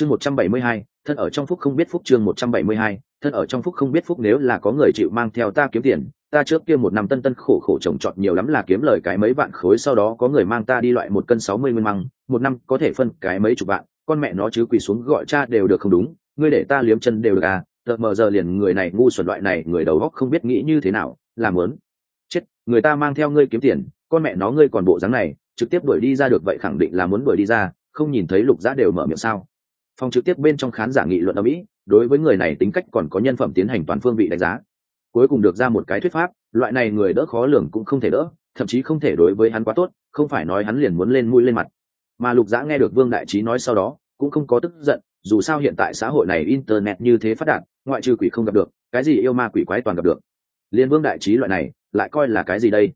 chương một trăm bảy mươi hai, thân ở trong phúc không biết phúc chương một trăm bảy mươi hai, thân ở trong phúc không biết phúc nếu là có người chịu mang theo ta kiếm tiền, ta trước kia một năm tân tân khổ khổ trồng trọt nhiều lắm là kiếm lời cái mấy vạn khối, sau đó có người mang ta đi loại một cân sáu mươi nguyên măng, một năm có thể phân cái mấy chục vạn, con mẹ nó chứ quỳ xuống gọi cha đều được không đúng, ngươi để ta liếm chân đều được à tờ mờ giờ liền người này ngu xuẩn loại này, người đầu góc không biết nghĩ như thế nào, làm lớn. Chết, người ta mang theo ngươi kiếm tiền, con mẹ nó ngươi còn bộ dáng này, trực tiếp đuổi đi ra được vậy khẳng định là muốn đuổi đi ra, không nhìn thấy lục giã đều mở miệng sao phòng trực tiếp bên trong khán giả nghị luận ở mỹ, đối với người này tính cách còn có nhân phẩm tiến hành toàn phương vị đánh giá. Cuối cùng được ra một cái thuyết pháp, loại này người đỡ khó lường cũng không thể đỡ, thậm chí không thể đối với hắn quá tốt, không phải nói hắn liền muốn lên mũi lên mặt. Mà lục dã nghe được vương đại trí nói sau đó, cũng không có tức giận, dù sao hiện tại xã hội này internet như thế phát đạt, ngoại trừ quỷ không gặp được, cái gì yêu ma quỷ quái toàn gặp được. Liên vương đại trí loại này, lại coi là cái gì đây?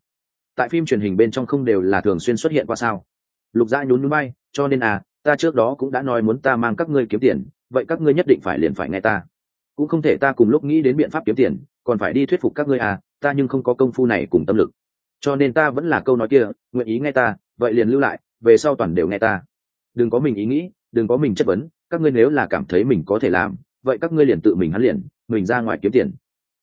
Tại phim truyền hình bên trong không đều là thường xuyên xuất hiện qua sao? Lục dã nhún núi bay cho nên à ta trước đó cũng đã nói muốn ta mang các ngươi kiếm tiền, vậy các ngươi nhất định phải liền phải nghe ta. Cũng không thể ta cùng lúc nghĩ đến biện pháp kiếm tiền, còn phải đi thuyết phục các ngươi à ta nhưng không có công phu này cùng tâm lực. Cho nên ta vẫn là câu nói kia, nguyện ý nghe ta, vậy liền lưu lại, về sau toàn đều nghe ta. Đừng có mình ý nghĩ, đừng có mình chất vấn, các ngươi nếu là cảm thấy mình có thể làm, vậy các ngươi liền tự mình hắn liền, mình ra ngoài kiếm tiền.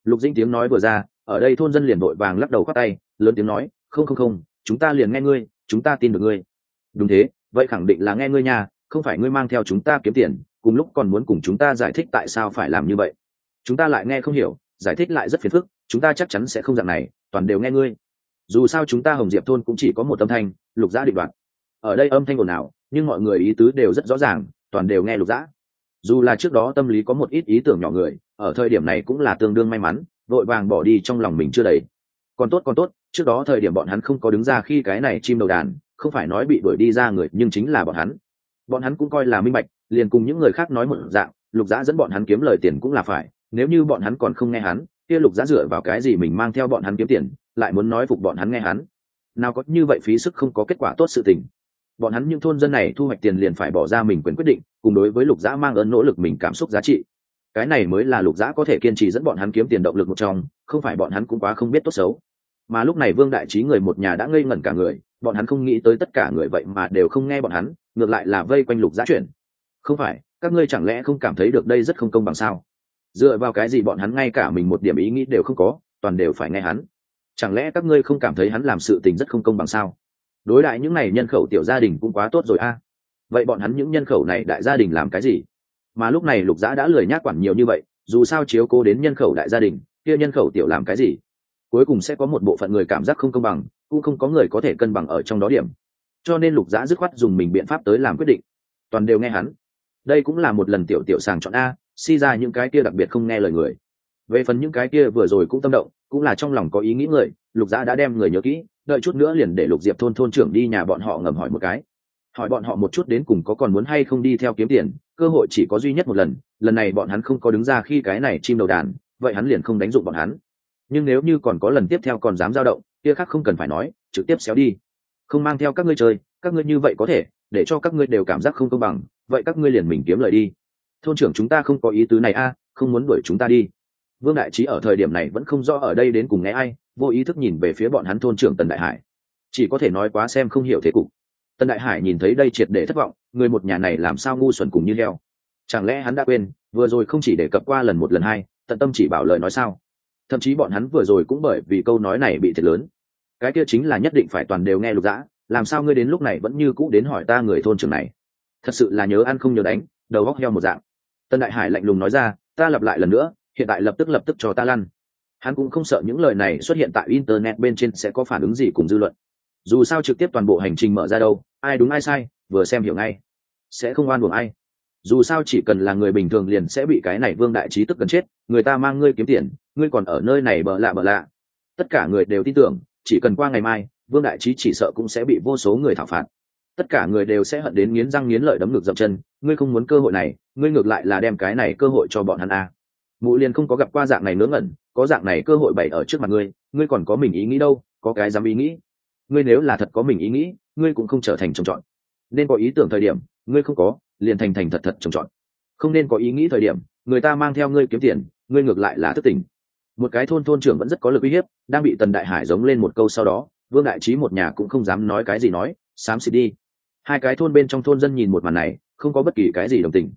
Lục dĩnh tiếng nói vừa ra, ở đây thôn dân liền vội vàng lắc đầu khoác tay, lớn tiếng nói, không không không, chúng ta liền nghe ngươi, chúng ta tin được ngươi. Đúng thế vậy khẳng định là nghe ngươi nha, không phải ngươi mang theo chúng ta kiếm tiền, cùng lúc còn muốn cùng chúng ta giải thích tại sao phải làm như vậy. Chúng ta lại nghe không hiểu, giải thích lại rất phiền phức, chúng ta chắc chắn sẽ không dạng này, toàn đều nghe ngươi. Dù sao chúng ta hồng diệp thôn cũng chỉ có một âm thanh, lục giã định đoạt. Ở đây âm thanh ồn ào, nhưng mọi người ý tứ đều rất rõ ràng, toàn đều nghe lục giã dù là trước đó tâm lý có một ít ý tưởng nhỏ người, ở thời điểm này cũng là tương đương may mắn, vội vàng bỏ đi trong lòng mình chưa đầy. Còn tốt còn tốt, trước đó thời điểm bọn hắn không có đứng ra khi cái này chim đầu đàn không phải nói bị đuổi đi ra người, nhưng chính là bọn hắn. Bọn hắn cũng coi là minh bạch, liền cùng những người khác nói một dạng, lục giã dẫn bọn hắn kiếm lời tiền cũng là phải, nếu như bọn hắn còn không nghe hắn, kia lục giã dựa vào cái gì mình mang theo bọn hắn kiếm tiền, lại muốn nói phục bọn hắn nghe hắn? Nào có như vậy phí sức không có kết quả tốt sự tình. Bọn hắn những thôn dân này thu hoạch tiền liền phải bỏ ra mình quyền quyết định, cùng đối với lục giã mang ơn nỗ lực mình cảm xúc giá trị. Cái này mới là lục giã có thể kiên trì dẫn bọn hắn kiếm tiền động lực một trong, không phải bọn hắn cũng quá không biết tốt xấu. Mà lúc này vương đại trí người một nhà đã ngây ngẩn cả người bọn hắn không nghĩ tới tất cả người vậy mà đều không nghe bọn hắn, ngược lại là vây quanh lục giã chuyển. Không phải, các ngươi chẳng lẽ không cảm thấy được đây rất không công bằng sao? Dựa vào cái gì bọn hắn ngay cả mình một điểm ý nghĩ đều không có, toàn đều phải nghe hắn. Chẳng lẽ các ngươi không cảm thấy hắn làm sự tình rất không công bằng sao? Đối đại những này nhân khẩu tiểu gia đình cũng quá tốt rồi a. Vậy bọn hắn những nhân khẩu này đại gia đình làm cái gì? Mà lúc này lục giã đã lười nhác quản nhiều như vậy, dù sao chiếu cố đến nhân khẩu đại gia đình, kia nhân khẩu tiểu làm cái gì? Cuối cùng sẽ có một bộ phận người cảm giác không công bằng, cũng không có người có thể cân bằng ở trong đó điểm. Cho nên lục giã dứt khoát dùng mình biện pháp tới làm quyết định. Toàn đều nghe hắn. Đây cũng là một lần tiểu tiểu sàng chọn a, si ra những cái kia đặc biệt không nghe lời người. Về phần những cái kia vừa rồi cũng tâm động, cũng là trong lòng có ý nghĩ người, lục giã đã đem người nhớ kỹ, đợi chút nữa liền để lục diệp thôn thôn trưởng đi nhà bọn họ ngầm hỏi một cái. Hỏi bọn họ một chút đến cùng có còn muốn hay không đi theo kiếm tiền, cơ hội chỉ có duy nhất một lần lần này bọn hắn không có đứng ra khi cái này chim đầu đàn, vậy hắn liền không đánh dụng bọn hắn nhưng nếu như còn có lần tiếp theo còn dám dao động, kia khác không cần phải nói, trực tiếp xéo đi. Không mang theo các ngươi chơi, các ngươi như vậy có thể, để cho các ngươi đều cảm giác không công bằng, vậy các ngươi liền mình kiếm lời đi. Thôn trưởng chúng ta không có ý tứ này a, không muốn đuổi chúng ta đi. Vương đại trí ở thời điểm này vẫn không rõ ở đây đến cùng nghe ai, vô ý thức nhìn về phía bọn hắn thôn trưởng tần đại hải. Chỉ có thể nói quá xem không hiểu thế cục. Tần đại hải nhìn thấy đây triệt để thất vọng, người một nhà này làm sao ngu xuẩn cùng như leo. chẳng lẽ hắn đã quên, vừa rồi không chỉ đề cập qua lần một, lần hai, tận tâm chỉ bảo lời nói sao? Thậm chí bọn hắn vừa rồi cũng bởi vì câu nói này bị thiệt lớn. Cái kia chính là nhất định phải toàn đều nghe lục dã, làm sao ngươi đến lúc này vẫn như cũ đến hỏi ta người thôn trưởng này? Thật sự là nhớ ăn không nhớ đánh, đầu góc heo một dạng. Tân đại hải lạnh lùng nói ra, ta lặp lại lần nữa, hiện tại lập tức lập tức cho ta lăn. Hắn cũng không sợ những lời này xuất hiện tại internet bên trên sẽ có phản ứng gì cùng dư luận. Dù sao trực tiếp toàn bộ hành trình mở ra đâu, ai đúng ai sai, vừa xem hiểu ngay. Sẽ không oan buồng ai dù sao chỉ cần là người bình thường liền sẽ bị cái này vương đại trí tức cần chết, người ta mang ngươi kiếm tiền, ngươi còn ở nơi này bợ lạ bợ lạ. Tất cả người đều tin tưởng, chỉ cần qua ngày mai, vương đại trí chỉ sợ cũng sẽ bị vô số người thảo phạt. Tất cả người đều sẽ hận đến nghiến răng nghiến lợi đấm ngược dập chân, ngươi không muốn cơ hội này, ngươi ngược lại là đem cái này cơ hội cho bọn hắn a. Mụ liền không có gặp qua dạng này ngớ ngẩn, có dạng này cơ hội bày ở trước mặt ngươi ngươi còn có mình ý nghĩ đâu, có cái dám ý nghĩ. Ngươi nếu là thật có mình ý nghĩ, ngươi cũng không trở thành trồng trọt. Nên có ý tưởng thời điểm, ngươi không có liền thành thành thật thật trồng trọt. Không nên có ý nghĩ thời điểm, người ta mang theo ngươi kiếm tiền, ngươi ngược lại là thất tình. Một cái thôn thôn trưởng vẫn rất có lực uy hiếp, đang bị tần đại hải giống lên một câu sau đó, vương đại trí một nhà cũng không dám nói cái gì nói, xám xịt đi. Hai cái thôn bên trong thôn dân nhìn một màn này, không có bất kỳ cái gì đồng tình.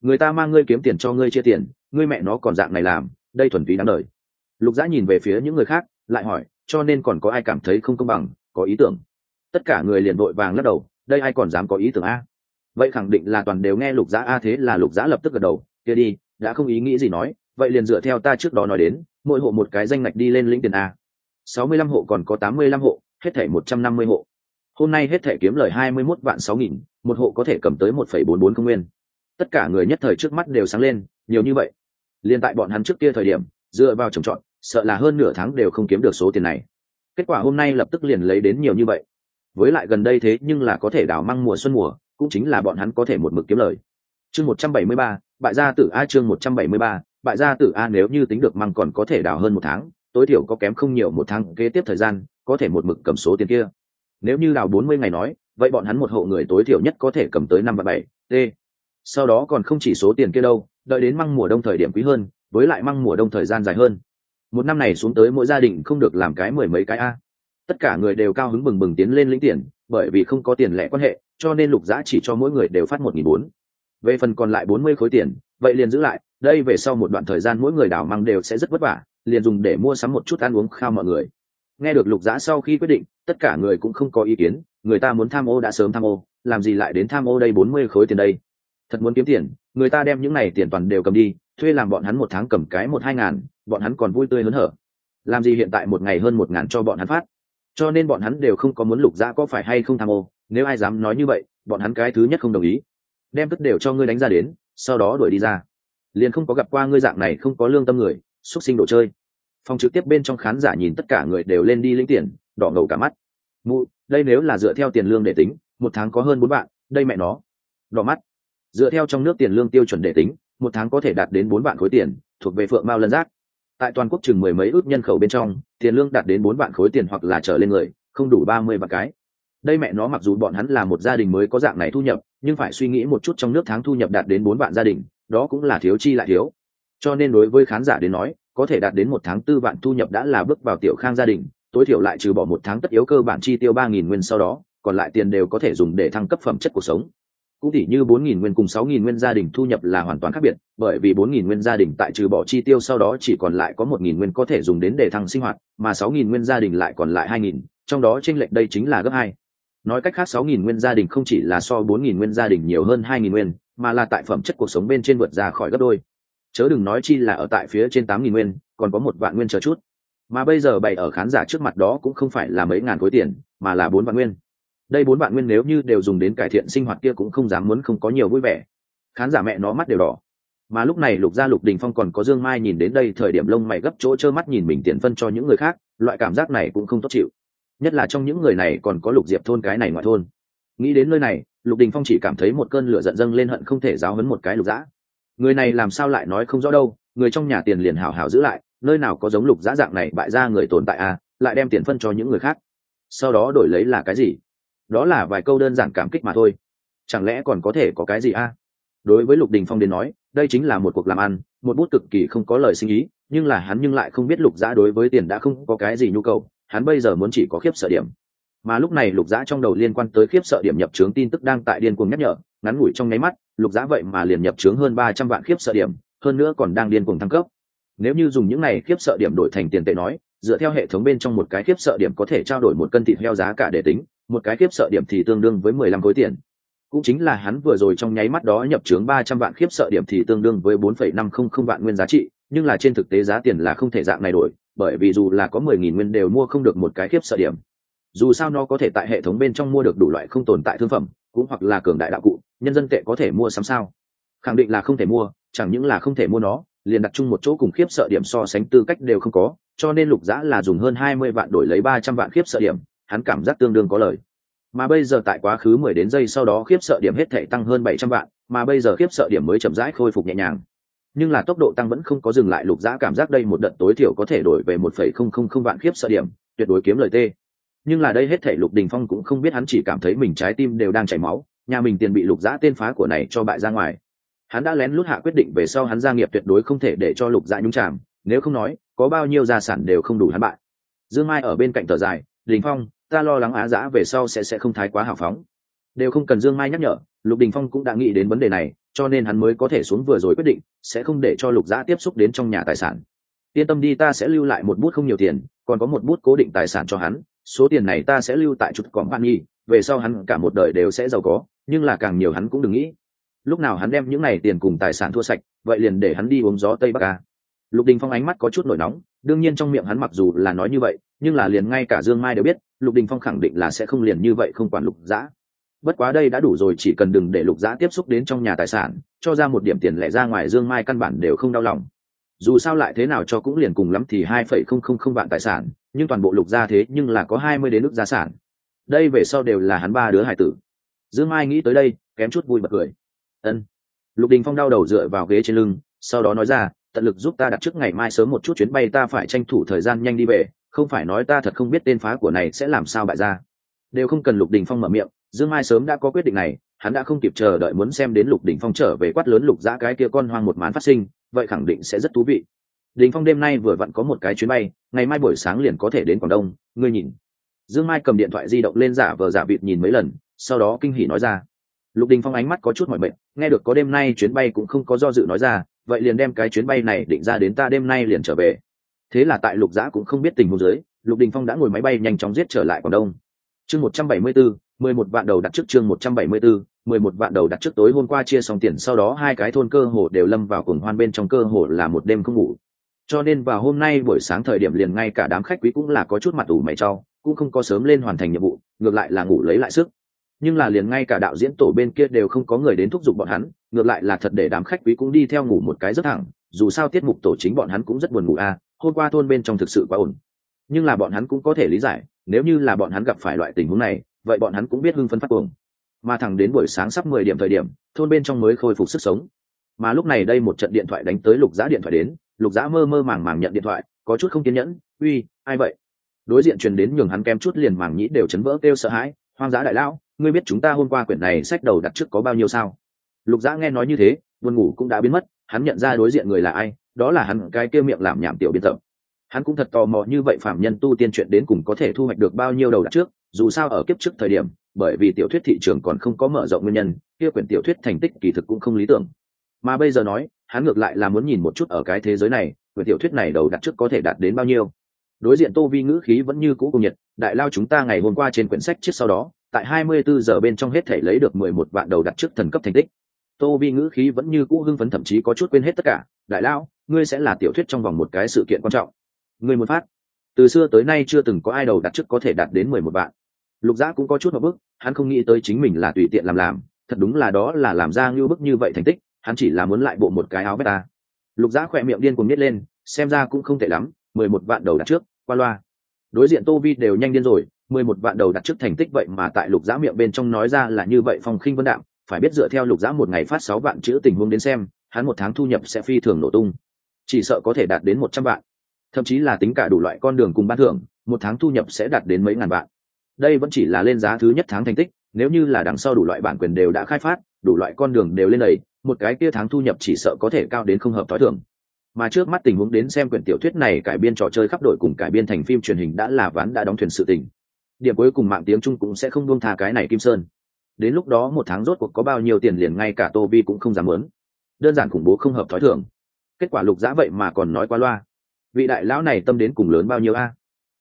Người ta mang ngươi kiếm tiền cho ngươi chia tiền, ngươi mẹ nó còn dạng này làm, đây thuần túy đáng đời. Lục dã nhìn về phía những người khác, lại hỏi, cho nên còn có ai cảm thấy không công bằng, có ý tưởng? Tất cả người liền vội vàng lắc đầu, đây ai còn dám có ý tưởng a? Vậy khẳng định là toàn đều nghe lục dã a, thế là lục dã lập tức gật đầu, kia đi, đã không ý nghĩ gì nói, vậy liền dựa theo ta trước đó nói đến, mỗi hộ một cái danh ngạch đi lên lĩnh tiền a. Sáu mươi lăm hộ còn có tám mươi lăm hộ, hết thẻ một trăm năm mươi hộ. Hôm nay hết thẻ kiếm lời hai mươi mốt vạn sáu nghìn, một hộ có thể cầm tới một phẩy bốn bốn công nguyên. Tất cả người nhất thời trước mắt đều sáng lên, nhiều như vậy. Liên tại bọn hắn trước kia thời điểm, dựa vào trồng trọt, sợ là hơn nửa tháng đều không kiếm được số tiền này. Kết quả hôm nay lập tức liền lấy đến nhiều như vậy. Với lại gần đây thế nhưng là có thể đào măng mùa xuân mùa cũng chính là bọn hắn có thể một mực kiếm lời. Chương một trăm bảy mươi ba, bại gia tử a chương một trăm bảy mươi ba, bại gia tử a nếu như tính được măng còn có thể đào hơn một tháng, tối thiểu có kém không nhiều một tháng kế tiếp thời gian, có thể một mực cầm số tiền kia. Nếu như đào bốn mươi ngày nói, vậy bọn hắn một hộ người tối thiểu nhất có thể cầm tới năm và bảy, t. Sau đó còn không chỉ số tiền kia đâu, đợi đến măng mùa đông thời điểm quý hơn, với lại măng mùa đông thời gian dài hơn. Một năm này xuống tới mỗi gia đình không được làm cái mười mấy cái a. Tất cả người đều cao hứng bừng bừng tiến lên lĩnh tiền bởi vì không có tiền lẻ quan hệ, cho nên lục giã chỉ cho mỗi người đều phát một nghìn bốn. Về phần còn lại bốn mươi khối tiền, vậy liền giữ lại, đây về sau một đoạn thời gian mỗi người đảo măng đều sẽ rất vất vả, liền dùng để mua sắm một chút ăn uống khao mọi người. Nghe được lục giã sau khi quyết định, tất cả người cũng không có ý kiến, người ta muốn tham ô đã sớm tham ô, làm gì lại đến tham ô đây bốn mươi khối tiền đây? Thật muốn kiếm tiền, người ta đem những này tiền toàn đều cầm đi, thuê làm bọn hắn một tháng cầm cái một hai ngàn, bọn hắn còn vui tươi hớn hở. Làm gì hiện tại một ngày hơn một ngàn cho bọn hắn phát? Cho nên bọn hắn đều không có muốn lục giã có phải hay không tham ô, nếu ai dám nói như vậy, bọn hắn cái thứ nhất không đồng ý. Đem tất đều cho ngươi đánh ra đến, sau đó đuổi đi ra. Liền không có gặp qua ngươi dạng này không có lương tâm người, xuất sinh đồ chơi. Phòng trực tiếp bên trong khán giả nhìn tất cả người đều lên đi lĩnh tiền, đỏ ngầu cả mắt. Mụ, đây nếu là dựa theo tiền lương để tính, một tháng có hơn bốn bạn đây mẹ nó. Đỏ mắt. Dựa theo trong nước tiền lương tiêu chuẩn để tính, một tháng có thể đạt đến bốn vạn khối tiền, thuộc về phượng mao lân giác tại toàn quốc chừng mười mấy ước nhân khẩu bên trong, tiền lương đạt đến bốn vạn khối tiền hoặc là trở lên người, không đủ ba mươi vạn cái. Đây mẹ nó mặc dù bọn hắn là một gia đình mới có dạng này thu nhập, nhưng phải suy nghĩ một chút trong nước tháng thu nhập đạt đến bốn vạn gia đình, đó cũng là thiếu chi lại thiếu. Cho nên đối với khán giả đến nói, có thể đạt đến một tháng tư vạn thu nhập đã là bước vào tiểu khang gia đình, tối thiểu lại trừ bỏ một tháng tất yếu cơ bản chi tiêu ba nghìn nguyên sau đó, còn lại tiền đều có thể dùng để thăng cấp phẩm chất cuộc sống cũng tỉ như bốn nghìn nguyên cùng sáu nghìn nguyên gia đình thu nhập là hoàn toàn khác biệt, bởi vì bốn nghìn nguyên gia đình tại trừ bỏ chi tiêu sau đó chỉ còn lại có một nghìn nguyên có thể dùng đến để thăng sinh hoạt, mà sáu nghìn nguyên gia đình lại còn lại hai nghìn, trong đó trên lệch đây chính là gấp hai. Nói cách khác, sáu nghìn nguyên gia đình không chỉ là so bốn nghìn nguyên gia đình nhiều hơn hai nghìn nguyên, mà là tại phẩm chất cuộc sống bên trên vượt ra khỏi gấp đôi. Chớ đừng nói chi là ở tại phía trên tám nghìn nguyên, còn có một vạn nguyên chờ chút. Mà bây giờ bày ở khán giả trước mặt đó cũng không phải là mấy ngàn khối tiền, mà là bốn vạn nguyên đây bốn vạn nguyên nếu như đều dùng đến cải thiện sinh hoạt kia cũng không dám muốn không có nhiều vui vẻ. Khán giả mẹ nó mắt đều đỏ. Mà lúc này lục gia lục đình phong còn có dương mai nhìn đến đây, thời điểm lông mày gấp chỗ trơ mắt nhìn mình tiền phân cho những người khác, loại cảm giác này cũng không tốt chịu. Nhất là trong những người này còn có lục diệp thôn cái này ngoại thôn. Nghĩ đến nơi này, lục đình phong chỉ cảm thấy một cơn lửa giận dâng lên hận không thể giáo hấn một cái lục dã. Người này làm sao lại nói không rõ đâu, người trong nhà tiền liền hào hào giữ lại, nơi nào có giống lục dã dạng này bại ra người tồn tại à lại đem tiền phân cho những người khác. Sau đó đổi lấy là cái gì? Đó là vài câu đơn giản cảm kích mà thôi. Chẳng lẽ còn có thể có cái gì a? À? đối với lục đình phong đến nói, đây chính là một cuộc làm ăn, một bút cực kỳ không có lời sinh ý, nhưng là hắn nhưng lại không biết lục giã đối với tiền đã không có cái gì nhu cầu, hắn bây giờ muốn chỉ có khiếp sợ điểm. Mà lúc này lục giã trong đầu liên quan tới khiếp sợ điểm nhập trướng tin tức đang tại điên cuồng nhắc nhở, ngắn ngủi trong nháy mắt, lục giã vậy mà liền nhập trướng hơn ba trăm vạn khiếp sợ điểm, hơn nữa còn đang điên cuồng thăng cấp. Nếu như dùng những này khiếp sợ điểm đổi thành tiền tệ nói, dựa theo hệ thống bên trong một cái khiếp sợ điểm có thể trao đổi một cân thịt heo giá cả để tính một cái khiếp sợ điểm thì tương đương với mười lăm khối tiền. Cũng chính là hắn vừa rồi trong nháy mắt đó nhập trướng ba trăm vạn khiếp sợ điểm thì tương đương với bốn phẩy năm không không vạn nguyên giá trị, nhưng là trên thực tế giá tiền là không thể dạng này đổi, bởi vì dù là có mười nghìn nguyên đều mua không được một cái khiếp sợ điểm. Dù sao nó có thể tại hệ thống bên trong mua được đủ loại không tồn tại thương phẩm, cũng hoặc là cường đại đạo cụ, nhân dân tệ có thể mua sắm sao? Khẳng định là không thể mua, chẳng những là không thể mua nó, liền đặt chung một chỗ cùng khiếp sợ điểm so sánh tư cách đều không có, cho nên lục giã là dùng hơn hai mươi vạn đổi lấy ba trăm vạn khiếp sợ điểm hắn cảm giác tương đương có lời. Mà bây giờ tại quá khứ mười đến giây sau đó khiếp sợ điểm hết thể tăng hơn bảy trăm vạn, mà bây giờ khiếp sợ điểm mới chậm rãi khôi phục nhẹ nhàng. Nhưng là tốc độ tăng vẫn không có dừng lại, lục giã cảm giác đây một đợt tối thiểu có thể đổi về một phẩy không không không vạn khiếp sợ điểm, tuyệt đối kiếm lời tê. Nhưng là đây hết thể lục đình phong cũng không biết hắn chỉ cảm thấy mình trái tim đều đang chảy máu, nhà mình tiền bị lục giã tên phá của này cho bại ra ngoài. Hắn đã lén lút hạ quyết định về sau hắn gia nghiệp tuyệt đối không thể để cho lục giã nhúng chàm, nếu không nói, có bao nhiêu gia sản đều không đủ hắn bại. Dương mai ở bên cạnh thở dài, đình phong ta lo lắng á giã về sau sẽ sẽ không thái quá hào phóng. Đều không cần dương mai nhắc nhở, lục đình phong cũng đã nghĩ đến vấn đề này, cho nên hắn mới có thể xuống vừa rồi quyết định, sẽ không để cho lục giã tiếp xúc đến trong nhà tài sản. Yên tâm đi, ta sẽ lưu lại một bút không nhiều tiền, còn có một bút cố định tài sản cho hắn, số tiền này ta sẽ lưu tại chút cỏng bạn nghi về sau hắn cả một đời đều sẽ giàu có, nhưng là càng nhiều hắn cũng đừng nghĩ. Lúc nào hắn đem những n à y tiền cùng tài sản thua sạch, vậy liền để hắn đi uống gió tây bắc ca lục đình phong ánh mắt có chút nổi nóng đương nhiên trong miệng hắn mặc dù là nói như vậy, nhưng là liền ngay cả dương mai đều biết, lục đình phong khẳng định là sẽ không liền như vậy không quản lục giã. Bất quá đây đã đủ rồi, chỉ cần đừng để lục giã tiếp xúc đến trong nhà tài sản, cho ra một điểm tiền lẻ ra ngoài dương mai căn bản đều không đau lòng. Dù sao lại thế nào cho cũng liền cùng lắm thì hai phẩy không không không vạn tài sản, nhưng toàn bộ lục gia thế nhưng là có hai mươi đến nước gia sản. Đây về sau đều là hắn ba đứa hải tử. Dương mai nghĩ tới đây, kém chút vui bật cười. Ân. Lục đình phong đau đầu dựa vào ghế trên lưng sau đó nói ra, tận lực giúp ta đặt trước ngày mai sớm một chút chuyến bay, ta phải tranh thủ thời gian nhanh đi về, không phải nói ta thật không biết tên phá của này sẽ làm sao bại ra. Đều không cần lục đình phong mở miệng, dương mai sớm đã có quyết định này, hắn đã không kịp chờ đợi muốn xem đến lục đình phong trở về quát lớn lục giã cái kia con hoang một mán phát sinh, vậy khẳng định sẽ rất thú vị. Đình phong đêm nay vừa vặn có một cái chuyến bay, ngày mai buổi sáng liền có thể đến quảng đông, ngươi nhìn. Dương mai cầm điện thoại di động lên giả vờ giả vịt nhìn mấy lần, sau đó kinh hỉ nói ra lục đình phong ánh mắt có chút mọi bệnh nghe được có đêm nay chuyến bay cũng không có do dự nói ra vậy liền đem cái chuyến bay này định ra đến ta đêm nay liền trở về. Thế là tại lục giã cũng không biết tình huống giới lục đình phong đã ngồi máy bay nhanh chóng giết trở lại quảng đông. Chương một trăm bảy mươi bốn mười một vạn đầu đặt trước chương một trăm bảy mươi bốn mười một vạn đầu đặt trước tối hôm qua chia xong tiền sau đó hai cái thôn cơ hồ đều lâm vào cùng hoan bên trong cơ hồ là một đêm không ngủ. Cho nên vào hôm nay buổi sáng thời điểm liền ngay cả đám khách quý cũng là có chút mặt ủ mày cho, cũng không có sớm lên hoàn thành nhiệm vụ ngược lại là ngủ lấy lại sức nhưng là liền ngay cả đạo diễn tổ bên kia đều không có người đến thúc giục bọn hắn ngược lại là thật để đám khách quý cũng đi theo ngủ một cái rất thẳng dù sao tiết mục tổ chính bọn hắn cũng rất buồn ngủ a à, hôm qua thôn bên trong thực sự quá ổn. Nhưng là bọn hắn cũng có thể lý giải nếu như là bọn hắn gặp phải loại tình huống này vậy bọn hắn cũng biết hưng phân phát cuồng. Mà thẳng đến buổi sáng sắp mười điểm thời điểm thôn bên trong mới khôi phục sức sống. Mà lúc này đây một trận điện thoại đánh tới lục giã điện thoại đến lục giã mơ mơ màng màng nhận điện thoại có chút không kiên nhẫn uy ai vậy? Đối diện truyền đến nhường hắn kem chút liền màng nhĩ đều chấn vỡ kêu sợ hãi hoang dã đại lão ngươi biết chúng ta hôm qua quyển này sách đầu đặt trước có bao nhiêu sao? Lục dã nghe nói như thế, buồn ngủ cũng đã biến mất, hắn nhận ra đối diện người là ai, đó là hắn cái kêu miệng làm nhảm tiểu biên tập. Hắn cũng thật tò mò như vậy phạm nhân tu tiên chuyện đến cùng có thể thu hoạch được bao nhiêu đầu đặt trước, dù sao ở kiếp trước thời điểm, bởi vì tiểu thuyết thị trường còn không có mở rộng nguyên nhân, kia quyển tiểu thuyết thành tích kỳ thực cũng không lý tưởng. Mà bây giờ nói, hắn ngược lại là muốn nhìn một chút ở cái thế giới này, quyển tiểu thuyết này đầu đặt trước có thể đạt đến bao nhiêu. Đối diện tô vi ngữ khí vẫn như cũ cùng nhiệt, đại lao chúng ta ngày hôm qua trên quyển sách trước sau đó tại 24 giờ bên trong hết thể lấy được 11 vạn đầu đặt trước thần cấp thành tích. Tô vi ngữ khí vẫn như cũ hưng phấn thậm chí có chút quên hết tất cả. Đại Lão, ngươi sẽ là tiểu thuyết trong vòng một cái sự kiện quan trọng. Ngươi muốn phát. Từ xưa tới nay chưa từng có ai đầu đặt trước có thể đạt đến 11 vạn. Lục giã cũng có chút một bức hắn không nghĩ tới chính mình là tùy tiện làm làm. Thật đúng là đó là làm ra như bức như vậy thành tích hắn chỉ là muốn lại bộ một cái áo beta lục giã khỏe miệng điên cuồng nhếch lên xem ra cũng không tệ lắm mười một vạn đầu đặt trước qua loa. Đối diện tô vi đều nhanh điên rồi mười một vạn đầu đặt trước thành tích vậy mà tại lục giã miệng bên trong nói ra là như vậy phong khinh vân đạm, phải biết dựa theo lục giã một ngày phát sáu vạn chữ tình huống đến xem, hắn một tháng thu nhập sẽ phi thường nổ tung. Chỉ sợ có thể đạt đến một trăm vạn. Thậm chí là tính cả đủ loại con đường cùng ban thưởng, một tháng thu nhập sẽ đạt đến mấy ngàn vạn. Đây vẫn chỉ là lên giá thứ nhất tháng thành tích, nếu như là đằng sau đủ loại bản quyền đều đã khai phát, đủ loại con đường đều lên đầy, một cái kia tháng thu nhập chỉ sợ có thể cao đến không hợp t h ó i thường. Mà trước mắt tình huống đến xem quyển tiểu thuyết này cải biên trò chơi khắp đội cùng cải biên thành phim truyền hình đã là ván đã đóng thuyền sự tình điểm cuối cùng mạng tiếng trung cũng sẽ không buông tha cái này kim sơn. Đến lúc đó một tháng rốt cuộc có bao nhiêu tiền liền ngay cả tô vi cũng không dám lớn đơn giản khủng bố không hợp thói thường. Kết quả lục giã vậy mà còn nói qua loa. Vị đại lão này tâm đến cùng lớn bao nhiêu a?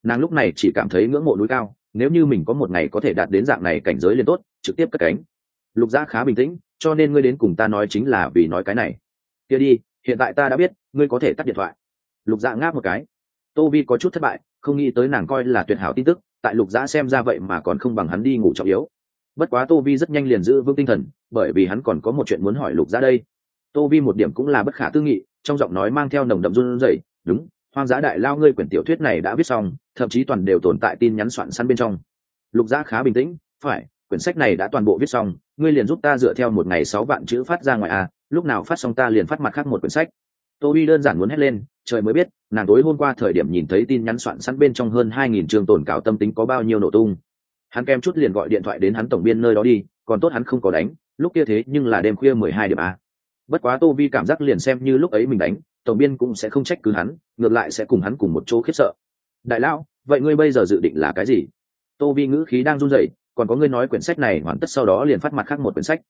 Nàng lúc này chỉ cảm thấy ngưỡng mộ núi cao, nếu như mình có một ngày có thể đạt đến dạng này cảnh giới liền tốt, trực tiếp cất cánh. Lục giã khá bình tĩnh, cho nên ngươi đến cùng ta nói chính là vì nói cái này. Kia đi, hiện tại ta đã biết, ngươi có thể tắt điện thoại. Lục dạ ngáp một cái. Tô vi có chút thất bại, không nghĩ tới nàng coi là tuyệt hảo tin tức tại lục giã xem ra vậy mà còn không bằng hắn đi ngủ trọng yếu. Bất quá tô vi rất nhanh liền giữ vững tinh thần, bởi vì hắn còn có một chuyện muốn hỏi lục giã đây. Tô vi một điểm cũng là bất khả tư nghị, trong giọng nói mang theo nồng đậm run rẩy, đúng, hoang dã đại lao ngươi quyển tiểu thuyết này đã viết xong, thậm chí toàn đều tồn tại tin nhắn soạn săn bên trong. Lục giã khá bình tĩnh, phải, quyển sách này đã toàn bộ viết xong, ngươi liền giúp ta dựa theo một ngày sáu vạn chữ phát ra ngoài à lúc nào phát xong ta liền phát mặt khác một quyển sách tô bi đơn giản muốn hét lên, trời mới biết, nàng tối hôm qua thời điểm nhìn thấy tin nhắn soạn sẵn bên trong hơn hai nghìn trường tồn cảo tâm tính có bao nhiêu nổ tung. Hắn kem chút liền gọi điện thoại đến hắn tổng biên nơi đó đi, còn tốt hắn không có đánh, lúc kia thế nhưng là đêm khuya mười hai điểm a. Bất quá tô vi cảm giác liền xem như lúc ấy mình đánh, tổng biên cũng sẽ không trách cứ hắn, ngược lại sẽ cùng hắn cùng một chỗ khiếp sợ. Đại lão, vậy ngươi bây giờ dự định là cái gì? Tô vi ngữ khí đang run rẩy, còn có ngươi nói quyển sách này hoàn tất sau đó liền phát mặt khác một quyển sách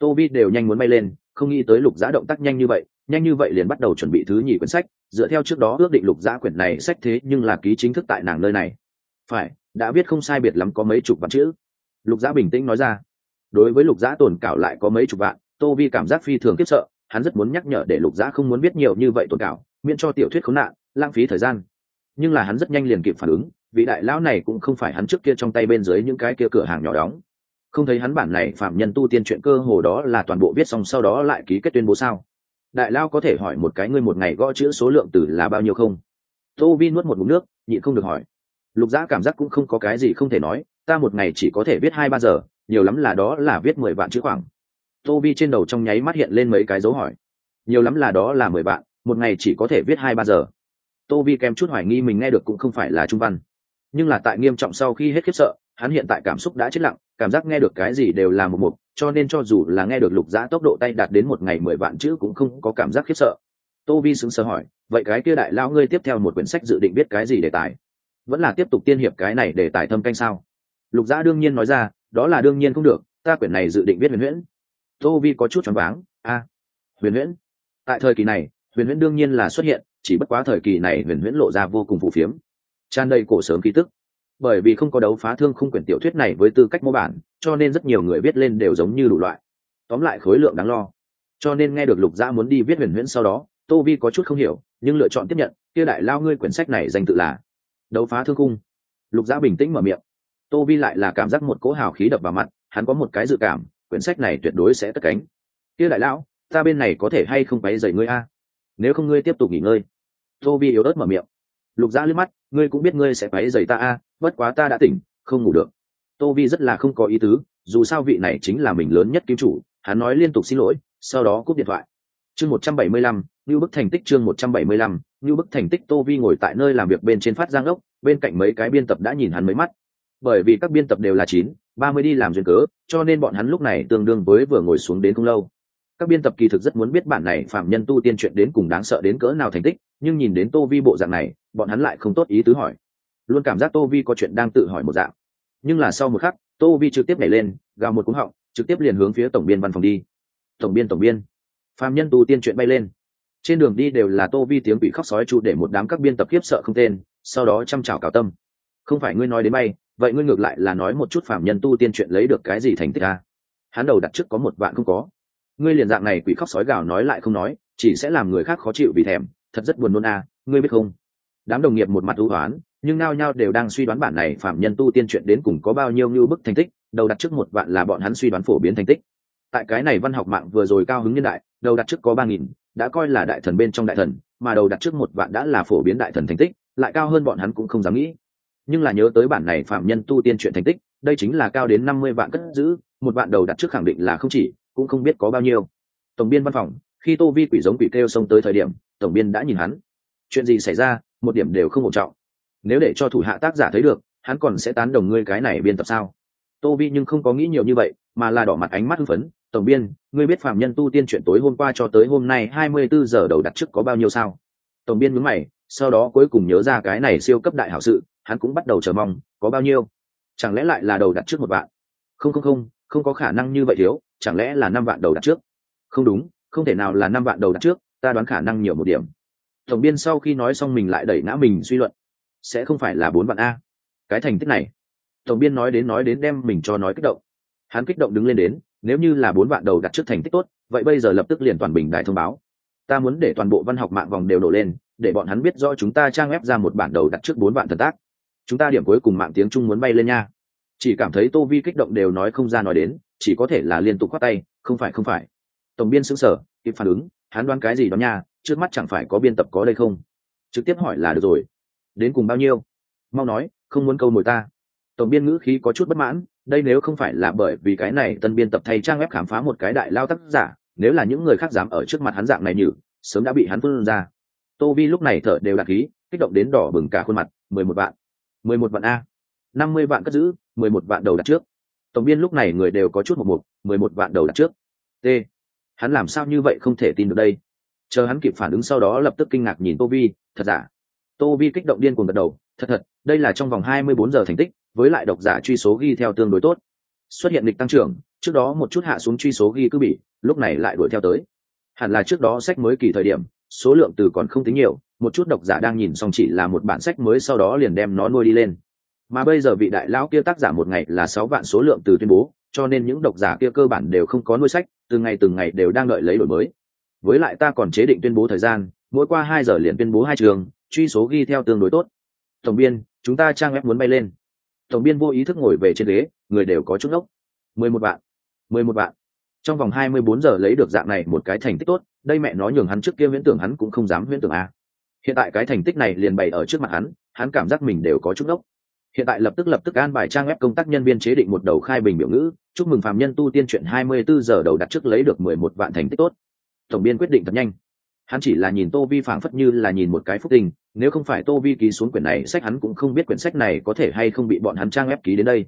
tô vi đều nhanh muốn bay lên, không nghĩ tới lục giã động tác nhanh như vậy, nhanh như vậy liền bắt đầu chuẩn bị thứ nhì quyển sách. Dựa theo trước đó ước định lục giã quyển này sách thế nhưng là ký chính thức tại nàng nơi này. Phải, đã viết không sai biệt lắm có mấy chục vạn chữ. Lục giã bình tĩnh nói ra. Đối với lục giã tồn cảo lại có mấy chục vạn, tô vi cảm giác phi thường kiếp sợ, hắn rất muốn nhắc nhở để lục giã không muốn biết nhiều như vậy tồn cảo, miễn cho tiểu thuyết khốn nạn, lãng phí thời gian. Nhưng là hắn rất nhanh liền kịp phản ứng, vị đại lão này cũng không phải hắn trước kia trong tay bên dưới những cái kia cửa hàng nhỏ đóng không thấy hắn bản này phạm nhân tu tiên chuyện cơ hồ đó là toàn bộ viết xong sau đó lại ký kết tuyên bố sao? Đại lao có thể hỏi một cái ngươi một ngày gõ chữ số lượng từ là bao nhiêu không? Tô vi nuốt một mụn nước, nhịn không được hỏi. Lục giã cảm giác cũng không có cái gì không thể nói, ta một ngày chỉ có thể viết hai ba giờ, nhiều lắm là đó là viết mười vạn chữ khoảng. Tô vi trên đầu trong nháy mắt hiện lên mấy cái dấu hỏi. Nhiều lắm là đó là mười vạn, một ngày chỉ có thể viết hai ba giờ. Tô vi kèm chút hoài nghi mình nghe được cũng không phải là trung văn. Nhưng là tại nghiêm trọng sau khi hết khiếp sợ, hắn hiện tại cảm xúc đã chết lặng cảm giác nghe được cái gì đều là một mục cho nên cho dù là nghe được lục giã tốc độ tay đạt đến một ngày mười vạn chữ cũng không có cảm giác khiếp sợ. Tô vi xứng sờ hỏi, vậy cái kia đại lão ngươi tiếp theo một quyển sách dự định biết cái gì đề tài? Vẫn là tiếp tục tiên hiệp cái này để tài thâm canh sao? Lục giã đương nhiên nói ra, đó là đương nhiên không được, ta quyển này dự định viết huyền huyễn. Tô vi có chút choáng váng, a, huyền huyễn. Tại thời kỳ này, huyền huyễn đương nhiên là xuất hiện, chỉ bất quá thời kỳ này huyền huyễn lộ ra vô cùng phù phiếm. Tràn đầy cổ sớm ký tức bởi vì không có đấu phá thương khung quyển tiểu thuyết này với tư cách mô bản, cho nên rất nhiều người viết lên đều giống như đủ loại. Tóm lại khối lượng đáng lo. Cho nên nghe được lục gia muốn đi viết huyền huyễn sau đó, tô vi có chút không hiểu, nhưng lựa chọn tiếp nhận, kia đại lao ngươi quyển sách này danh tự là đấu phá thương khung. Lục gia bình tĩnh mở miệng. Tô vi lại là cảm giác một cỗ hào khí đập vào mặt, hắn có một cái dự cảm, quyển sách này tuyệt đối sẽ cất cánh. Kia đại lão ta bên này có thể hay không quấy dậy ngươi a? Nếu không ngươi tiếp tục nghỉ ngơi. Tô vi yếu ớt mở miệng. Lục gia liếc mắt ngươi cũng biết ngươi sẽ quấy rầy ta a, bất quá ta đã tỉnh, không ngủ được. Tô vi rất là không có ý tứ, dù sao vị này chính là mình lớn nhất kiếm chủ, hắn nói liên tục xin lỗi, sau đó cúp điện thoại. Chương một trăm bảy mươi lăm như bức thành tích chương một trăm bảy mươi lăm như bức thành tích tô vi ngồi tại nơi làm việc bên trên phát giang ốc, bên cạnh mấy cái biên tập đã nhìn hắn mấy mắt. Bởi vì các biên tập đều là chín, ba mươi đi làm duyên cớ, cho nên bọn hắn lúc này tương đương với vừa ngồi xuống đến không lâu. Các biên tập kỳ thực rất muốn biết bản này phạm nhân tu tiên chuyện đến cùng đáng sợ đến cỡ nào thành tích, nhưng nhìn đến tô vi bộ dạng này bọn hắn lại không tốt ý tứ hỏi. Luôn cảm giác tô vi có chuyện đang tự hỏi một dạng. Nhưng là sau một khắc tô vi trực tiếp nhảy lên gào một cúng họng trực tiếp liền hướng phía tổng biên văn phòng đi. Tổng biên tổng biên. Phạm nhân tu tiên chuyện bay lên. Trên đường đi đều là tô vi tiếng bị khóc sói trụ để một đám các biên tập khiếp sợ không tên sau đó chăm chào cào tâm. Không phải ngươi nói đến bay vậy ngươi ngược lại là nói một chút phạm nhân tu tiên chuyện lấy được cái gì thành tích à? hắn đầu đặt trước có một vạn không có. Ngươi liền dạng này quỷ khóc sói gào nói lại không nói chỉ sẽ làm người khác khó chịu vì thèm thật rất buồn nôn à, ngươi biết không? Đám đồng nghiệp một mặt ưu hoán nhưng nao nhao đều đang suy đoán bản này phạm nhân tu tiên chuyện đến cùng có bao nhiêu như bức thành tích, đầu đặt trước một vạn là bọn hắn suy đoán phổ biến thành tích. Tại cái này văn học mạng vừa rồi cao hứng nhân đại, đầu đặt trước có ba nghìn, đã coi là đại thần bên trong đại thần, mà đầu đặt trước một vạn đã là phổ biến đại thần thành tích, lại cao hơn bọn hắn cũng không dám nghĩ. Nhưng là nhớ tới bản này phạm nhân tu tiên chuyện thành tích, đây chính là cao đến năm mươi vạn cất giữ, một vạn đầu đặt trước khẳng định là không chỉ, cũng không biết có bao nhiêu. Tổng biên văn phòng, khi tô vi quỷ giống quỷ kêu xông tới thời điểm, tổng biên đã nhìn hắn. Chuyện gì xảy ra? Một điểm đều không ổn trọng. Nếu để cho thủ hạ tác giả thấy được, hắn còn sẽ tán đồng ngươi cái này biên tập sao? Tô vi nhưng không có nghĩ nhiều như vậy, mà là đỏ mặt ánh mắt hưng phấn. Tổng biên, ngươi biết phạm nhân tu tiên chuyện tối hôm qua cho tới hôm nay hai mươi bốn giờ đầu đặt trước có bao nhiêu sao? Tổng biên mướn mày, sau đó cuối cùng nhớ ra cái này siêu cấp đại hảo sự, hắn cũng bắt đầu chờ mong, có bao nhiêu? Chẳng lẽ lại là đầu đặt trước một vạn? Không không không không có khả năng như vậy thiếu, chẳng lẽ là năm vạn đầu đặt trước? Không đúng, không thể nào là năm vạn đầu đặt trước, ta đoán khả năng nhiều một điểm tổng biên sau khi nói xong mình lại đẩy ngã mình suy luận. Sẽ không phải là bốn vạn a. Cái thành tích này. Tổng biên nói đến nói đến đem mình cho nói kích động. Hắn kích động đứng lên đến, nếu như là bốn vạn đầu đặt trước thành tích tốt, vậy bây giờ lập tức liền toàn bình đại thông báo. Ta muốn để toàn bộ văn học mạng vòng đều nổ lên, để bọn hắn biết rõ chúng ta trang ép ra một bản đầu đặt trước bốn vạn thần tác. Chúng ta điểm cuối cùng mạng tiếng trung muốn bay lên nha. Chỉ cảm thấy tô vi kích động đều nói không ra nói đến, chỉ có thể là liên tục khoác tay, không phải không phải. Tổng biên xứng sở kịp phản ứng, hắn đoán cái gì đó nha trước mắt chẳng phải có biên tập có đây không? Trực tiếp hỏi là được rồi. Đến cùng bao nhiêu? Mau nói, không muốn câu mồi ta. Tổng biên ngữ khí có chút bất mãn, đây nếu không phải là bởi vì cái này tân biên tập thay trang web khám phá một cái đại lao tác giả, nếu là những người khác dám ở trước mặt hắn dạng này nhử, sớm đã bị hắn vươn ra. Tô vi lúc này thở đều đặc khí, kích động đến đỏ bừng cả khuôn mặt, mười một vạn. Mười một vạn a. Năm mươi vạn cất giữ, mười một vạn đầu đặt trước. Tổng biên lúc này người đều có chút một mục, mười một vạn đầu đặt trước. T. Hắn làm sao như vậy không thể tin được đây? Chờ hắn kịp phản ứng sau đó lập tức kinh ngạc nhìn tô vi thật giả? Tô vi kích động điên cuồng gật đầu, thật thật, đây là trong vòng hai mươi bốn giờ thành tích, với lại độc giả truy số ghi theo tương đối tốt. Xuất hiện lịch tăng trưởng, trước đó một chút hạ xuống truy số ghi cứ bị, lúc này lại đuổi theo tới. Hẳn là trước đó sách mới kỳ thời điểm, số lượng từ còn không tính nhiều, một chút độc giả đang nhìn xong chỉ là một bản sách mới sau đó liền đem nó nuôi đi lên. Mà bây giờ vị đại lão kia tác giả một ngày là sáu vạn số lượng từ tuyên bố, cho nên những độc giả kia cơ bản đều không có nuôi sách từ ngày từng ngày đều đang đợi lấy đổi mới với lại ta còn chế định tuyên bố thời gian, mỗi qua hai giờ liền tuyên bố hai trường, truy số ghi theo tương đối tốt. Tổng biên, chúng ta trang web muốn bay lên. Tổng biên vô ý thức ngồi về trên ghế, người đều có chút ngốc mười một bạn. Mười một bạn. Trong vòng hai mươi bốn giờ lấy được dạng này một cái thành tích tốt, đây mẹ nó nhường hắn trước kia huyễn tưởng hắn cũng không dám huyễn tưởng a hiện tại cái thành tích này liền bày ở trước mặt hắn hắn cảm giác mình đều có chút ngốc hiện tại lập tức lập tức an bài trang web công tác nhân viên chế định một đầu khai bình biểu ngữ, chúc mừng phạm nhân tu tiên chuyện hai mươi bốn giờ đầu đặt trước lấy được mười một vạn thành tích tốt tổng biên quyết định thật nhanh. Hắn chỉ là nhìn tô vi phảng phất như là nhìn một cái phúc tình nếu không phải tô vi ký xuống quyển này sách hắn cũng không biết quyển sách này có thể hay không bị bọn hắn trang ép ký đến đây.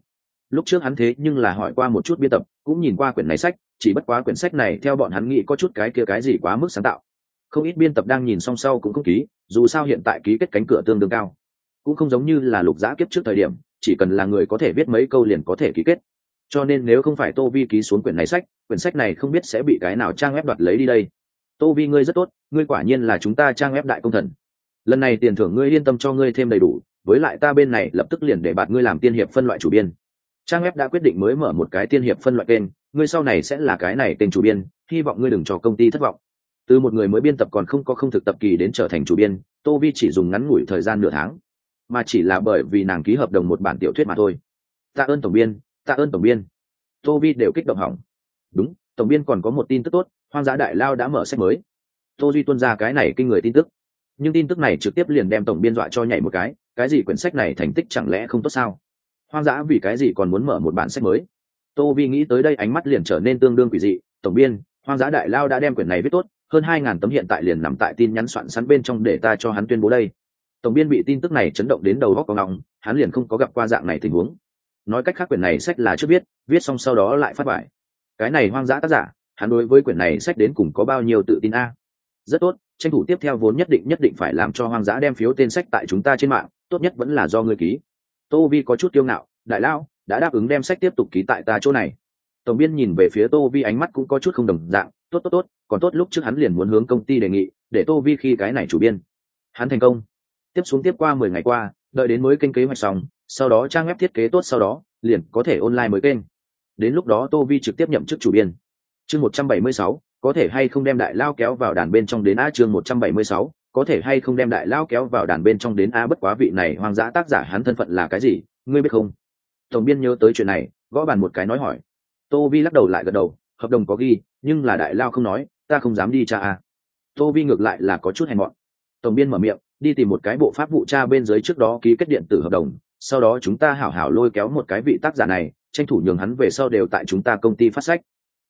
Lúc trước hắn thế nhưng là hỏi qua một chút biên tập, cũng nhìn qua quyển này sách, chỉ bất quá quyển sách này theo bọn hắn nghĩ có chút cái kia cái gì quá mức sáng tạo. Không ít biên tập đang nhìn song sau cũng không ký, dù sao hiện tại ký kết cánh cửa tương đương cao. Cũng không giống như là lục giã kiếp trước thời điểm, chỉ cần là người có thể viết mấy câu liền có thể ký kết cho nên nếu không phải tô vi ký xuống quyển này sách, quyển sách này không biết sẽ bị cái nào trang web đoạt lấy đi đây. Tô vi, ngươi rất tốt, ngươi quả nhiên là chúng ta trang web đại công thần. Lần này tiền thưởng ngươi yên tâm cho ngươi thêm đầy đủ, với lại ta bên này lập tức liền để bạt ngươi làm tiên hiệp phân loại chủ biên. Trang web đã quyết định mới mở một cái tiên hiệp phân loại kênh, ngươi sau này sẽ là cái này kênh chủ biên, hy vọng ngươi đừng cho công ty thất vọng. Từ một người mới biên tập còn không có không thực tập kỳ đến trở thành chủ biên, tô vi chỉ dùng ngắn ngủi thời gian nửa tháng. Mà chỉ là bởi vì nàng ký hợp đồng một bản tiểu thuyết mà thôi. Tạ ơn tổng biên tạ ơn tổng biên. Tô vi đều kích động hỏng. Đúng, tổng biên còn có một tin tức tốt, hoang dã đại lao đã mở sách mới. Tô duy tuân ra cái này kinh người tin tức. Nhưng tin tức này trực tiếp liền đem tổng biên dọa cho nhảy một cái cái gì quyển sách này thành tích chẳng lẽ không tốt sao? Hoang dã vì cái gì còn muốn mở một bản sách mới? Tô vi nghĩ tới đây ánh mắt liền trở nên tương đương quỷ dị, tổng biên, hoang dã đại lao đã đem quyển này viết tốt, hơn hai ngàn tấm hiện tại liền nằm tại tin nhắn soạn sẵn bên trong để ta cho hắn tuyên bố đây. Tổng biên bị tin tức này chấn động đến đầu góc có ngọng, hắn liền không có gặp qua dạng này tình huống nói cách khác quyển này sách là chưa biết, viết xong sau đó lại phát bài. Cái này hoang dã tác giả, hắn đối với quyển này sách đến cùng có bao nhiêu tự tin a? Rất tốt, tranh thủ tiếp theo vốn nhất định nhất định phải làm cho hoang dã đem phiếu tên sách tại chúng ta trên mạng, tốt nhất vẫn là do ngươi ký. Tô vi có chút kiêu ngạo, đại lao đã đáp ứng đem sách tiếp tục ký tại ta chỗ này. Tổng biên nhìn về phía tô vi ánh mắt cũng có chút không đồng dạng, tốt tốt tốt, còn tốt lúc trước hắn liền muốn hướng công ty đề nghị, để tô vi khi cái này chủ biên. Hắn thành công. Tiếp xuống tiếp qua mười ngày qua, đợi đến mới kênh kế hoạch xong sau đó trang web thiết kế tốt sau đó, liền có thể online mới kênh. Đến lúc đó tô vi trực tiếp nhậm chức chủ biên. Chương một trăm bảy mươi sáu, có thể hay không đem đại lao kéo vào đàn bên trong đến a chương một trăm bảy mươi sáu, có thể hay không đem đại lao kéo vào đàn bên trong đến a bất quá vị này hoang dã tác giả hắn thân phận là cái gì, ngươi biết không? Tổng biên nhớ tới chuyện này, gõ bàn một cái nói hỏi. Tô vi lắc đầu lại gật đầu, hợp đồng có ghi, nhưng là đại lao không nói, ta không dám đi cha a. Tô vi ngược lại là có chút hèn mọn. Tổng biên mở miệng, đi tìm một cái bộ pháp vụ cha bên dưới trước đó ký kết điện tử hợp đồng sau đó chúng ta hảo hảo lôi kéo một cái vị tác giả này, tranh thủ nhường hắn về sau đều tại chúng ta công ty phát sách.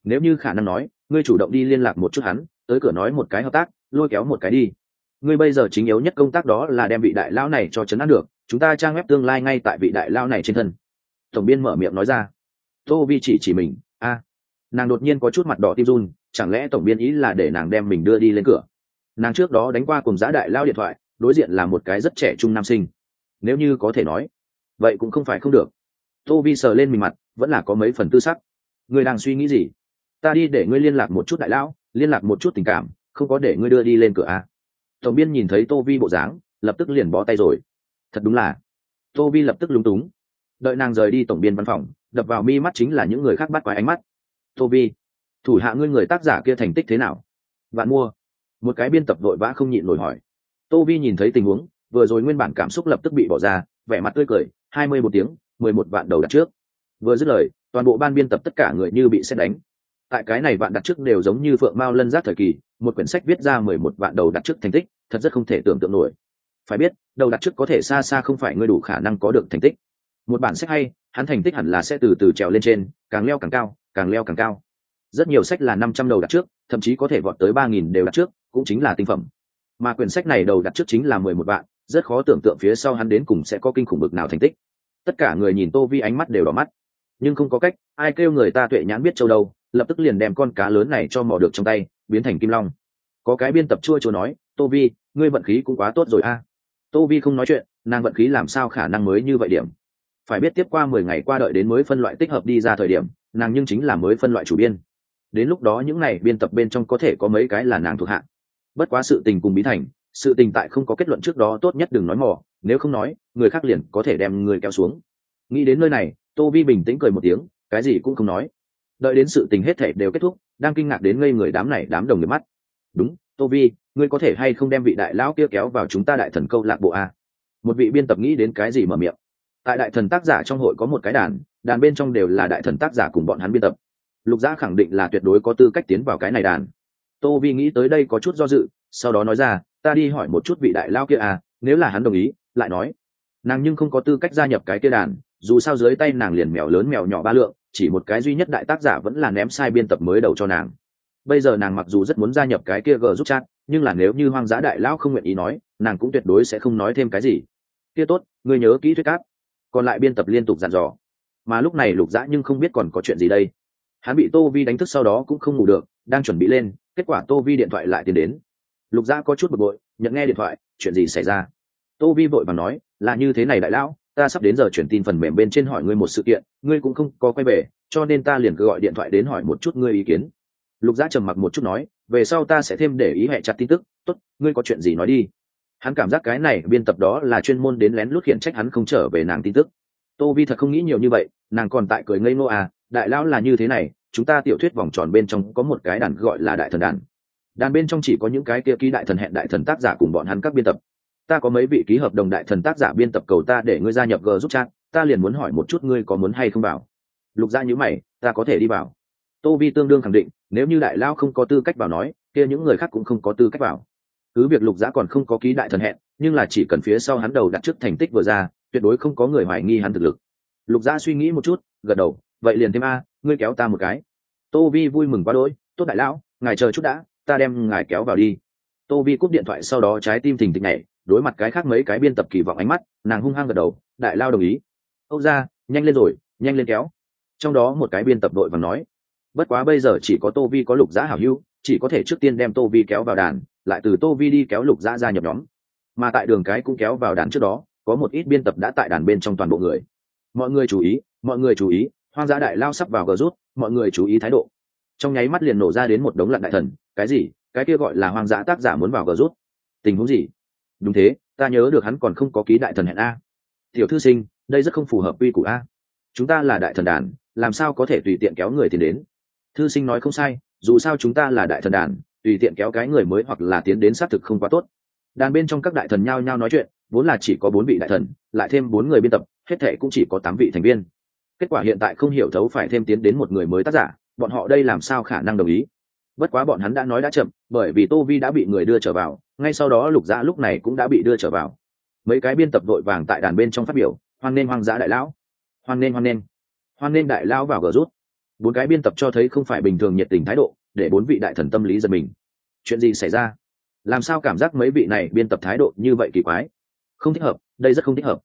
Nếu như khả năng nói, ngươi chủ động đi liên lạc một chút hắn, tới cửa nói một cái hợp tác, lôi kéo một cái đi. Ngươi bây giờ chính yếu nhất công tác đó là đem vị đại lao này cho chấn áp được, chúng ta trang web tương lai ngay tại vị đại lao này trên thân. Tổng biên mở miệng nói ra. Tô vi chỉ chỉ mình, a. Nàng đột nhiên có chút mặt đỏ tim run, chẳng lẽ tổng biên ý là để nàng đem mình đưa đi lên cửa? Nàng trước đó đánh qua cùng giá đại lao điện thoại, đối diện là một cái rất trẻ trung nam sinh. Nếu như có thể nói vậy cũng không phải không được. Tô vi sờ lên mình mặt, vẫn là có mấy phần tư sắc. Ngươi đang suy nghĩ gì? Ta đi để ngươi liên lạc một chút đại lão, liên lạc một chút tình cảm, không có để ngươi đưa đi lên cửa a tổng biên nhìn thấy tô vi bộ dáng, lập tức liền bó tay rồi. Thật đúng là. Tô vi lập tức lúng túng. Đợi nàng rời đi tổng biên văn phòng, đập vào mi mắt chính là những người khác bắt quái ánh mắt. Tô vi, thủ hạ ngươi người tác giả kia thành tích thế nào? Bạn mua. Một cái biên tập vội vã không nhịn nổi hỏi. Tô vi nhìn thấy tình huống, vừa rồi nguyên bản cảm xúc lập tức bị bỏ ra vẻ mặt tươi cười, hai mươi một tiếng, mười một vạn đầu đặt trước. Vừa dứt lời, toàn bộ ban biên tập tất cả người như bị xét đánh. Tại cái này vạn đặt trước đều giống như phượng mao lân giác thời kỳ, một quyển sách viết ra mười một vạn đầu đặt trước thành tích, thật rất không thể tưởng tượng nổi. Phải biết, đầu đặt trước có thể xa xa không phải người đủ khả năng có được thành tích. Một bản sách hay, hắn thành tích hẳn là sẽ từ từ trèo lên trên, càng leo càng cao, càng leo càng cao. Rất nhiều sách là năm trăm đầu đặt trước, thậm chí có thể vọt tới ba nghìn đều đặt trước, cũng chính là tinh phẩm. Mà quyển sách này đầu đặt trước chính là mười một vạn rất khó tưởng tượng phía sau hắn đến cùng sẽ có kinh khủng bực nào thành tích. Tất cả người nhìn tô vi ánh mắt đều đỏ mắt. Nhưng không có cách, ai kêu người ta tuệ nhãn biết châu đâu, lập tức liền đem con cá lớn này cho mò được trong tay, biến thành kim long. Có cái biên tập chua chua nói, tô vi, ngươi vận khí cũng quá tốt rồi a. Tô vi không nói chuyện, nàng vận khí làm sao khả năng mới như vậy điểm? Phải biết tiếp qua mười ngày qua đợi đến mới phân loại tích hợp đi ra thời điểm, nàng nhưng chính là mới phân loại chủ biên. Đến lúc đó những này biên tập bên trong có thể có mấy cái là nàng thuộc hạ. Bất quá sự tình cùng bí thành sự tình tại không có kết luận trước đó tốt nhất đừng nói mò, nếu không nói, người khác liền có thể đem người kéo xuống. Nghĩ đến nơi này, tô vi bình tĩnh cười một tiếng, cái gì cũng không nói. Đợi đến sự tình hết thể đều kết thúc, đang kinh ngạc đến ngây người đám này đám đồng nghiệp mắt. Đúng, tô vi, ngươi có thể hay không đem vị đại lão kia kéo vào chúng ta đại thần câu lạc bộ a? Một vị biên tập nghĩ đến cái gì mở miệng. Tại đại thần tác giả trong hội có một cái đàn đàn bên trong đều là đại thần tác giả cùng bọn hắn biên tập. Lục gia khẳng định là tuyệt đối có tư cách tiến vào cái này đàn. Tô vi nghĩ tới đây có chút do dự, sau đó nói ra ta đi hỏi một chút vị đại lao kia à nếu là hắn đồng ý, lại nói. Nàng nhưng không có tư cách gia nhập cái kia đàn, dù sao dưới tay nàng liền mèo lớn mèo nhỏ ba lượng, chỉ một cái duy nhất đại tác giả vẫn là ném sai biên tập mới đầu cho nàng. Bây giờ nàng mặc dù rất muốn gia nhập cái kia g giúp chat, nhưng là nếu như hoang dã đại lão không nguyện ý nói, nàng cũng tuyệt đối sẽ không nói thêm cái gì. Kia tốt, ngươi nhớ kỹ thuyết cáp còn lại biên tập liên tục dặn dò. Mà lúc này lục dã nhưng không biết còn có chuyện gì đây. Hắn bị tô vi đánh thức sau đó cũng không ngủ được, đang chuẩn bị lên, kết quả tô vi điện thoại lại tiến đến lục dã có chút bực bội, nhận nghe điện thoại, chuyện gì xảy ra? Tô vi vội và nói, là như thế này đại lão, ta sắp đến giờ chuyển tin phần mềm bên trên hỏi ngươi một sự kiện, ngươi cũng không có quay về, cho nên ta liền cứ gọi điện thoại đến hỏi một chút ngươi ý kiến. Lục dã trầm mặc một chút nói, về sau ta sẽ thêm để ý hệ chặt tin tức, tốt, ngươi có chuyện gì nói đi. Hắn cảm giác cái này biên tập đó là chuyên môn đến lén lút hiện trách hắn không trở về nàng tin tức. Tô vi thật không nghĩ nhiều như vậy, nàng còn tại cười ngây ngô à đại lão là như thế này, chúng ta tiểu thuyết vòng tròn bên trong có một cái đàn gọi là đại thần đàn đàn bên trong chỉ có những cái kia ký đại thần hẹn đại thần tác giả cùng bọn hắn các biên tập. Ta có mấy vị ký hợp đồng đại thần tác giả biên tập cầu ta để ngươi gia nhập g giúp chat, ta liền muốn hỏi một chút ngươi có muốn hay không vào lục gia nhữ mày, ta có thể đi vào tô vi tương đương khẳng định, nếu như đại lao không có tư cách vào nói, kia những người khác cũng không có tư cách vào cứ việc lục giã còn không có ký đại thần hẹn, nhưng là chỉ cần phía sau hắn đầu đặt trước thành tích vừa ra, tuyệt đối không có người hoài nghi hắn thực lực. Lục giã suy nghĩ một chút, gật đầu, vậy liền thêm a, ngươi kéo ta một cái. Tô vi vui mừng quá đỗi, tốt đại lão, ngài chờ chút đã ta đem ngài kéo vào đi. Tô vi cúp điện thoại sau đó trái tim thình thịch nhảy, đối mặt cái khác mấy cái biên tập kỳ vọng ánh mắt, nàng hung hăng gật đầu, đại lao đồng ý. Âu ra, nhanh lên rồi, nhanh lên kéo. Trong đó một cái biên tập đội và nói, bất quá bây giờ chỉ có tô vi có lục giã hảo hữu, chỉ có thể trước tiên đem tô vi kéo vào đàn, lại từ tô vi đi kéo lục giã ra nhập nhóm. Mà tại đường cái cũng kéo vào đàn trước đó, có một ít biên tập đã tại đàn bên trong toàn bộ người. Mọi người chú ý, mọi người chú ý, hoang dã đại lao sắp vào gờ rút, mọi người chú ý thái độ. Trong nháy mắt liền nổ ra đến một đống lặn đại thần cái gì? Cái kia gọi là hoang dã tác giả muốn vào gờ rút. Tình huống gì? Đúng thế, ta nhớ được hắn còn không có ký đại thần hẹn a. Tiểu thư sinh, đây rất không phù hợp quy củ a. Chúng ta là đại thần đàn, làm sao có thể tùy tiện kéo người tiền đến? Thư sinh nói không sai, dù sao chúng ta là đại thần đàn, tùy tiện kéo cái người mới hoặc là tiến đến xác thực không quá tốt. Đàn bên trong các đại thần nhao nhao nói chuyện, vốn là chỉ có bốn vị đại thần, lại thêm bốn người biên tập, hết thệ cũng chỉ có tám vị thành viên. Kết quả hiện tại không hiểu thấu phải thêm tiến đến một người mới tác giả, bọn họ đây làm sao khả năng đồng ý? Bất quá bọn hắn đã nói đã chậm, bởi vì tô vi đã bị người đưa trở vào, ngay sau đó lục dã lúc này cũng đã bị đưa trở vào. Mấy cái biên tập vội vàng tại đàn bên trong phát biểu, hoan nên hoang dã đại lão. Hoan nên hoan nên hoan nên đại lão vào gờ rút. Bốn cái biên tập cho thấy không phải bình thường nhiệt tình thái độ, để bốn vị đại thần tâm lý giật mình. Chuyện gì xảy ra? Làm sao cảm giác mấy vị này biên tập thái độ như vậy kỳ quái? Không thích hợp, đây rất không thích hợp.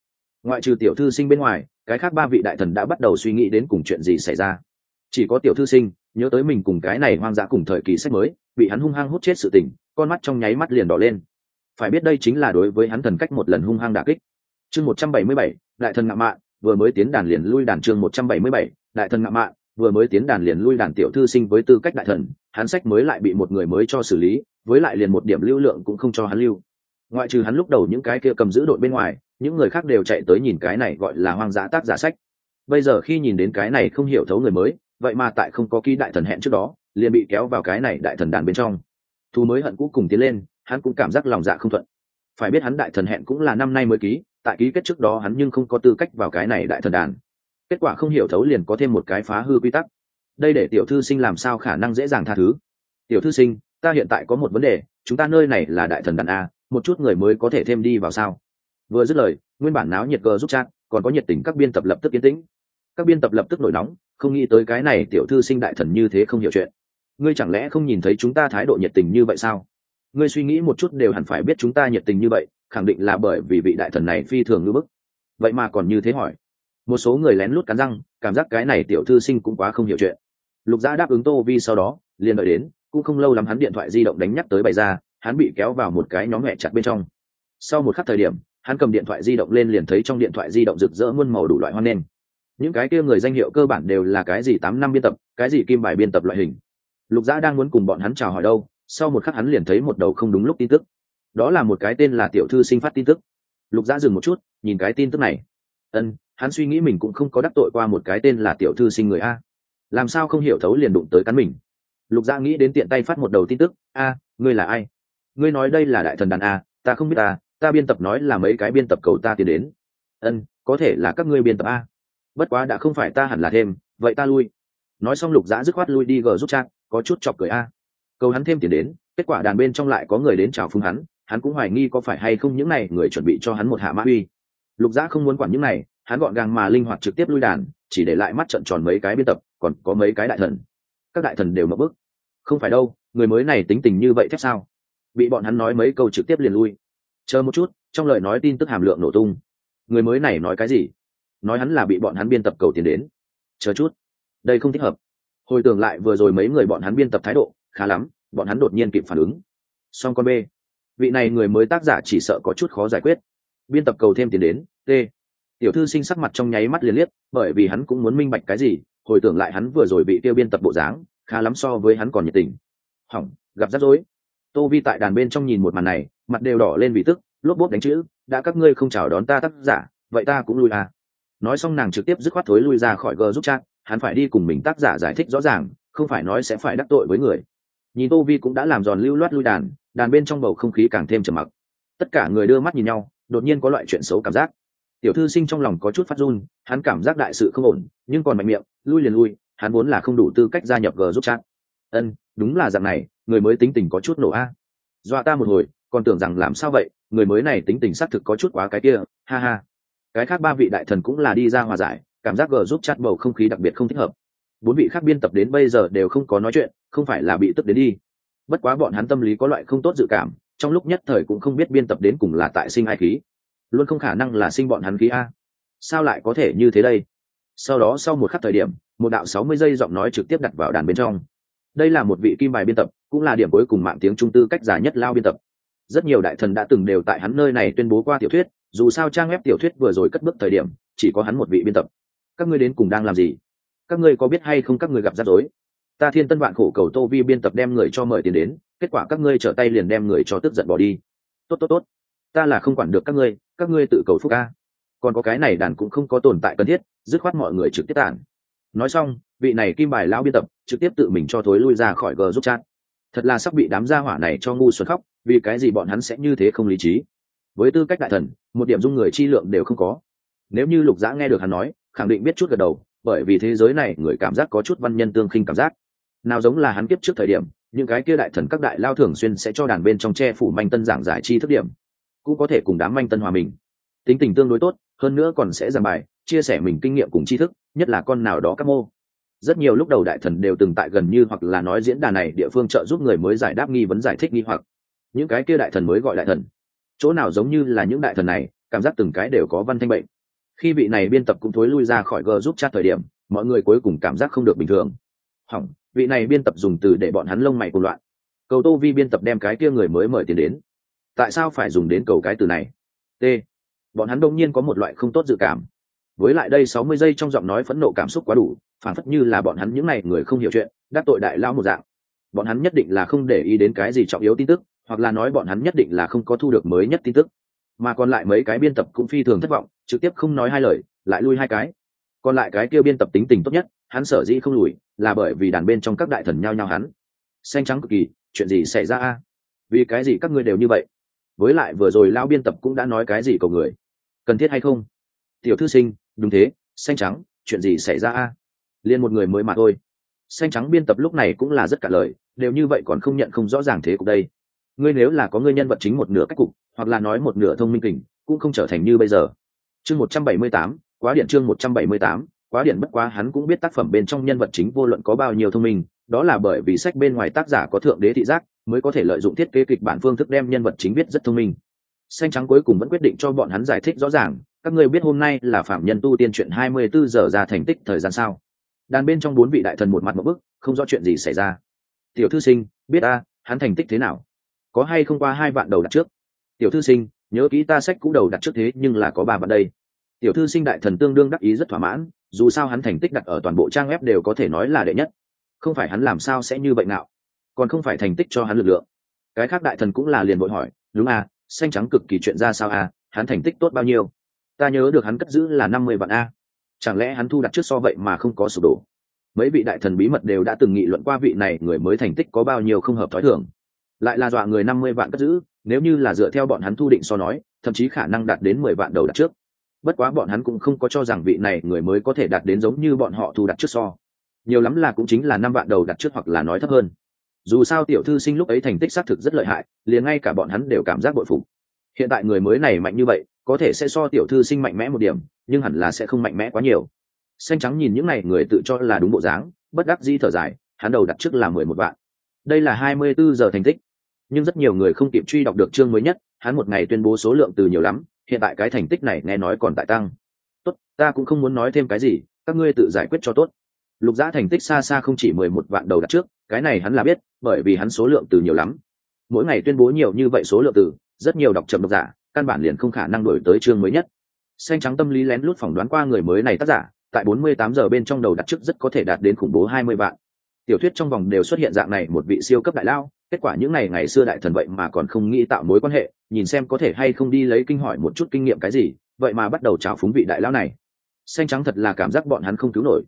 Ngoại trừ tiểu thư sinh bên ngoài, cái khác ba vị đại thần đã bắt đầu suy nghĩ đến cùng chuyện gì xảy ra chỉ có tiểu thư sinh, nhớ tới mình cùng cái này hoang dã cùng thời kỳ sách mới, bị hắn hung hăng hút chết sự tình, con mắt trong nháy mắt liền đỏ lên. Phải biết đây chính là đối với hắn thần cách một lần hung hăng đà kích. Chương một trăm bảy mươi bảy, đại thần ngạo mạn, vừa mới tiến đàn liền lui đàn chương một trăm bảy mươi bảy, đại thần ngạo mạn, vừa mới tiến đàn liền lui đàn tiểu thư sinh với tư cách đại thần, hắn sách mới lại bị một người mới cho xử lý, với lại liền một điểm lưu lượng cũng không cho hắn lưu. Ngoại trừ hắn lúc đầu những cái kia cầm giữ đội bên ngoài, những người khác đều chạy tới nhìn cái này gọi là hoang dã tác giả sách. Bây giờ khi nhìn đến cái này không hiểu thấu người mới vậy mà tại không có ký đại thần hẹn trước đó, liền bị kéo vào cái này đại thần đàn bên trong. Thu mới hận cũ cùng tiến lên, hắn cũng cảm giác lòng dạ không thuận. Phải biết hắn đại thần hẹn cũng là năm nay mới ký, tại ký kết trước đó hắn nhưng không có tư cách vào cái này đại thần đàn. Kết quả không hiểu thấu liền có thêm một cái phá hư quy tắc. Đây để tiểu thư sinh làm sao khả năng dễ dàng tha thứ? Tiểu thư sinh, ta hiện tại có một vấn đề, chúng ta nơi này là đại thần đàn a, một chút người mới có thể thêm đi vào sao? Vừa dứt lời, nguyên bản náo nhiệt cờ giúp chat, còn có nhiệt tình các biên tập lập tức yên tĩnh các biên tập lập tức nổi nóng, không nghĩ tới cái này tiểu thư sinh đại thần như thế không hiểu chuyện. Ngươi chẳng lẽ không nhìn thấy chúng ta thái độ nhiệt tình như vậy sao? Ngươi suy nghĩ một chút đều hẳn phải biết chúng ta nhiệt tình như vậy, khẳng định là bởi vì vị đại thần này phi thường ngưỡng bức. Vậy mà còn như thế hỏi. Một số người lén lút cắn răng, cảm giác cái này tiểu thư sinh cũng quá không hiểu chuyện. Lục gia đáp ứng tô vi sau đó, liền đợi đến, cũng không lâu lắm hắn điện thoại di động đánh nhắc tới bày ra, hắn bị kéo vào một cái nhóm mẹ chặt bên trong. Sau một khắc thời điểm, hắn cầm điện thoại di động lên liền thấy trong điện thoại di động rực rỡ muôn màu đủ loại hoan nen những cái kia người danh hiệu cơ bản đều là cái gì tám năm biên tập, cái gì kim bài biên tập loại hình. Lục dã đang muốn cùng bọn hắn chào hỏi đâu, sau một khắc hắn liền thấy một đầu không đúng lúc tin tức. Đó là một cái tên là tiểu thư sinh phát tin tức. Lục dã dừng một chút, nhìn cái tin tức này. Ân, hắn suy nghĩ mình cũng không có đắc tội qua một cái tên là tiểu thư sinh người a. Làm sao không hiểu thấu liền đụng tới cắn mình? Lục dã nghĩ đến tiện tay phát một đầu tin tức. A, ngươi là ai? Ngươi nói đây là đại thần đàn a, ta không biết ta ta biên tập nói là mấy cái biên tập cầu ta tiến đến. Ân, có thể là các ngươi biên tập a bất quá đã không phải ta hẳn là thêm, vậy ta lui. Nói xong lục dã dứt khoát lui đi gờ giúp trang có chút chọc cười a. Cầu hắn thêm tiền đến, kết quả đàn bên trong lại có người đến chào phúng hắn hắn cũng hoài nghi có phải hay không những này người chuẩn bị cho hắn một hạ mã uy. Lục dã không muốn quản những này, hắn gọn gàng mà linh hoạt trực tiếp lui đàn, chỉ để lại mắt trận tròn mấy cái biên tập, còn có mấy cái đại thần. Các đại thần đều mập bức không phải đâu, người mới này tính tình như vậy thép sao? Bị bọn hắn nói mấy câu trực tiếp liền lui. Chờ một chút, trong lời nói tin tức hàm lượng nổ tung. Người mới này nói cái gì? Nói hắn là bị bọn hắn biên tập cầu tiền đến. Chờ chút. Đây không thích hợp. Hồi tưởng lại vừa rồi mấy người bọn hắn biên tập thái độ, khá lắm, bọn hắn đột nhiên kịp phản ứng. Song con b. Vị này người mới tác giả chỉ sợ có chút khó giải quyết. Biên tập cầu thêm tiền đến, t. Tiểu thư sinh sắc mặt trong nháy mắt liền liếc, bởi vì hắn cũng muốn minh bạch cái gì, hồi tưởng lại hắn vừa rồi bị tiêu biên tập bộ dáng, khá lắm so với hắn còn nhiệt tình. Hỏng, gặp rắc rối. Tô vi tại đàn bên trong nhìn một màn này, mặt đều đỏ lên vì tức, lốp bốp đánh chữ, đã các ngươi không chào đón ta tác giả, vậy ta cũng lui à nói xong nàng trực tiếp dứt khoát thối lui ra khỏi gờ giúp chat, hắn phải đi cùng mình tác giả giải thích rõ ràng, không phải nói sẽ phải đắc tội với người. Nhìn tô vi cũng đã làm giòn lưu loát lui đàn đàn bên trong bầu không khí càng thêm trầm mặc. Tất cả người đưa mắt nhìn nhau, đột nhiên có loại chuyện xấu cảm giác. Tiểu thư sinh trong lòng có chút phát run, hắn cảm giác đại sự không ổn, nhưng còn mạnh miệng, lui liền lui, hắn vốn là không đủ tư cách gia nhập g giúp chat. Ân, đúng là dạng này, người mới tính tình có chút nổ a. À. dọa ta một hồi, còn tưởng rằng làm sao vậy, người mới này tính tình xác thực có chút quá cái kia, ha ha cái khác ba vị đại thần cũng là đi ra hòa giải, cảm giác g giúp chặt bầu không khí đặc biệt không thích hợp. Bốn vị khác biên tập đến bây giờ đều không có nói chuyện, không phải là bị tức đến đi. Bất quá bọn hắn tâm lý có loại không tốt dự cảm, trong lúc nhất thời cũng không biết biên tập đến cùng là tại sinh ai khí. Luôn không khả năng là sinh bọn hắn khí a. Sao lại có thể như thế đây? Sau đó sau một khắc thời điểm, một đạo sáu mươi giây giọng nói trực tiếp đặt vào đàn bên trong. Đây là một vị kim bài biên tập, cũng là điểm cuối cùng mạng tiếng trung tư cách giả nhất lao biên tập. Rất nhiều đại thần đã từng đều tại hắn nơi này tuyên bố qua tiểu thuyết dù sao trang web tiểu thuyết vừa rồi cất bước thời điểm, chỉ có hắn một vị biên tập. Các ngươi đến cùng đang làm gì? Các ngươi có biết hay không các ngươi gặp rắc rối? Ta thiên tân vạn khổ cầu tô vi biên tập đem người cho mời tiền đến, kết quả các ngươi trở tay liền đem người cho tức giận bỏ đi. Tốt tốt tốt. Ta là không quản được các ngươi các ngươi tự cầu phúc ca. Còn có cái này đàn cũng không có tồn tại cần thiết, dứt khoát mọi người trực tiếp tản. Nói xong, vị này kim bài lão biên tập trực tiếp tự mình cho thối lui ra khỏi g giúp chat. Thật là sắp bị đám gia hỏa này cho ngu xuẩn khóc, vì cái gì bọn hắn sẽ như thế không lý trí? Với tư cách đại thần, một điểm dung người chi lượng đều không có. Nếu như lục dã nghe được hắn nói, khẳng định biết chút gật đầu, bởi vì thế giới này người cảm giác có chút văn nhân tương khinh cảm giác. Nào giống là hắn kiếp trước thời điểm, những cái kia đại thần các đại lao thường xuyên sẽ cho đàn bên trong che phủ manh tân giảng giải chi thức điểm, cũng có thể cùng đám manh tân hòa mình. Tính tình tương đối tốt, hơn nữa còn sẽ giảng bài, chia sẻ mình kinh nghiệm cùng tri thức, nhất là con nào đó các mô. Rất nhiều lúc đầu đại thần đều từng tại gần như hoặc là nói diễn đàn này địa phương trợ giúp người mới giải đáp nghi vấn giải thích nghi hoặc. Những cái kia đại thần mới gọi đại thần chỗ nào giống như là những đại thần này, cảm giác từng cái đều có văn thanh bệnh. Khi vị này biên tập cũng thối lui ra khỏi g giúp chat thời điểm, mọi người cuối cùng cảm giác không được bình thường. Hỏng, vị này biên tập dùng từ để bọn hắn lông mày cùng loạn. Cầu tô vi biên tập đem cái kia người mới mời tiền đến. Tại sao phải dùng đến cầu cái từ này? T. Bọn hắn đông nhiên có một loại không tốt dự cảm. Với lại đây sáu mươi giây trong giọng nói phẫn nộ cảm xúc quá đủ, phản phất như là bọn hắn những n à y người không hiểu chuyện, đắc tội đại lao một dạng. Bọn hắn nhất định là không để ý đến cái gì trọng yếu tin tức hoặc là nói bọn hắn nhất định là không có thu được mới nhất tin tức. Mà còn lại mấy cái biên tập cũng phi thường thất vọng, trực tiếp không nói hai lời, lại lui hai cái. Còn lại cái kia biên tập tính tình tốt nhất, hắn sở dĩ không lùi, là bởi vì đàn bên trong các đại thần nhao nhao hắn. Xanh trắng cực kỳ, chuyện gì xảy ra a? Vì cái gì các ngươi đều như vậy? Với lại vừa rồi lao biên tập cũng đã nói cái gì cầu người? Cần thiết hay không? Tiểu thư sinh, đúng thế, xanh trắng, chuyện gì xảy ra a? Liền một người mới mà thôi. Xanh trắng biên tập lúc này cũng là rất cả lời, đều như vậy còn không nhận không rõ ràng thế cục đây ngươi nếu là có ngươi nhân vật chính một nửa cách cục, hoặc là nói một nửa thông minh kình, cũng không trở thành như bây giờ. Chương một trăm bảy mươi tám, quá điện chương một trăm bảy mươi tám, quá điện bất quá hắn cũng biết tác phẩm bên trong nhân vật chính vô luận có bao nhiêu thông minh, đó là bởi vì sách bên ngoài tác giả có thượng đế thị giác, mới có thể lợi dụng thiết kế kịch bản phương thức đem nhân vật chính viết rất thông minh. Xanh trắng cuối cùng vẫn quyết định cho bọn hắn giải thích rõ ràng, các ngươi biết hôm nay là phạm nhân tu tiên chuyện hai mươi bốn giờ ra thành tích thời gian sao? Đàn bên trong bốn vị đại thần một mặt một bức, không rõ chuyện gì xảy ra. Tiểu thư sinh, biết a hắn thành tích thế nào? Có hay không qua hai vạn đầu đặt trước? Tiểu thư sinh, nhớ kỹ ta sách cũ đầu đặt trước thế nhưng là có ba vạn đây. Tiểu thư sinh đại thần tương đương đắc ý rất thỏa mãn, dù sao hắn thành tích đặt ở toàn bộ trang web đều có thể nói là đệ nhất. Không phải hắn làm sao sẽ như vậy nào còn không phải thành tích cho hắn lực lượng. Cái khác đại thần cũng là liền vội hỏi, đúng à xanh trắng cực kỳ chuyện ra sao à hắn thành tích tốt bao nhiêu? Ta nhớ được hắn cất giữ là năm mươi vạn a. Chẳng lẽ hắn thu đặt trước so vậy mà không có sụp đổ? Mấy vị đại thần bí mật đều đã từng nghị luận qua vị này người mới thành tích có bao nhiêu không hợp thói thường lại là dọa người năm mươi vạn cất giữ, nếu như là dựa theo bọn hắn thu định so nói, thậm chí khả năng đạt đến mười vạn đầu đặt trước. Bất quá bọn hắn cũng không có cho rằng vị này người mới có thể đạt đến giống như bọn họ thu đặt trước so. Nhiều lắm là cũng chính là năm vạn đầu đặt trước hoặc là nói thấp hơn. Dù sao tiểu thư sinh lúc ấy thành tích xác thực rất lợi hại, liền ngay cả bọn hắn đều cảm giác bội phục. Hiện tại người mới này mạnh như vậy, có thể sẽ so tiểu thư sinh mạnh mẽ một điểm, nhưng hẳn là sẽ không mạnh mẽ quá nhiều. Xanh trắng nhìn những n à y người tự cho là đúng bộ dáng, bất đắc di thở dài, hắn đầu đặt trước là mười một vạn. Đây là hai mươi bốn giờ thành tích nhưng rất nhiều người không kịp truy đọc được chương mới nhất, hắn một ngày tuyên bố số lượng từ nhiều lắm, hiện tại cái thành tích này nghe nói còn tại tăng. Tốt, ta cũng không muốn nói thêm cái gì, các ngươi tự giải quyết cho tốt. Lục giã thành tích xa xa không chỉ mười một vạn đầu đặt trước, cái này hắn là biết, bởi vì hắn số lượng từ nhiều lắm. Mỗi ngày tuyên bố nhiều như vậy số lượng từ, rất nhiều đọc chậm độc giả, căn bản liền không khả năng đổi tới chương mới nhất. Xanh trắng tâm lý lén lút phỏng đoán qua người mới này tác giả, tại 48 giờ bên trong đầu đặt trước rất có thể đạt đến khủng bố 20 vạn. Tiểu thuyết trong vòng đều xuất hiện dạng này, một vị siêu cấp đại lao kết quả những ngày ngày xưa đại thần vậy mà còn không nghĩ tạo mối quan hệ, nhìn xem có thể hay không đi lấy kinh hỏi một chút kinh nghiệm cái gì, vậy mà bắt đầu trào phúng vị đại lão này. Xanh trắng thật là cảm giác bọn hắn không cứu nổi.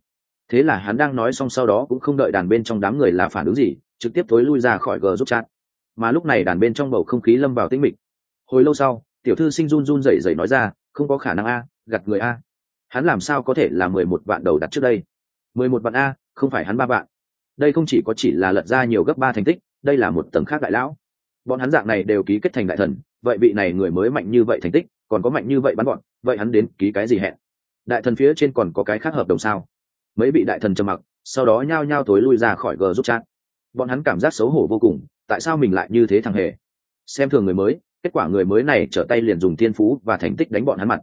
Thế là hắn đang nói xong sau đó cũng không đợi đàn bên trong đám người là phản ứng gì, trực tiếp thối lui ra khỏi gờ giúp chat. Mà lúc này đàn bên trong bầu không khí lâm vào tĩnh mịch. Hồi lâu sau, tiểu thư sinh run run rẩy rẩy nói ra, không có khả năng a gặt người a. Hắn làm sao có thể là mười một vạn đầu đặt trước đây? mười một vạn a, không phải hắn ba vạn. Đây không chỉ có chỉ là lật ra nhiều gấp ba thành tích đây là một tầng khác đại lão. Bọn hắn dạng này đều ký kết thành đại thần, vậy vị này người mới mạnh như vậy thành tích, còn có mạnh như vậy bắn bọn, vậy hắn đến ký cái gì hẹn? Đại thần phía trên còn có cái khác hợp đồng sao? Mấy vị đại thần trầm mặc, sau đó nhao nhao tối lui ra khỏi g giúp chat. Bọn hắn cảm giác xấu hổ vô cùng, tại sao mình lại như thế thằng hề? Xem thường người mới, kết quả người mới này trở tay liền dùng thiên phú và thành tích đánh bọn hắn mặt.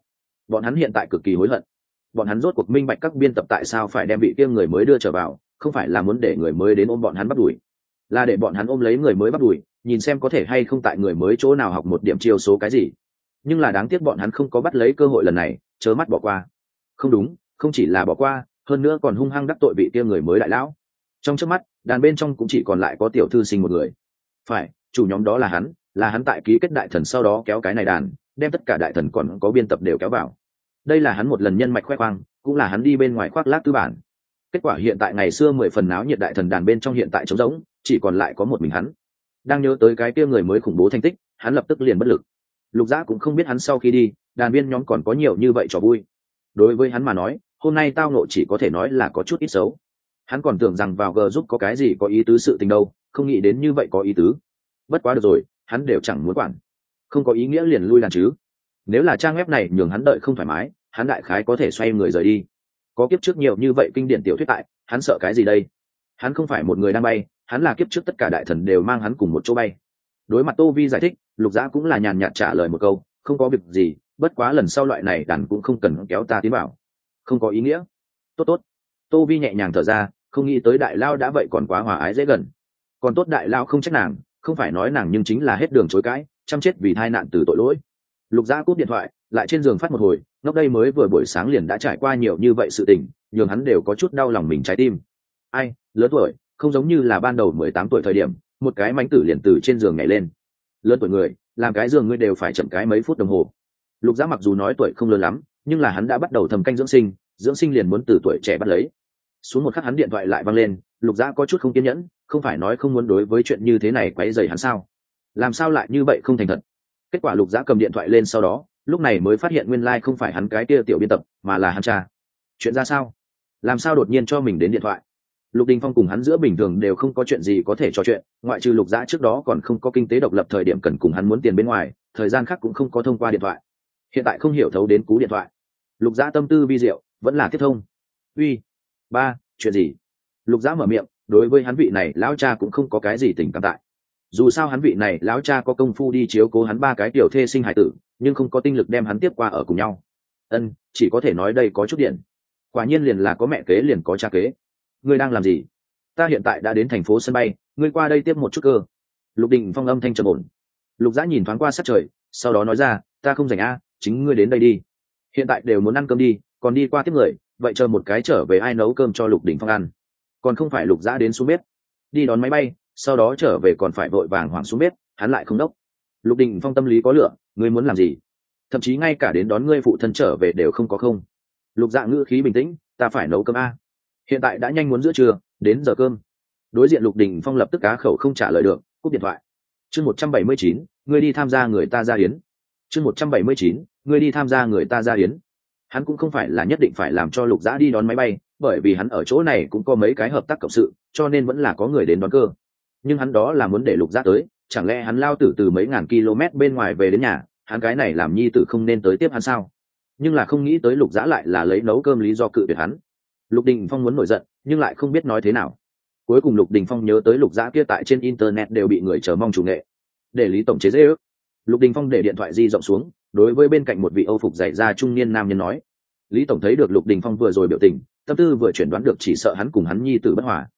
Bọn hắn hiện tại cực kỳ hối hận. Bọn hắn rốt cuộc minh bạch các biên tập tại sao phải đem vị kia người mới đưa trở vào, không phải là muốn để người mới đến ôm bọn hắn bắt đuổi là để bọn hắn ôm lấy người mới bắt đuổi nhìn xem có thể hay không tại người mới chỗ nào học một điểm chiêu số cái gì. Nhưng là đáng tiếc bọn hắn không có bắt lấy cơ hội lần này, chớ mắt bỏ qua. Không đúng, không chỉ là bỏ qua, hơn nữa còn hung hăng đắc tội vị kia người mới đại lão. Trong trước mắt, đàn bên trong cũng chỉ còn lại có tiểu thư sinh một người. Phải, chủ nhóm đó là hắn là hắn tại ký kết đại thần sau đó kéo cái này đàn, đem tất cả đại thần còn có biên tập đều kéo vào. Đây là hắn một lần nhân mạch khoe khoang, cũng là hắn đi bên ngoài khoác lác tư bản kết quả hiện tại ngày xưa mười phần náo nhiệt đại thần đàn bên trong hiện tại trống rỗng, chỉ còn lại có một mình hắn. Đang nhớ tới cái kia người mới khủng bố thành tích, hắn lập tức liền bất lực. Lục giã cũng không biết hắn sau khi đi, đàn viên nhóm còn có nhiều như vậy trò vui. Đối với hắn mà nói, hôm nay tao nộ chỉ có thể nói là có chút ít xấu. Hắn còn tưởng rằng vào g giúp có cái gì có ý tứ sự tình đâu, không nghĩ đến như vậy có ý tứ. Bất quá được rồi, hắn đều chẳng muốn quản. Không có ý nghĩa liền lui đàn chứ. Nếu là trang web này nhường hắn đợi không thoải mái, hắn đại khái có thể xoay người rời đi có kiếp trước nhiều như vậy kinh điển tiểu thuyết tại, hắn sợ cái gì đây? Hắn không phải một người đang bay, hắn là kiếp trước tất cả đại thần đều mang hắn cùng một chỗ bay. Đối mặt tô vi giải thích, lục giã cũng là nhàn nhạt trả lời một câu, không có việc gì, bất quá lần sau loại này đàn cũng không cần kéo ta tiến bảo không có ý nghĩa. Tốt tốt. Tô vi nhẹ nhàng thở ra, không nghĩ tới đại lao đã vậy còn quá hòa ái dễ gần. Còn tốt đại lao không trách nàng, không phải nói nàng nhưng chính là hết đường chối cãi, chăm chết vì tai nạn từ tội lỗi. Lục giã cúp điện thoại, lại trên giường phát một hồi ngốc đây mới vừa buổi sáng liền đã trải qua nhiều như vậy sự tình, nhường hắn đều có chút đau lòng mình trái tim. Ai, lớn tuổi, không giống như là ban đầu mười tám tuổi thời điểm, một cái mánh tử liền từ trên giường nhảy lên. Lớn tuổi người, làm cái giường ngươi đều phải chậm cái mấy phút đồng hồ. Lục giá mặc dù nói tuổi không lớn lắm, nhưng là hắn đã bắt đầu thầm canh dưỡng sinh dưỡng sinh liền muốn từ tuổi trẻ bắt lấy. Xuống một khắc hắn điện thoại lại văng lên, lục giá có chút không kiên nhẫn, không phải nói không muốn đối với chuyện như thế này quấy dày hắn sao? Làm sao lại như vậy không thành thật? Kết quả lục giá cầm điện thoại lên sau đó lúc này mới phát hiện nguyên lai、like、không phải hắn cái kia tiểu biên tập, mà là hắn cha. Chuyện ra sao? Làm sao đột nhiên cho mình đến điện thoại? Lục đình phong cùng hắn giữa bình thường đều không có chuyện gì có thể trò chuyện, ngoại trừ lục giã trước đó còn không có kinh tế độc lập thời điểm cần cùng hắn muốn tiền bên ngoài, thời gian khác cũng không có thông qua điện thoại. Hiện tại không hiểu thấu đến cú điện thoại. Lục giã tâm tư vi diệu, vẫn là tiếp thông. Uy, ba, chuyện gì? Lục giã mở miệng, đối với hắn vị này, lão cha cũng không có cái gì tình cảm tại. Dù sao hắn vị này, lão cha có công phu đi chiếu cố hắn ba cái tiểu thê sinh hải tử nhưng không có tinh lực đem hắn tiếp qua ở cùng nhau. Ân, chỉ có thể nói đây có chút điện. Quả nhiên liền là có mẹ kế liền có cha kế. Ngươi đang làm gì? Ta hiện tại đã đến thành phố sân bay, ngươi qua đây tiếp một chút cơ. Lục định phong âm thanh trầm ổn. Lục giã nhìn thoáng qua sát trời, sau đó nói ra, ta không dành a, chính ngươi đến đây đi. Hiện tại đều muốn ăn cơm đi, còn đi qua tiếp người, vậy chờ một cái trở về ai nấu cơm cho lục đình phong ăn. Còn không phải lục dã đến xuống bếp. Đi đón máy bay, sau đó trở về còn phải vội vàng hoảng xuống bếp, hắn lại không đốc lục đình phong tâm lý có lựa ngươi muốn làm gì? Thậm chí ngay cả đến đón ngươi phụ thân trở về đều không có không. Lục dạ ngữ khí bình tĩnh, ta phải nấu cơm a. Hiện tại đã nhanh muốn giữa trưa, đến giờ cơm. Đối diện lục đình phong lập tức cá khẩu không trả lời được, cúp điện thoại. Chương một trăm bảy mươi chín, ngươi đi tham gia người ta ra hiến chương một trăm bảy mươi chín, ngươi đi tham gia người ta ra hiến hắn cũng không phải là nhất định phải làm cho lục dã đi đón máy bay, bởi vì hắn ở chỗ này cũng có mấy cái hợp tác cộng sự, cho nên vẫn là có người đến đón cơ. Nhưng hắn đó là muốn để lục dã tới chẳng lẽ hắn lao tử từ mấy ngàn km bên ngoài về đến nhà, hắn cái này làm nhi tử không nên tới tiếp hắn sao? Nhưng là không nghĩ tới lục dã lại là lấy nấu cơm lý do cự tuyệt hắn. Lục đình phong muốn nổi giận, nhưng lại không biết nói thế nào. Cuối cùng lục đình phong nhớ tới lục dã kia tại trên internet đều bị người chờ mong chủ nghệ. Để lý tổng chế dễ ước. Lục đình phong để điện thoại di rộng xuống, đối với bên cạnh một vị âu phục dạy ra trung niên nam nhân nói. Lý tổng thấy được lục đình phong vừa rồi biểu tình, tâm tư vừa chuyển đoán được chỉ sợ hắn cùng hắn nhi tử bất hòa.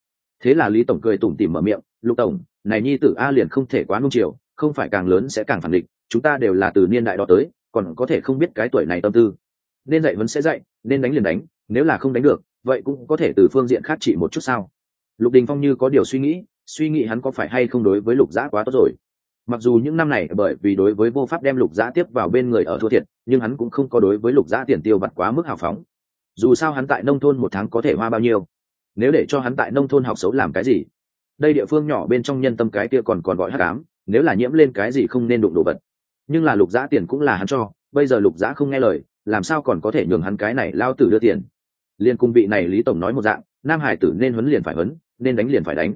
Thế là lý tổng cười tủm tỉm mở miệng lục tổng, này nhi tử a liền không thể quá nung chiều, không phải càng lớn sẽ càng phản định chúng ta đều là từ niên đại đó tới, còn có thể không biết cái tuổi này tâm tư. Nên dạy vẫn sẽ dạy, nên đánh liền đánh, nếu là không đánh được, vậy cũng có thể từ phương diện khác trị một chút sao? Lục đình phong như có điều suy nghĩ suy nghĩ hắn có phải hay không đối với lục giã quá tốt rồi. Mặc dù những năm này bởi vì đối với vô pháp đem lục giã tiếp vào bên người ở thua thiệt, nhưng hắn cũng không có đối với lục giã tiền tiêu vặt quá mức hào phóng. Dù sao hắn tại nông thôn một tháng có thể hoa bao nhiêu? Nếu để cho hắn tại nông thôn học xấu làm cái gì? Đây địa phương nhỏ bên trong nhân tâm cái kia còn còn gọi hắc ám, nếu là nhiễm lên cái gì không nên đụng đồ vật. Nhưng là lục giã tiền cũng là hắn cho, bây giờ lục giã không nghe lời, làm sao còn có thể nhường hắn cái này lao tử đưa tiền? Liên cung vị này lý tổng nói một dạng, nam hải tử nên huấn liền phải huấn, nên đánh liền phải đánh.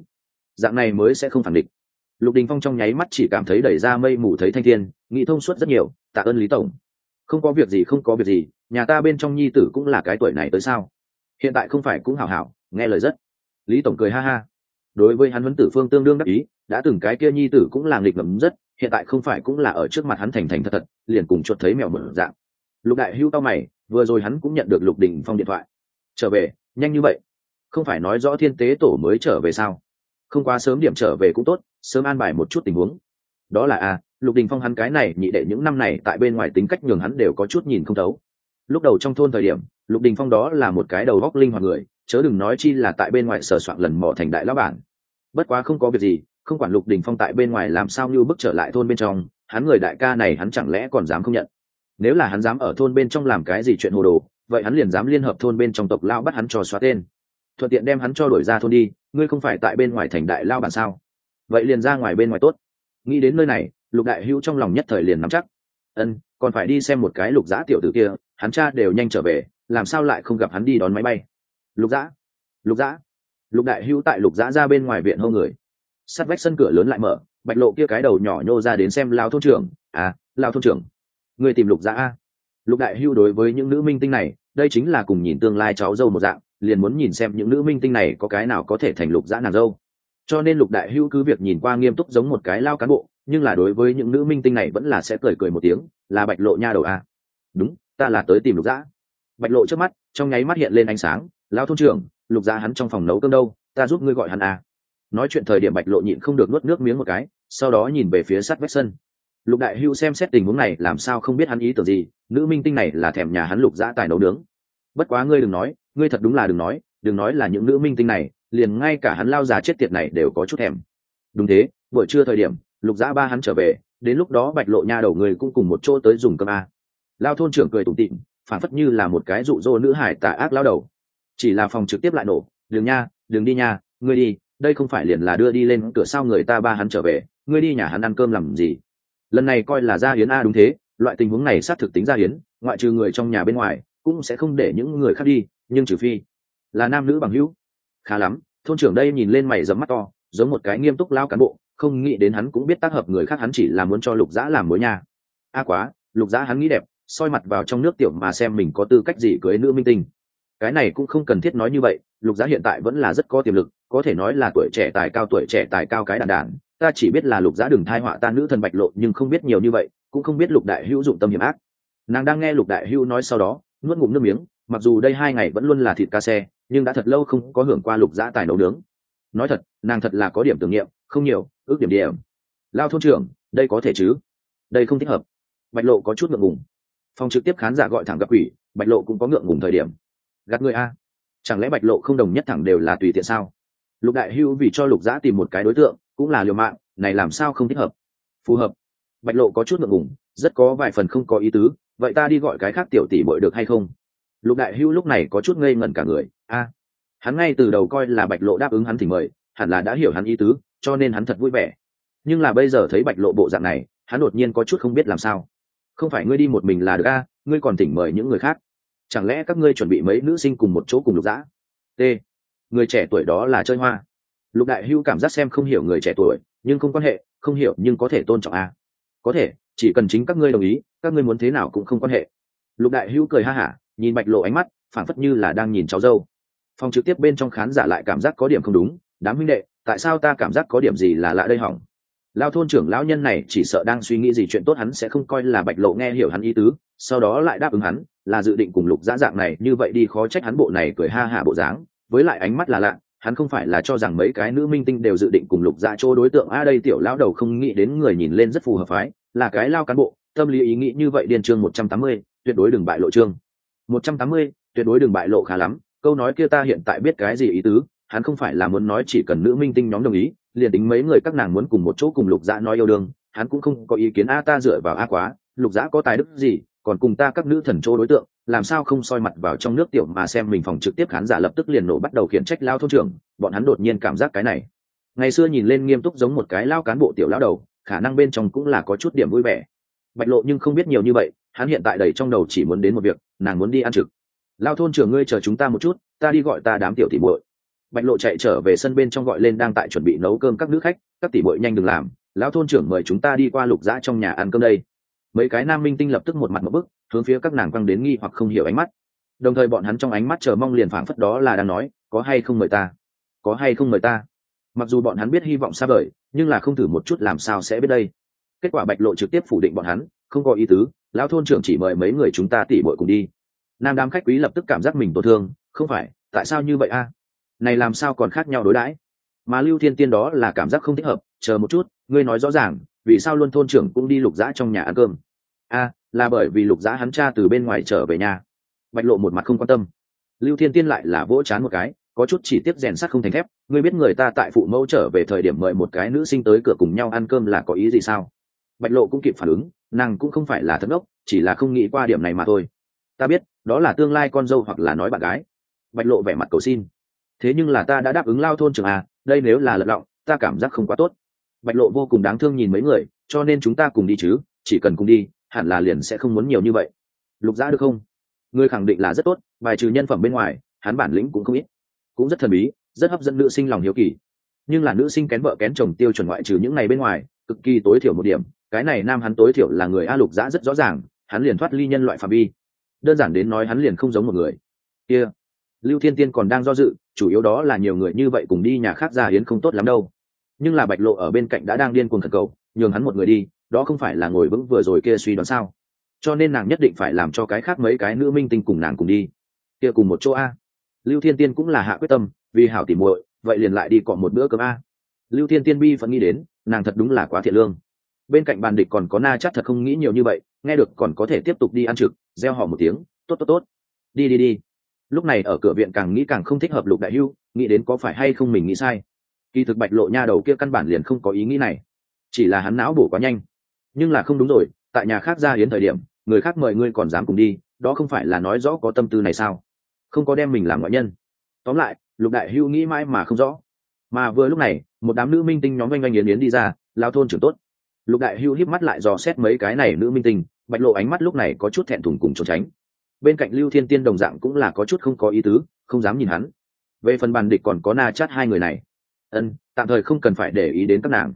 Dạng này mới sẽ không phản địch. Lục đình phong trong nháy mắt chỉ cảm thấy đẩy ra mây mù thấy thanh thiên, nghĩ thông suốt rất nhiều, tạ ơn lý tổng. Không có việc gì, không có việc gì, nhà ta bên trong nhi tử cũng là cái tuổi này tới sao? Hiện tại không phải cũng hảo hảo, nghe lời rất. Lý tổng cười ha ha đối với hắn huấn tử phương tương đương đắc ý đã từng cái kia nhi tử cũng là nghịch ngầm rất hiện tại không phải cũng là ở trước mặt hắn thành thành thật thật liền cùng chuột thấy mèo mở dạng. Lục đại hưu tao mày vừa rồi hắn cũng nhận được lục đình phong điện thoại. Trở về nhanh như vậy? Không phải nói rõ thiên tế tổ mới trở về sao? Không quá sớm điểm trở về cũng tốt sớm an bài một chút tình huống. Đó là a à, lục đình phong hắn cái này nhị đệ những năm này tại bên ngoài tính cách nhường hắn đều có chút nhìn không thấu. Lúc đầu trong thôn thời điểm lục đình phong đó là một cái đầu góc linh hoạt người chớ đừng nói chi là tại bên ngoài sờ soạn lần mò thành đại lão bản. Bất quá không có việc gì, không quản lục đình phong tại bên ngoài làm sao như bước trở lại thôn bên trong, hắn người đại ca này hắn chẳng lẽ còn dám không nhận? Nếu là hắn dám ở thôn bên trong làm cái gì chuyện hồ đồ, vậy hắn liền dám liên hợp thôn bên trong tộc lao bắt hắn cho xóa tên. Thuận tiện đem hắn cho đổi ra thôn đi, ngươi không phải tại bên ngoài thành đại lao bản sao? Vậy liền ra ngoài bên ngoài tốt. Nghĩ đến nơi này, lục đại hữu trong lòng nhất thời liền nắm chắc. Ân, còn phải đi xem một cái lục giã tiểu tử kia, hắn cha đều nhanh trở về, làm sao lại không gặp hắn đi đón máy bay? Lục Dã, lục Dã, lục đại hữu tại lục Dã ra bên ngoài viện hô người. Sắt vách sân cửa lớn lại mở bạch lộ kia cái đầu nhỏ nhô ra đến xem lao thôn trưởng. À lao thôn trưởng người tìm lục Dã a. Lục đại hữu đối với những nữ minh tinh này đây chính là cùng nhìn tương lai cháu dâu một dạng liền muốn nhìn xem những nữ minh tinh này có cái nào có thể thành lục Dã nàng dâu. Cho nên lục đại hữu cứ việc nhìn qua nghiêm túc giống một cái lao cán bộ nhưng là đối với những nữ minh tinh này vẫn là sẽ cười cười một tiếng là bạch lộ nha đầu a. Đúng ta là tới tìm lục Dã. bạch lộ trước mắt trong nháy mắt hiện lên ánh sáng lao thôn trưởng, lục ra hắn trong phòng nấu cơm đâu? Ta giúp ngươi gọi hắn à? nói chuyện thời điểm bạch lộ nhịn không được nuốt nước miếng một cái, sau đó nhìn về phía sắt vách sân. Lục đại hưu xem xét tình huống này, làm sao không biết hắn ý tưởng gì, nữ minh tinh này là thèm nhà hắn lục giã tài nấu nướng. Bất quá ngươi đừng nói, ngươi thật đúng là đừng nói đừng nói là những nữ minh tinh này, liền ngay cả hắn lao già chết tiệt này đều có chút thèm. Đúng thế, buổi trưa thời điểm, lục giã ba hắn trở về, đến lúc đó bạch lộ nha đầu người cũng cùng một chỗ tới dùng cơm a. Lao thôn trưởng cười tủm tịm phản phất như là một cái rụ rỗ nữ hải tà ác lao đầu chỉ là phòng trực tiếp lại nổ, đường nha, đường đi nha, ngươi đi, đây không phải liền là đưa đi lên cửa sao người ta ba hắn trở về, ngươi đi nhà hắn ăn cơm làm gì? Lần này coi là gia hiến a đúng thế, loại tình huống này xác thực tính gia hiến, ngoại trừ người trong nhà bên ngoài, cũng sẽ không để những người khác đi, nhưng trừ phi là nam nữ bằng hữu. Khá lắm, thôn trưởng đây nhìn lên mày dấm mắt to, giống một cái nghiêm túc lao cán bộ, không nghĩ đến hắn cũng biết tác hợp người khác hắn chỉ là muốn cho lục dã làm mối nhà a quá, lục dã hắn nghĩ đẹp, soi mặt vào trong nước tiểu mà xem mình có tư cách gì cưới nữ minh tinh cái này cũng không cần thiết nói như vậy, lục giá hiện tại vẫn là rất có tiềm lực, có thể nói là tuổi trẻ tài cao, tuổi trẻ tài cao cái đàn đàn. Ta chỉ biết là lục giá đừng thai họa ta nữ thần bạch lộ, nhưng không biết nhiều như vậy, cũng không biết lục đại hữu dụng tâm hiểm ác. Nàng đang nghe lục đại hữu nói sau đó, nuốt ngụm nước miếng, mặc dù đây hai ngày vẫn luôn là thịt ca xe, nhưng đã thật lâu không có hưởng qua lục giá tài nấu nướng. Nói thật, nàng thật là có điểm tưởng niệm, không nhiều, ước điểm điểm. Lao thôn trưởng, đây có thể chứ? Đây không thích hợp. Bạch lộ có chút ngượng ngùng. Phòng trực tiếp khán giả gọi thẳng gặp quỷ, bạch lộ cũng có ngượng ngùng thời điểm gạt người a. Chẳng lẽ bạch lộ không đồng nhất thẳng đều là tùy tiện sao? Lục đại hưu vì cho lục giã tìm một cái đối tượng, cũng là liều mạng, này làm sao không thích hợp? Phù hợp. Bạch lộ có chút ngượng ngùng, rất có vài phần không có ý tứ, vậy ta đi gọi cái khác tiểu tỷ bội được hay không? Lục đại hưu lúc này có chút ngây ngẩn cả người, a. Hắn ngay từ đầu coi là bạch lộ đáp ứng hắn thì mời, hẳn là đã hiểu hắn ý tứ, cho nên hắn thật vui vẻ. Nhưng là bây giờ thấy bạch lộ bộ dạng này, hắn đột nhiên có chút không biết làm sao. Không phải ngươi đi một mình là được a, ngươi còn tỉnh mời những người khác chẳng lẽ các ngươi chuẩn bị mấy nữ sinh cùng một chỗ cùng lục dã? T. Người trẻ tuổi đó là chơi hoa. Lục đại hưu cảm giác xem không hiểu người trẻ tuổi, nhưng không quan hệ, không hiểu nhưng có thể tôn trọng a có thể, chỉ cần chính các ngươi đồng ý, các ngươi muốn thế nào cũng không quan hệ. Lục đại hưu cười ha hả, nhìn bạch lộ ánh mắt, phảng phất như là đang nhìn cháu dâu. Phòng trực tiếp bên trong khán giả lại cảm giác có điểm không đúng, đám huynh đệ, tại sao ta cảm giác có điểm gì là lạ đây hỏng? Lao thôn trưởng lão nhân này chỉ sợ đang suy nghĩ gì chuyện tốt hắn sẽ không coi là bạch lộ nghe hiểu hắn ý tứ, sau đó lại đáp ứng hắn, là dự định cùng lục dã dạng này, như vậy đi khó trách hắn bộ này cười ha hả bộ dáng, với lại ánh mắt là lạ, hắn không phải là cho rằng mấy cái nữ minh tinh đều dự định cùng lục dã chỗ đối tượng, a, đây tiểu lão đầu không nghĩ đến người nhìn lên rất phù hợp phái, là cái lao cán bộ, tâm lý ý nghĩ như vậy điên chương một trăm tám mươi, tuyệt đối đừng bại lộ chương một trăm tám mươi, tuyệt đối đừng bại lộ khá lắm, câu nói kia ta hiện tại biết cái gì ý tứ hắn không phải là muốn nói chỉ cần nữ minh tinh nhóm đồng ý, liền tính mấy người các nàng muốn cùng một chỗ cùng lục dã nói yêu đương, hắn cũng không có ý kiến, a, ta dựa vào a quá, lục dã có tài đức gì, còn cùng ta các nữ thần chỗ đối tượng, làm sao không soi mặt vào trong nước tiểu mà xem mình phòng trực tiếp khán giả lập tức liền nổ bắt đầu khiển trách lao thôn trưởng, bọn hắn đột nhiên cảm giác cái này. Ngày xưa nhìn lên nghiêm túc giống một cái lao cán bộ tiểu lao đầu, khả năng bên trong cũng là có chút điểm vui vẻ. Bạch lộ nhưng không biết nhiều như vậy, hắn hiện tại đầy trong đầu chỉ muốn đến một việc, nàng muốn đi ăn trực. Lao thôn trưởng ngươi chờ chúng ta một chút, ta đi gọi ta đám tiểu tỷ muội bạch lộ chạy trở về sân bên trong gọi lên đang tại chuẩn bị nấu cơm các nữ khách, các tỷ bội nhanh đừng làm, lão thôn trưởng mời chúng ta đi qua lục dã trong nhà ăn cơm đây. Mấy cái nam minh tinh lập tức một mặt một bức, hướng phía các nàng quăng đến nghi hoặc không hiểu ánh mắt. Đồng thời bọn hắn trong ánh mắt chờ mong liền phảng phất đó là đang nói, có hay không mời ta? Có hay không mời ta? Mặc dù bọn hắn biết hy vọng xa vời, nhưng là không thử một chút làm sao sẽ biết đây. Kết quả bạch lộ trực tiếp phủ định bọn hắn, không có ý tứ, lão thôn trưởng chỉ mời mấy người chúng ta tỉ bội cùng đi. Nam đám khách quý lập tức cảm giác mình tổn thương, không phải, tại sao như vậy a? Này làm sao còn khác nhau đối đãi? Mà lưu thiên tiên đó là cảm giác không thích hợp, chờ một chút, ngươi nói rõ ràng, vì sao luôn thôn trưởng cũng đi lục dã trong nhà ăn cơm? A là bởi vì lục dã hắn cha từ bên ngoài trở về nhà. Bạch lộ một mặt không quan tâm. Lưu thiên tiên lại là vỗ chán một cái, có chút chỉ tiếp rèn sắt không thành thép, ngươi biết người ta tại phụ mẫu trở về thời điểm mời một cái nữ sinh tới cửa cùng nhau ăn cơm là có ý gì sao? Bạch lộ cũng kịp phản ứng, nàng cũng không phải là thất ốc chỉ là không nghĩ qua điểm này mà thôi. Ta biết, đó là tương lai con dâu hoặc là nói bạn gái. Bạch lộ vẻ mặt cầu xin thế nhưng là ta đã đáp ứng lao thôn trường à đây nếu là lật lọng, ta cảm giác không quá tốt. Bạch lộ vô cùng đáng thương nhìn mấy người, cho nên chúng ta cùng đi chứ, chỉ cần cùng đi, hẳn là liền sẽ không muốn nhiều như vậy. Lục giã được không? Người khẳng định là rất tốt, bài trừ nhân phẩm bên ngoài, hắn bản lĩnh cũng không ít. Cũng rất thần bí, rất hấp dẫn nữ sinh lòng hiếu kỳ. Nhưng là nữ sinh kén vợ kén chồng tiêu chuẩn ngoại trừ những ngày bên ngoài, cực kỳ tối thiểu một điểm, cái này nam hắn tối thiểu là người a lục giã rất rõ ràng, hắn liền thoát ly nhân loại phạm vi. Đơn giản đến nói hắn liền không giống một người. Kia、yeah lưu thiên tiên còn đang do dự, chủ yếu đó là nhiều người như vậy cùng đi nhà khác ra hiến không tốt lắm đâu. Nhưng là bạch lộ ở bên cạnh đã đang điên cuồng thần cầu, nhường hắn một người đi, đó không phải là ngồi vững vừa rồi kia suy đoán sao? Cho nên nàng nhất định phải làm cho cái khác mấy cái nữ minh tinh cùng nàng cùng đi. Kia cùng một chỗ a. Lưu thiên tiên cũng là hạ quyết tâm, vì hảo tỉ muội, vậy liền lại đi cọ một bữa cơm a. Lưu thiên tiên bi vẫn nghĩ đến, nàng thật đúng là quá thiện lương. Bên cạnh bàn địch còn có na chắc thật không nghĩ nhiều như vậy, nghe được còn có thể tiếp tục đi ăn trực gieo họ một tiếng, tốt tốt tốt. Đi đi đi lúc này ở cửa viện càng nghĩ càng không thích hợp lục đại hưu, nghĩ đến có phải hay không mình nghĩ sai. Kỳ thực bạch lộ nha đầu kia căn bản liền không có ý nghĩ này. Chỉ là hắn não bổ quá nhanh. Nhưng là không đúng rồi, tại nhà khác ra hiến thời điểm, người khác mời ngươi còn dám cùng đi, đó không phải là nói rõ có tâm tư này sao? Không có đem mình làm ngoại nhân. Tóm lại, lục đại hưu nghĩ mãi mà không rõ. Mà vừa lúc này, một đám nữ minh tinh nhóm oanh oanh yến yến đi ra, lao thôn trưởng tốt. Lục đại hưu híp mắt lại dò xét mấy cái này nữ minh tinh, bạch lộ ánh mắt lúc này có chút thẹn thùng cùng trốn tránh bên cạnh lưu thiên tiên đồng dạng cũng là có chút không có ý tứ, không dám nhìn hắn. Về phần bàn địch còn có na chát hai người này. Ân, tạm thời không cần phải để ý đến các nàng.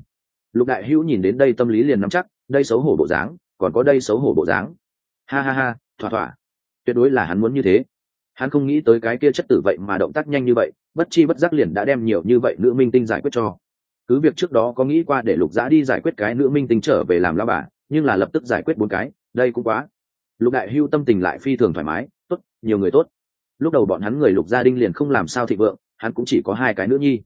Lục đại hữu nhìn đến đây tâm lý liền nắm chắc, đây xấu hổ bộ dáng, còn có đây xấu hổ bộ dáng. Ha ha ha, thỏa thỏa. Tuyệt đối là hắn muốn như thế. Hắn không nghĩ tới cái kia chất tử vậy mà động tác nhanh như vậy, bất chi bất giác liền đã đem nhiều như vậy nữ minh tinh giải quyết cho. Cứ việc trước đó có nghĩ qua để lục giã đi giải quyết cái nữ minh tinh trở về làm lao bà, nhưng là lập tức giải quyết bốn cái, đây cũng quá lục đại hưu tâm tình lại phi thường thoải mái, tốt, nhiều người tốt. Lúc đầu bọn hắn người lục gia đình liền không làm sao thịnh vượng, hắn cũng chỉ có hai cái nữ nhi.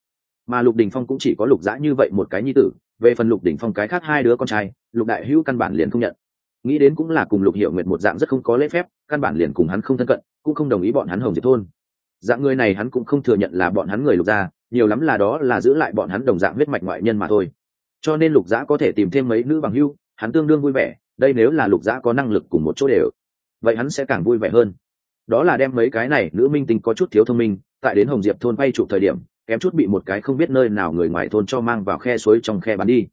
Mà lục đình phong cũng chỉ có lục dã như vậy một cái nhi tử, về phần lục đình phong cái khác hai đứa con trai, lục đại hữu căn bản liền không nhận. Nghĩ đến cũng là cùng lục hiệu nguyện một dạng rất không có lễ phép, căn bản liền cùng hắn không thân cận, cũng không đồng ý bọn hắn hồng diệt thôn. Dạng người này hắn cũng không thừa nhận là bọn hắn người lục gia, nhiều lắm là đó là giữ lại bọn hắn đồng dạng huyết mạch ngoại nhân mà thôi. Cho nên lục giã có thể tìm thêm mấy nữ bằng hưu, hắn tương đương vui vẻ đây nếu là lục giã có năng lực cùng một chỗ đều, vậy hắn sẽ càng vui vẻ hơn. Đó là đem mấy cái này nữ minh tinh có chút thiếu thông minh, tại đến hồng diệp thôn bay chụp thời điểm, kém chút bị một cái không biết nơi nào người ngoài thôn cho mang vào khe suối trong khe bắn đi.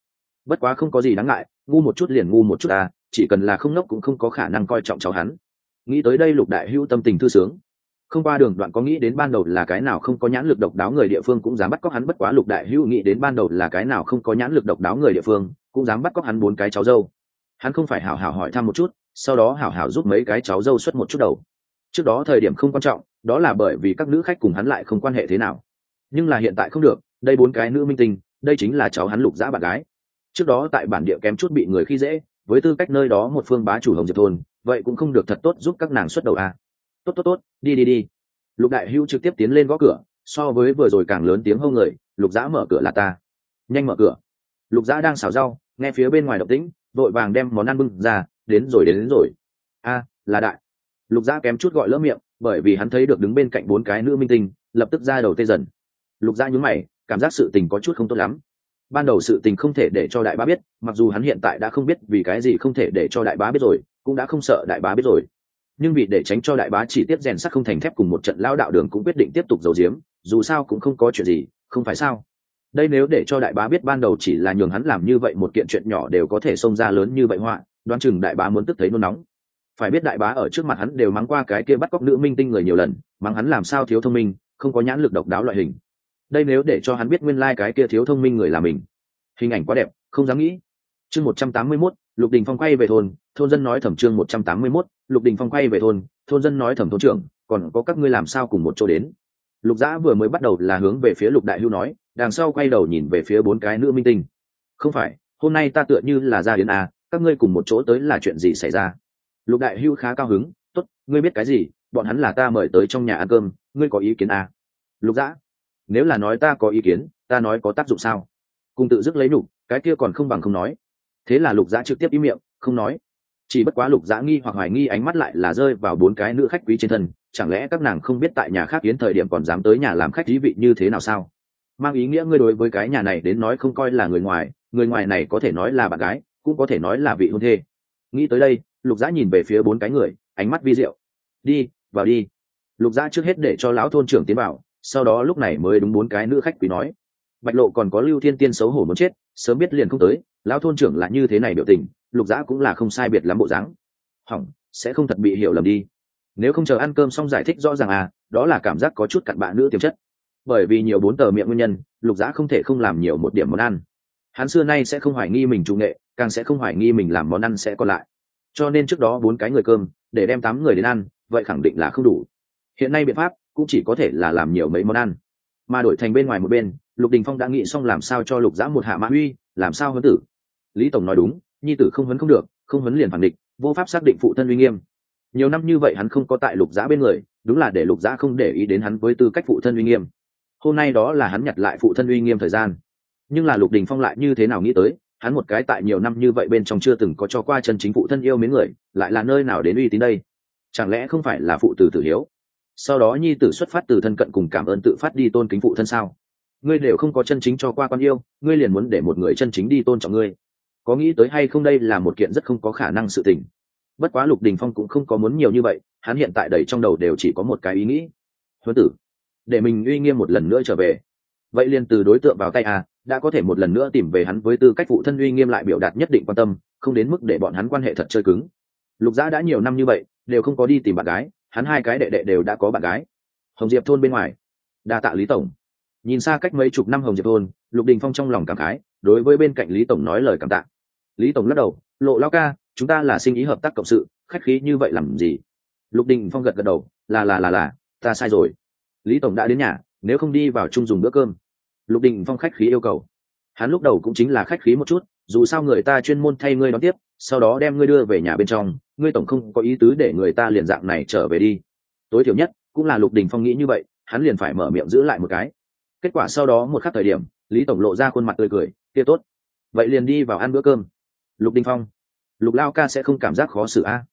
Bất quá không có gì đáng ngại, ngu một chút liền ngu một chút à chỉ cần là không nốc cũng không có khả năng coi trọng cháu hắn. Nghĩ tới đây lục đại hữu tâm tình thư sướng. Không qua đường đoạn có nghĩ đến ban đầu là cái nào không có nhãn lực độc đáo người địa phương cũng dám bắt cóc hắn, bất quá lục đại hữu nghĩ đến ban đầu là cái nào không có nhãn lực độc đáo người địa phương, cũng dám bắt cóc hắn bốn cái cháu dâu hắn không phải hảo hảo hỏi thăm một chút, sau đó hảo hảo giúp mấy cái cháu dâu xuất một chút đầu. Trước đó thời điểm không quan trọng, đó là bởi vì các nữ khách cùng hắn lại không quan hệ thế nào. Nhưng là hiện tại không được, đây bốn cái nữ minh tinh, đây chính là cháu hắn lục dã bạn gái. Trước đó tại bản địa kém chút bị người khi dễ, với tư cách nơi đó một phương bá chủ hồng diệp thôn, vậy cũng không được thật tốt giúp các nàng xuất đầu à. tốt tốt tốt, đi đi đi. Lục đại hưu trực tiếp tiến lên gõ cửa, so với vừa rồi càng lớn tiếng hông người, lục dã mở cửa là ta. Nhanh mở cửa. Lục dã đang xào rau, nghe phía bên ngoài động tĩnh vội vàng đem món ăn bưng ra đến rồi đến, đến rồi. A là đại. Lục Gia kém chút gọi lỡ miệng bởi vì hắn thấy được đứng bên cạnh bốn cái nữ minh tinh lập tức ra đầu tê dần. Lục Gia nhún mày cảm giác sự tình có chút không tốt lắm. Ban đầu sự tình không thể để cho đại bá biết mặc dù hắn hiện tại đã không biết vì cái gì không thể để cho đại bá biết rồi cũng đã không sợ đại bá biết rồi. Nhưng vì để tránh cho đại bá chỉ tiếp rèn sắc không thành thép cùng một trận lao đạo đường cũng quyết định tiếp tục giấu giếm dù sao cũng không có chuyện gì không phải sao? Đây nếu để cho đại bá biết ban đầu chỉ là nhường hắn làm như vậy một kiện chuyện nhỏ đều có thể xông ra lớn như vậy họa, đoán chừng đại bá muốn tức thấy nôn nóng. Phải biết đại bá ở trước mặt hắn đều mắng qua cái kia bắt cóc nữ minh tinh người nhiều lần, mắng hắn làm sao thiếu thông minh, không có nhãn lực độc đáo loại hình. Đây nếu để cho hắn biết nguyên lai、like、cái kia thiếu thông minh người là mình. Hình ảnh quá đẹp, không dám nghĩ. Chương một trăm tám mươi mốt, lục đình phong quay về thôn thôn dân nói thẩm chương một trăm tám mươi mốt, lục đình phong quay về thôn thôn dân nói thẩm thôn trưởng, còn có các ngươi làm sao cùng một chỗ đến? Lục dã vừa mới bắt đầu là hướng về phía lục đại hưu nói đằng sau quay đầu nhìn về phía bốn cái nữ minh tinh. Không phải hôm nay ta tựa như là ra yến à, các ngươi cùng một chỗ tới là chuyện gì xảy ra? Lục đại hưu khá cao hứng tốt ngươi biết cái gì bọn hắn là ta mời tới trong nhà ăn cơm ngươi có ý kiến à? lục dã nếu là nói ta có ý kiến ta nói có tác dụng sao? Cùng tự dứt lấy nhục cái kia còn không bằng không nói. Thế là lục dã trực tiếp im miệng không nói chỉ bất quá lục dã nghi hoặc hoài nghi ánh mắt lại là rơi vào bốn cái nữ khách quý trên thân, chẳng lẽ các nàng không biết tại nhà khác yến thời điểm còn dám tới nhà làm khách thí vị như thế nào sao? Mang ý nghĩa ngươi đối với cái nhà này đến nói không coi là người ngoài người ngoài này có thể nói là bạn gái, cũng có thể nói là vị hôn thê. Nghĩ tới đây, lục dã nhìn về phía bốn cái người, ánh mắt vi diệu. Đi, vào đi. Lục dã trước hết để cho lão thôn trưởng tiến vào, sau đó lúc này mới đúng bốn cái nữ khách quý nói. Bạch lộ còn có lưu thiên tiên xấu hổ muốn chết, sớm biết liền không tới, lão thôn trưởng là như thế này biểu tình lục dã cũng là không sai biệt lắm bộ dáng. Hỏng, sẽ không thật bị hiểu lầm đi. Nếu không chờ ăn cơm xong giải thích rõ ràng à đó là cảm giác có chút cặn bạ nữ tiềm chất. Bởi vì nhiều bốn tờ miệng nguyên nhân, lục dã không thể không làm nhiều một điểm món ăn. Hắn xưa nay sẽ không hoài nghi mình trung nghệ, càng sẽ không hoài nghi mình làm món ăn sẽ còn lại. Cho nên trước đó bốn cái người cơm, để đem tám người đến ăn, vậy khẳng định là không đủ. Hiện nay biện pháp cũng chỉ có thể là làm nhiều mấy món ăn. Mà đổi thành bên ngoài một bên, lục đình phong đã nghĩ xong làm sao cho lục giã một hạ mã uy, làm sao hơn tử. Lý tổng nói đúng nhi tử không huấn không được, không huấn liền phản định vô pháp xác định phụ thân uy nghiêm. Nhiều năm như vậy hắn không có tại lục giã bên người, đúng là để lục giã không để ý đến hắn với tư cách phụ thân uy nghiêm. Hôm nay đó là hắn nhặt lại phụ thân uy nghiêm thời gian. Nhưng là lục đình phong lại như thế nào nghĩ tới, hắn một cái tại nhiều năm như vậy bên trong chưa từng có cho qua chân chính phụ thân yêu mến người, lại là nơi nào đến uy tín đây? Chẳng lẽ không phải là phụ tử tử hiếu? Sau đó nhi tử xuất phát từ thân cận cùng cảm ơn tự phát đi tôn kính phụ thân sao? Ngươi đều không có chân chính cho qua con yêu, ngươi liền muốn để một người chân chính đi tôn trọng ngươi có nghĩ tới hay không đây là một kiện rất không có khả năng sự tình. Bất quá lục đình phong cũng không có muốn nhiều như vậy, hắn hiện tại đầy trong đầu đều chỉ có một cái ý nghĩ. Huấn tử, để mình uy nghiêm một lần nữa trở về. Vậy liền từ đối tượng vào tay à đã có thể một lần nữa tìm về hắn với tư cách phụ thân uy nghiêm lại biểu đạt nhất định quan tâm, không đến mức để bọn hắn quan hệ thật chơi cứng. Lục gia đã nhiều năm như vậy, đều không có đi tìm bạn gái, hắn hai cái đệ đệ đều đã có bạn gái. Hồng diệp thôn bên ngoài, đa tạ lý tổng. Nhìn xa cách mấy chục năm hồng diệp thôn, lục đình phong trong lòng cảm khái, đối với bên cạnh lý tổng nói lời cảm tạ lý tổng lắc đầu, lộ lao ca, chúng ta là sinh ý hợp tác cộng sự, khách khí như vậy làm gì? Lục đình phong gật gật đầu, là là là là, ta sai rồi. Lý tổng đã đến nhà, nếu không đi vào chung dùng bữa cơm. Lục đình phong khách khí yêu cầu. Hắn lúc đầu cũng chính là khách khí một chút, dù sao người ta chuyên môn thay ngươi đón tiếp, sau đó đem ngươi đưa về nhà bên trong, ngươi tổng không có ý tứ để người ta liền dạng này trở về đi. Tối thiểu nhất, cũng là lục đình phong nghĩ như vậy, hắn liền phải mở miệng giữ lại một cái. Kết quả sau đó một khắc thời điểm, lý tổng lộ ra khuôn mặt tươi cười, kia tốt, vậy liền đi vào ăn bữa cơm lục Đinh phong. Lục lao ca sẽ không cảm giác khó xử a.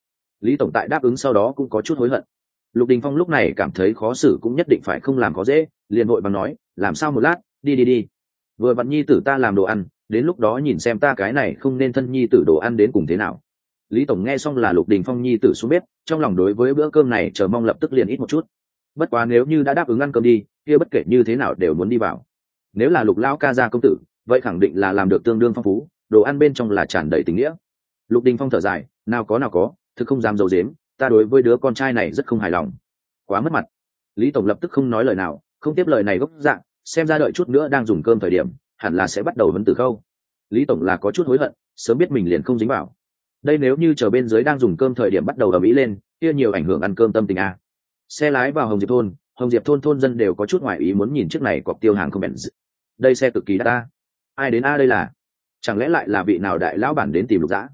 Lý tổng tại đáp ứng sau đó cũng có chút hối hận. Lục đình phong lúc này cảm thấy khó xử cũng nhất định phải không làm khó dễ, liền vội bằng nói, làm sao một lát, đi đi đi. Vừa vặn nhi tử ta làm đồ ăn, đến lúc đó nhìn xem ta cái này không nên thân nhi tử đồ ăn đến cùng thế nào. Lý tổng nghe xong là lục đình phong nhi tử xuống bếp, trong lòng đối với bữa cơm này chờ mong lập tức liền ít một chút. Bất quá nếu như đã đáp ứng ăn cơm đi, kia bất kể như thế nào đều muốn đi vào. Nếu là lục lão ca gia công tử, vậy khẳng định là làm được tương đương phong phú đồ ăn bên trong là tràn đầy tình nghĩa. Lục đình phong thở dài, nào có nào có, thực không dám d i ấ u dếm ta đối với đứa con trai này rất không hài lòng. Quá mất mặt. Lý tổng lập tức không nói lời nào, không tiếp lời này gốc dạng, xem ra đợi chút nữa đang dùng cơm thời điểm, hẳn là sẽ bắt đầu vấn tử khâu. Lý tổng là có chút hối hận, sớm biết mình liền không dính vào. Đây nếu như chờ bên dưới đang dùng cơm thời điểm bắt đầu ở mỹ lên, kia nhiều ảnh hưởng ăn cơm tâm tình a. Xe lái vào hồng diệp thôn, hồng diệp thôn thôn dân đều có chút ngoại ý muốn nhìn chiếc này cọc tiêu hàng không bèn đây xe cực kỳ đắt ta ai đến a đây là? Chẳng lẽ lại là vị nào đại lão bản đến tìm lục dã?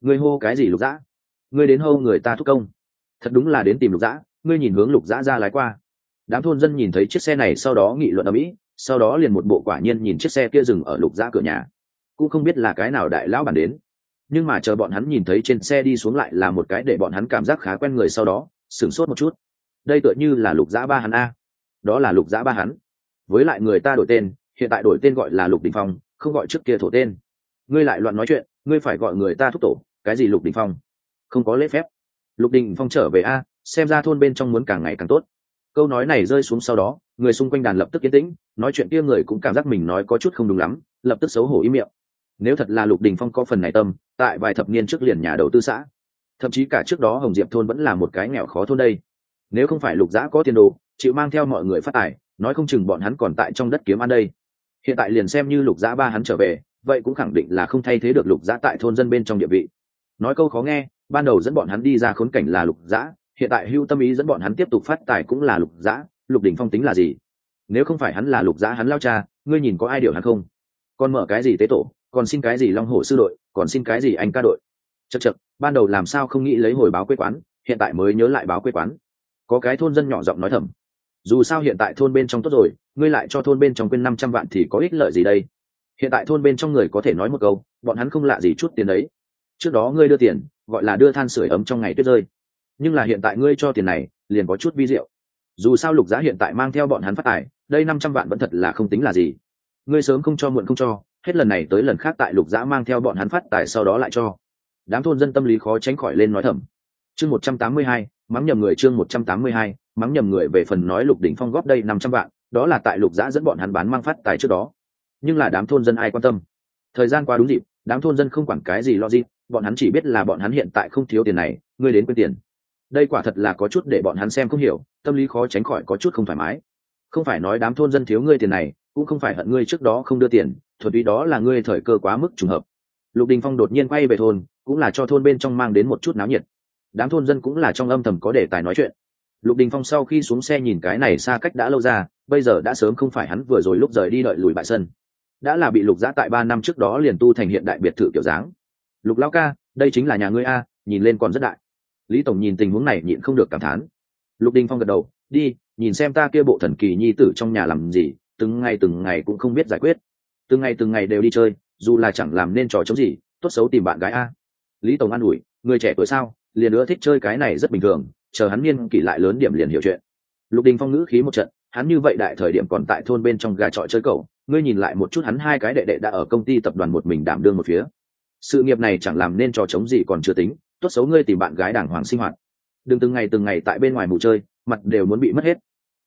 Ngươi hô cái gì lục dã? Ngươi đến hô người ta thúc công. Thật đúng là đến tìm lục dã, ngươi nhìn hướng lục dã ra lái qua. Đám thôn dân nhìn thấy chiếc xe này sau đó nghị luận ở mỹ, sau đó liền một bộ quả nhiên nhìn chiếc xe kia dừng ở lục dã cửa nhà. Cũng không biết là cái nào đại lão bản đến. Nhưng mà chờ bọn hắn nhìn thấy trên xe đi xuống lại là một cái để bọn hắn cảm giác khá quen người sau đó, sửng sốt một chút. Đây tựa như là lục dã ba hắn a. Đó là lục dã ba hắn. Với lại người ta đổi tên, hiện tại đổi tên gọi là lục đình phong, không gọi trước kia thổ tên ngươi lại loạn nói chuyện, ngươi phải gọi người ta thúc tổ, cái gì lục đình phong? Không có lễ phép. Lục đình phong trở về a, xem ra thôn bên trong muốn càng ngày càng tốt. Câu nói này rơi xuống sau đó, người xung quanh đàn lập tức yên tĩnh, nói chuyện kia người cũng cảm giác mình nói có chút không đúng lắm, lập tức xấu hổ ý miệng. Nếu thật là lục đình phong có phần này tâm, tại vài thập niên trước liền nhà đầu tư xã. Thậm chí cả trước đó hồng diệp thôn vẫn là một cái nghèo khó thôn đây. Nếu không phải lục giã có tiền đồ, chịu mang theo mọi người phát tài, nói không chừng bọn hắn còn tại trong đất kiếm ăn đây. Hiện tại liền xem như lục giã ba hắn trở về vậy cũng khẳng định là không thay thế được lục giã tại thôn dân bên trong địa vị. Nói câu khó nghe, ban đầu dẫn bọn hắn đi ra khốn cảnh là lục giã, hiện tại hưu tâm ý dẫn bọn hắn tiếp tục phát tài cũng là lục giã, lục đỉnh phong tính là gì? Nếu không phải hắn là lục giã hắn lao cha, ngươi nhìn có ai điều hắn không? Còn mở cái gì tế tổ, còn xin cái gì long hổ sư đội, còn xin cái gì anh ca đội? Chật chật ban đầu làm sao không nghĩ lấy hồi báo quê quán, hiện tại mới nhớ lại báo quê quán. Có cái thôn dân nhỏ giọng nói thầm, dù sao hiện tại thôn bên trong tốt rồi, ngươi lại cho thôn bên trong quên năm trăm vạn thì có ích lợi gì đây? Hiện tại thôn bên trong người có thể nói một câu, bọn hắn không lạ gì chút tiền đấy. Trước đó ngươi đưa tiền, gọi là đưa than sửa ấm trong ngày tuyết rơi. Nhưng là hiện tại ngươi cho tiền này, liền có chút vi diệu. Dù sao lục giá hiện tại mang theo bọn hắn phát tài, đây năm trăm vạn vẫn thật là không tính là gì. Ngươi sớm không cho, muộn không cho, hết lần này tới lần khác tại lục giá mang theo bọn hắn phát tài sau đó lại cho. Đám thôn dân tâm lý khó tránh khỏi lên nói thầm. Chương một trăm tám mươi hai, mắng nhầm người chương một trăm tám mươi hai, mắng nhầm người về phần nói lục đỉnh phong góp đây năm trăm vạn, đó là tại lục giã dẫn bọn hắn bán mang phát tài trước đó nhưng là đám thôn dân ai quan tâm? Thời gian qua đúng dịp, đám thôn dân không quản cái gì lo gì bọn hắn chỉ biết là bọn hắn hiện tại không thiếu tiền này, ngươi đến quên tiền. Đây quả thật là có chút để bọn hắn xem không hiểu, tâm lý khó tránh khỏi có chút không thoải mái. Không phải nói đám thôn dân thiếu ngươi tiền này, cũng không phải hận ngươi trước đó không đưa tiền thuật ý đó là ngươi thời cơ quá mức trùng hợp. Lục đình phong đột nhiên quay về thôn, cũng là cho thôn bên trong mang đến một chút náo nhiệt. Đám thôn dân cũng là trong âm thầm có đề tài nói chuyện. Lục đình phong sau khi xuống xe nhìn cái này xa cách đã lâu ra, bây giờ đã sớm không phải hắn vừa rồi lúc rời đi đợi lùi bại sân đã là bị lục giã tại ba năm trước đó liền tu thành hiện đại biệt thự kiểu dáng. Lục lao ca, đây chính là nhà ngươi a, nhìn lên còn rất đại. Lý tổng nhìn tình huống này nhịn không được cảm thán. Lục đình phong gật đầu, đi, nhìn xem ta kia bộ thần kỳ nhi tử trong nhà làm gì, từng ngày từng ngày cũng không biết giải quyết. Từng ngày từng ngày đều đi chơi, dù là chẳng làm nên trò chống gì, tốt xấu tìm bạn gái a. Lý tổng an ủi, người trẻ tuổi sao, liền nữa thích chơi cái này rất bình thường, chờ hắn niên kỷ lại lớn điểm liền hiểu chuyện. Lục đình phong ngữ khí một trận, hắn như vậy đại thời điểm còn tại thôn bên trong gà trọi chơi cầu ngươi nhìn lại một chút hắn hai cái đệ đệ đã ở công ty tập đoàn một mình đảm đương một phía. Sự nghiệp này chẳng làm nên trò chống gì còn chưa tính, tốt xấu ngươi tìm bạn gái đàng hoàng sinh hoạt. Đừng từng ngày từng ngày tại bên ngoài mù chơi, mặt đều muốn bị mất hết.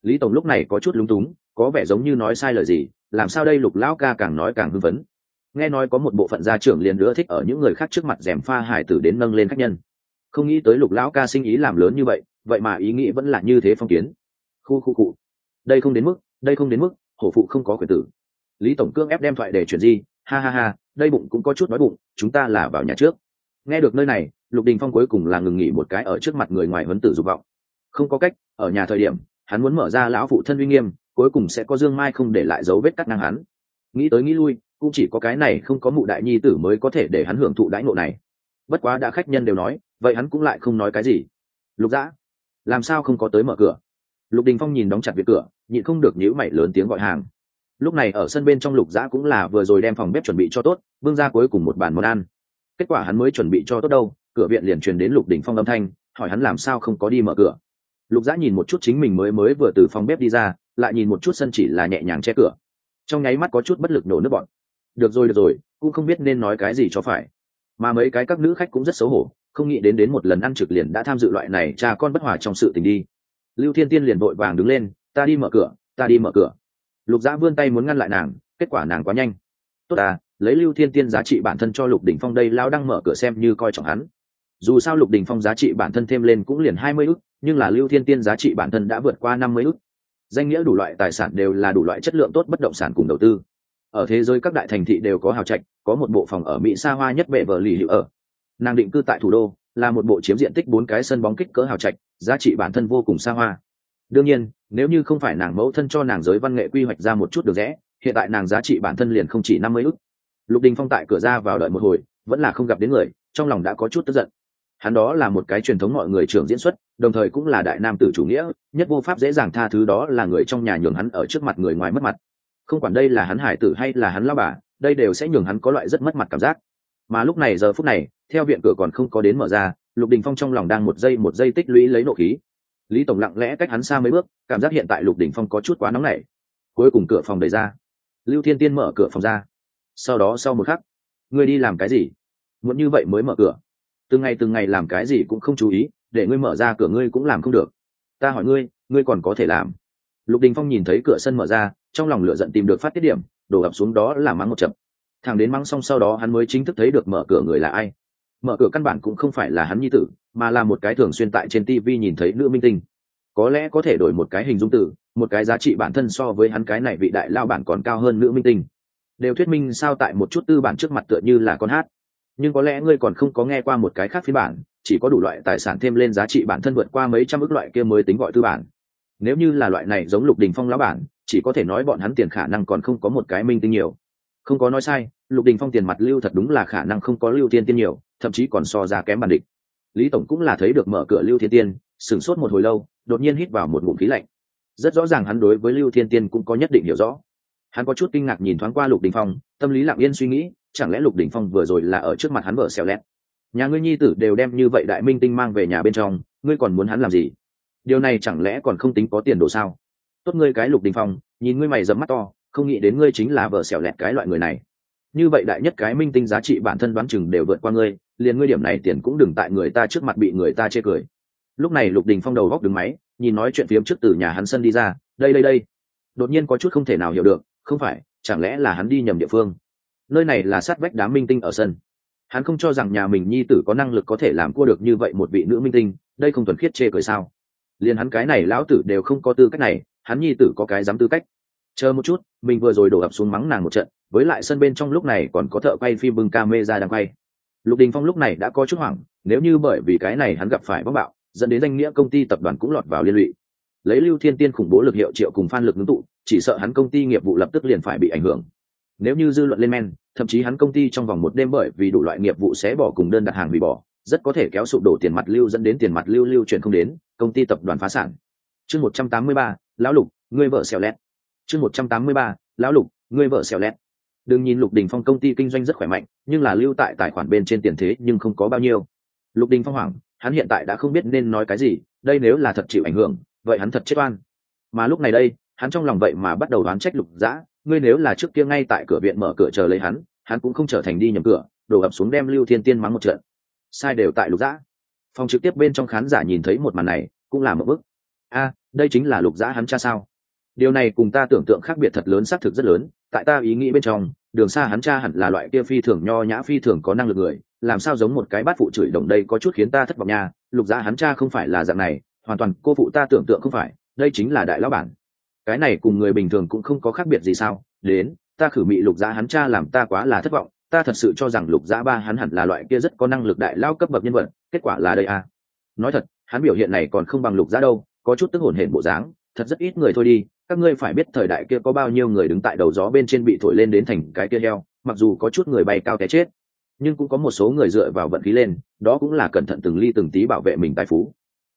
Lý tổng lúc này có chút lúng túng, có vẻ giống như nói sai lời gì, làm sao đây lục lão ca càng nói càng hưng phấn. Nghe nói có một bộ phận gia trưởng liền nữa thích ở những người khác trước mặt dèm pha hải tử đến nâng lên khách nhân. Không nghĩ tới lục lão ca sinh ý làm lớn như vậy vậy mà ý nghĩ vẫn là như thế phong kiến. Khu khu cụ. Đây không đến mức, đây không đến mức, hổ phụ không có quyền tử lý tổng cương ép đem thoại để chuyển di. Ha ha ha, đây bụng cũng có chút nói bụng, chúng ta là vào nhà trước. Nghe được nơi này, lục đình phong cuối cùng là ngừng nghỉ một cái ở trước mặt người ngoài huấn tử dục vọng. Không có cách, ở nhà thời điểm, hắn muốn mở ra lão phụ thân uy nghiêm, cuối cùng sẽ có dương mai không để lại dấu vết cắt ngang hắn. Nghĩ tới nghĩ lui, cũng chỉ có cái này không có mụ đại nhi tử mới có thể để hắn hưởng thụ đãi ngộ này. Bất quá đã khách nhân đều nói, vậy hắn cũng lại không nói cái gì. Lục dã, làm sao không có tới mở cửa? Lục đình phong nhìn đóng chặt việc cửa, nhịn không được nhíu mày lớn tiếng gọi hàng lúc này ở sân bên trong lục giã cũng là vừa rồi đem phòng bếp chuẩn bị cho tốt, bưng ra cuối cùng một bàn món ăn. Kết quả hắn mới chuẩn bị cho tốt đâu, cửa viện liền truyền đến lục đình phong âm thanh, hỏi hắn làm sao không có đi mở cửa. Lục giã nhìn một chút chính mình mới mới vừa từ phòng bếp đi ra, lại nhìn một chút sân chỉ là nhẹ nhàng che cửa. Trong nháy mắt có chút bất lực nổ nước bọn. Được rồi được rồi, cũng không biết nên nói cái gì cho phải. Mà mấy cái các nữ khách cũng rất xấu hổ, không nghĩ đến đến một lần ăn trực liền đã tham dự loại này cha con bất hòa trong sự tình đi. Lưu thiên tiên liền vội vàng đứng lên, ta đi mở cửa, ta đi mở cửa lục giã vươn tay muốn ngăn lại nàng, kết quả nàng quá nhanh. Tốt à lấy lưu thiên tiên giá trị bản thân cho lục đỉnh phong đây lao đang mở cửa xem như coi trọng hắn. Dù sao lục đỉnh phong giá trị bản thân thêm lên cũng liền hai mươi ức, nhưng là lưu thiên tiên giá trị bản thân đã vượt qua năm mươi ức. Danh nghĩa đủ loại, tài sản đều là đủ loại chất lượng tốt bất động sản cùng đầu tư. Ở thế giới các đại thành thị đều có hào trạch, có một bộ phòng ở mỹ xa hoa nhất bệ vợ lì hữu ở. Nàng định cư tại thủ đô, là một bộ chiếm diện tích bốn cái sân bóng kích cỡ hào trạch, giá trị bản thân vô cùng xa hoa. Đương nhiên nếu như không phải nàng mẫu thân cho nàng giới văn nghệ quy hoạch ra một chút được rẽ, hiện tại nàng giá trị bản thân liền không chỉ năm mươi ức. Lục đình phong tại cửa ra vào đợi một hồi, vẫn là không gặp đến người, trong lòng đã có chút tức giận. Hắn đó là một cái truyền thống mọi người trưởng diễn xuất, đồng thời cũng là đại nam tử chủ nghĩa, nhất vô pháp dễ dàng tha thứ đó là người trong nhà nhường hắn ở trước mặt người ngoài mất mặt. Không quản đây là hắn hải tử hay là hắn lao bà, đây đều sẽ nhường hắn có loại rất mất mặt cảm giác. Mà lúc này giờ phút này, theo viện cửa còn không có đến mở ra, lục đình phong trong lòng đang một giây một giây tích lũy lấy nộ khí lý tổng lặng lẽ cách hắn xa mấy bước, cảm giác hiện tại lục đình phong có chút quá nóng nảy. Cuối cùng cửa phòng đẩy ra. Lưu thiên tiên mở cửa phòng ra. Sau đó sau một khắc, ngươi đi làm cái gì? Muốn như vậy mới mở cửa. Từng ngày từng ngày làm cái gì cũng không chú ý, để ngươi mở ra cửa ngươi cũng làm không được. Ta hỏi ngươi ngươi còn có thể làm? Lục đình phong nhìn thấy cửa sân mở ra, trong lòng lửa giận tìm được phát tiết điểm, đổ ập xuống đó là mắng một chậm thằng đến mắng xong sau đó hắn mới chính thức thấy được mở cửa người là ai mở cửa căn bản cũng không phải là hắn nhi tử, mà là một cái thường xuyên tại trên tv nhìn thấy nữ minh tinh. Có lẽ có thể đổi một cái hình dung tử, một cái giá trị bản thân so với hắn cái này vị đại lao bản còn cao hơn nữ minh tinh. Đều thuyết minh sao tại một chút tư bản trước mặt tựa như là con hát. Nhưng có lẽ ngươi còn không có nghe qua một cái khác phiên bản, chỉ có đủ loại tài sản thêm lên giá trị bản thân vượt qua mấy trăm ước loại kia mới tính gọi tư bản. Nếu như là loại này giống lục đình phong lão bản, chỉ có thể nói bọn hắn tiền khả năng còn không có một cái minh tinh nhiều. Không có nói sai, lục đình phong tiền mặt lưu thật đúng là khả năng không có lưu tiên tiên nhiều thậm chí còn so ra kém bản địch. Lý tổng cũng là thấy được mở cửa lưu thiên tiên, sửng sốt một hồi lâu, đột nhiên hít vào một ngụm khí lạnh. Rất rõ ràng hắn đối với lưu thiên tiên cũng có nhất định hiểu rõ. Hắn có chút kinh ngạc nhìn thoáng qua lục đình phong, tâm lý lặng yên suy nghĩ, chẳng lẽ lục đình phong vừa rồi là ở trước mặt hắn vợ xèo lét nhà ngươi nhi tử đều đem như vậy đại minh tinh mang về nhà bên trong, ngươi còn muốn hắn làm gì? Điều này chẳng lẽ còn không tính có tiền đồ sao? Tốt ngươi cái lục đình phong, nhìn ngươi mày dấm mắt to, không nghĩ đến ngươi chính là vợ xẻo lẹt cái loại người này. Như vậy đại nhất cái minh tinh giá trị bản thân đoán chừng đều vượt qua ngươi liền ngươi điểm này tiền cũng đừng tại người ta trước mặt bị người ta chê cười. Lúc này lục đình phong đầu góc đứng máy, nhìn nói chuyện phiếm trước từ nhà hắn sân đi ra, đây đây đây. Đột nhiên có chút không thể nào hiểu được, không phải, chẳng lẽ là hắn đi nhầm địa phương? Nơi này là sát vách đám minh tinh ở sân. Hắn không cho rằng nhà mình nhi tử có năng lực có thể làm cua được như vậy một vị nữ minh tinh, đây không thuần khiết chê cười sao? Liền hắn cái này lão tử đều không có tư cách này, hắn nhi tử có cái dám tư cách? Chờ một chút, mình vừa rồi đổ ập xuống mắng nàng một trận, với lại sân bên trong lúc này còn có thợ quay phim bưng ca mê ra đang quay lục đình phong lúc này đã có chút hoảng, nếu như bởi vì cái này hắn gặp phải bóc bạo, dẫn đến danh nghĩa công ty tập đoàn cũng lọt vào liên lụy. Lấy lưu thiên tiên khủng bố lực hiệu triệu cùng phan lực ngưng tụ, chỉ sợ hắn công ty nghiệp vụ lập tức liền phải bị ảnh hưởng. Nếu như dư luận lên men, thậm chí hắn công ty trong vòng một đêm bởi vì đủ loại nghiệp vụ sẽ bỏ cùng đơn đặt hàng hủy bỏ, rất có thể kéo sụp đổ tiền mặt lưu dẫn đến tiền mặt lưu lưu chuyển không đến, công ty tập đoàn phá sản. Chương một trăm tám mươi ba, lão lục, ngươi vợ xèo lét chương một trăm tám mươi ba, lão lục, ngươi vợ xèo lét đừng nhìn lục đình phong công ty kinh doanh rất khỏe mạnh, nhưng là lưu tại tài khoản bên trên tiền thế nhưng không có bao nhiêu. Lục đình phong hoảng, hắn hiện tại đã không biết nên nói cái gì, đây nếu là thật chịu ảnh hưởng, vậy hắn thật chết oan. Mà lúc này đây, hắn trong lòng vậy mà bắt đầu đoán trách lục dã, ngươi nếu là trước kia ngay tại cửa viện mở cửa chờ lấy hắn hắn cũng không trở thành đi nhầm cửa, đổ ập xuống đem lưu thiên tiên mắng một trận. Sai đều tại lục dã. Phòng trực tiếp bên trong khán giả nhìn thấy một màn này, cũng là một bức a, đây chính là lục dã hắn cha sao? Điều này cùng ta tưởng tượng khác biệt thật lớn, xác thực rất lớn, tại ta ý nghĩ bên trong đường xa hắn cha hẳn là loại kia phi thường nho nhã, phi thường có năng lực người, làm sao giống một cái bát phụ chửi đồng đây có chút khiến ta thất vọng nha. Lục gia hắn cha không phải là dạng này, hoàn toàn cô phụ ta tưởng tượng không phải, đây chính là đại lão bản. Cái này cùng người bình thường cũng không có khác biệt gì sao? Đến, ta khử mị lục gia hắn cha làm ta quá là thất vọng, ta thật sự cho rằng lục gia ba hắn hẳn là loại kia rất có năng lực đại lao cấp bậc nhân vật, kết quả là đây à. nói thật, hắn biểu hiện này còn không bằng lục gia đâu, có chút tức hồn hển bộ dáng, thật rất ít người thôi đi các ngươi phải biết thời đại kia có bao nhiêu người đứng tại đầu gió bên trên bị thổi lên đến thành cái kia heo, mặc dù có chút người bay cao té chết, nhưng cũng có một số người dựa vào vận khí lên, đó cũng là cẩn thận từng ly từng tí bảo vệ mình tài phú.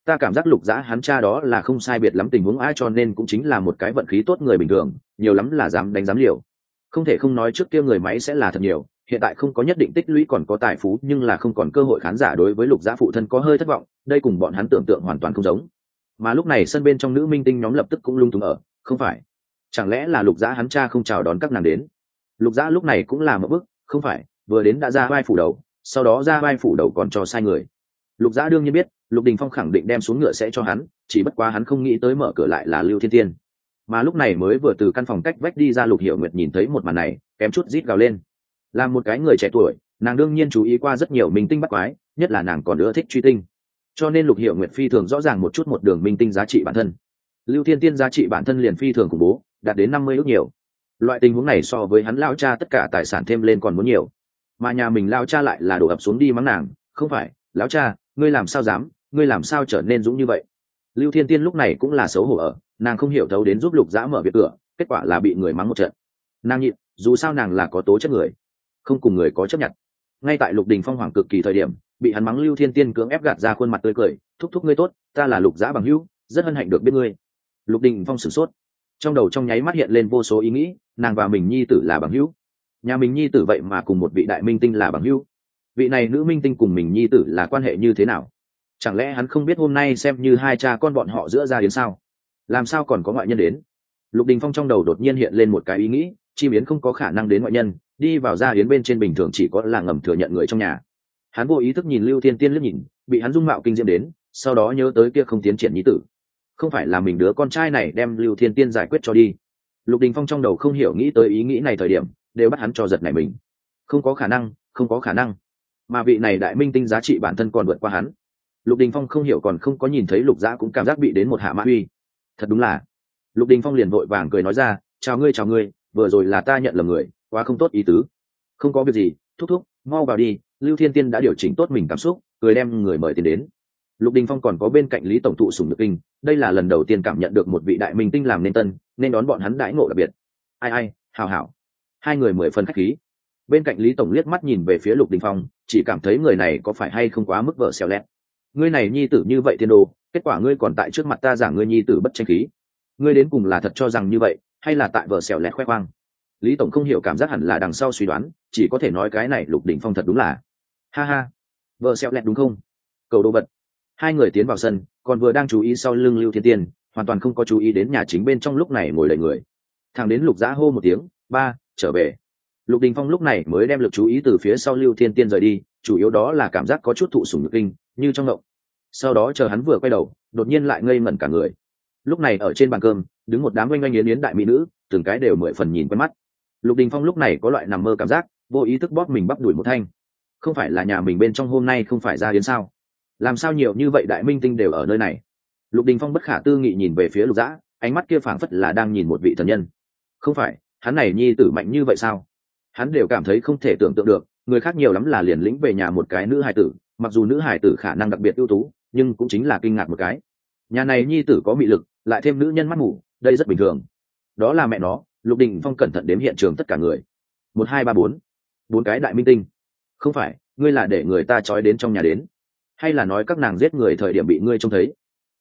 Ta cảm giác lục dã hắn cha đó là không sai biệt lắm tình huống ai cho nên cũng chính là một cái vận khí tốt người bình thường, nhiều lắm là dám đánh dám liều. Không thể không nói trước kia người máy sẽ là thật nhiều, hiện tại không có nhất định tích lũy còn có tài phú, nhưng là không còn cơ hội khán giả đối với lục giã phụ thân có hơi thất vọng, đây cùng bọn hắn tưởng tượng hoàn toàn không giống. Mà lúc này sân bên trong nữ minh tinh nhóm lập tức cũng lung túng ở không phải. Chẳng lẽ là lục giã hắn cha không chào đón các nàng đến? Lục giã lúc này cũng là một bức không phải, vừa đến đã ra vai phủ đầu, sau đó ra vai phủ đầu còn cho sai người. Lục giã đương nhiên biết, lục đình phong khẳng định đem xuống ngựa sẽ cho hắn, chỉ bất quá hắn không nghĩ tới mở cửa lại là lưu thiên tiên mà lúc này mới vừa từ căn phòng cách vách đi ra lục hiểu nguyệt nhìn thấy một màn này, kém chút rít gào lên. Là một cái người trẻ tuổi, nàng đương nhiên chú ý qua rất nhiều minh tinh bắt quái, nhất là nàng còn ưa thích truy tinh. Cho nên lục hiểu nguyệt phi thường rõ ràng một chút một đường minh tinh giá trị bản thân lưu thiên tiên giá trị bản thân liền phi thường khủng bố, đạt đến năm mươi ước nhiều. Loại tình huống này so với hắn lao cha tất cả tài sản thêm lên còn muốn nhiều. Mà nhà mình lao cha lại là đổ ập xuống đi mắng nàng, không phải, lão cha, ngươi làm sao dám, ngươi làm sao trở nên dũng như vậy? Lưu thiên tiên lúc này cũng là xấu hổ ở, nàng không hiểu thấu đến giúp lục dã mở việc cửa, kết quả là bị người mắng một trận. Nàng nhịn, dù sao nàng là có tố chất người, không cùng người có chấp nhận. Ngay tại lục đình phong hoàng cực kỳ thời điểm, bị hắn mắng lưu thiên tiên cưỡng ép gạt ra khuôn mặt tươi cười, thúc thúc ngươi tốt, ta là lục dã bằng hữu, rất hân hạnh được biết ngươi lục đình phong sửng sốt. Trong đầu trong nháy mắt hiện lên vô số ý nghĩ, nàng và mình nhi tử là bằng hữu. Nhà mình nhi tử vậy mà cùng một vị đại minh tinh là bằng hữu. Vị này nữ minh tinh cùng mình nhi tử là quan hệ như thế nào? Chẳng lẽ hắn không biết hôm nay xem như hai cha con bọn họ giữa ra đến sao? Làm sao còn có ngoại nhân đến? Lục đình phong trong đầu đột nhiên hiện lên một cái ý nghĩ chi biến không có khả năng đến ngoại nhân, đi vào gia hiến bên trên bình thường chỉ có là ngầm thừa nhận người trong nhà. Hắn vô ý thức nhìn lưu thiên tiên liếc nhìn, bị hắn dung mạo kinh diễm đến, sau đó nhớ tới kia không tiến triển nhí tử không phải là mình đứa con trai này đem lưu thiên tiên giải quyết cho đi. Lục đình phong trong đầu không hiểu nghĩ tới ý nghĩ này thời điểm, đều bắt hắn cho giật này mình. Không có khả năng, không có khả năng. Mà vị này đại minh tinh giá trị bản thân còn vượt qua hắn. Lục đình phong không hiểu còn không có nhìn thấy lục giã cũng cảm giác bị đến một hạ mã uy. Thật đúng là. Lục đình phong liền vội vàng cười nói ra, chào ngươi chào ngươi, vừa rồi là ta nhận lầm người, quá không tốt ý tứ. Không có việc gì, thúc thúc, mau vào đi, lưu thiên tiên đã điều chỉnh tốt mình cảm xúc, cười đem người mời tiền đến lục đình phong còn có bên cạnh lý tổng thụ sùng nhược kinh, đây là lần đầu tiên cảm nhận được một vị đại minh tinh làm nên tân, nên đón bọn hắn đãi ngộ đặc biệt. Ai ai, hào hảo hai người mười phần khách khí. Bên cạnh lý tổng liếc mắt nhìn về phía lục đình phong, chỉ cảm thấy người này có phải hay không quá mức vợ xèo lẹt. Ngươi này nhi tử như vậy tiên đồ, kết quả ngươi còn tại trước mặt ta giảng ngươi nhi tử bất tranh khí. Ngươi đến cùng là thật cho rằng như vậy, hay là tại vợ xèo lẹt khoe khoang? Lý tổng không hiểu cảm giác hẳn là đằng sau suy đoán, chỉ có thể nói cái này lục Đình phong thật đúng là. Ha ha. Vợ xẻo lẹt đúng không? Cầu đồ vật hai người tiến vào sân, còn vừa đang chú ý sau lưng lưu thiên tiên, hoàn toàn không có chú ý đến nhà chính bên trong lúc này ngồi đầy người. Thằng đến lục giã hô một tiếng, ba, trở về. Lục đình phong lúc này mới đem l ự c chú ý từ phía sau lưu thiên tiên rời đi, chủ yếu đó là cảm giác có chút thụ sùng nhược kinh, như trong ngộng. Sau đó chờ hắn vừa quay đầu, đột nhiên lại ngây ngẩn cả người. Lúc này ở trên bàn cơm, đứng một đám oanh oanh yến yến đại mỹ nữ, từng cái đều mười phần nhìn quen mắt. Lục đình phong lúc này có loại nằm mơ cảm giác, vô ý thức bóp mình bắp đuổi một thanh. Không phải là nhà mình bên trong hôm nay không phải ra yến sao? Làm sao nhiều như vậy đại minh tinh đều ở nơi này? Lục đình phong bất khả tư nghị nhìn về phía lục dã, ánh mắt kia phảng phất là đang nhìn một vị thần nhân. Không phải, hắn này nhi tử mạnh như vậy sao? Hắn đều cảm thấy không thể tưởng tượng được, người khác nhiều lắm là liền lĩnh về nhà một cái nữ hài tử, mặc dù nữ hài tử khả năng đặc biệt ưu tú, nhưng cũng chính là kinh ngạc một cái. Nhà này nhi tử có mị lực, lại thêm nữ nhân mắt mù, đây rất bình thường. Đó là mẹ nó, lục đình phong cẩn thận đếm hiện trường tất cả người. Một, hai, ba, bốn. Bốn cái đại minh tinh. Không phải, ngươi là để người ta trói đến trong nhà đến hay là nói các nàng giết người thời điểm bị ngươi trông thấy?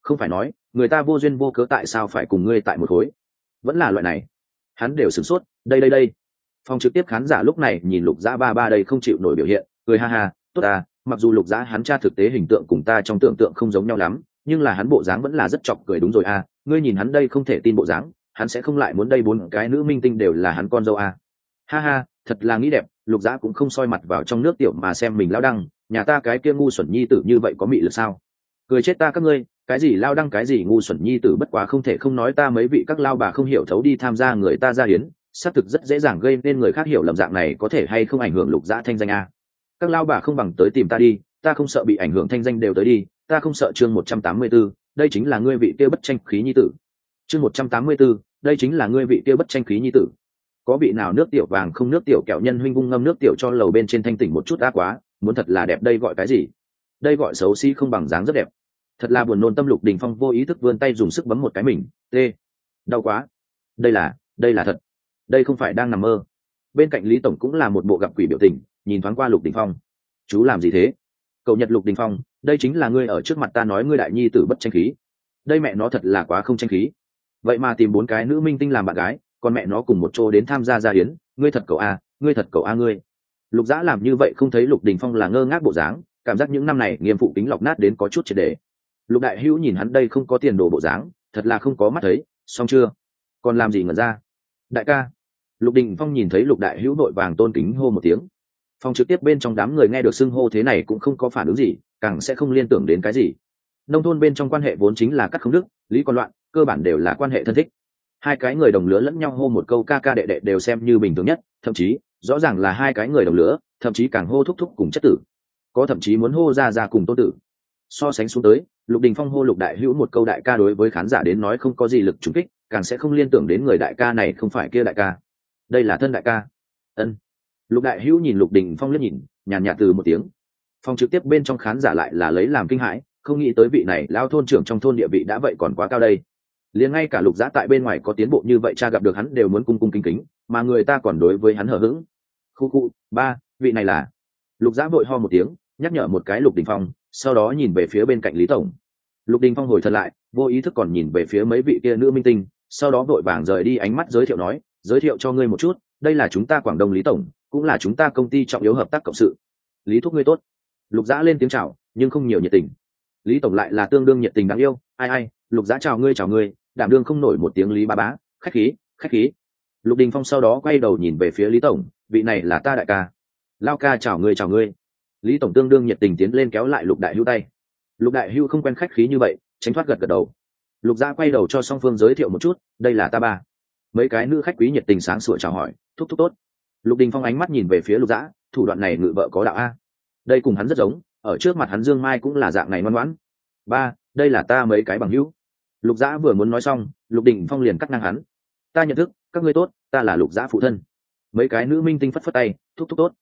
Không phải nói, người ta vô duyên vô cớ tại sao phải cùng ngươi tại một khối? Vẫn là loại này. Hắn đều sửng sốt, đây đây đây. Phòng trực tiếp khán giả lúc này nhìn lục dã ba ba đây không chịu nổi biểu hiện, cười ha ha, tốt à mặc dù lục dã hắn tra thực tế hình tượng cùng ta trong tưởng tượng không giống nhau lắm, nhưng là hắn bộ dáng vẫn là rất chọc cười đúng rồi à ngươi nhìn hắn đây không thể tin bộ dáng, hắn sẽ không lại muốn đây bốn cái nữ minh tinh đều là hắn con dâu à. ha ha, thật là nghĩ đẹp, lục dã cũng không soi mặt vào trong nước tiểu mà xem mình lao đăng nhà ta cái kia ngu xuẩn nhi tử như vậy có mị lực sao? Cười chết ta các ngươi, cái gì lao đăng cái gì ngu xuẩn nhi tử bất quá không thể không nói ta mấy vị các lao bà không hiểu thấu đi tham gia người ta ra hiến, xác thực rất dễ dàng gây nên người khác hiểu lầm dạng này có thể hay không ảnh hưởng lục dã thanh danh a. Các lao bà không bằng tới tìm ta đi, ta không sợ bị ảnh hưởng thanh danh đều tới đi, ta không sợ chương một trăm tám mươi b ố đây chính là ngươi vị kia bất tranh khí nhi tử. Chương một trăm tám mươi b ố đây chính là ngươi vị kia bất tranh khí nhi tử. Có vị nào nước tiểu vàng không nước tiểu kẹo nhân huynh vung ngâm nước tiểu cho lầu bên trên thanh tỉnh một chút đã quá muốn thật là đẹp đây gọi cái gì? Đây gọi xấu xí không bằng dáng rất đẹp. Thật là buồn nôn tâm lục đình phong vô ý thức vươn tay dùng sức bấm một cái mình. T. Đau quá. Đây là đây là thật. Đây không phải đang nằm mơ. Bên cạnh lý tổng cũng là một bộ gặp quỷ biểu tình, nhìn thoáng qua lục đình phong. Chú làm gì thế? Cậu nhật lục đình phong, đây chính là ngươi ở trước mặt ta nói ngươi đại nhi tử bất tranh khí. Đây mẹ nó thật là quá không tranh khí. Vậy mà tìm bốn cái nữ minh tinh làm bạn gái, còn mẹ nó cùng một chỗ đến tham gia gia hiến ngươi thật cậu a, ngươi thật cậu a ngươi lục Giã làm như vậy không thấy lục đình phong là ngơ ngác bộ dáng, cảm giác những năm này nghiêm phụ kính lọc nát đến có chút triệt đề lục đại hữu nhìn hắn đây không có tiền đồ bộ dáng, thật là không có mắt thấy, xong chưa? Còn làm gì ngẩn ra? Đại ca. Lục đình phong nhìn thấy lục đại hữu đội vàng tôn kính hô một tiếng. Phong trực tiếp bên trong đám người nghe được xưng hô thế này cũng không có phản ứng gì, càng sẽ không liên tưởng đến cái gì. Nông thôn bên trong quan hệ vốn chính là cắt không đức lý còn loạn, cơ bản đều là quan hệ thân thích. Hai cái người đồng lứa lẫn nhau hô một câu ca ca đệ đệ đều xem như bình thường nhất, thậm chí rõ ràng là hai cái người đồng lửa, thậm chí càng hô thúc thúc cùng chất tử. Có thậm chí muốn hô ra ra cùng tô tử. So sánh xuống tới lục đình phong hô lục đại hữu một câu đại ca đối với khán giả đến nói không có gì lực trúng kích càng sẽ không liên tưởng đến người đại ca này không phải kia đại ca. Đây là thân đại ca. Ân. Lục đại hữu nhìn lục đình phong liếc nhìn nhàn nhạt từ một tiếng. Phong trực tiếp bên trong khán giả lại là lấy làm kinh hãi không nghĩ tới vị này lao thôn trưởng trong thôn địa vị đã vậy còn quá cao đây. Liền ngay cả lục giã tại bên ngoài có tiến bộ như vậy cha gặp được hắn đều muốn cung cung kính kính mà người ta còn đối với hắn hờ hững. Khu khu, ba, vị này là? Lục giã vội ho một tiếng, nhắc nhở một cái lục đình phong, sau đó nhìn về phía bên cạnh lý tổng. Lục đình phong hồi thật lại, vô ý thức còn nhìn về phía mấy vị kia nữ minh tinh, sau đó vội vàng rời đi ánh mắt giới thiệu nói, giới thiệu cho ngươi một chút, đây là chúng ta quảng đông lý tổng, cũng là chúng ta công ty trọng yếu hợp tác cộng sự. Lý thúc ngươi tốt. Lục giã lên tiếng chào, nhưng không nhiều nhiệt tình. Lý tổng lại là tương đương nhiệt tình đáng yêu, ai ai, lục giã chào ngươi chào ngươi, đảm đương không nổi một tiếng lý ba bá, khách khí khách khí lục đình phong sau đó quay đầu nhìn về phía lý tổng, vị này là ta đại ca. Lao ca, chào ngươi chào ngươi. Lý tổng tương đương nhiệt tình tiến lên kéo lại lục đại hưu tay. Lục đại hưu không quen khách khí như vậy, tránh thoát gật gật đầu. Lục gia quay đầu cho song phương giới thiệu một chút, đây là ta ba. Mấy cái nữ khách quý nhiệt tình sáng sủa chào hỏi, thúc thúc tốt. Lục đình phong ánh mắt nhìn về phía lục dã thủ đoạn này ngự vợ có đạo a. Đây cùng hắn rất giống, ở trước mặt hắn dương mai cũng là dạng này ngoan ngoãn. Ba, đây là ta mấy cái bằng hữu. Lục dã vừa muốn nói xong, lục đình phong liền cắt ngang hắn. Ta nhận thức các ngươi tốt, ta là lục giã phụ thân. Mấy cái nữ minh tinh phất phất tay, thúc thúc tốt.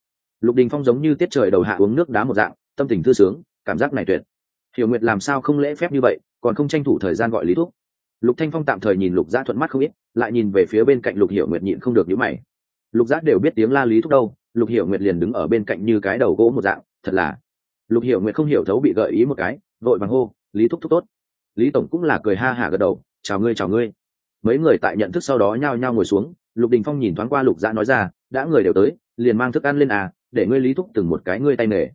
Lục đình phong giống như tiết trời đầu hạ uống nước đá một dạng, tâm tình thư sướng, cảm giác này tuyệt. Hiểu nguyệt làm sao không lễ phép như vậy, còn không tranh thủ thời gian gọi lý thúc. Lục thanh phong tạm thời nhìn lục giã thuận mắt không ít, lại nhìn về phía bên cạnh lục hiểu nguyệt nhịn không được nhíu mày. Lục giã đều biết tiếng la lý thúc đâu, lục hiểu nguyệt liền đứng ở bên cạnh như cái đầu gỗ một dạng, thật là. Lục hiểu nguyệt không hiểu thấu bị gợi ý một cái, vội bằng hô, lý thúc thúc tốt. Lý tổng cũng là cười ha hả gật đầu, chào ngươi chào ngươi mấy người tại nhận thức sau đó nhao nhao ngồi xuống, lục đình phong nhìn thoáng qua lục dã nói ra, đã người đều tới, liền mang thức ăn lên à để ngươi lý thúc từng một cái ngươi tay nghề.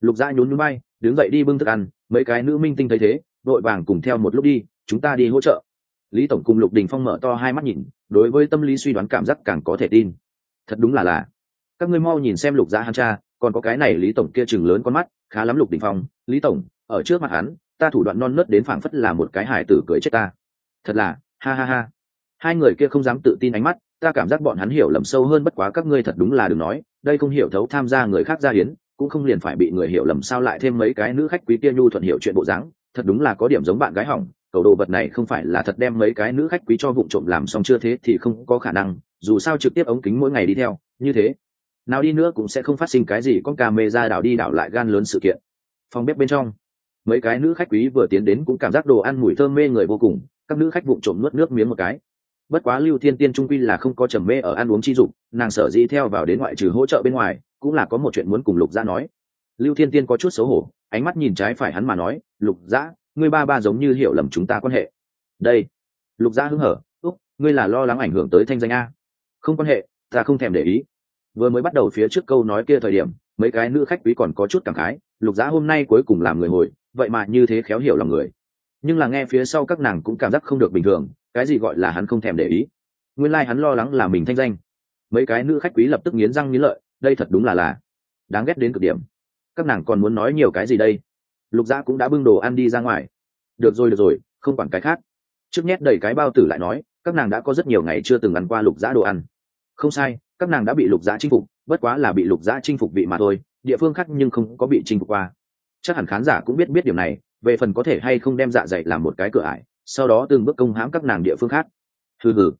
Lục dã nhún nhún bay, đứng dậy đi bưng thức ăn, mấy cái nữ minh tinh thấy thế vội vàng cùng theo một lúc đi, chúng ta đi hỗ trợ. Lý tổng cùng lục đình phong mở to hai mắt nhìn, đối với tâm lý suy đoán cảm giác càng có thể tin. Thật đúng là là các ngươi mau nhìn xem lục gia hắn cha, còn có cái này lý tổng kia chừng lớn con mắt, khá lắm lục đình phong. Lý tổng, ở trước mặt hắn, ta thủ đoạn non nớt đến phảng phất là một cái hải tử cười chết ta. Thật là ha ha ha. Hai người kia không dám tự tin ánh mắt, ta cảm giác bọn hắn hiểu lầm sâu hơn bất quá các ngươi thật đúng là đừng nói, đây không hiểu thấu tham gia người khác gia hiến, cũng không liền phải bị người hiểu lầm sao lại thêm mấy cái nữ khách quý kia nhu thuận hiểu chuyện bộ dáng, thật đúng là có điểm giống bạn gái hỏng, cầu đồ vật này không phải là thật đem mấy cái nữ khách quý cho vụ trộm làm xong chưa thế thì không có khả năng, dù sao trực tiếp ống kính mỗi ngày đi theo, như thế, nào đi nữa cũng sẽ không phát sinh cái gì con cà mê ra đảo đi đảo lại gan lớn sự kiện. Phòng bếp bên trong, mấy cái nữ khách quý vừa tiến đến cũng cảm giác đồ ăn mùi thơm mê người vô cùng các nữ khách vụng trộm nuốt nước miếng một cái. Bất quá lưu thiên tiên trung quy là không có trầm mê ở ăn uống chi dục, nàng sở dĩ theo vào đến ngoại trừ hỗ trợ bên ngoài, cũng là có một chuyện muốn cùng lục gia nói. Lưu thiên tiên có chút xấu hổ, ánh mắt nhìn trái phải hắn mà nói, lục dã, ngươi ba ba giống như hiểu lầm chúng ta quan hệ. Đây. Lục dã hứng hở, úc, ngươi là lo lắng ảnh hưởng tới thanh danh a. Không quan hệ, ta không thèm để ý. Vừa mới bắt đầu phía trước câu nói kia thời điểm, mấy cái nữ khách quý còn có chút cảm khái, lục dã hôm nay cuối cùng làm người hồi, vậy mà như thế khéo hiểu lòng người nhưng là nghe phía sau các nàng cũng cảm giác không được bình thường, cái gì gọi là hắn không thèm để ý. Nguyên lai、like、hắn lo lắng là mình thanh danh. Mấy cái nữ khách quý lập tức nghiến răng nghiến lợi, đây thật đúng là là đáng ghét đến cực điểm. Các nàng còn muốn nói nhiều cái gì đây? Lục dã cũng đã bưng đồ ăn đi ra ngoài. Được rồi được rồi, không quản cái khác. Trước nhét đầy cái bao tử lại nói, các nàng đã có rất nhiều ngày chưa từng ăn qua lục dã đồ ăn. Không sai, các nàng đã bị lục dã chinh phục, bất quá là bị lục dã chinh phục vị mà thôi, địa phương khác nhưng không có bị chinh phục qua. Chắc hẳn khán giả cũng biết biết điều này về phần có thể hay không đem dạ dày làm một cái cửa ải, sau đó từng bước công hãm các nàng địa phương khác. Hừ hừ,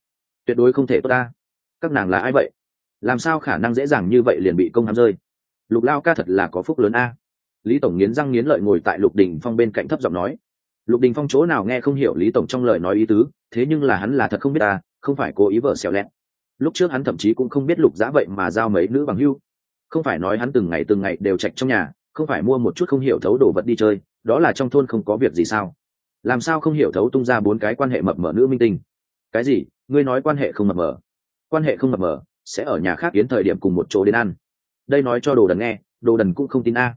tuyệt đối không thể tốt ta. Các nàng là ai vậy? Làm sao khả năng dễ dàng như vậy liền bị công hãm rơi? Lục lao ca thật là có phúc lớn a. Lý tổng nghiến răng nghiến lợi ngồi tại lục đình phong bên cạnh thấp giọng nói. Lục đình phong chỗ nào nghe không hiểu lý tổng trong lời nói ý tứ, thế nhưng là hắn là thật không biết ta, không phải cố ý vợ xẻo lẹt lúc trước hắn thậm chí cũng không biết lục giã vậy mà giao mấy nữ bằng hưu. Không phải nói hắn từng ngày từng ngày đều chạch trong nhà, không phải mua một chút không hiểu thấu đồ vật đi chơi đó là trong thôn không có việc gì sao? Làm sao không hiểu thấu tung ra bốn cái quan hệ mập mờ nữ minh tinh? Cái gì? Ngươi nói quan hệ không mập mờ. Quan hệ không mập mờ sẽ ở nhà khác đến thời điểm cùng một chỗ đến ăn. Đây nói cho đồ đần nghe, đồ đần cũng không tin a.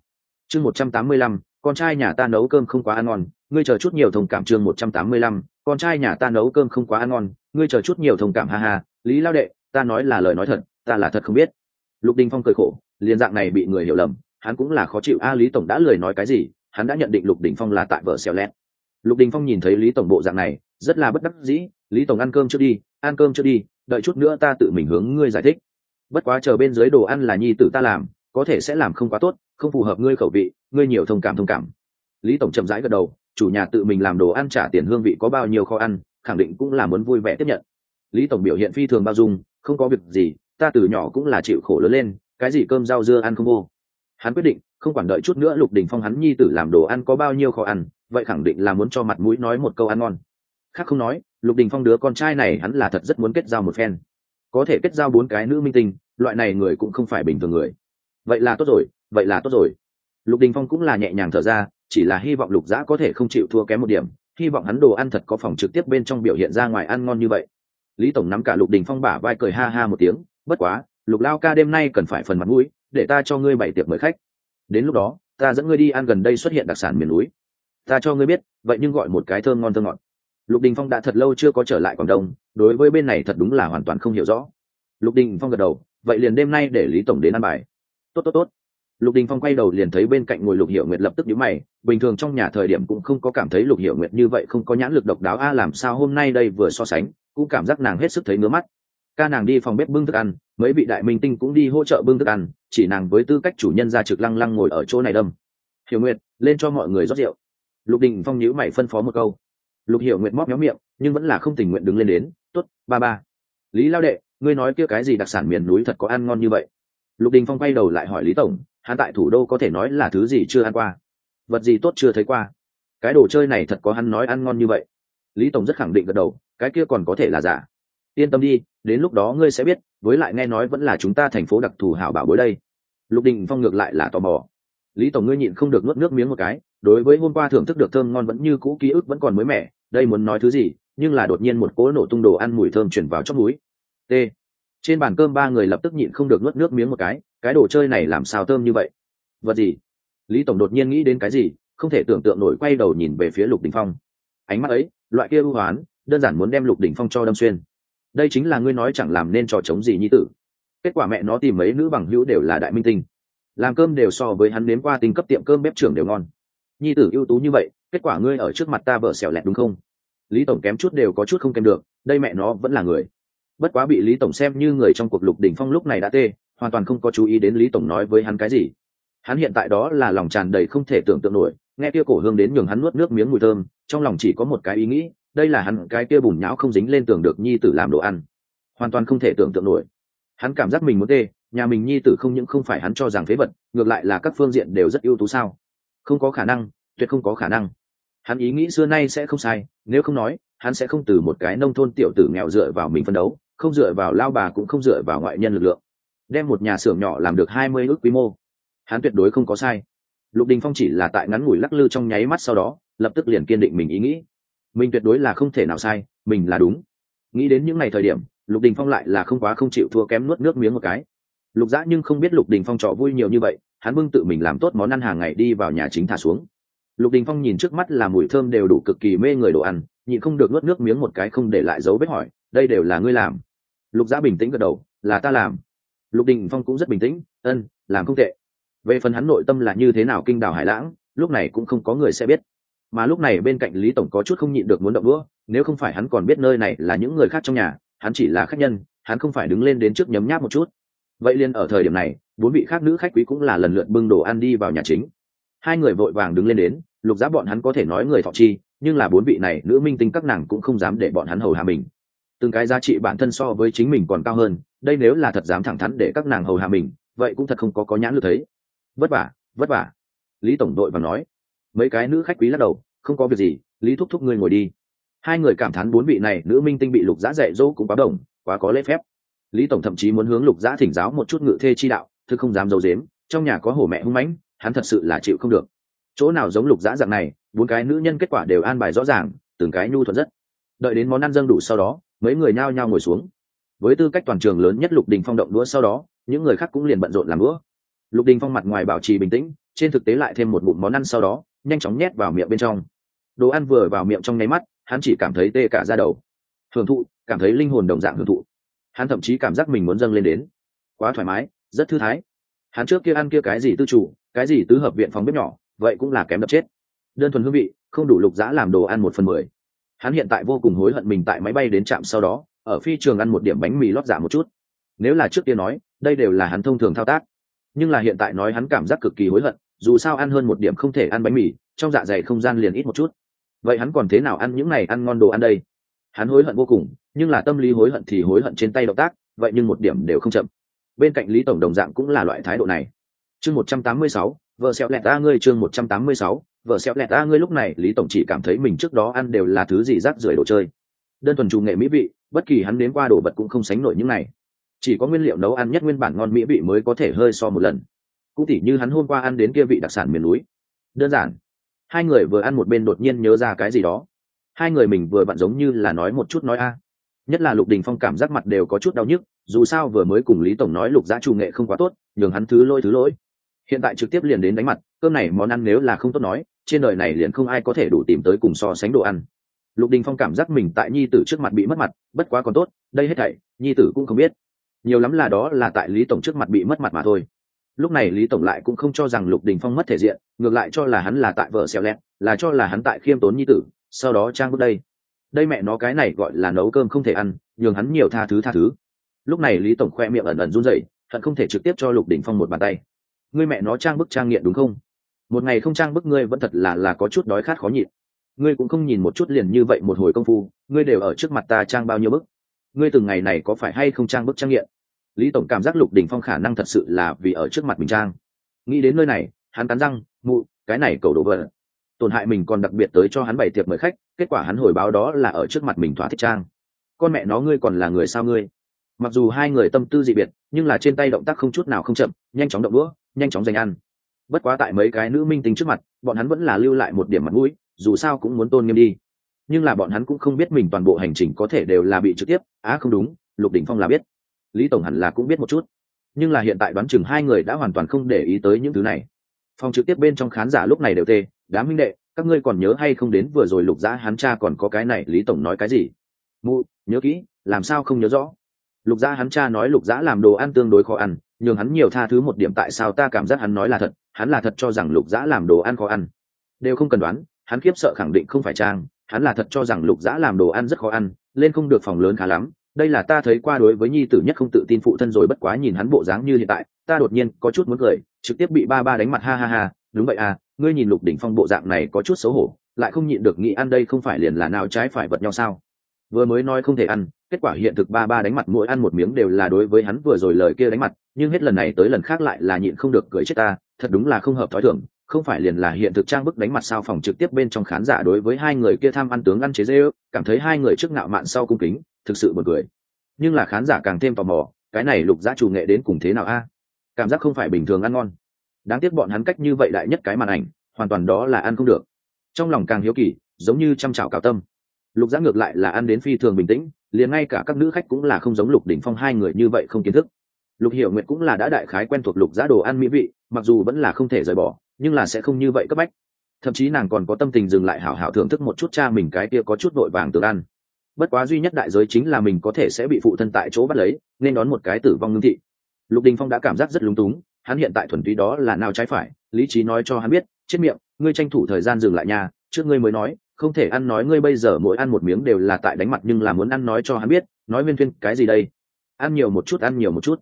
Chương một trăm tám mươi lăm, con trai nhà ta nấu cơm không quá ăn ngon, ngươi chờ chút nhiều thông cảm chương một trăm tám mươi lăm, con trai nhà ta nấu cơm không quá ăn ngon, ngươi chờ chút nhiều thông cảm ha ha, lý lao đệ, ta nói là lời nói thật, ta là thật không biết. Lục đình phong cười khổ liên dạng này bị người hiểu lầm, hắn cũng là khó chịu a, lý tổng đã lời nói cái gì hắn đã nhận định lục đình phong là tại vợ xèo lẹt lục đình phong nhìn thấy lý tổng bộ dạng này, rất là bất đắc dĩ, lý tổng ăn cơm trước đi, ăn cơm trước đi, đợi chút nữa ta tự mình hướng ngươi giải thích. Bất quá chờ bên dưới đồ ăn là nhi tử ta làm, có thể sẽ làm không quá tốt, không phù hợp ngươi khẩu vị, ngươi nhiều thông cảm thông cảm. Lý tổng chậm rãi gật đầu, chủ nhà tự mình làm đồ ăn trả tiền hương vị có bao nhiêu khó ăn, khẳng định cũng là muốn vui vẻ tiếp nhận. Lý tổng biểu hiện phi thường bao dung, không có việc gì, ta từ nhỏ cũng là chịu khổ lớn lên, cái gì cơm rau dưa ăn không vô. Hắn quyết định không quản đợi chút nữa lục đình phong hắn nhi tử làm đồ ăn có bao nhiêu khó ăn, vậy khẳng định là muốn cho mặt mũi nói một câu ăn ngon. Khác không nói, lục đình phong đứa con trai này hắn là thật rất muốn kết giao một phen. Có thể kết giao bốn cái nữ minh tinh, loại này người cũng không phải bình thường người. Vậy là tốt rồi, vậy là tốt rồi. Lục đình phong cũng là nhẹ nhàng thở ra, chỉ là hy vọng lục dã có thể không chịu thua kém một điểm, hy vọng hắn đồ ăn thật có phòng trực tiếp bên trong biểu hiện ra ngoài ăn ngon như vậy. Lý tổng nắm cả lục đình phong bả vai cười ha ha một tiếng, bất quá, lục lao ca đêm nay cần phải phần mặt mũi, để ta cho ngươi bảy tiệc mời khách đến lúc đó, ta dẫn ngươi đi ăn gần đây xuất hiện đặc sản miền núi. Ta cho ngươi biết, vậy nhưng gọi một cái thơm ngon thơm ngọt. Lục đình phong đã thật lâu chưa có trở lại quảng đông, đối với bên này thật đúng là hoàn toàn không hiểu rõ. Lục đình phong gật đầu, vậy liền đêm nay để lý tổng đến ăn bài. Tốt tốt tốt. Lục đình phong quay đầu liền thấy bên cạnh ngồi lục hiểu nguyệt lập tức nhíu mày, bình thường trong nhà thời điểm cũng không có cảm thấy lục hiểu nguyệt như vậy không có nhãn lực độc đáo, a, làm sao hôm nay đây vừa so sánh, cũng cảm giác nàng hết sức thấy ngứa mắt. Ca nàng đi phòng bếp bưng thức ăn mấy vị đại minh tinh cũng đi hỗ trợ bưng thức ăn, chỉ nàng với tư cách chủ nhân ra trực lăng lăng ngồi ở chỗ này đâm. Hiểu nguyệt, lên cho mọi người rót rượu. Lục đình phong nhíu mày phân phó một câu. Lục hiểu nguyệt móc méo miệng, nhưng vẫn là không tình nguyện đứng lên đến t ố t ba ba. Lý lao đệ, ngươi nói kia cái gì đặc sản miền núi thật có ăn ngon như vậy? Lục đình phong quay đầu lại hỏi lý tổng, hắn tại thủ đô có thể nói là thứ gì chưa ăn qua? Vật gì tốt chưa thấy qua? Cái đồ chơi này thật có hắn nói ăn ngon như vậy? Lý tổng rất khẳng định gật đầu, cái kia còn có thể là giả. Yên tâm đi, đến lúc đó ngươi sẽ biết với lại nghe nói vẫn là chúng ta thành phố đặc thù hảo bảo bối đây. Lục đình phong ngược lại là tò mò. Lý tổng ngươi nhịn không được nuốt nước miếng một cái, đối với hôm qua thưởng thức được thơm ngon vẫn như cũ ký ức vẫn còn mới mẻ, đây muốn nói thứ gì, nhưng là đột nhiên một cỗ nổ tung đồ ăn mùi thơm chuyển vào trong núi. T. Trên bàn cơm ba người lập tức nhịn không được nuốt nước miếng một cái cái đồ chơi này làm sao thơm như vậy? Vật gì? Lý tổng đột nhiên nghĩ đến cái gì, không thể tưởng tượng nổi quay đầu nhìn về phía lục đình phong. Ánh mắt ấy, loại kia ưu hoán, đơn giản muốn đem lục đình phong cho đâm xuyên đây chính là ngươi nói chẳng làm nên trò chống gì nhi tử. Kết quả mẹ nó tìm mấy nữ bằng hữu đều là đại minh tinh. Làm cơm đều so với hắn nếm qua tinh cấp tiệm cơm bếp trưởng đều ngon. Nhi tử ưu tú như vậy, kết quả ngươi ở trước mặt ta vợ xẻo lẹt đúng không? Lý tổng kém chút đều có chút không kèm được, đây mẹ nó vẫn là người. Bất quá bị lý tổng xem như người trong cuộc lục đỉnh phong lúc này đã tê, hoàn toàn không có chú ý đến lý tổng nói với hắn cái gì. Hắn hiện tại đó là lòng tràn đầy không thể tưởng tượng nổi, nghe kia cổ hương đến nhường hắn nuốt nước miếng mùi thơm, trong lòng chỉ có một cái ý nghĩ đây là hắn cái kia bùn nhão không dính lên tường được nhi tử làm đồ ăn. Hoàn toàn không thể tưởng tượng nổi. Hắn cảm giác mình muốn tê, nhà mình nhi tử không những không phải hắn cho rằng phế vật, ngược lại là các phương diện đều rất ưu tú sao? Không có khả năng, tuyệt không có khả năng. Hắn ý nghĩ xưa nay sẽ không sai, nếu không nói, hắn sẽ không từ một cái nông thôn tiểu tử nghèo dựa vào mình phân đấu, không dựa vào lao bà cũng không dựa vào ngoại nhân lực lượng. Đem một nhà xưởng nhỏ làm được hai mươi ước quy mô. Hắn tuyệt đối không có sai. Lục đình phong chỉ là tại ngắn ngủi lắc lư trong nháy mắt sau đó, lập tức liền kiên định mình ý nghĩ mình tuyệt đối là không thể nào sai, mình là đúng. Nghĩ đến những ngày thời điểm, lục đình phong lại là không quá không chịu thua kém nuốt nước miếng một cái. Lục dã nhưng không biết lục đình phong trọ vui nhiều như vậy, hắn bưng tự mình làm tốt món ăn hàng ngày đi vào nhà chính thả xuống. Lục đình phong nhìn trước mắt là mùi thơm đều đủ cực kỳ mê người đồ ăn, nhịn không được nuốt nước miếng một cái không để lại dấu vết hỏi, đây đều là ngươi làm? Lục dã bình tĩnh gật đầu, là ta làm. Lục đình phong cũng rất bình tĩnh, ân, làm không tệ. Về phần hắn nội tâm là như thế nào kinh đảo hải lãng, lúc này cũng không có người sẽ biết mà lúc này bên cạnh lý tổng có chút không nhịn được muốn động đũa, nếu không phải hắn còn biết nơi này là những người khác trong nhà, hắn chỉ là khách nhân, hắn không phải đứng lên đến trước nhấm nháp một chút. Vậy liền ở thời điểm này, bốn vị khác nữ khách quý cũng là lần lượt bưng đồ ăn đi vào nhà chính. Hai người vội vàng đứng lên đến, lục giá bọn hắn có thể nói người thọ chi, nhưng là bốn vị này nữ minh tinh các nàng cũng không dám để bọn hắn hầu hạ mình. Từng cái giá trị bản thân so với chính mình còn cao hơn, đây nếu là thật dám thẳng thắn để các nàng hầu hạ mình, vậy cũng thật không có có nhãn được thấy. Vất vả vất vả. Lý tổng đội và nói mấy cái nữ khách quý lắc đầu, không có việc gì, lý thúc thúc ngươi ngồi đi. Hai người cảm thán bốn vị này nữ minh tinh bị lục giã dạy dỗ cũng quá đồng, quá có lễ phép. Lý tổng thậm chí muốn hướng lục giã thỉnh giáo một chút ngự thê chi đạo, thứ không dám d dếm trong nhà có hổ mẹ hung mãnh, hắn thật sự là chịu không được. Chỗ nào giống lục giã dạng này, bốn cái nữ nhân kết quả đều an bài rõ ràng, từng cái nhu thuận rất. Đợi đến món ăn dâng đủ sau đó, mấy người nhao nhao ngồi xuống. Với tư cách toàn trường lớn nhất lục đình phong động đũa sau đó, những người khác cũng liền bận rộn làm đũa. Lục đình phong mặt ngoài bảo trì bình tĩnh, trên thực tế lại thêm một bụng món ăn sau đó nhanh chóng nhét vào miệng bên trong. Đồ ăn vừa vào miệng trong nháy mắt, hắn chỉ cảm thấy tê cả ra đầu. Hưởng thụ, cảm thấy linh hồn đồng dạng hưởng thụ. Hắn thậm chí cảm giác mình muốn dâng lên đến. Quá thoải mái, rất thư thái. Hắn trước kia ăn kia cái gì tư chủ, cái gì tứ hợp viện phòng bếp nhỏ, vậy cũng là kém đập chết. Đơn thuần hương vị, không đủ lục giã làm đồ ăn một phần mười. Hắn hiện tại vô cùng hối hận mình tại máy bay đến trạm sau đó, ở phi trường ăn một điểm bánh mì lót giả một chút. Nếu là trước kia nói, đây đều là hắn thông thường thao tác. Nhưng là hiện tại nói hắn cảm giác cực kỳ hối hận dù sao ăn hơn một điểm không thể ăn bánh mì, trong dạ dày không gian liền ít một chút. Vậy hắn còn thế nào ăn những này ăn ngon đồ ăn đây? Hắn hối hận vô cùng, nhưng là tâm lý hối hận thì hối hận trên tay động tác, vậy nhưng một điểm đều không chậm. Bên cạnh lý tổng đồng dạng cũng là loại thái độ này. Chương một trăm tám mươi sáu, vợ xẹo lẹt ta ngươi, chương một trăm tám mươi sáu, vợ xẹo lẹt ta ngươi lúc này, lý tổng chỉ cảm thấy mình trước đó ăn đều là thứ gì rác rưởi đồ chơi. Đơn thuần trù nghệ mỹ vị, bất kỳ hắn đến qua đồ vật cũng không sánh nổi những này. Chỉ có nguyên liệu nấu ăn nhất nguyên bản ngon mỹ vị mới có thể hơi so một lần cũng tỉ như hắn hôm qua ăn đến kia vị đặc sản miền núi. Đơn giản. Hai người vừa ăn một bên đột nhiên nhớ ra cái gì đó. Hai người mình vừa vặn giống như là nói một chút nói a. Nhất là lục đình phong cảm giác mặt đều có chút đau nhức, dù sao vừa mới cùng lý tổng nói lục giá trù nghệ không quá tốt, nhường hắn thứ lỗi thứ lỗi. Hiện tại trực tiếp liền đến đánh mặt, cơm này món ăn nếu là không tốt nói, trên đời này liền không ai có thể đủ tìm tới cùng so sánh đồ ăn. Lục đình phong cảm giác mình tại nhi tử trước mặt bị mất mặt, bất quá còn tốt, đây hết thảy, nhi tử cũng không biết. Nhiều lắm là đó là tại lý tổng trước mặt bị mất mặt mà thôi lúc này lý tổng lại cũng không cho rằng lục đình phong mất thể diện, ngược lại cho là hắn là tại vợ xẹo lẹt, là cho là hắn tại khiêm tốn nhi tử, sau đó trang bước đây. Đây mẹ nó cái này gọi là nấu cơm không thể ăn, nhường hắn nhiều tha thứ tha thứ. Lúc này lý tổng khoe miệng ẩn ẩn run rẩy thật không thể trực tiếp cho lục đình phong một bàn tay. Ngươi mẹ nó trang bức trang nghiện đúng không? Một ngày không trang bức ngươi vẫn thật là là có chút đói khát khó nhịn. Ngươi cũng không nhìn một chút liền như vậy một hồi công phu, ngươi đều ở trước mặt ta trang bao nhiêu bức. Ngươi từng ngày này có phải hay không trang bức trang nghiện? Lý tổng cảm giác lục đình phong khả năng thật sự là vì ở trước mặt mình trang. Nghĩ đến nơi này, hắn cắn răng, mụ, cái này cầu đổ vợ tổn hại mình còn đặc biệt tới cho hắn bày tiệc mời khách, kết quả hắn hồi báo đó là ở trước mặt mình thỏa thích trang. Con mẹ nó ngươi còn là người sao ngươi? Mặc dù hai người tâm tư dị biệt, nhưng là trên tay động tác không chút nào không chậm, nhanh chóng động đũa, nhanh chóng giành ăn. Bất quá tại mấy cái nữ minh tính trước mặt, bọn hắn vẫn là lưu lại một điểm mặt mũi, dù sao cũng muốn tôn nghiêm đi. Nhưng là bọn hắn cũng không biết mình toàn bộ hành trình có thể đều là bị trực tiếp, á không đúng, lục đỉnh phong là biết lý tổng hẳn là cũng biết một chút. Nhưng là hiện tại đoán chừng hai người đã hoàn toàn không để ý tới những thứ này. Phòng trực tiếp bên trong khán giả lúc này đều tê, đám minh đệ, các ngươi còn nhớ hay không đến vừa rồi lục giã hắn cha còn có cái này, lý tổng nói cái gì? Mụ, nhớ kỹ, làm sao không nhớ rõ? Lục giã hắn cha nói lục giã làm đồ ăn tương đối khó ăn, nhường hắn nhiều tha thứ một điểm tại sao ta cảm giác hắn nói là thật, hắn là thật cho rằng lục giã làm đồ ăn khó ăn. Đều không cần đoán, hắn khiếp sợ khẳng định không phải trang, hắn là thật cho rằng lục giã làm đồ ăn rất khó ăn, lên không được phòng lớn khá lắm đây là ta thấy qua đối với nhi tử nhất không tự tin phụ thân rồi bất quá nhìn hắn bộ dáng như hiện tại, ta đột nhiên có chút muốn cười, trực tiếp bị ba ba đánh mặt ha ha ha, đúng vậy à ngươi nhìn lục đỉnh phong bộ dạng này có chút xấu hổ, lại không nhịn được nghĩ ăn đây không phải liền là nào trái phải vật nhau sao? Vừa mới nói không thể ăn, kết quả hiện thực ba ba đánh mặt mỗi ăn một miếng đều là đối với hắn vừa rồi lời kia đánh mặt, nhưng hết lần này tới lần khác lại là nhịn không được cười chết ta, thật đúng là không hợp thói thường, không phải liền là hiện thực trang bức đánh mặt sao phòng trực tiếp bên trong khán giả đối với hai người kia tham ăn tướng ăn chế dê ước cảm thấy hai người trước ngạo mạn sau cung kính thực sự buồn cười. Nhưng là khán giả càng thêm tò mò, cái này lục giá chủ nghệ đến cùng thế nào a? Cảm giác không phải bình thường ăn ngon. Đáng tiếc bọn hắn cách như vậy đại nhất cái màn ảnh, hoàn toàn đó là ăn không được. Trong lòng càng hiếu kỳ, giống như chăm chảo cào tâm. Lục giã ngược lại là ăn đến phi thường bình tĩnh, liền ngay cả các nữ khách cũng là không giống lục đỉnh phong hai người như vậy không kiến thức. Lục hiểu nguyệt cũng là đã đại khái quen thuộc lục giá đồ ăn mỹ vị, mặc dù vẫn là không thể rời bỏ, nhưng là sẽ không như vậy cấp bách. Thậm chí nàng còn có tâm tình dừng lại hảo hảo thưởng thức một chút cha mình cái kia có chút vội vàng tự ăn bất quá duy nhất đại giới chính là mình có thể sẽ bị phụ thân tại chỗ bắt lấy, nên đón một cái tử vong ngưng thị. Lục đình phong đã cảm giác rất lúng túng, hắn hiện tại thuần túy đó là nào trái phải, lý trí nói cho hắn biết, chết miệng, ngươi tranh thủ thời gian dừng lại nhà trước ngươi mới nói, không thể ăn nói ngươi bây giờ mỗi ăn một miếng đều là tại đánh mặt nhưng là muốn ăn nói cho hắn biết, nói viên thuyên cái gì đây? Ăn nhiều một chút, ăn nhiều một chút.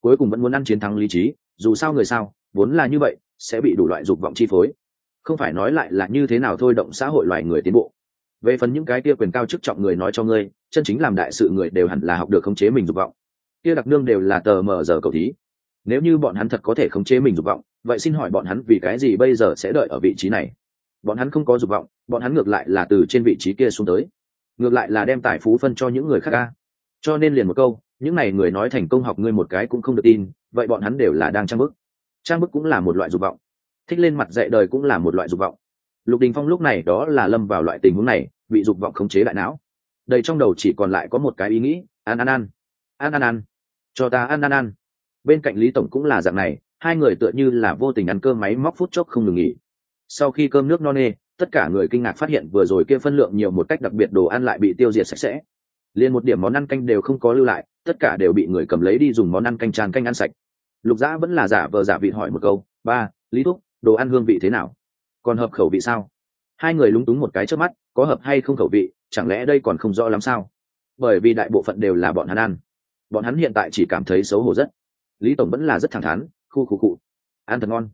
Cuối cùng vẫn muốn ăn chiến thắng lý trí, dù sao người sao, vốn là như vậy, sẽ bị đủ loại dục vọng chi phối. Không phải nói lại là như thế nào thôi, động xã hội loài người tiến bộ về phần những cái kia quyền cao chức trọng người nói cho ngươi, chân chính làm đại sự người đều hẳn là học được khống chế mình dục vọng. Kia đặc nương đều là tờ mờ giờ cầu thí. Nếu như bọn hắn thật có thể khống chế mình dục vọng, vậy xin hỏi bọn hắn vì cái gì bây giờ sẽ đợi ở vị trí này? Bọn hắn không có dục vọng, bọn hắn ngược lại là từ trên vị trí kia xuống tới. Ngược lại là đem tài phú phân cho những người khác ca cho nên liền một câu, những n à y người nói thành công học ngươi một cái cũng không được tin, vậy bọn hắn đều là đang trang bức. Trang bức cũng là một loại dục vọng. Thích lên mặt dạy đời cũng là một loại dục vọng lục đình phong lúc này đó là lâm vào loại tình huống này, bị dục vọng khống chế đại não. Đầy trong đầu chỉ còn lại có một cái ý nghĩ ăn ăn ăn ăn ăn ăn cho ta ăn ăn ăn bên cạnh lý tổng cũng là dạng này, hai người tựa như là vô tình ăn cơm máy móc phút chốc không ngừng nghỉ. Sau khi cơm nước no nê, tất cả người kinh ngạc phát hiện vừa rồi kia phân lượng nhiều một cách đặc biệt đồ ăn lại bị tiêu diệt sạch sẽ. Liền một điểm món ăn canh đều không có lưu lại, tất cả đều bị người cầm lấy đi dùng món ăn canh tràn canh ăn sạch. Lục dã vẫn là giả vờ giả vị hỏi một câu, ba, lý thúc, đồ ăn hương vị thế nào? Còn hợp khẩu vị sao? Hai người lúng túng một cái trước mắt, có hợp hay không khẩu vị, chẳng lẽ đây còn không rõ lắm sao? Bởi vì đại bộ phận đều là bọn hắn ăn. Bọn hắn hiện tại chỉ cảm thấy xấu hổ rất. Lý tổng vẫn là rất thẳng thắn, khu khu cụ. Ăn thật ngon.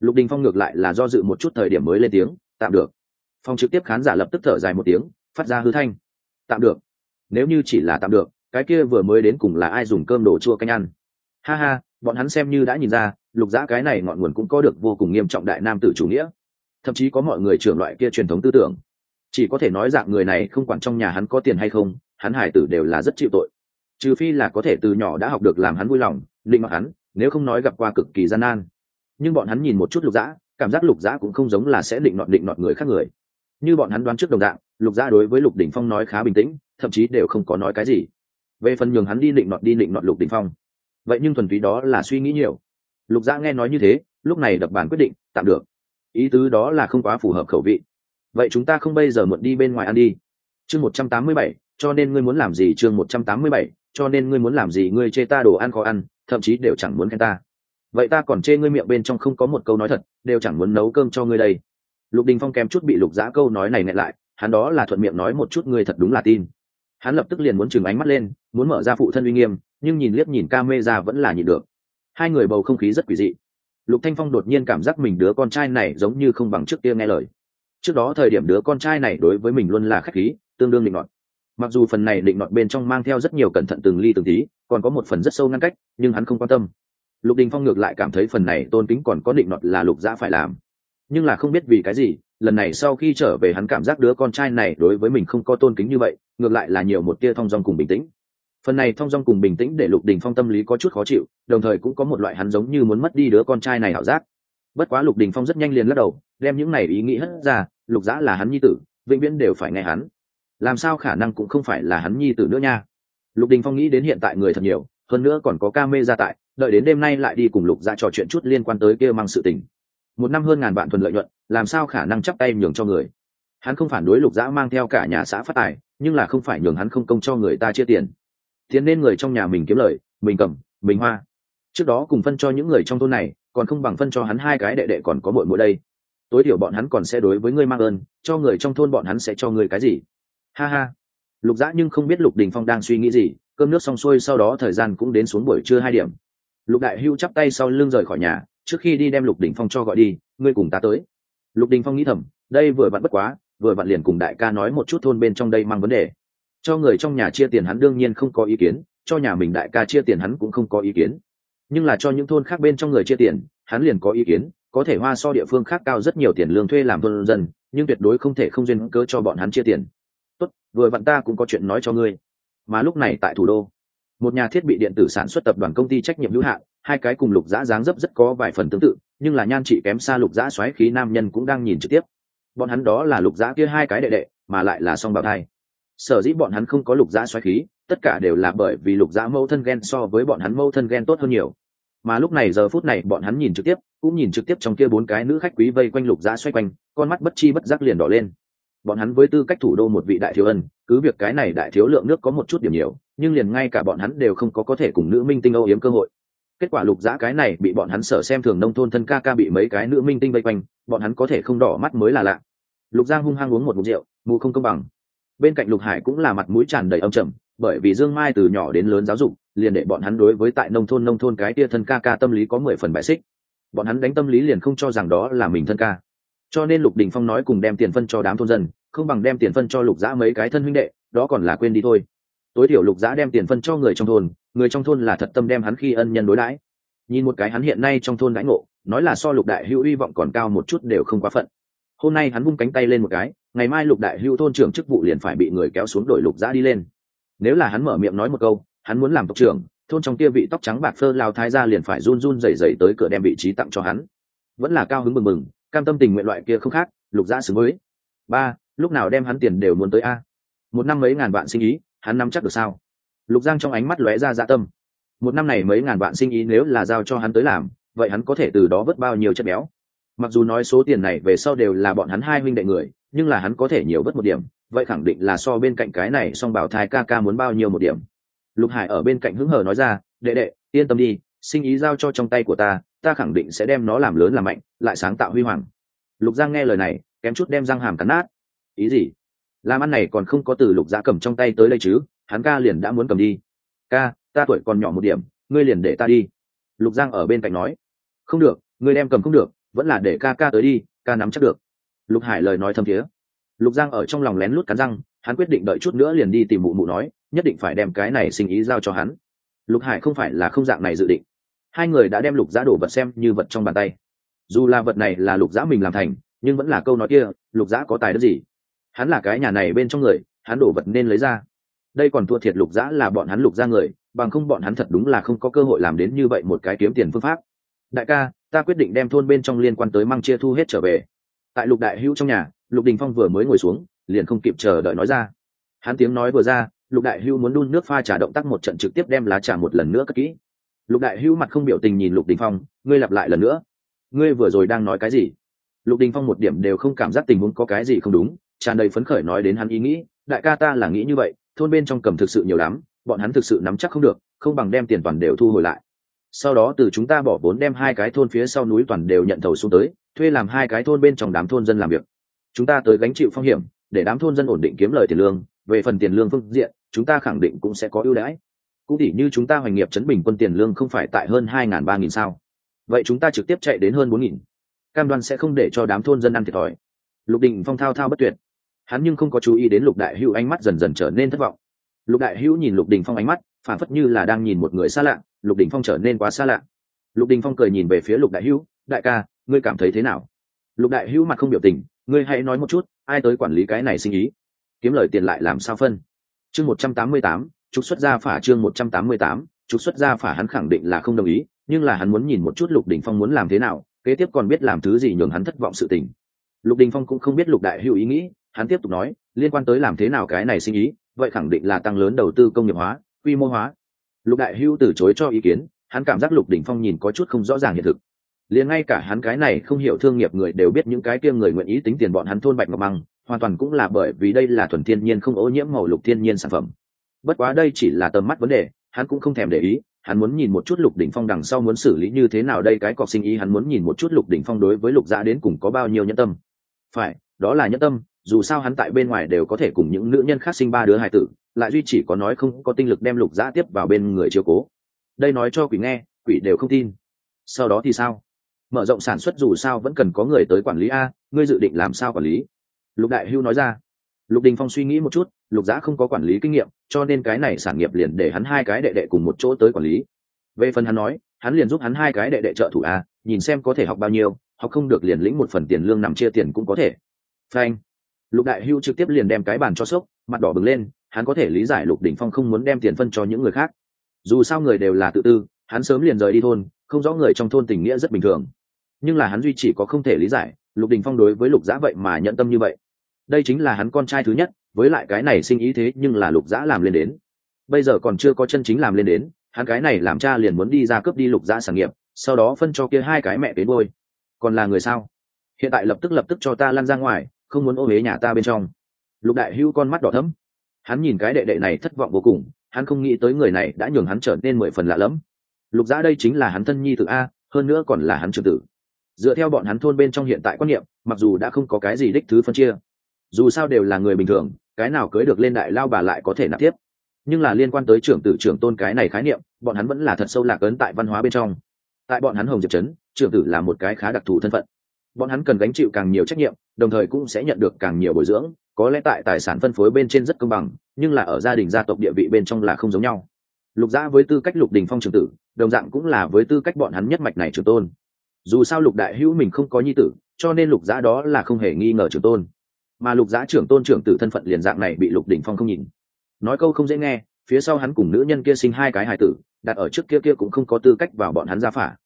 Lục đình phong ngược lại là do dự một chút thời điểm mới lên tiếng, tạm được. Phong trực tiếp khán giả lập tức thở dài một tiếng, phát ra hư thanh. Tạm được. Nếu như chỉ là tạm được, cái kia vừa mới đến cùng là ai dùng cơm đồ chua canh ăn? Ha ha, bọn hắn xem như đã nhìn ra, lục dã cái này ngọn nguồn cũng có được vô cùng nghiêm trọng đại nam tử chủ nghĩa thậm chí có mọi người trưởng loại kia truyền thống tư tưởng. Chỉ có thể nói dạng người này không quản trong nhà hắn có tiền hay không, hắn hải tử đều là rất chịu tội. Trừ phi là có thể từ nhỏ đã học được làm hắn vui lòng, định mặc hắn, nếu không nói gặp qua cực kỳ gian nan. Nhưng bọn hắn nhìn một chút lục dã, cảm giác lục dã cũng không giống là sẽ định nọt định nọt người khác người. Như bọn hắn đoán trước đồng dạng, lục dã đối với lục đỉnh phong nói khá bình tĩnh, thậm chí đều không có nói cái gì. Về phần nhường hắn đi định nọt đi định nọt lục đỉnh phong. Vậy nhưng thuần túy đó là suy nghĩ nhiều. Lục dã nghe nói như thế, lúc này đập bàn quyết định, tạm được ý tứ đó là không quá phù hợp khẩu vị. Vậy chúng ta không bây giờ muộn đi bên ngoài ăn đi. Chương một trăm tám mươi bảy, cho nên ngươi muốn làm gì chương một trăm tám mươi bảy, cho nên ngươi muốn làm gì ngươi chê ta đồ ăn khó ăn, thậm chí đều chẳng muốn khen ta. Vậy ta còn chê ngươi miệng bên trong không có một câu nói thật, đều chẳng muốn nấu cơm cho ngươi đây. Lục đình phong kém chút bị lục giã câu nói này nghẹn lại, hắn đó là thuận miệng nói một chút ngươi thật đúng là tin. Hắn lập tức liền muốn chừng ánh mắt lên, muốn mở ra phụ thân uy nghiêm, nhưng nhìn liếc nhìn ca mê ra vẫn là nhịn được. Hai người bầu không khí rất quỷ dị lục thanh phong đột nhiên cảm giác mình đứa con trai này giống như không bằng trước kia nghe lời. Trước đó thời điểm đứa con trai này đối với mình luôn là khách khí, tương đương định nọt. Mặc dù phần này định nọt bên trong mang theo rất nhiều cẩn thận từng ly từng tí, còn có một phần rất sâu ngăn cách, nhưng hắn không quan tâm. Lục đình phong ngược lại cảm thấy phần này tôn kính còn có định nọt là lục giã phải làm. Nhưng là không biết vì cái gì, lần này sau khi trở về hắn cảm giác đứa con trai này đối với mình không có tôn kính như vậy, ngược lại là nhiều một tia thong dong cùng bình tĩnh phần này thong dong cùng bình tĩnh để lục đình phong tâm lý có chút khó chịu, đồng thời cũng có một loại hắn giống như muốn mất đi đứa con trai này ảo giác. Bất quá lục đình phong rất nhanh liền lắc đầu, đem những này ý nghĩ hất ra, lục giã là hắn nhi tử, vĩnh viễn đều phải nghe hắn. Làm sao khả năng cũng không phải là hắn nhi tử nữa nha. Lục đình phong nghĩ đến hiện tại người thật nhiều, hơn nữa còn có ca mê ra tại, đợi đến đêm nay lại đi cùng lục ra trò chuyện chút liên quan tới kia mang sự tình. Một năm hơn ngàn vạn thuần lợi nhuận, làm sao khả năng chắp tay nhường cho người? Hắn không phản đối lục dã mang theo cả nhà xã phát tài, nhưng là không phải nhường hắn không công cho người ta chia tiền tiến nên người trong nhà mình kiếm lời, mình cầm, mình hoa. Trước đó cùng phân cho những người trong thôn này, còn không bằng phân cho hắn hai cái đệ đệ còn có bội mỗi đây. Tối thiểu bọn hắn còn sẽ đối với ngươi mang ơn, cho người trong thôn bọn hắn sẽ cho ngươi cái gì? Ha ha. Lục dã nhưng không biết lục đình phong đang suy nghĩ gì, cơm nước xong xuôi sau đó thời gian cũng đến xuống buổi trưa hai điểm. Lục đại hưu chắp tay sau lưng rời khỏi nhà, trước khi đi đem lục đình phong cho gọi đi, ngươi cùng ta tới. Lục đình phong nghĩ thầm, đây vừa vặn bất quá, vừa vặn liền cùng đại ca nói một chút thôn bên trong đây mang vấn đề cho người trong nhà chia tiền hắn đương nhiên không có ý kiến, cho nhà mình đại ca chia tiền hắn cũng không có ý kiến. Nhưng là cho những thôn khác bên trong người chia tiền, hắn liền có ý kiến, có thể hoa so địa phương khác cao rất nhiều tiền lương thuê làm thôn dân, nhưng tuyệt đối không thể không duyên cớ cho bọn hắn chia tiền. Tốt, vừa vặn ta cũng có chuyện nói cho ngươi. Mà lúc này tại thủ đô, một nhà thiết bị điện tử sản xuất tập đoàn công ty trách nhiệm hữu hạn, hai cái cùng lục giã dáng dấp rất có vài phần tương tự, nhưng là nhan trị kém xa lục dã xoáy khí nam nhân cũng đang nhìn trực tiếp. Bọn hắn đó là lục giã kia hai cái đệ đệ, mà lại là song bào thai sở dĩ bọn hắn không có lục giã xoáy khí, tất cả đều là bởi vì lục giã mâu thân ghen so với bọn hắn mâu thân ghen tốt hơn nhiều. Mà lúc này giờ phút này bọn hắn nhìn trực tiếp, cũng nhìn trực tiếp trong kia bốn cái nữ khách quý vây quanh lục giã xoay quanh, con mắt bất chi bất giác liền đỏ lên. Bọn hắn với tư cách thủ đô một vị đại thiếu ân, cứ việc cái này đại thiếu lượng nước có một chút điểm nhiều, nhưng liền ngay cả bọn hắn đều không có có thể cùng nữ minh tinh âu yếm cơ hội. Kết quả lục giã cái này bị bọn hắn sở xem thường nông thôn thân ca ca bị mấy cái nữ minh tinh vây quanh, bọn hắn có thể không đỏ mắt mới là lạ. Lục giang hung hăng uống một mục rượu, mù không công bằng bên cạnh lục hải cũng là mặt mũi tràn đầy âm trầm, bởi vì dương mai từ nhỏ đến lớn giáo dục, liền để bọn hắn đối với tại nông thôn nông thôn cái tia thân ca ca tâm lý có mười phần bài xích. Bọn hắn đánh tâm lý liền không cho rằng đó là mình thân ca. Cho nên lục đình phong nói cùng đem tiền phân cho đám thôn dân, không bằng đem tiền phân cho lục giã mấy cái thân huynh đệ, đó còn là quên đi thôi. Tối thiểu lục giã đem tiền phân cho người trong thôn, người trong thôn là thật tâm đem hắn khi ân nhân đối đãi. Nhìn một cái hắn hiện nay trong thôn đãi ngộ, nói là so lục đại hữu hy vọng còn cao một chút đều không quá phận. Hôm nay hắn vung cánh tay lên một cái ngày mai lục đại hưu thôn trưởng chức vụ liền phải bị người kéo xuống đổi lục giã đi lên. Nếu là hắn mở miệng nói một câu, hắn muốn làm tộc trưởng, thôn trong kia vị tóc trắng bạc phơ lao thái ra liền phải run run rẩy rẩy tới cửa đem vị trí tặng cho hắn. Vẫn là cao hứng mừng mừng, cam tâm tình nguyện loại kia không khác, lục giã xứng mới ba, lúc nào đem hắn tiền đều muốn tới a? Một năm mấy ngàn vạn sinh ý, hắn nắm chắc được sao? Lục giang trong ánh mắt lóe ra dạ tâm. Một năm này mấy ngàn vạn sinh ý nếu là giao cho hắn tới làm, vậy hắn có thể từ đó vớt bao nhiêu chất béo? Mặc dù nói số tiền này về sau đều là bọn hắn hai huynh đệ người, nhưng là hắn có thể nhiều bất một điểm, vậy khẳng định là so bên cạnh cái này song bảo thai ca ca muốn bao nhiêu một điểm. Lục hải ở bên cạnh hứng hờ nói ra, đệ đệ, yên tâm đi, sinh ý giao cho trong tay của ta ta khẳng định sẽ đem nó làm lớn làm mạnh, lại sáng tạo huy hoàng. Lục giang nghe lời này, kém chút đem răng hàm cắn nát. Ý gì? Làm ăn này còn không có từ lục giã cầm trong tay tới đây chứ, hắn ca liền đã muốn cầm đi. Ca, ta tuổi còn nhỏ một điểm, ngươi liền để ta đi. Lục giang ở bên cạnh nói. Không được, ngươi đem cầm không được vẫn là để ca ca tới đi, ca nắm chắc được. Lục hải lời nói thâm thiế. Lục giang ở trong lòng lén lút cắn răng, hắn quyết định đợi chút nữa liền đi tìm mụ mụ nói, nhất định phải đem cái này sinh ý giao cho hắn. Lục hải không phải là không dạng này dự định. Hai người đã đem lục giã đổ vật xem như vật trong bàn tay. Dù là vật này là lục giã mình làm thành, nhưng vẫn là câu nói kia, lục giã có tài đất gì? Hắn là cái nhà này bên trong người, hắn đổ vật nên lấy ra. Đây còn thua thiệt lục giã là bọn hắn lục ra người, bằng không bọn hắn thật đúng là không có cơ hội làm đến như vậy một cái kiếm tiền phương pháp. Đại ca ta quyết định đem thôn bên trong liên quan tới măng chia thu hết trở về. Tại lục đại hữu trong nhà, lục đình phong vừa mới ngồi xuống, liền không kịp chờ đợi nói ra. Hắn tiếng nói vừa ra, lục đại hữu muốn đun nước pha trả động tác một trận trực tiếp đem lá trà một lần nữa cất kỹ. Lục đại hữu mặt không biểu tình nhìn lục đình phong, ngươi lặp lại lần nữa. Ngươi vừa rồi đang nói cái gì? Lục đình phong một điểm đều không cảm giác tình huống có cái gì không đúng, tràn đầy phấn khởi nói đến hắn ý nghĩ, đại ca ta là nghĩ như vậy, thôn bên trong cầm thực sự nhiều lắm, bọn hắn thực sự nắm chắc không được, không bằng đem tiền toàn đều thu hồi lại sau đó từ chúng ta bỏ vốn đem hai cái thôn phía sau núi toàn đều nhận thầu xuống tới, thuê làm hai cái thôn bên trong đám thôn dân làm việc. Chúng ta tới gánh chịu phong hiểm, để đám thôn dân ổn định kiếm lời tiền lương, về phần tiền lương phương diện, chúng ta khẳng định cũng sẽ có ưu đãi. Cũng tỉ như chúng ta hoành nghiệp chấn bình quân tiền lương không phải tại hơn hai n g h n ba nghìn sao. Vậy chúng ta trực tiếp chạy đến hơn bốn nghìn. Cam đoan sẽ không để cho đám thôn dân ăn thiệt thòi. Lục định phong thao thao bất tuyệt. Hắn nhưng không có chú ý đến lục đại hữu ánh mắt dần dần trở nên thất vọng. Lục đại hữu nhìn lục đình phong ánh mắt phản phất như là đang nhìn một người xa lạ lục đình phong trở nên quá xa lạ. Lục đình phong cười nhìn về phía lục đại hữu, đại ca, ngươi cảm thấy thế nào? Lục đại hữu mặt không biểu tình, ngươi hãy nói một chút, ai tới quản lý cái này sinh ý? Kiếm lời tiền lại làm sao phân? Chương một trăm tám mươi tám, trục xuất gia phả chương một trăm tám mươi tám, trục xuất gia phả hắn khẳng định là không đồng ý, nhưng là hắn muốn nhìn một chút lục đình phong muốn làm thế nào, kế tiếp còn biết làm thứ gì nhường hắn thất vọng sự tình. Lục đình phong cũng không biết lục đại hữu ý nghĩ, hắn tiếp tục nói, liên quan tới làm thế nào cái này sinh ý, vậy khẳng định là tăng lớn đầu tư công nghiệp hóa, quy mô hóa lục đại Hưu từ chối cho ý kiến, hắn cảm giác lục đình phong nhìn có chút không rõ ràng hiện thực. Liền ngay cả hắn cái này không hiểu thương nghiệp người đều biết những cái kia người nguyện ý tính tiền bọn hắn thôn bạch ngọc băng, hoàn toàn cũng là bởi vì đây là thuần thiên nhiên không ô nhiễm màu lục thiên nhiên sản phẩm. Bất quá đây chỉ là tầm mắt vấn đề, hắn cũng không thèm để ý, hắn muốn nhìn một chút lục đỉnh phong đằng sau muốn xử lý như thế nào đây cái cọc sinh ý, hắn muốn nhìn một chút lục đỉnh phong đối với lục gia đến cùng có bao nhiêu nhân tâm. Phải, đó là nhân tâm, dù sao hắn tại bên ngoài đều có thể cùng những nữ nhân khác sinh ba đứa hài tử lại duy chỉ có nói không có tinh lực đem lục giã tiếp vào bên người chiếu cố. Đây nói cho quỷ nghe, quỷ đều không tin. Sau đó thì sao? Mở rộng sản xuất dù sao vẫn cần có người tới quản lý a, ngươi dự định làm sao quản lý? Lục đại hưu nói ra. Lục đình phong suy nghĩ một chút, lục giã không có quản lý kinh nghiệm, cho nên cái này sản nghiệp liền để hắn hai cái đệ đệ cùng một chỗ tới quản lý. Về phần hắn nói, hắn liền giúp hắn hai cái đệ đệ trợ thủ a, nhìn xem có thể học bao nhiêu, học không được liền lĩnh một phần tiền lương nằm chia tiền cũng có thể. Phanh. Lục đại hưu trực tiếp liền đem cái bàn cho sốc, mặt đỏ bừng lên hắn có thể lý giải lục đỉnh phong không muốn đem tiền phân cho những người khác. Dù sao người đều là tự tư, hắn sớm liền rời đi thôn, không rõ người trong thôn tình nghĩa rất bình thường. Nhưng là hắn duy chỉ có không thể lý giải, lục đình phong đối với lục giã vậy mà nhận tâm như vậy. Đây chính là hắn con trai thứ nhất, với lại cái này sinh ý thế nhưng là lục giã làm lên đến. Bây giờ còn chưa có chân chính làm lên đến, hắn cái này làm cha liền muốn đi ra cướp đi lục giã sản nghiệp, sau đó phân cho kia hai cái mẹ đến ngôi còn là người sao? Hiện tại lập tức lập tức cho ta lăn ra ngoài, không muốn ô huế nhà ta bên trong. Lục đại hưu con mắt đỏ thấm hắn nhìn cái đệ đệ này thất vọng vô cùng, hắn không nghĩ tới người này đã nhường hắn trở nên mười phần lạ lẫm. Lục giã đây chính là hắn thân nhi tự a, hơn nữa còn là hắn trưởng tử. Dựa theo bọn hắn thôn bên trong hiện tại quan niệm, mặc dù đã không có cái gì đích thứ phân chia, dù sao đều là người bình thường, cái nào cưới được lên đại lao bà lại có thể nạp tiếp. Nhưng là liên quan tới trưởng tử trưởng tôn cái này khái niệm, bọn hắn vẫn là thật sâu lạc ấn tại văn hóa bên trong. Tại bọn hắn hồng diệp trấn, trưởng tử là một cái khá đặc thù thân phận bọn hắn cần gánh chịu càng nhiều trách nhiệm, đồng thời cũng sẽ nhận được càng nhiều bồi dưỡng. Có lẽ tại tài sản phân phối bên trên rất công bằng, nhưng là ở gia đình gia tộc địa vị bên trong là không giống nhau. Lục giã với tư cách lục đình phong trường tử, đồng dạng cũng là với tư cách bọn hắn nhất mạch này trường tôn. Dù sao lục đại hữu mình không có nhi tử, cho nên lục giã đó là không hề nghi ngờ trường tôn. Mà lục giã trưởng tôn trưởng tử thân phận liền dạng này bị lục đình phong không nhìn. Nói câu không dễ nghe, phía sau hắn cùng nữ nhân kia sinh hai cái hài tử, đặt ở trước kia kia cũng không có tư cách vào bọn hắn gia phả.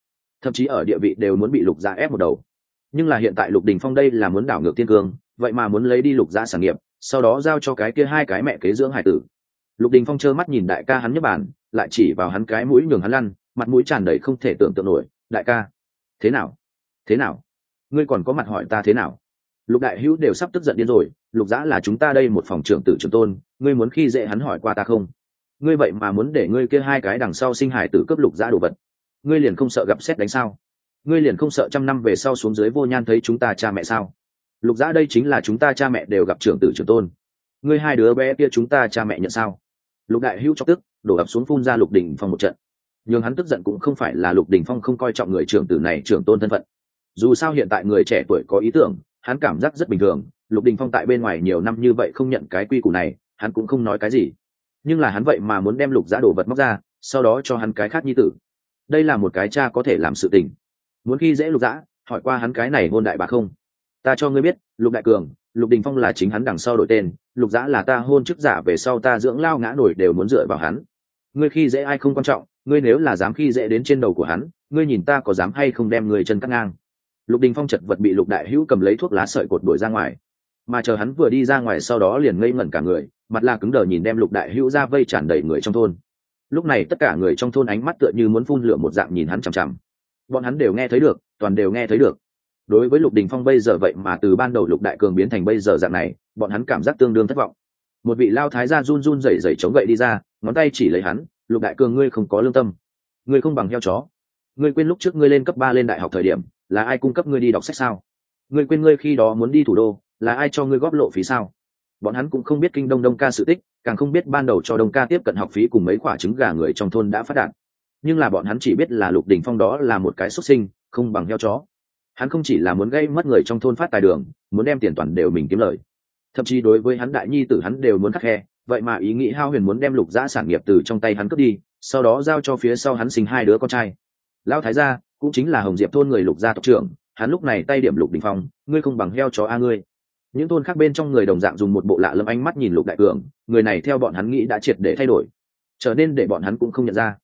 Thậm chí ở địa vị đều muốn bị lục giã ép một đầu nhưng là hiện tại lục đình phong đây là muốn đảo ngược tiên cương, vậy mà muốn lấy đi lục gia sản nghiệp, sau đó giao cho cái kia hai cái mẹ kế dưỡng hải tử. Lục đình phong trơ mắt nhìn đại ca hắn nhấp bản lại chỉ vào hắn cái mũi nhường hắn lăn, mặt mũi tràn đầy không thể tưởng tượng nổi. Đại ca, thế nào? Thế nào? Ngươi còn có mặt hỏi ta thế nào? Lục đại hữu đều sắp tức giận điên rồi, lục giã là chúng ta đây một phòng trưởng tử trưởng tôn, ngươi muốn khi dễ hắn hỏi qua ta không? Ngươi vậy mà muốn để ngươi kia hai cái đằng sau sinh hải tử cấp lục giã đồ vật. Ngươi liền không sợ gặp xét đánh sao? Ngươi liền không sợ trăm năm về sau xuống dưới vô nhan thấy chúng ta cha mẹ sao? Lục dã đây chính là chúng ta cha mẹ đều gặp trưởng tử trưởng tôn. Ngươi hai đứa bé kia chúng ta cha mẹ nhận sao? Lục đại hữu cho tức, đổ ập xuống phun ra lục đình phong một trận. Nhưng hắn tức giận cũng không phải là lục đình phong không coi trọng người trưởng tử này, trưởng tôn thân phận. Dù sao hiện tại người trẻ tuổi có ý tưởng, hắn cảm giác rất bình thường. Lục đình phong tại bên ngoài nhiều năm như vậy không nhận cái quy củ này, hắn cũng không nói cái gì. Nhưng là hắn vậy mà muốn đem lục giã đồ vật móc ra, sau đó cho hắn cái khác như tử. Đây là một cái cha có thể làm sự tình muốn khi dễ lục dã, hỏi qua hắn cái này hôn đại bà không? Ta cho ngươi biết lục đại cường lục đình phong là chính hắn đằng sau đổi tên lục dã là ta hôn chức giả về sau ta dưỡng lao ngã nổi đều muốn dựa vào hắn. Ngươi khi dễ ai không quan trọng ngươi nếu là dám khi dễ đến trên đầu của hắn ngươi nhìn ta có dám hay không đem người chân cắt ngang. Lục đình phong chật vật bị lục đại hữu cầm lấy thuốc lá sợi cột đuổi ra ngoài. Mà chờ hắn vừa đi ra ngoài sau đó liền ngây ngẩn cả người mặt la cứng đờ nhìn đem lục đại hữu ra vây tràn đầy người trong thôn. Lúc này tất cả người trong thôn ánh mắt tựa như muốn phun lửa một dạng nhìn hắn chằm chằm bọn hắn đều nghe thấy được, toàn đều nghe thấy được. Đối với lục đình phong bây giờ vậy mà từ ban đầu lục đại cường biến thành bây giờ dạng này, bọn hắn cảm giác tương đương thất vọng. Một vị lao thái gia run run rẩy rẩy chống gậy đi ra, ngón tay chỉ lấy hắn, lục đại cường ngươi không có lương tâm. Ngươi không bằng heo chó. Ngươi quên lúc trước ngươi lên cấp ba lên đại học thời điểm, là ai cung cấp ngươi đi đọc sách sao? Ngươi quên ngươi khi đó muốn đi thủ đô, là ai cho ngươi góp lộ phí sao? Bọn hắn cũng không biết kinh đông đông ca sự tích, càng không biết ban đầu cho đông ca tiếp cận học phí cùng mấy quả trứng gà người trong thôn đã phát đạt nhưng là bọn hắn chỉ biết là lục đình phong đó là một cái xuất sinh, không bằng heo chó. Hắn không chỉ là muốn gây mất người trong thôn phát tài đường, muốn đem tiền toàn đều mình kiếm lời. Thậm chí đối với hắn đại nhi tử hắn đều muốn khắc khe, vậy mà ý nghĩ hao huyền muốn đem lục giã sản nghiệp từ trong tay hắn cướp đi, sau đó giao cho phía sau hắn sinh hai đứa con trai. Lão thái gia, cũng chính là hồng diệp thôn người lục gia tộc trưởng, hắn lúc này tay điểm lục đình phong, ngươi không bằng heo chó a ngươi. Những thôn khác bên trong người đồng dạng dùng một bộ lạ lâm ánh mắt nhìn lục đại cường, người này theo bọn hắn nghĩ đã triệt để thay đổi. Trở nên để bọn hắn cũng không nhận ra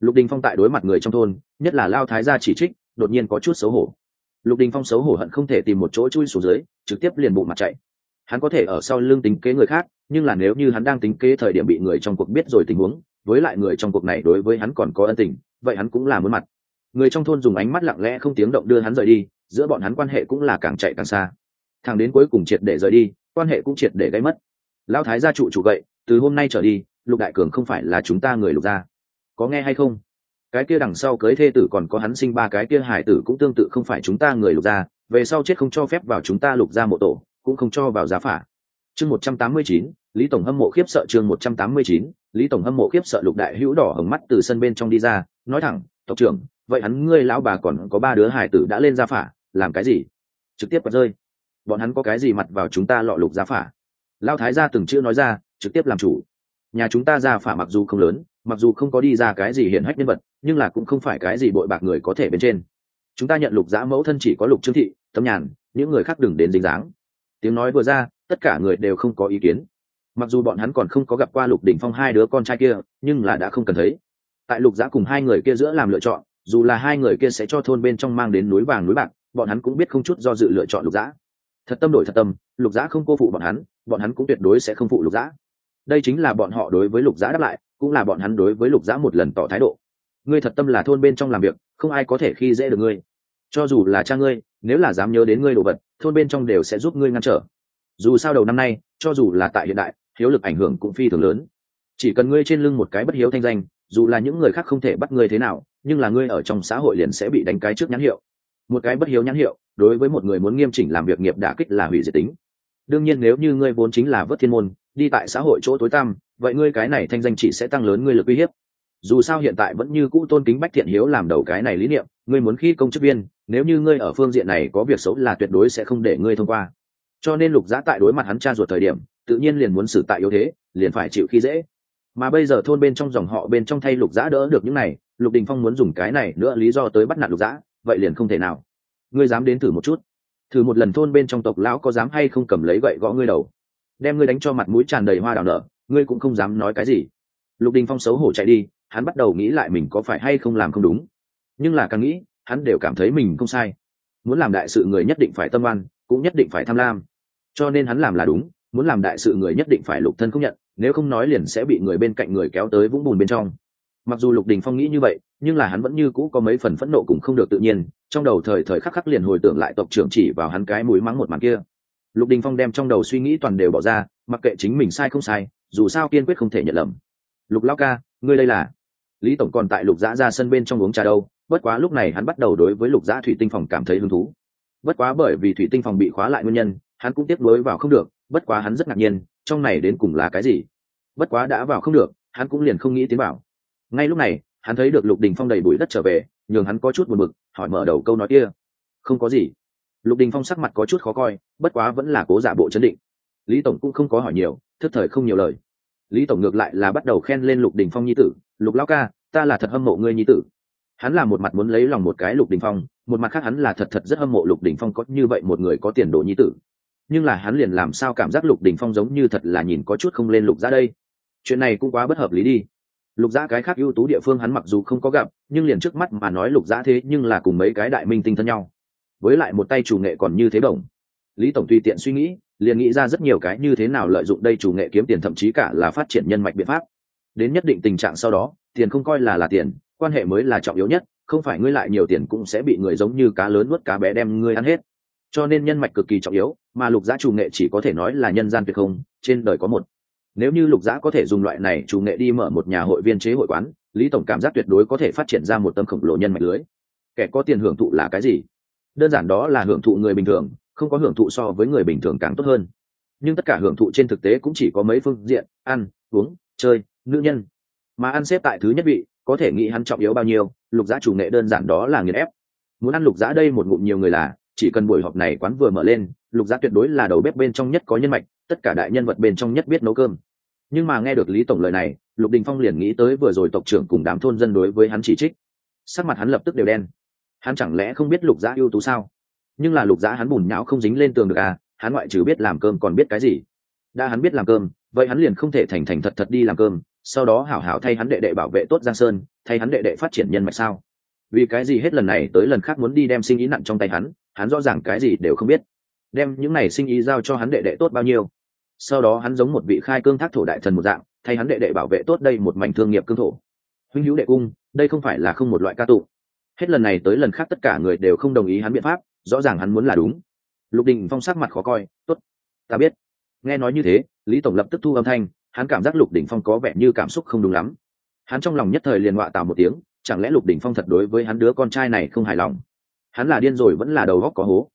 lục đình phong tại đối mặt người trong thôn, nhất là lao thái gia chỉ trích, đột nhiên có chút xấu hổ. Lục đình phong xấu hổ hận không thể tìm một chỗ chui xuống dưới, trực tiếp liền bộ mặt chạy. Hắn có thể ở sau lưng tính kế người khác, nhưng là nếu như hắn đang tính kế thời điểm bị người trong cuộc biết rồi tình huống, với lại người trong cuộc này đối với hắn còn có ân tình, vậy hắn cũng là muốn mặt. Người trong thôn dùng ánh mắt lặng lẽ không tiếng động đưa hắn rời đi, giữa bọn hắn quan hệ cũng là càng chạy càng xa. Thằng đến cuối cùng triệt để rời đi, quan hệ cũng triệt để gây mất. Lão thái gia trụ chủ gậy, từ hôm nay trở đi, lục đại cường không phải là chúng ta người lục gia có nghe hay không? Cái kia đằng sau cưới thê tử còn có hắn sinh ba cái kia hải tử cũng tương tự không phải chúng ta người lục gia, về sau chết không cho phép vào chúng ta lục gia mộ tổ, cũng không cho vào giá phả. Chương một trăm tám mươi chín, lý tổng hâm mộ khiếp sợ chương một trăm tám mươi chín, lý tổng hâm mộ khiếp sợ lục đại hữu đỏ hồng mắt từ sân bên trong đi ra, nói thẳng, tộc trưởng, vậy hắn ngươi lão bà còn có ba đứa hải tử đã lên gia phả, làm cái gì? Trực tiếp bật rơi. Bọn hắn có cái gì mặt vào chúng ta lọ lục giá phả? Lao thái gia từng chữ nói ra, trực tiếp làm chủ. Nhà chúng ta gia phả mặc dù không lớn mặc dù không có đi ra cái gì hiển hách nhân vật, nhưng là cũng không phải cái gì bội bạc người có thể bên trên. Chúng ta nhận lục giã mẫu thân chỉ có lục trương thị, tấm nhàn, những người khác đừng đến dính dáng. Tiếng nói vừa ra, tất cả người đều không có ý kiến. Mặc dù bọn hắn còn không có gặp qua lục đỉnh phong hai đứa con trai kia, nhưng là đã không cần thấy. Tại lục giã cùng hai người kia giữa làm lựa chọn, dù là hai người kia sẽ cho thôn bên trong mang đến núi vàng núi bạc, bọn hắn cũng biết không chút do dự lựa chọn lục giã. Thật tâm đổi thật tâm, lục giã không cô phụ bọn hắn bọn hắn cũng tuyệt đối sẽ không phụ lục giã. Đây chính là bọn họ đối với lục giã đáp lại cũng là bọn hắn đối với lục giã một lần tỏ thái độ. Ngươi thật tâm là thôn bên trong làm việc, không ai có thể khi dễ được ngươi. Cho dù là cha ngươi, nếu là dám nhớ đến ngươi đồ vật, thôn bên trong đều sẽ giúp ngươi ngăn trở. Dù sao đầu năm nay, cho dù là tại hiện đại hiếu lực ảnh hưởng cũng phi thường lớn. Chỉ cần ngươi trên lưng một cái bất hiếu thanh danh, dù là những người khác không thể bắt ngươi thế nào, nhưng là ngươi ở trong xã hội liền sẽ bị đánh cái trước nhãn hiệu. Một cái bất hiếu nhãn hiệu, đối với một người muốn nghiêm chỉnh làm việc nghiệp đả kích là hủy diệt tính đương nhiên nếu như ngươi vốn chính là vớt thiên môn, đi tại xã hội chỗ tối tăm, vậy ngươi cái này thanh danh chỉ sẽ tăng lớn ngươi lực uy hiếp. Dù sao hiện tại vẫn như cũ tôn kính bách thiện hiếu làm đầu cái này lý niệm, ngươi muốn khi công chức viên, nếu như ngươi ở phương diện này có việc xấu là tuyệt đối sẽ không để ngươi thông qua. Cho nên lục giá tại đối mặt hắn cha ruột thời điểm, tự nhiên liền muốn xử tại yếu thế, liền phải chịu khi dễ. Mà bây giờ thôn bên trong dòng họ bên trong thay lục giá đỡ được những này, lục đình phong muốn dùng cái này nữa lý do tới bắt nạt lục giá vậy liền không thể nào. Ngươi dám đến thử một chút thử một lần thôn bên trong tộc lão có dám hay không cầm lấy gậy gõ ngươi đầu. Đem ngươi đánh cho mặt mũi tràn đầy hoa đào nở, ngươi cũng không dám nói cái gì. Lục đình phong xấu hổ chạy đi, hắn bắt đầu nghĩ lại mình có phải hay không làm không đúng. Nhưng là càng nghĩ, hắn đều cảm thấy mình không sai. Muốn làm đại sự người nhất định phải tâm oan, cũng nhất định phải tham lam. Cho nên hắn làm là đúng, muốn làm đại sự người nhất định phải lục thân không nhận, nếu không nói liền sẽ bị người bên cạnh người kéo tới vũng bùn bên trong. Mặc dù lục đình phong nghĩ như vậy, nhưng là hắn vẫn như cũ có mấy phần phẫn nộ cùng không được tự nhiên trong đầu thời thời khắc khắc liền hồi tưởng lại tộc trưởng chỉ vào hắn cái mũi mắng một màn kia. Lục đình phong đem trong đầu suy nghĩ toàn đều bỏ ra, mặc kệ chính mình sai không sai, dù sao kiên quyết không thể nhận lầm. Lục lao ca, ngươi đây là? Lý tổng còn tại lục giã ra sân bên trong uống trà đâu, bất quá lúc này hắn bắt đầu đối với lục giã thủy tinh phòng cảm thấy hứng thú. Bất quá bởi vì thủy tinh phòng bị khóa lại nguyên nhân, hắn cũng tiếp nối vào không được, bất quá hắn rất ngạc nhiên, trong này đến cùng là cái gì? Bất quá đã vào không được, hắn cũng liền không nghĩ tiến vào. Ngay lúc này, hắn thấy được lục đình phong đầy bụi đất trở về nhường hắn có chút buồn bực, hỏi mở đầu câu nói kia. Không có gì. Lục đình phong sắc mặt có chút khó coi, bất quá vẫn là cố giả bộ chấn định. Lý tổng cũng không có hỏi nhiều, thức thời không nhiều lời. Lý tổng ngược lại là bắt đầu khen lên lục đình phong nhi tử. Lục lão ca, ta là thật hâm mộ ngươi nhi tử. Hắn là một mặt muốn lấy lòng một cái lục đình phong, một mặt khác hắn là thật thật rất hâm mộ lục đình phong có như vậy một người có tiền đồ nhi tử. Nhưng là hắn liền làm sao cảm giác lục đình phong giống như thật là nhìn có chút không lên lục ra đây. Chuyện này cũng quá bất hợp lý đi lục giã cái khác ưu tú địa phương hắn mặc dù không có gặp, nhưng liền trước mắt mà nói lục giã thế nhưng là cùng mấy cái đại minh tinh thân nhau. Với lại một tay chủ nghệ còn như thế đồng. Lý tổng tùy tiện suy nghĩ, liền nghĩ ra rất nhiều cái như thế nào lợi dụng đây chủ nghệ kiếm tiền thậm chí cả là phát triển nhân mạch biện pháp. Đến nhất định tình trạng sau đó, tiền không coi là là tiền, quan hệ mới là trọng yếu nhất, không phải ngươi lại nhiều tiền cũng sẽ bị người giống như cá lớn nuốt cá bé đem ngươi ăn hết. Cho nên nhân mạch cực kỳ trọng yếu, mà lục giã chủ nghệ chỉ có thể nói là nhân gian tuyệt không, trên đời có một nếu như lục giã có thể dùng loại này chủ nghệ đi mở một nhà hội viên chế hội quán, lý tổng cảm giác tuyệt đối có thể phát triển ra một tâm khổng lồ nhân mạch lưới. Kẻ có tiền hưởng thụ là cái gì? Đơn giản đó là hưởng thụ người bình thường, không có hưởng thụ so với người bình thường càng tốt hơn. Nhưng tất cả hưởng thụ trên thực tế cũng chỉ có mấy phương diện, ăn, uống, chơi, nữ nhân. Mà ăn xếp tại thứ nhất vị, có thể nghĩ hắn trọng yếu bao nhiêu, lục giã chủ nghệ đơn giản đó là nghiền ép. Muốn ăn lục giã đây một ngụm nhiều người là, chỉ cần buổi họp này quán vừa mở lên, lục giã tuyệt đối là đầu bếp bên trong nhất có nhân mạch tất cả đại nhân vật bên trong nhất biết nấu cơm. Nhưng mà nghe được lý tổng lời này, lục đình phong liền nghĩ tới vừa rồi tộc trưởng cùng đám thôn dân đối với hắn chỉ trích. Sắc mặt hắn lập tức đều đen. Hắn chẳng lẽ không biết lục giã ưu tú sao? Nhưng là lục giã hắn bùn nhão không dính lên tường được à hắn ngoại trừ biết làm cơm còn biết cái gì? Đã hắn biết làm cơm, vậy hắn liền không thể thành thành thật thật đi làm cơm, sau đó hảo hảo thay hắn đệ đệ bảo vệ tốt giang sơn, thay hắn đệ đệ phát triển nhân mạch sao? Vì cái gì hết lần này tới lần khác muốn đi đem sinh ý nặng trong tay hắn hắn rõ ràng cái gì đều không biết đem những này sinh ý giao cho hắn đệ đệ tốt bao nhiêu. Sau đó hắn giống một vị khai cương thác thổ đại thần một dạng, thay hắn đệ đệ bảo vệ tốt đây một mảnh thương nghiệp cương thổ. Huynh hữu đệ cung, đây không phải là không một loại ca tụ hết lần này tới lần khác tất cả người đều không đồng ý hắn biện pháp, rõ ràng hắn muốn là đúng. Lục đình phong sắc mặt khó coi, tốt, ta biết. Nghe nói như thế, lý tổng lập tức thu âm thanh, hắn cảm giác lục đình phong có vẻ như cảm xúc không đúng lắm. Hắn trong lòng nhất thời liền họa tạo một tiếng, chẳng lẽ lục đình phong thật đối với hắn đứa con trai này không hài lòng? Hắn là điên rồi vẫn là đầu góc có hố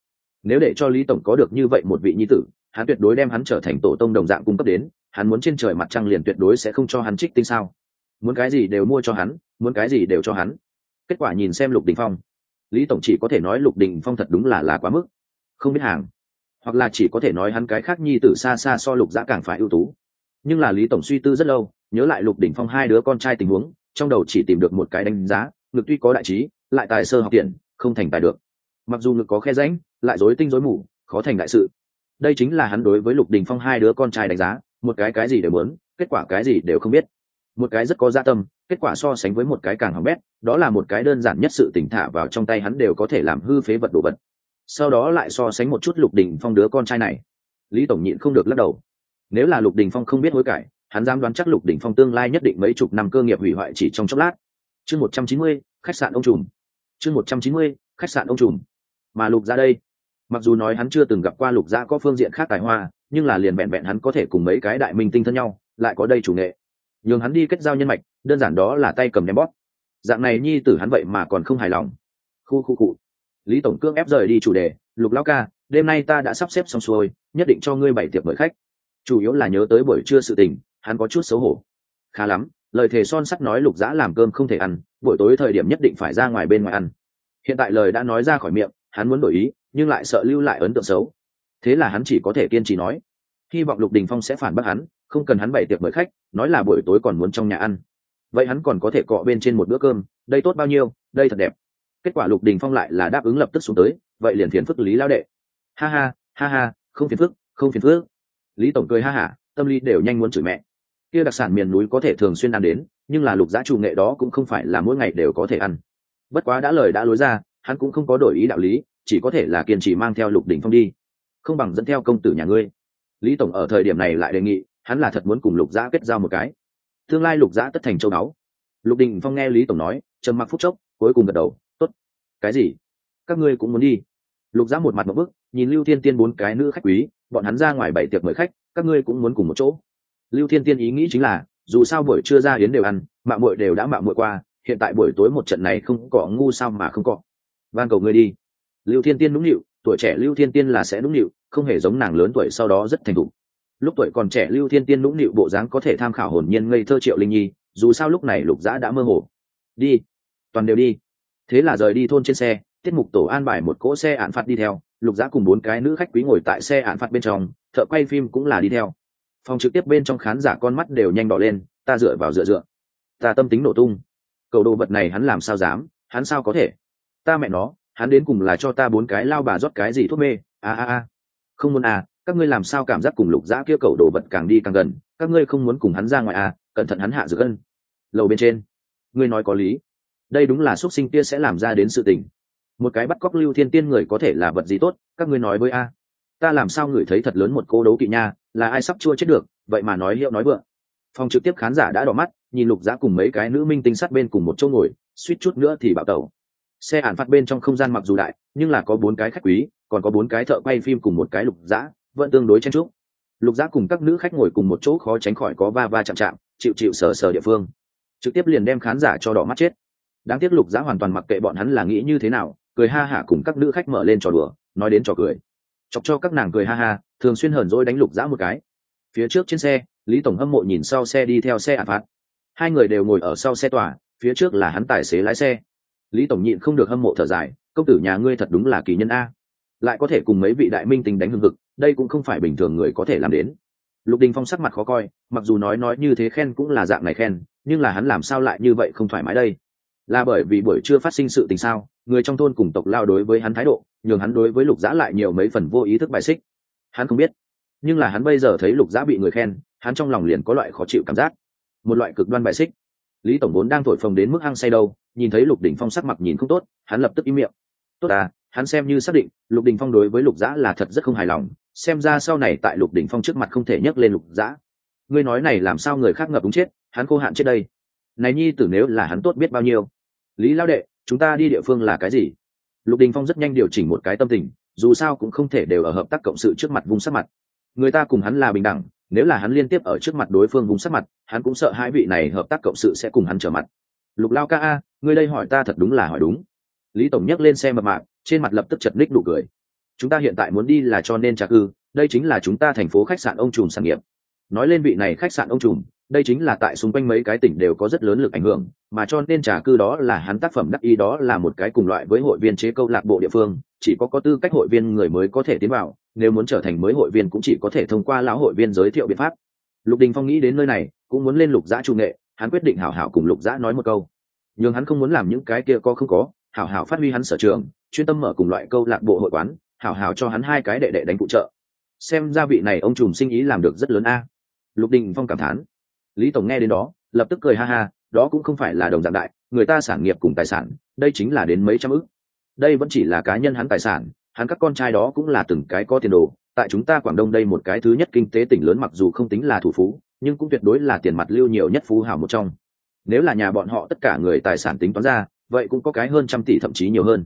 nếu để cho lý tổng có được như vậy một vị nhi tử, hắn tuyệt đối đem hắn trở thành tổ tông đồng dạng cung cấp đến, hắn muốn trên trời mặt trăng liền tuyệt đối sẽ không cho hắn trích tinh sao. Muốn cái gì đều mua cho hắn, muốn cái gì đều cho hắn. Kết quả nhìn xem lục đình phong, lý tổng chỉ có thể nói lục đình phong thật đúng là là quá mức. Không biết hàng, hoặc là chỉ có thể nói hắn cái khác nhi tử xa xa so lục giã càng phải ưu tú. Nhưng là lý tổng suy tư rất lâu, nhớ lại lục đình phong hai đứa con trai tình huống, trong đầu chỉ tìm được một cái đánh giá, ngực tuy có đại trí, lại tài sơ học tiện, không thành tài được mặc dù ngực có khe ránh lại dối tinh dối mù, khó thành đại sự. Đây chính là hắn đối với lục đình phong hai đứa con trai đánh giá, một cái cái gì đều muốn, kết quả cái gì đều không biết. Một cái rất có gia tâm, kết quả so sánh với một cái càng hỏng bét, đó là một cái đơn giản nhất sự tỉnh thả vào trong tay hắn đều có thể làm hư phế vật đồ vật. Sau đó lại so sánh một chút lục đình phong đứa con trai này. Lý tổng nhịn không được lắc đầu. Nếu là lục đình phong không biết hối cải, hắn dám đoán chắc lục đình phong tương lai nhất định mấy chục năm cơ nghiệp hủy hoại chỉ trong chốc lát. Chương một trăm chín mươi, khách sạn ông trùm. Chương một trăm chín mươi, khách sạn ông trùm mà lục ra đây. Mặc dù nói hắn chưa từng gặp qua lục gia có phương diện khác tài hoa, nhưng là liền vẹn vẹn hắn có thể cùng mấy cái đại minh tinh thân nhau, lại có đây chủ nghệ. Nhường hắn đi kết giao nhân mạch, đơn giản đó là tay cầm ném bót. dạng này nhi tử hắn vậy mà còn không hài lòng. Khu khu cụ. Lý tổng cương ép rời đi chủ đề, lục lao ca, đêm nay ta đã sắp xếp xong xuôi, nhất định cho ngươi bảy tiệc mời khách. Chủ yếu là nhớ tới buổi trưa sự tình, hắn có chút xấu hổ. Khá lắm, lời thề son sắt nói lục dã làm cơm không thể ăn, buổi tối thời điểm nhất định phải ra ngoài bên ngoài ăn. Hiện tại lời đã nói ra khỏi miệng hắn muốn đổi ý, nhưng lại sợ lưu lại ấn tượng xấu. Thế là hắn chỉ có thể kiên trì nói, hy vọng lục đình phong sẽ phản bác hắn, không cần hắn bày tiệc mời khách, nói là buổi tối còn muốn trong nhà ăn. Vậy hắn còn có thể cọ bên trên một bữa cơm, đây tốt bao nhiêu, đây thật đẹp. Kết quả lục đình phong lại là đáp ứng lập tức xuống tới, vậy liền phiền phức lý lao đệ. Ha ha ha ha, không phiền phức, không phiền phức. Lý tổng cười ha hả, tâm lý đều nhanh muốn chửi mẹ. Kia đặc sản miền núi có thể thường xuyên ăn đến, nhưng là lục giá chủ nghệ đó cũng không phải là mỗi ngày đều có thể ăn. Bất quá đã lời đã lối ra hắn cũng không có đổi ý đạo lý, chỉ có thể là kiên trì mang theo lục đỉnh phong đi, không bằng dẫn theo công tử nhà ngươi. Lý tổng ở thời điểm này lại đề nghị, hắn là thật muốn cùng lục giã kết giao một cái. Tương lai lục giã tất thành châu báu. Lục đình phong nghe lý tổng nói, trầm mặc phút chốc, cuối cùng gật đầu t ố t cái gì? Các ngươi cũng muốn đi. Lục giã một mặt một bức, nhìn lưu thiên tiên bốn cái nữ khách quý, bọn hắn ra ngoài bảy tiệc mời khách, các ngươi cũng muốn cùng một chỗ. Lưu thiên tiên ý nghĩ chính là, dù sao buổi trưa ra yến đều ăn mạng muội đều đã mạng muội qua, hiện tại buổi tối một trận này không có ngu sao mà không có van cầu ngươi đi. Lưu thiên tiên nũng nịu, tuổi trẻ lưu thiên tiên là sẽ nũng nịu, không hề giống nàng lớn tuổi sau đó rất thành thục. Lúc tuổi còn trẻ lưu thiên tiên nũng nịu bộ dáng có thể tham khảo hồn nhiên ngây thơ triệu linh nhi, dù sao lúc này lục dã đã mơ hồ. Đi. Toàn đều đi. Thế là rời đi thôn trên xe, tiết mục tổ an bài một cỗ xe ạn phạt đi theo, lục dã cùng bốn cái nữ khách quý ngồi tại xe ạn phạt bên trong, thợ quay phim cũng là đi theo. Phòng trực tiếp bên trong khán giả con mắt đều nhanh đỏ lên, ta dựa vào dựa dựa. Ta tâm tính nổ tung. Cầu đồ vật này hắn làm sao dám, hắn sao có thể? Ta mẹ nó, hắn đến cùng là cho ta bốn cái lao bà rót cái gì thuốc mê? A a a. Không muốn à các ngươi làm sao cảm giác cùng lục dã kia cầu đồ vật càng đi càng gần? Các ngươi không muốn cùng hắn ra ngoài à cẩn thận hắn hạ dược ân. Lầu bên trên. Ngươi nói có lý. Đây đúng là xuất sinh kia sẽ làm ra đến sự tình. Một cái bắt cóc lưu thiên tiên người có thể là vật gì tốt, các ngươi nói với a. Ta làm sao ngửi thấy thật lớn một cô đấu kỵ nha, là ai sắp chua chết được, vậy mà nói hiệu nói vượng. Phòng trực tiếp khán giả đã đỏ mắt, nhìn lục dã cùng mấy cái nữ minh tinh sát bên cùng một chỗ ngồi, suýt chút nữa thì bạo tẩu xe ản phát bên trong không gian mặc dù đại, nhưng là có bốn cái khách quý, còn có bốn cái thợ quay phim cùng một cái lục giã vẫn tương đối chen trúc lục giã cùng các nữ khách ngồi cùng một chỗ khó tránh khỏi có va va chạm chạm, chịu chịu sờ sờ địa phương. Trực tiếp liền đem khán giả cho đỏ mắt chết. Đáng tiếc lục giã hoàn toàn mặc kệ bọn hắn là nghĩ như thế nào, cười ha hả cùng các nữ khách mở lên trò đùa, nói đến trò cười. Chọc cho các nàng cười ha ha, thường xuyên hờn dỗi đánh lục giã một cái. Phía trước trên xe, lý tổng hâm mộ nhìn sau xe đi theo xe ả phạt hai người đều ngồi ở sau xe tỏa phía trước là hắn tài xế lái xe lý tổng nhịn không được hâm mộ thở dài, công tử nhà ngươi thật đúng là kỳ nhân a. Lại có thể cùng mấy vị đại minh tình đánh hưng hực, đây cũng không phải bình thường người có thể làm đến. Lục đình phong sắc mặt khó coi, mặc dù nói nói như thế khen cũng là dạng này khen, nhưng là hắn làm sao lại như vậy không thoải mái đây? Là bởi vì buổi chưa phát sinh sự tình sao, người trong thôn cùng tộc lao đối với hắn thái độ, nhường hắn đối với lục giã lại nhiều mấy phần vô ý thức bài xích. Hắn không biết, nhưng là hắn bây giờ thấy lục giã bị người khen, hắn trong lòng liền có loại khó chịu cảm giác. Một loại cực đoan bài xích. Lý tổng vốn đang thổi phồng đến mức hăng say đâu nhìn thấy lục đỉnh phong sắc mặt nhìn không tốt, hắn lập tức im miệng. Tốt à hắn xem như xác định, lục đình phong đối với lục giã là thật rất không hài lòng, xem ra sau này tại lục đình phong trước mặt không thể nhấc lên lục giã ngươi nói này làm sao người khác ngập đúng chết, hắn khô hạn chết đây. Này nhi tử nếu là hắn tốt biết bao nhiêu. Lý lao đệ, chúng ta đi địa phương là cái gì? Lục đình phong rất nhanh điều chỉnh một cái tâm tình, dù sao cũng không thể đều ở hợp tác cộng sự trước mặt vùng sắc mặt. Người ta cùng hắn là bình đẳng, nếu là hắn liên tiếp ở trước mặt đối phương vùng sắc mặt, hắn cũng sợ hai vị này hợp tác cộng sự sẽ cùng hắn trở mặt lục lao ca a, ngươi đây hỏi ta thật đúng là hỏi đúng. Lý tổng nhấc lên xe mập mạc trên mặt lập tức chật ních đủ cười. Chúng ta hiện tại muốn đi là cho nên trà cư đây chính là chúng ta thành phố khách sạn ông trùm sản nghiệp. Nói lên vị này khách sạn ông trùm, đây chính là tại xung quanh mấy cái tỉnh đều có rất lớn lực ảnh hưởng, mà cho nên trà cư đó là hắn tác phẩm đắc ý, đó là một cái cùng loại với hội viên chế câu lạc bộ địa phương, chỉ có có tư cách hội viên người mới có thể tiến vào, nếu muốn trở thành mới hội viên cũng chỉ có thể thông qua lão hội viên giới thiệu biện pháp. Lục đình phong nghĩ đến nơi này, cũng muốn lên lục giã trung nghệ hắn quyết định hảo hảo cùng lục giã nói một câu. Nhưng hắn không muốn làm những cái kia có không có, hảo hảo phát huy hắn sở trường, chuyên tâm mở cùng loại câu lạc bộ hội quán, hảo hảo cho hắn hai cái đệ đệ đánh phụ trợ. Xem ra vị này ông trùm sinh ý làm được rất lớn a. Lục đình phong cảm thán. Lý tổng nghe đến đó, lập tức cười ha ha, đó cũng không phải là đồng dạng đại, người ta sản nghiệp cùng tài sản, đây chính là đến mấy trăm ức. Đây vẫn chỉ là cá nhân hắn tài sản, hắn các con trai đó cũng là từng cái có tiền đồ, tại chúng ta quảng đông đây một cái thứ nhất kinh tế tỉnh lớn mặc dù không tính là thủ phú nhưng cũng tuyệt đối là tiền mặt lưu nhiều nhất phú hảo một trong. Nếu là nhà bọn họ tất cả người tài sản tính toán ra, vậy cũng có cái hơn trăm tỷ thậm chí nhiều hơn.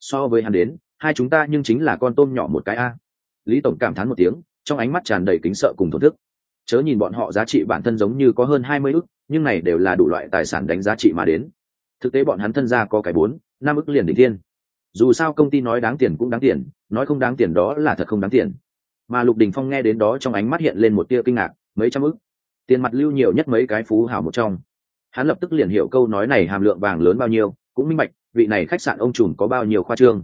So với hắn đến, hai chúng ta nhưng chính là con tôm nhỏ một cái a. Lý tổng cảm thán một tiếng, trong ánh mắt tràn đầy kính sợ cùng thổn thức. Chớ nhìn bọn họ giá trị bản thân giống như có hơn hai mươi ức, nhưng này đều là đủ loại tài sản đánh giá trị mà đến. Thực tế bọn hắn thân ra có cái bốn, năm ức liền đỉnh thiên. Dù sao công ty nói đáng tiền cũng đáng tiền, nói không đáng tiền đó là thật không đáng tiền. Mà lục đình phong nghe đến đó trong ánh mắt hiện lên một tia kinh ngạc, mấy trăm ức tiền mặt lưu nhiều nhất mấy cái phú hảo một trong. Hắn lập tức liền hiểu câu nói này hàm lượng vàng lớn bao nhiêu, cũng minh bạch, vị này khách sạn ông trùm có bao nhiêu khoa trương.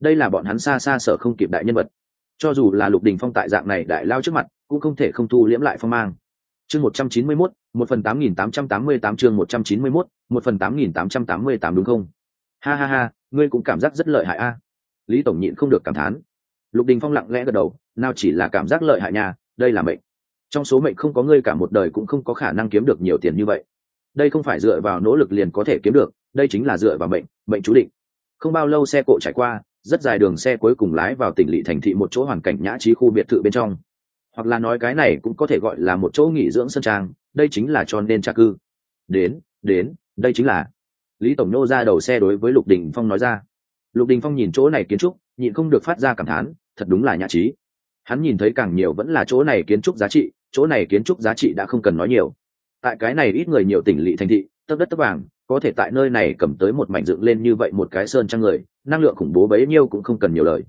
Đây là bọn hắn xa xa sở không kịp đại nhân vật. Cho dù là lục đình phong tại dạng này đại lao trước mặt, cũng không thể không thu liễm lại phong mang. Chương một trăm chín mươi mốt, một phần tám nghìn tám trăm tám mươi tám chương một trăm chín mươi mốt, một phần tám nghìn tám trăm tám mươi tám đúng không? Ha ha ha, ngươi cũng cảm giác rất lợi hại a. Lý tổng nhịn không được cảm thán. Lục đình phong lặng lẽ gật đầu, nào chỉ là cảm giác lợi hại nhà đây là mệnh trong số mệnh không có ngươi cả một đời cũng không có khả năng kiếm được nhiều tiền như vậy. Đây không phải dựa vào nỗ lực liền có thể kiếm được, đây chính là dựa vào mệnh mệnh chú định. Không bao lâu xe cộ trải qua, rất dài đường xe cuối cùng lái vào tỉnh lỵ thành thị một chỗ hoàn cảnh nhã trí khu biệt thự bên trong. Hoặc là nói cái này cũng có thể gọi là một chỗ nghỉ dưỡng sân trang, đây chính là cho nên tra cư. Đến đến, đây chính là. Lý tổng nô ra đầu xe đối với lục đình phong nói ra. Lục đình phong nhìn chỗ này kiến trúc, nhịn không được phát ra cảm thán, thật đúng là nhã trí. Hắn nhìn thấy càng nhiều vẫn là chỗ này kiến trúc giá trị chỗ này kiến trúc giá trị đã không cần nói nhiều. Tại cái này ít người nhiều tỉnh lỵ thành thị, tấp đất tấp vàng, có thể tại nơi này cầm tới một mảnh dựng lên như vậy một cái sơn trang người, năng lượng khủng bố bấy nhiêu cũng không cần nhiều lời.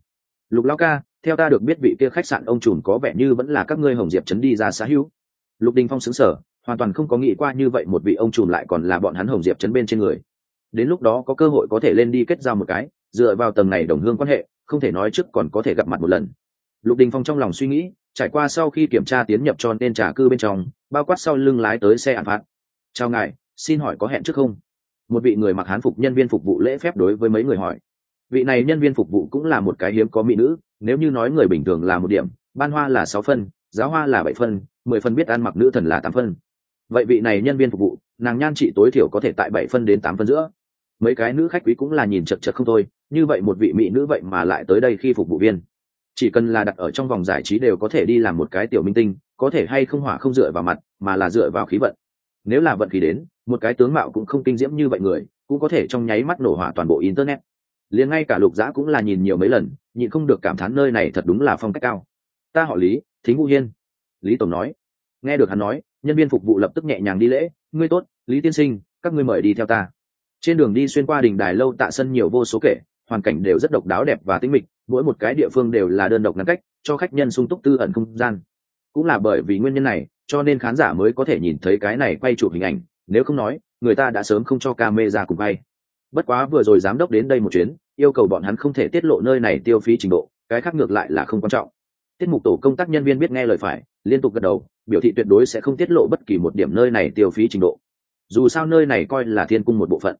Lục lao ca, theo ta được biết vị kia khách sạn ông trùm có vẻ như vẫn là các ngươi hồng diệp trấn đi ra xã hữu. Lục đình phong xứng sở hoàn toàn không có nghĩ qua như vậy một vị ông trùm lại còn là bọn hắn hồng diệp trấn bên trên người. Đến lúc đó có cơ hội có thể lên đi kết giao một cái, dựa vào tầng này đồng hương quan hệ, không thể nói trước còn có thể gặp mặt một lần. Lục đình phong trong lòng suy nghĩ trải qua sau khi kiểm tra tiến nhập cho nên trả cư bên trong, bao quát sau lưng lái tới xe án phạt chào ngài, xin hỏi có hẹn trước không? Một vị người mặc hán phục nhân viên phục vụ lễ phép đối với mấy người hỏi. Vị này nhân viên phục vụ cũng là một cái hiếm có mỹ nữ, nếu như nói người bình thường là một điểm, ban hoa là sáu phân giáo hoa là bảy phân, mười phân biết ăn mặc nữ thần là tám phân. Vậy vị này nhân viên phục vụ, nàng nhan trị tối thiểu có thể tại bảy phân đến tám phân giữa. Mấy cái nữ khách quý cũng là nhìn chật chật không thôi, như vậy một vị mỹ nữ vậy mà lại tới đây khi phục vụ viên chỉ cần là đặt ở trong vòng giải trí đều có thể đi làm một cái tiểu minh tinh, có thể hay không hỏa không dựa vào mặt, mà là dựa vào khí vận. Nếu là vận khí đến, một cái tướng mạo cũng không kinh diễm như vậy người, cũng có thể trong nháy mắt nổ hỏa toàn bộ internet. Liền ngay cả lục giã cũng là nhìn nhiều mấy lần, nhịn không được cảm thán nơi này thật đúng là phong cách cao. Ta họ lý, thính vũ hiên. Lý tổng nói. Nghe được hắn nói, nhân viên phục vụ lập tức nhẹ nhàng đi lễ. Ngươi tốt, lý tiên sinh, các ngươi mời đi theo ta. Trên đường đi xuyên qua đình đài lâu tạ sân nhiều vô số kể hoàn cảnh đều rất độc đáo đẹp và tinh mịch, mỗi một cái địa phương đều là đơn độc ngăn cách, cho khách nhân sung túc tư ẩn không gian. Cũng là bởi vì nguyên nhân này, cho nên khán giả mới có thể nhìn thấy cái này quay chụp hình ảnh, nếu không nói, người ta đã sớm không cho ca mê ra cùng quay bất quá vừa rồi giám đốc đến đây một chuyến, yêu cầu bọn hắn không thể tiết lộ nơi này tiêu phí trình độ, cái khác ngược lại là không quan trọng. Tiết mục tổ công tác nhân viên biết nghe lời phải, liên tục gật đầu, biểu thị tuyệt đối sẽ không tiết lộ bất kỳ một điểm nơi này tiêu phí trình độ. Dù sao nơi này coi là thiên cung một bộ phận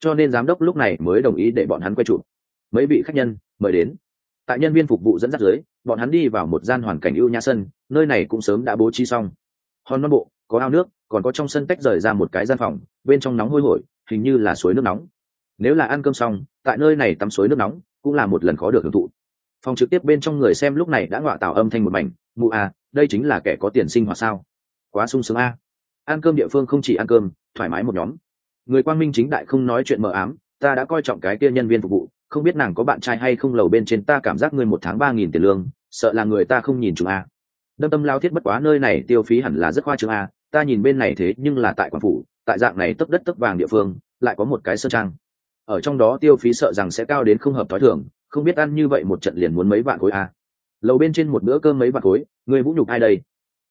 cho nên giám đốc lúc này mới đồng ý để bọn hắn quay chụp. Mấy vị khách nhân, mời đến. Tại nhân viên phục vụ dẫn dắt dưới, bọn hắn đi vào một gian hoàn cảnh ưu nhã sân, nơi này cũng sớm đã bố trí xong. Hòn non bộ, có ao nước, còn có trong sân tách rời ra một cái gian phòng, bên trong nóng hôi hổi, hình như là suối nước nóng. Nếu là ăn cơm xong, tại nơi này tắm suối nước nóng, cũng là một lần khó được hưởng thụ. Phòng trực tiếp bên trong người xem lúc này đã ngọa tạo âm thanh một mảnh, mụ à đây chính là kẻ có tiền sinh hoạt sao? Quá sung sướng a. Ăn cơm địa phương không chỉ ăn cơm, thoải mái một nhóm người quang minh chính đại không nói chuyện mờ ám, ta đã coi trọng cái kia nhân viên phục vụ, không biết nàng có bạn trai hay không lầu bên trên ta cảm giác ngươi một tháng ba nghìn tiền lương, sợ là người ta không nhìn chúng a. Đâm tâm lao thiết bất quá nơi này tiêu phí hẳn là rất khoa trương a, ta nhìn bên này thế nhưng là tại quảng phủ, tại dạng này tấp đất tấp vàng địa phương, lại có một cái sơ trang. Ở trong đó tiêu phí sợ rằng sẽ cao đến không hợp t h ó i thường, không biết ăn như vậy một trận liền muốn mấy vạn khối a. Lầu bên trên một bữa cơm mấy vạn khối người vũ nhục ai đây?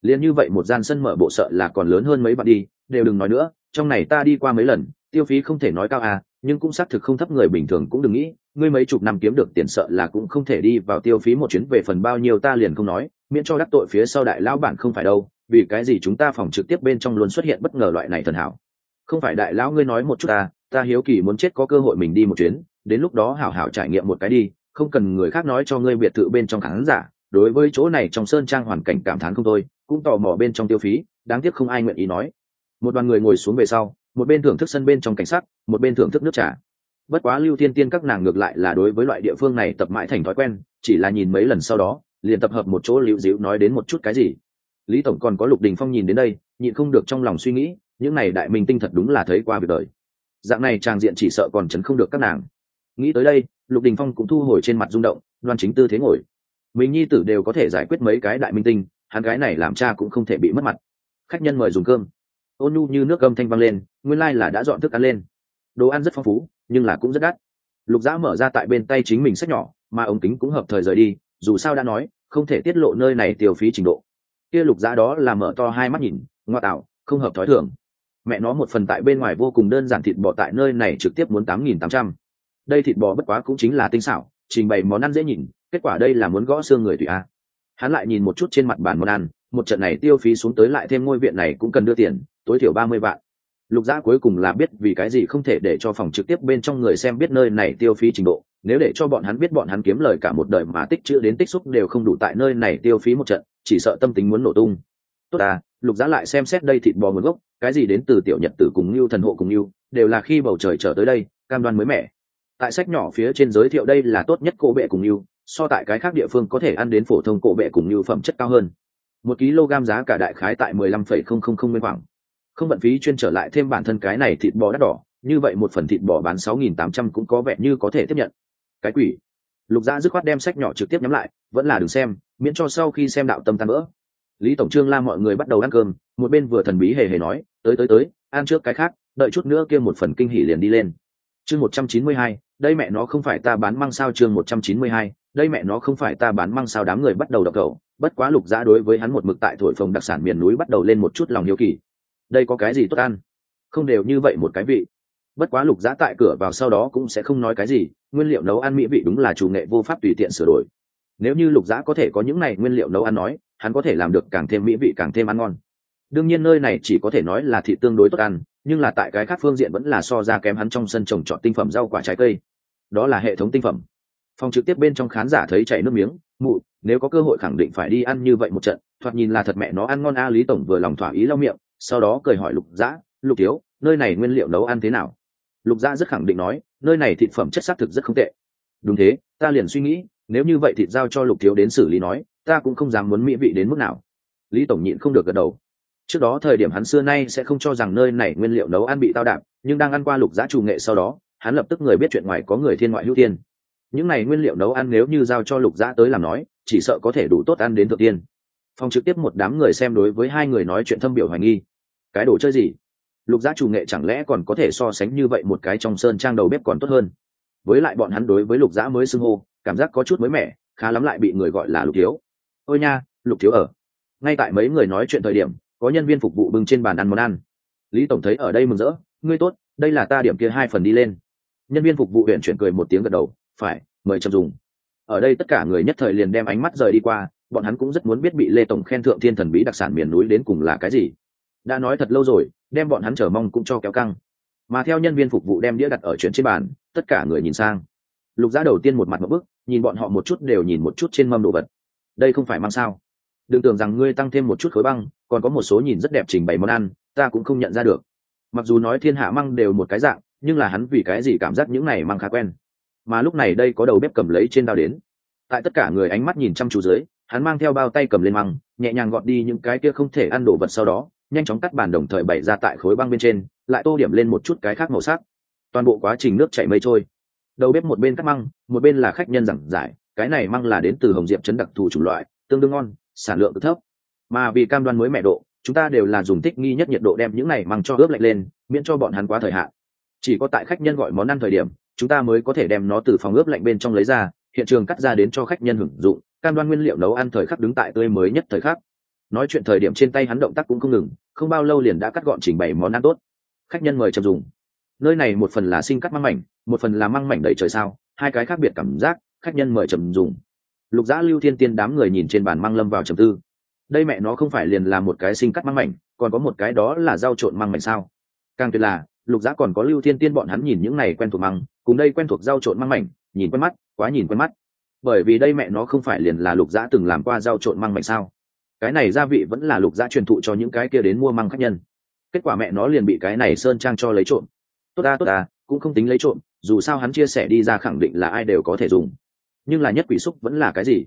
Liền như vậy một gian sân mở bộ sợ là còn lớn hơn mấy bạn đi đều đừng nói nữa, trong này ta đi qua mấy lần, tiêu phí không thể nói cao à nhưng cũng xác thực không thấp người bình thường cũng đừng nghĩ, ngươi mấy chục năm kiếm được tiền sợ là cũng không thể đi vào tiêu phí một chuyến về phần bao nhiêu ta liền không nói, miễn cho đắc tội phía sau đại lão bản không phải đâu, vì cái gì chúng ta phòng trực tiếp bên trong luôn xuất hiện bất ngờ loại này thần hảo. Không phải đại lão ngươi nói một chút ta ta hiếu kỳ muốn chết có cơ hội mình đi một chuyến, đến lúc đó hảo hảo trải nghiệm một cái đi, không cần người khác nói cho ngươi biệt thự bên trong khán giả, đối với chỗ này trong sơn trang hoàn cảnh cảm thán không thôi, cũng tò mò bên trong tiêu phí, đáng tiếc không ai nguyện ý nói một đoàn người ngồi xuống về sau, một bên thưởng thức sân bên trong cảnh sắc, một bên thưởng thức nước trà. Bất quá lưu tiên tiên các nàng ngược lại là đối với loại địa phương này tập mãi thành thói quen, chỉ là nhìn mấy lần sau đó, liền tập hợp một chỗ liễu dịu nói đến một chút cái gì. Lý tổng còn có lục đình phong nhìn đến đây, nhịn không được trong lòng suy nghĩ, những này đại minh tinh thật đúng là thấy qua việc đời. Dạng này trang diện chỉ sợ còn chấn không được các nàng. Nghĩ tới đây, lục đình phong cũng thu hồi trên mặt rung động, đoan chính tư thế ngồi. Mình nhi tử đều có thể giải quyết mấy cái đại minh tinh, hắn gái này làm cha cũng không thể bị mất mặt. Khách nhân mời dùng cơm ôn nhu như nước cơm thanh văng lên, nguyên lai、like、là đã dọn thức ăn lên. Đồ ăn rất phong phú, nhưng là cũng rất đắt. Lục dã mở ra tại bên tay chính mình sách nhỏ, mà ống kính cũng hợp thời rời đi, dù sao đã nói, không thể tiết lộ nơi này tiêu phí trình độ. Kia lục dã đó là mở to hai mắt nhìn, ngoa tạo, không hợp thói thường. Mẹ nó một phần tại bên ngoài vô cùng đơn giản thịt bò tại nơi này trực tiếp muốn tám nghìn tám trăm. Đây thịt bò bất quá cũng chính là tinh xảo, trình bày món ăn dễ nhìn, kết quả đây là muốn gõ xương người tùy a hắn lại nhìn một chút trên mặt bàn món ăn, một trận này tiêu phí xuống tới lại thêm ngôi viện này cũng cần đưa tiền, tối thiểu ba mươi vạn. Lục giã cuối cùng là biết vì cái gì không thể để cho phòng trực tiếp bên trong người xem biết nơi này tiêu phí trình độ, nếu để cho bọn hắn biết bọn hắn kiếm lời cả một đời mà tích chữ đến tích xúc đều không đủ tại nơi này tiêu phí một trận, chỉ sợ tâm tính muốn nổ tung. Tốt à lục Giã lại xem xét đây thịt bò nguồn gốc, cái gì đến từ tiểu nhật tử cùng lưu thần hộ cùng lưu đều là khi bầu trời trở tới đây, cam đoan mới mẻ. Tại sách nhỏ phía trên giới thiệu đây là tốt nhất cổ bệ cùng lưu so tại cái khác địa phương có thể ăn đến phổ thông cổ bệ cùng như phẩm chất cao hơn. Một kg giá cả đại khái tại mười lăm phẩy không không không nguyên khoảng. Không vận phí chuyên trở lại thêm bản thân cái này thịt bò đắt đỏ, như vậy một phần thịt bò bán sáu nghìn tám trăm cũng có vẻ như có thể tiếp nhận. Cái quỷ. Lục gia dứt khoát đem sách nhỏ trực tiếp nhắm lại, vẫn là đừng xem, miễn cho sau khi xem đạo tâm tan vỡ. Lý tổng trương la mọi người bắt đầu ăn cơm, một bên vừa thần bí hề hề nói, tới tới tới, ăn trước cái khác, đợi chút nữa kia một phần kinh hỉ liền đi lên. Chương một trăm chín mươi hai, đây mẹ nó không phải ta bán măng sao chương một trăm chín mươi hai đây mẹ nó không phải ta bán măng sao đám người bắt đầu đọc cầu bất quá lục giã đối với hắn một mực tại thổi phồng đặc sản miền núi bắt đầu lên một chút lòng hiếu kỳ. Đây có cái gì tốt ăn? Không đều như vậy một cái vị. Bất quá lục giã tại cửa vào sau đó cũng sẽ không nói cái gì, nguyên liệu nấu ăn mỹ vị đúng là chủ nghệ vô pháp tùy tiện sửa đổi. Nếu như lục giã có thể có những này nguyên liệu nấu ăn nói, hắn có thể làm được càng thêm mỹ vị càng thêm ăn ngon. Đương nhiên nơi này chỉ có thể nói là thị tương đối tốt ăn, nhưng là tại cái khác phương diện vẫn là so ra kém hắn trong sân trồng trọt tinh phẩm rau quả trái cây. Đó là hệ thống tinh phẩm phòng trực tiếp bên trong khán giả thấy chảy nước miếng, mụ, nếu có cơ hội khẳng định phải đi ăn như vậy một trận, thoạt nhìn là thật mẹ nó ăn ngon a, lý tổng vừa lòng thỏa ý lau miệng, sau đó cười hỏi lục dã, lục thiếu, nơi này nguyên liệu nấu ăn thế nào? Lục dã rất khẳng định nói, nơi này thịt phẩm chất xác thực rất không tệ. Đúng thế, ta liền suy nghĩ, nếu như vậy thịt giao cho lục thiếu đến xử lý nói, ta cũng không dám muốn mỹ vị đến mức nào. Lý tổng nhịn không được gật đầu. Trước đó thời điểm hắn xưa nay sẽ không cho rằng nơi này nguyên liệu nấu ăn bị tao đạp, nhưng đang ăn qua lục giã trù nghệ sau đó, hắn lập tức người biết chuyện ngoài có người thiên ngoại hữu tiên những này nguyên liệu nấu ăn nếu như giao cho lục giã tới làm nói, chỉ sợ có thể đủ tốt ăn đến thượng tiên. Phòng trực tiếp một đám người xem đối với hai người nói chuyện thâm biểu hoài nghi. Cái đồ chơi gì? Lục giã chủ nghệ chẳng lẽ còn có thể so sánh như vậy một cái trong sơn trang đầu bếp còn tốt hơn? Với lại bọn hắn đối với lục giã mới xưng hô, cảm giác có chút mới mẻ, khá lắm lại bị người gọi là lục thiếu. Ôi nha, lục thiếu ở. Ngay tại mấy người nói chuyện thời điểm, có nhân viên phục vụ bưng trên bàn ăn món ăn. Lý tổng thấy ở đây mừng rỡ, ngươi tốt, đây là ta điểm kia hai phần đi lên. Nhân viên phục vụ huyện chuyển cười một tiếng gật đầu phải, mời chậm dùng. Ở đây tất cả người nhất thời liền đem ánh mắt rời đi qua, bọn hắn cũng rất muốn biết bị lê tổng khen thượng thiên thần bí đặc sản miền núi đến cùng là cái gì. Đã nói thật lâu rồi, đem bọn hắn chờ mong cũng cho kéo căng. Mà theo nhân viên phục vụ đem đĩa đặt ở chuyện trên bàn, tất cả người nhìn sang. Lục giá đầu tiên một mặt một bức, nhìn bọn họ một chút đều nhìn một chút trên mâm đồ vật. Đây không phải mang sao? Đừng tưởng rằng ngươi tăng thêm một chút khối băng, còn có một số nhìn rất đẹp trình bày món ăn, ta cũng không nhận ra được. Mặc dù nói thiên hạ măng đều một cái dạng, nhưng là hắn vì cái gì cảm giác những này măng khá quen? Mà lúc này đây có đầu bếp cầm lấy trên đao đến. Tại tất cả người ánh mắt nhìn chăm chú dưới, hắn mang theo bao tay cầm lên măng, nhẹ nhàng gọt đi những cái kia không thể ăn đồ vật sau đó, nhanh chóng cắt bàn đồng thời bày ra tại khối băng bên trên, lại tô điểm lên một chút cái khác màu sắc. Toàn bộ quá trình nước chảy mây trôi. Đầu bếp một bên cắt măng, một bên là khách nhân giảng giải, cái này măng là đến từ hồng diệp chấn đặc thù chủng loại, tương đương ngon, sản lượng cực thấp. Mà vì cam đoan mới mẹ độ, chúng ta đều là dùng thích nghi nhất nhiệt độ đem những này măng cho ướp lạnh lên, miễn cho bọn hắn quá thời hạn. Chỉ có tại khách nhân gọi món ăn thời điểm chúng ta mới có thể đem nó từ phòng ướp lạnh bên trong lấy ra, hiện trường cắt ra đến cho khách nhân hưởng dụng, cam đoan nguyên liệu nấu ăn thời khắc đứng tại tươi mới nhất thời khắc. Nói chuyện thời điểm trên tay hắn động tác cũng không ngừng, không bao lâu liền đã cắt gọn trình bày món ăn tốt. Khách nhân mời chậm dùng. Nơi này một phần là sinh cắt măng mảnh, một phần là măng mảnh đầy trời sao, hai cái khác biệt cảm giác, khách nhân mời chậm dùng. Lục giã lưu thiên tiên đám người nhìn trên bàn măng lâm vào trầm tư. Đây mẹ nó không phải liền là một cái sinh cắt măng mảnh, còn có một cái đó là rau trộn măng mảnh sao? Càng tuyệt là lục giã còn có lưu thiên tiên bọn hắn nhìn những này quen thuộc măng, cùng đây quen thuộc dao trộn măng mảnh, nhìn quen mắt, quá nhìn quen mắt. Bởi vì đây mẹ nó không phải liền là lục giã từng làm qua dao trộn măng mảnh sao? Cái này gia vị vẫn là lục giã truyền thụ cho những cái kia đến mua măng khách nhân. Kết quả mẹ nó liền bị cái này sơn trang cho lấy trộn. Tốt ta tốt ta, cũng không tính lấy trộm dù sao hắn chia sẻ đi ra khẳng định là ai đều có thể dùng. Nhưng là nhất quỷ xúc vẫn là cái gì?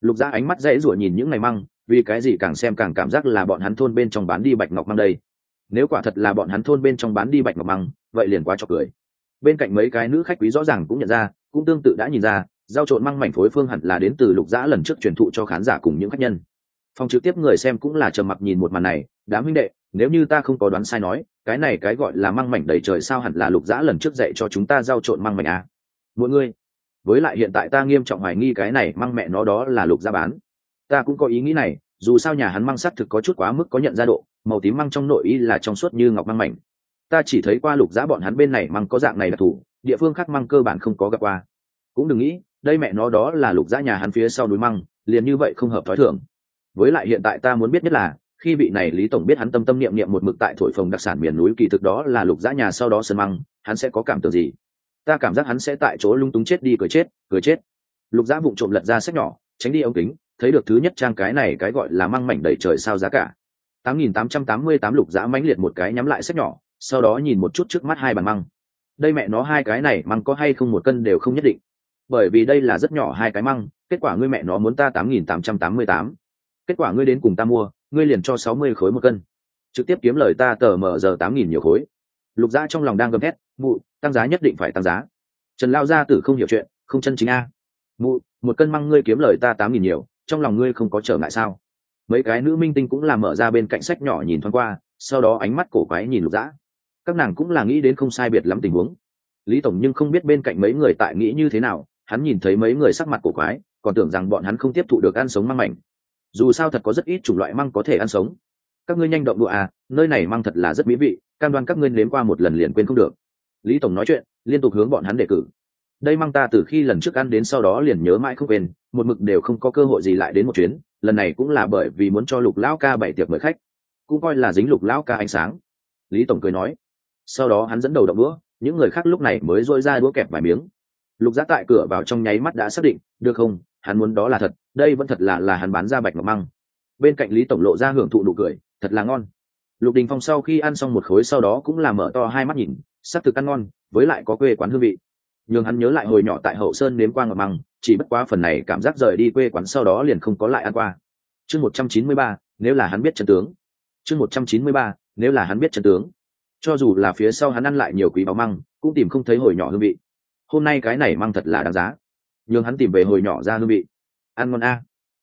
Lục gia ánh mắt dễ rủa nhìn những ngày măng, vì cái gì càng xem càng cảm giác là bọn hắn thôn bên trong bán đi bạch ngọc măng đây? Nếu quả thật là bọn hắn thôn bên trong bán đi bạch ngọc măng, vậy liền quá cho cười. Bên cạnh mấy cái nữ khách quý rõ ràng cũng nhận ra, cũng tương tự đã nhìn ra, giao trộn măng mảnh phối phương hẳn là đến từ lục giã lần trước truyền thụ cho khán giả cùng những khách nhân. Phòng trực tiếp người xem cũng là trầm mặc nhìn một màn này, đám huynh đệ, nếu như ta không có đoán sai nói, cái này cái gọi là măng mảnh đầy trời sao hẳn là lục giã lần trước dạy cho chúng ta giao trộn măng mảnh à. mỗi người, với lại hiện tại ta nghiêm trọng hoài nghi cái này măng mẹ nó đó là lục dã bán. Ta cũng có ý nghĩ này dù sao nhà hắn măng sắt thực có chút quá mức có nhận ra độ, màu tím măng trong nội y là trong suốt như ngọc măng mảnh. Ta chỉ thấy qua lục giá bọn hắn bên này măng có dạng này đặc thù địa phương khác măng cơ bản không có gặp qua. Cũng đừng nghĩ, đây mẹ nó đó là lục giá nhà hắn phía sau núi măng, liền như vậy không hợp thói thường. Với lại hiện tại ta muốn biết nhất là, khi vị này lý tổng biết hắn tâm tâm niệm niệm một mực tại thổi phồng đặc sản miền núi kỳ thực đó là lục giã nhà sau đó sơn măng, hắn sẽ có cảm tưởng gì? Ta cảm giác hắn sẽ tại chỗ lung túng chết đi cười chết cười chết. Lục giã vụng trộm lật ra sách nhỏ, tránh đi ống kính thấy được thứ nhất trang cái này cái gọi là măng mảnh đầy trời sao giá cả. tám nghìn tám trăm tám mươi tám lục giá mãnh liệt một cái nhắm lại sách nhỏ, sau đó nhìn một chút trước mắt hai bàn măng. Đây mẹ nó, hai cái này măng có hay không một cân đều không nhất định. Bởi vì đây là rất nhỏ hai cái măng, kết quả ngươi mẹ nó muốn ta tám nghìn tám trăm tám mươi tám. Kết quả ngươi đến cùng ta mua, ngươi liền cho sáu mươi khối một cân. Trực tiếp kiếm lời ta tờ mở giờ tám nghìn nhiều khối. Lục gia trong lòng đang gầm thét, mụ, tăng giá nhất định phải tăng giá. Trần lao gia tử không hiểu chuyện, không chân chính a. Mụ, một cân măng ngươi kiếm lời ta tám nghìn nhiều trong lòng ngươi không có trở ngại sao? Mấy cái nữ minh tinh cũng làm mở ra bên cạnh sách nhỏ nhìn thoáng qua, sau đó ánh mắt cổ quái nhìn lục dã. Các nàng cũng là nghĩ đến không sai biệt lắm tình huống. Lý tổng nhưng không biết bên cạnh mấy người tại nghĩ như thế nào, hắn nhìn thấy mấy người sắc mặt cổ quái, còn tưởng rằng bọn hắn không tiếp thụ được ăn sống măng mảnh. Dù sao thật có rất ít chủng loại măng có thể ăn sống. Các ngươi nhanh động đụa à nơi này măng thật là rất mỹ vị, cam đoan các ngươi nếm qua một lần liền quên không được. Lý tổng nói chuyện, liên tục hướng bọn hắn đề cử đây mang ta từ khi lần trước ăn đến sau đó liền nhớ mãi không quên, một mực đều không có cơ hội gì lại đến một chuyến, lần này cũng là bởi vì muốn cho lục lão ca bảy tiệc mời khách, cũng coi là dính lục lão ca ánh sáng. Lý tổng cười nói. Sau đó hắn dẫn đầu đậu đũa, những người khác lúc này mới dôi ra đũa kẹp vài miếng. Lục giá tại cửa vào trong nháy mắt đã xác định, được không, hắn muốn đó là thật, đây vẫn thật là là hắn bán ra bạch ngọc măng. Bên cạnh lý tổng lộ ra hưởng thụ nụ cười, thật là ngon. Lục đình phong sau khi ăn xong một khối sau đó cũng là mở to hai mắt nhìn s ắ c thực ăn ngon, với lại có quê quán hương vị nhưng hắn nhớ lại hồi nhỏ tại hậu sơn nếm qua ngọt măng, chỉ bất quá phần này cảm giác rời đi quê quán sau đó liền không có lại ăn qua. Chương một trăm chín mươi ba, nếu là hắn biết chân tướng. Chương một trăm chín mươi ba, nếu là hắn biết chân tướng. Cho dù là phía sau hắn ăn lại nhiều quý báo măng, cũng tìm không thấy hồi nhỏ hương vị. Hôm nay cái này măng thật là đáng giá. Nhưng hắn tìm về hồi nhỏ ra hương vị. Ăn ngon a.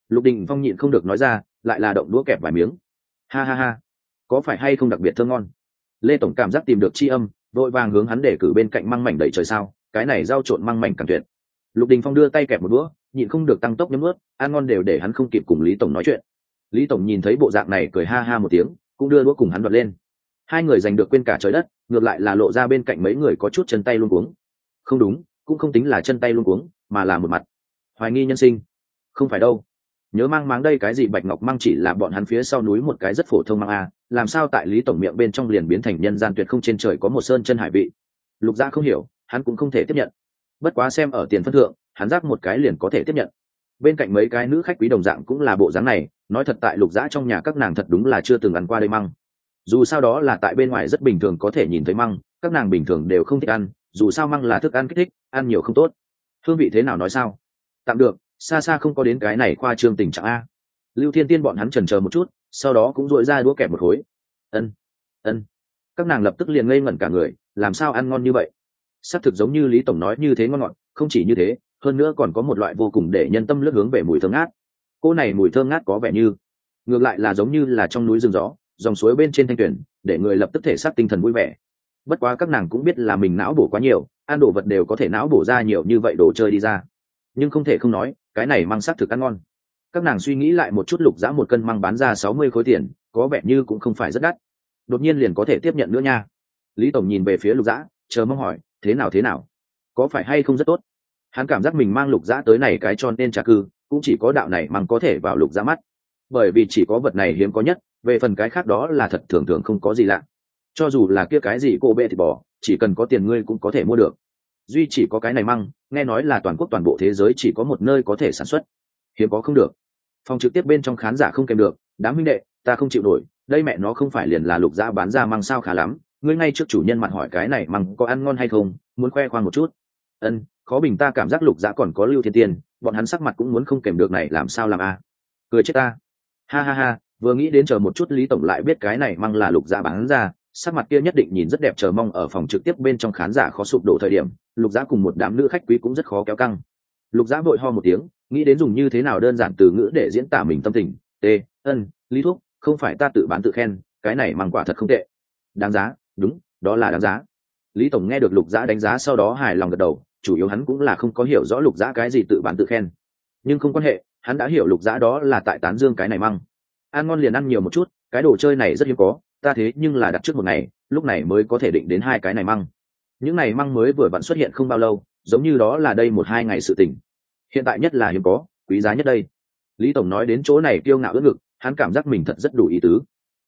Lục đình phong nhịn không được nói ra, lại là động đũa kẹp vài miếng. Ha ha ha. Có phải hay không đặc biệt thơ ngon? Lê tổng cảm giác tìm được c âm, vội vàng hướng hắn để cử bên cạnh măng mảnh đầy trời sao cái này giao trộn măng mảnh càng tuyệt. Lục đình phong đưa tay kẹp một đũa, nhịn không được tăng tốc nhấm ướt ăn ngon đều để hắn không kịp cùng lý tổng nói chuyện. Lý tổng nhìn thấy bộ dạng này cười ha ha một tiếng, cũng đưa đũa cùng hắn đoạt lên. Hai người giành được quên cả trời đất, ngược lại là lộ ra bên cạnh mấy người có chút chân tay luôn cuống. Không đúng, cũng không tính là chân tay luôn cuống, mà là một mặt. Hoài nghi nhân sinh. Không phải đâu. Nhớ mang máng đây cái gì bạch ngọc mang chỉ là bọn hắn phía sau núi một cái rất phổ thông mang a, làm sao tại lý tổng miệng bên trong liền biến thành nhân gian tuyệt không trên trời có một sơn chân hải vị. Lục gia không hiểu hắn cũng không thể tiếp nhận. Bất quá xem ở tiền phân thượng, hắn giác một cái liền có thể tiếp nhận. Bên cạnh mấy cái nữ khách quý đồng dạng cũng là bộ dáng này, nói thật tại lục dã trong nhà các nàng thật đúng là chưa từng ăn qua đây măng. Dù sao đó là tại bên ngoài rất bình thường có thể nhìn thấy măng, các nàng bình thường đều không thích ăn, dù sao măng là thức ăn kích thích, ăn nhiều không tốt. Hương vị thế nào nói sao? Tạm được, xa xa không có đến cái này khoa trương tình trạng a. Lưu thiên tiên bọn hắn trần chờ một chút, sau đó cũng dội ra đũa kẹp một khối. Ân ân. Các nàng lập tức liền ngây ngẩn cả người, làm sao ăn ngon như vậy? Xác thực giống như lý tổng nói như thế ngon ngọt, không chỉ như thế, hơn nữa còn có một loại vô cùng để nhân tâm lướt hướng về mùi thơm ngát. Cô này mùi thơm ngát có vẻ như, ngược lại là giống như là trong núi rừng gió, dòng suối bên trên thanh tuyển, để người lập tức thể xác tinh thần vui vẻ. Bất quá các nàng cũng biết là mình não bổ quá nhiều, ăn đồ vật đều có thể não bổ ra nhiều như vậy đồ chơi đi ra. Nhưng không thể không nói, cái này mang xác thực ăn ngon. Các nàng suy nghĩ lại một chút lục giã một cân măng bán ra sáu mươi khối tiền, có vẻ như cũng không phải rất đắt. Đột nhiên liền có thể tiếp nhận nữa nha. Lý tổng nhìn về phía lục giã chờ mong hỏi, thế nào thế nào? Có phải hay không rất tốt? Hắn cảm giác mình mang lục giã tới này cái cho nên trà cư, cũng chỉ có đạo này mang có thể vào lục giã mắt. Bởi vì chỉ có vật này hiếm có nhất, về phần cái khác đó là thật thường thường không có gì lạ. Cho dù là kia cái gì cô bê thì bỏ, chỉ cần có tiền ngươi cũng có thể mua được. Duy chỉ có cái này măng nghe nói là toàn quốc toàn bộ thế giới chỉ có một nơi có thể sản xuất. Hiếm có không được. Phòng trực tiếp bên trong khán giả không kèm được, đám minh đệ, ta không chịu nổi, đây mẹ nó không phải liền là lục gia bán ra măng sao khá lắm ngươi ngay trước chủ nhân mặt hỏi cái này măng có ăn ngon hay không, muốn khoe khoang một chút. Ân, khó bình ta cảm giác lục dã còn có lưu thiên tiên, bọn hắn sắc mặt cũng muốn không kèm được này, làm sao làm a? Cười chết ta. Ha ha ha, vừa nghĩ đến chờ một chút lý tổng lại biết cái này măng là lục dã bán ra, sắc mặt kia nhất định nhìn rất đẹp chờ mong ở phòng trực tiếp bên trong khán giả khó sụp đổ thời điểm, lục dã cùng một đám nữ khách quý cũng rất khó kéo căng. Lục dã vội ho một tiếng, nghĩ đến dùng như thế nào đơn giản từ ngữ để diễn tả mình tâm tình t ân, lý thuốc không phải ta tự bán tự khen, cái này mang quả thật không tệ. Đáng giá đúng, đó là đáng giá. Lý tổng nghe được lục giã đánh giá sau đó hài lòng gật đầu, chủ yếu hắn cũng là không có hiểu rõ lục giã cái gì tự bán tự khen. Nhưng không quan hệ, hắn đã hiểu lục giã đó là tại tán dương cái này măng. Ăn ngon liền ăn nhiều một chút, cái đồ chơi này rất hiếm có, ta thế nhưng là đặt trước một ngày, lúc này mới có thể định đến hai cái này măng. Những này măng mới vừa vặn xuất hiện không bao lâu, giống như đó là đây một hai ngày sự tỉnh. hiện tại nhất là hiếm có, quý giá nhất đây. Lý tổng nói đến chỗ này kiêu ngạo ướt ngực, hắn cảm giác mình thật rất đủ ý tứ.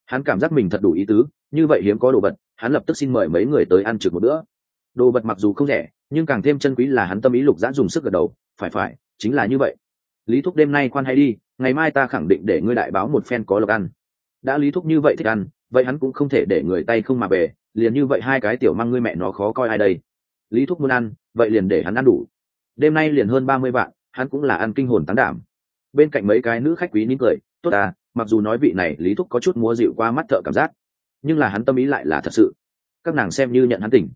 Hắn cảm giác mình thật đủ ý tứ, như vậy hiếm có đồ vật hắn lập tức xin mời mấy người tới ăn trực một bữa. Đồ vật mặc dù không rẻ, nhưng càng thêm chân quý là hắn tâm ý lục giãn dùng sức gật đầu. Phải phải, chính là như vậy. Lý thúc đêm nay khoan hay đi, ngày mai ta khẳng định để ngươi đại báo một phen có lộc ăn. Đã lý thúc như vậy thích ăn, vậy hắn cũng không thể để người tay không mà về liền như vậy hai cái tiểu mang ngươi mẹ nó khó coi ai đây. Lý thúc muốn ăn, vậy liền để hắn ăn đủ. Đêm nay liền hơn ba mươi vạn, hắn cũng là ăn kinh hồn tán đảm. Bên cạnh mấy cái nữ khách quý nín cười, tốt à mặc dù nói vị này lý thúc có chút múa dịu qua mắt thợ cảm giác nhưng là hắn tâm ý lại là thật sự. Các nàng xem như nhận hắn tỉnh.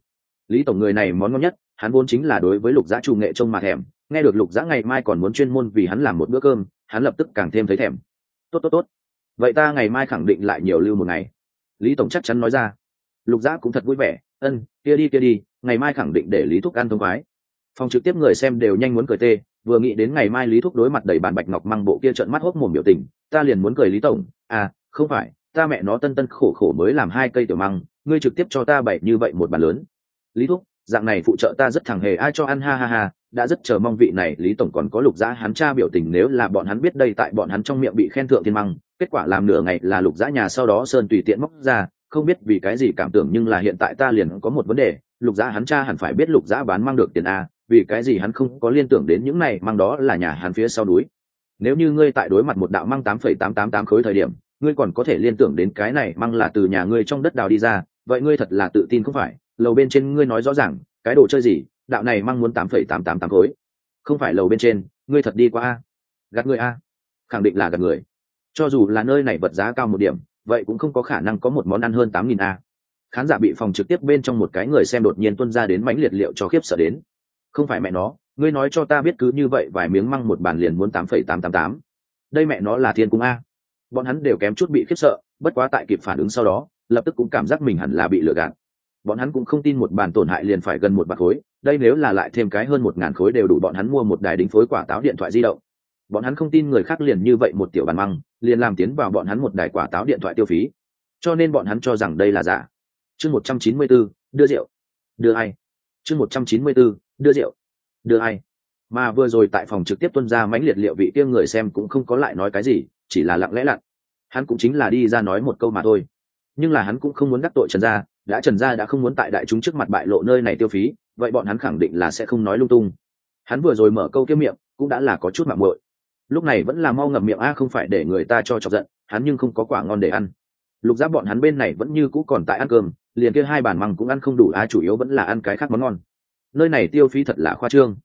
Lý tổng người này món ngon nhất, hắn vốn chính là đối với lục giã chủ nghệ trông mà thèm, nghe được lục giã ngày mai còn muốn chuyên môn vì hắn làm một bữa cơm, hắn lập tức càng thêm thấy thèm. Tốt tốt tốt. Vậy ta ngày mai khẳng định lại nhiều lưu một ngày. Lý tổng chắc chắn nói ra. Lục giã cũng thật vui vẻ. Ân, kia đi kia đi, ngày mai khẳng định để lý thúc ăn thông khoái. Phòng trực tiếp người xem đều nhanh muốn cười tê, vừa nghĩ đến ngày mai lý thúc đối mặt đầy bàn bạch ngọc mang bộ kia trợn mắt hốc mồm biểu tình, ta liền muốn cười lý tổng. À không phải ta mẹ nó tân tân khổ khổ mới làm hai cây tiểu măng, ngươi trực tiếp cho ta bậy như vậy một bàn lớn. Lý thúc, dạng này phụ trợ ta rất thẳng hề, ai cho ăn, ha ha ha, đã rất chờ mong vị này, lý tổng còn có lục giã hắn cha biểu tình nếu là bọn hắn biết đây tại bọn hắn trong miệng bị khen thượng thiên măng, kết quả làm nửa ngày là lục giã nhà sau đó sơn tùy tiện móc ra, không biết vì cái gì cảm tưởng nhưng là hiện tại ta liền có một vấn đề, lục giã hắn cha hẳn phải biết lục giã bán mang được tiền a, vì cái gì hắn không có liên tưởng đến những này mang đó là nhà hắn phía sau núi. Nếu như ngươi tại đối mặt một đạo mang tám phẩy tám tám tám khối thời điểm ngươi còn có thể liên tưởng đến cái này mang là từ nhà ngươi trong đất đào đi ra, vậy ngươi thật là tự tin không phải, lầu bên trên ngươi nói rõ ràng, cái đồ chơi gì, đạo này mang muốn tám phẩy tám tám tám khối. Không phải lầu bên trên, ngươi thật đi qua a. Gạt người a. Khẳng định là gạt người. Cho dù là nơi này vật giá cao một điểm, vậy cũng không có khả năng có một món ăn hơn tám nghìn a. Khán giả bị phòng trực tiếp bên trong một cái người xem đột nhiên tuân ra đến mãnh liệt liệu cho khiếp sợ đến. Không phải mẹ nó, ngươi nói cho ta biết cứ như vậy vài miếng măng một bàn liền muốn tám phẩy tám tám tám. Đây mẹ nó là thiên cung a bọn hắn đều kém chút bị khiếp sợ, bất quá tại kịp phản ứng sau đó, lập tức cũng cảm giác mình hẳn là bị lừa gạt. Bọn hắn cũng không tin một bàn tổn hại liền phải gần một bạc khối, đây nếu là lại thêm cái hơn một ngàn khối đều đủ bọn hắn mua một đài đính phối quả táo điện thoại di động. Bọn hắn không tin người khác liền như vậy một tiểu bàn măng, liền làm tiến vào bọn hắn một đài quả táo điện thoại tiêu phí. Cho nên bọn hắn cho rằng đây là giả. Chương một trăm chín mươi b ố đưa rượu. Đưa ai? Chương một trăm chín mươi b ố đưa rượu. Đưa ai? Mà vừa rồi tại phòng trực tiếp tuân ra mãnh liệt liệu vị kia người xem cũng không có lại nói cái gì chỉ là lặng lẽ lặn, hắn cũng chính là đi ra nói một câu mà thôi. Nhưng là hắn cũng không muốn đắc tội trần gia đã trần gia đã không muốn tại đại chúng trước mặt bại lộ nơi này tiêu phí vậy bọn hắn khẳng định là sẽ không nói lung tung. Hắn vừa rồi mở câu kiếm miệng cũng đã là có chút mạng muội. Lúc này vẫn là mau ngậm miệng a không phải để người ta cho chọc giận hắn nhưng không có quả ngon để ăn. Lục giáp bọn hắn bên này vẫn như cũ còn tại ăn cơm liền kia hai bàn măng cũng ăn không đủ a chủ yếu vẫn là ăn cái khác món ngon. Nơi này tiêu phí thật là khoa trương.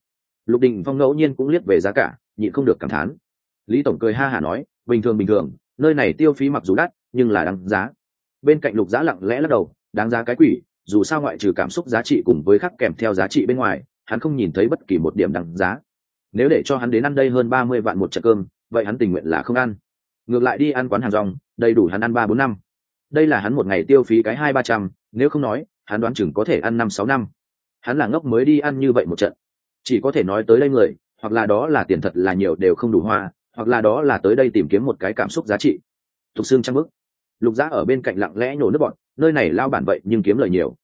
Lục đình phong ngẫu nhiên cũng liếc về giá cả nhịn không được cảm thán. Lý tổng cười ha hả nói bình thường bình thường, nơi này tiêu phí mặc dù đắt, nhưng là đáng giá. Bên cạnh lục giá lặng lẽ lắc đầu, đáng giá cái quỷ, dù sao ngoại trừ cảm xúc giá trị cùng với khắc kèm theo giá trị bên ngoài, hắn không nhìn thấy bất kỳ một điểm đáng giá. Nếu để cho hắn đến ăn đây hơn ba mươi vạn một trận cơm, vậy hắn tình nguyện là không ăn. Ngược lại đi ăn quán hàng rong, đầy đủ hắn ăn ba bốn năm. Đây là hắn một ngày tiêu phí cái hai ba trăm, nếu không nói, hắn đoán chừng có thể ăn năm sáu năm. Hắn là ngốc mới đi ăn như vậy một trận. Chỉ có thể nói tới đây người, hoặc là đó là tiền thật là nhiều đều không đủ hoa hoặc là đó là tới đây tìm kiếm một cái cảm xúc giá trị. Thục xương trăng bức. Lục giá ở bên cạnh lặng lẽ nhổ nước bọn nơi này lao bản vậy nhưng kiếm lời nhiều.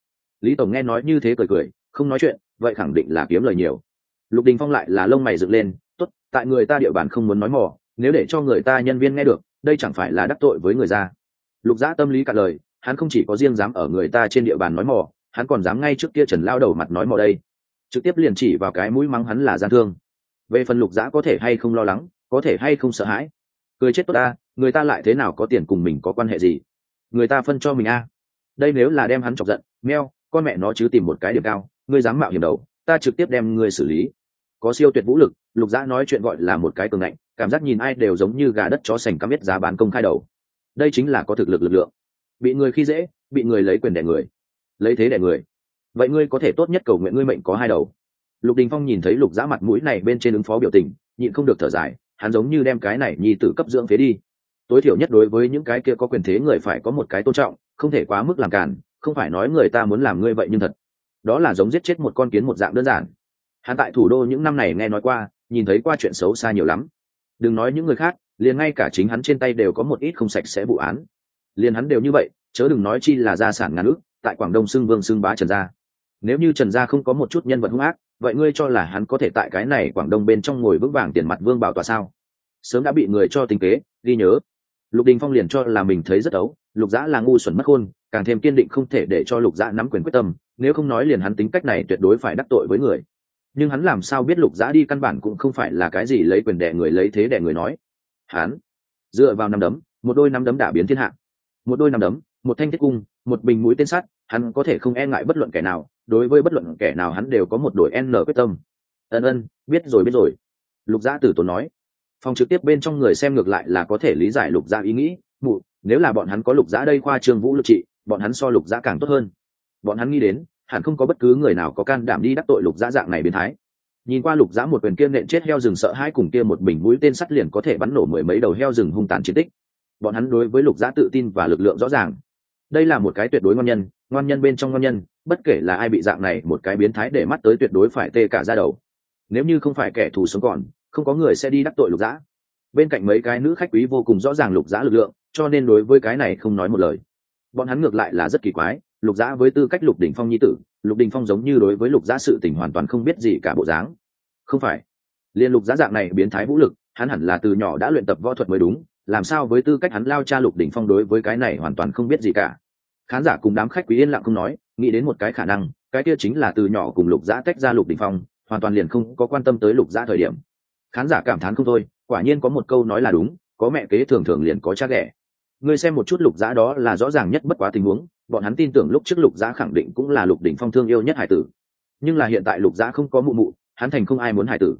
Lý tổng nghe nói như thế cười cười, không nói chuyện, vậy khẳng định là kiếm lời nhiều. Lục đình phong lại là lông mày dựng lên, tốt, tại người ta địa bàn không muốn nói mỏ nếu để cho người ta nhân viên nghe được, đây chẳng phải là đắc tội với người ra. Lục giá tâm lý cả lời, hắn không chỉ có riêng dám ở người ta trên địa bàn nói mỏ hắn còn dám ngay trước kia trần lao đầu mặt nói mỏ đây. Trực tiếp liền chỉ vào cái mũi mắng hắn là gian thương. Về phần lục giã có thể hay không lo lắng có thể hay không sợ hãi? Cười chết tốt ta, người ta lại thế nào có tiền cùng mình có quan hệ gì? Người ta phân cho mình a. Đây nếu là đem hắn chọc giận, meo, con mẹ nó chứ tìm một cái điểm cao, ngươi dám mạo hiểm đầu, ta trực tiếp đem ngươi xử lý. Có siêu tuyệt vũ lực, lục giã nói chuyện gọi là một cái cường ngạnh, cảm giác nhìn ai đều giống như gà đất chó sành cắm biết giá bán công khai đầu. Đây chính là có thực lực lực lượng. Bị người khi dễ, bị người lấy quyền đẻ người. Lấy thế đẻ người. Vậy ngươi có thể tốt nhất cầu nguyện ngươi mệnh có hai đầu. Lục đình phong nhìn thấy lục giã mặt mũi này bên trên ứng phó biểu tình, nhịn không được thở dài hắn giống như đem cái này nhi tử cấp dưỡng phế đi. Tối thiểu nhất đối với những cái kia có quyền thế người phải có một cái tôn trọng, không thể quá mức làm cản không phải nói người ta muốn làm ngươi vậy nhưng thật. Đó là giống giết chết một con kiến một dạng đơn giản. Hắn tại thủ đô những năm này nghe nói qua, nhìn thấy qua chuyện xấu xa nhiều lắm. Đừng nói những người khác, liền ngay cả chính hắn trên tay đều có một ít không sạch sẽ vụ án. Liền hắn đều như vậy, chớ đừng nói chi là gia sản ngàn ước tại quảng đông xưng vương xưng bá trần gia. Nếu như trần gia không có một chút nhân vật hung ác vậy ngươi cho là hắn có thể tại cái này quảng đông bên trong ngồi vững vàng tiền mặt vương bảo tòa sao? Sớm đã bị người cho tính kế, ghi nhớ. Lục đình phong liền cho là mình thấy rất ấu, lục dã là ngu xuẩn mất khôn, càng thêm kiên định không thể để cho lục dã nắm quyền quyết tâm, nếu không nói liền hắn tính cách này tuyệt đối phải đắc tội với người. Nhưng hắn làm sao biết lục dã đi căn bản cũng không phải là cái gì lấy quyền đẻ người lấy thế đẻ người nói. Hắn, dựa vào năm đấm, một đôi năm đấm đả biến thiên hạ. Một đôi năm đấm, một thanh thiết cung, một bình mũi tên sắt hắn có thể không e ngại bất luận kẻ nào, đối với bất luận kẻ nào hắn đều có một đội n quyết tâm. Ân ân, biết rồi biết rồi. Lục Gia tử tốn nói. Phòng trực tiếp bên trong người xem ngược lại là có thể lý giải lục Gia ý nghĩ. Mụ, nếu là bọn hắn có lục Gia đây khoa trương vũ lực trị, bọn hắn so lục Gia càng tốt hơn. Bọn hắn nghĩ đến, hẳn không có bất cứ người nào có can đảm đi đắc tội lục Gia dạng này biến thái. Nhìn qua lục giã một quyền kia nện chết heo rừng sợ hai cùng kia một bình mũi tên sắt liền có thể bắn nổ mười mấy đầu heo rừng hung tàn chiến tích. Bọn hắn đối với lục giã tự tin và lực lượng rõ ràng đây là một cái tuyệt đối ngon nhân ngon nhân bên trong ngon nhân, bất kể là ai bị dạng này, một cái biến thái để mắt tới tuyệt đối phải tê cả ra đầu. Nếu như không phải kẻ thù sống còn, không có người sẽ đi đắc tội lục dã. Bên cạnh mấy cái nữ khách quý vô cùng rõ ràng lục dã lực lượng, cho nên đối với cái này không nói một lời. Bọn hắn ngược lại là rất kỳ quái, lục dã với tư cách lục đỉnh phong nhi tử, lục đình phong giống như đối với lục dã sự tình hoàn toàn không biết gì cả bộ dáng. Không phải. Liên lục dã dạng này biến thái vũ lực, hắn hẳn là từ nhỏ đã luyện tập võ thuật mới đúng, làm sao với tư cách hắn lao cha lục đỉnh phong đối với cái này hoàn toàn không biết gì cả khán giả cùng đám khách quý yên lặng không nói, nghĩ đến một cái khả năng, cái kia chính là từ nhỏ cùng lục giã tách ra lục đỉnh phong, hoàn toàn liền không có quan tâm tới lục giã thời điểm. Khán giả cảm thán không thôi, quả nhiên có một câu nói là đúng, có mẹ kế thường thường liền có cha ghẻ. Ngươi xem một chút lục giã đó là rõ ràng nhất bất quá tình huống, bọn hắn tin tưởng lúc trước lục giã khẳng định cũng là lục đỉnh phong thương yêu nhất hải tử. Nhưng là hiện tại lục giã không có mụ mụ, hắn thành không ai muốn hải tử.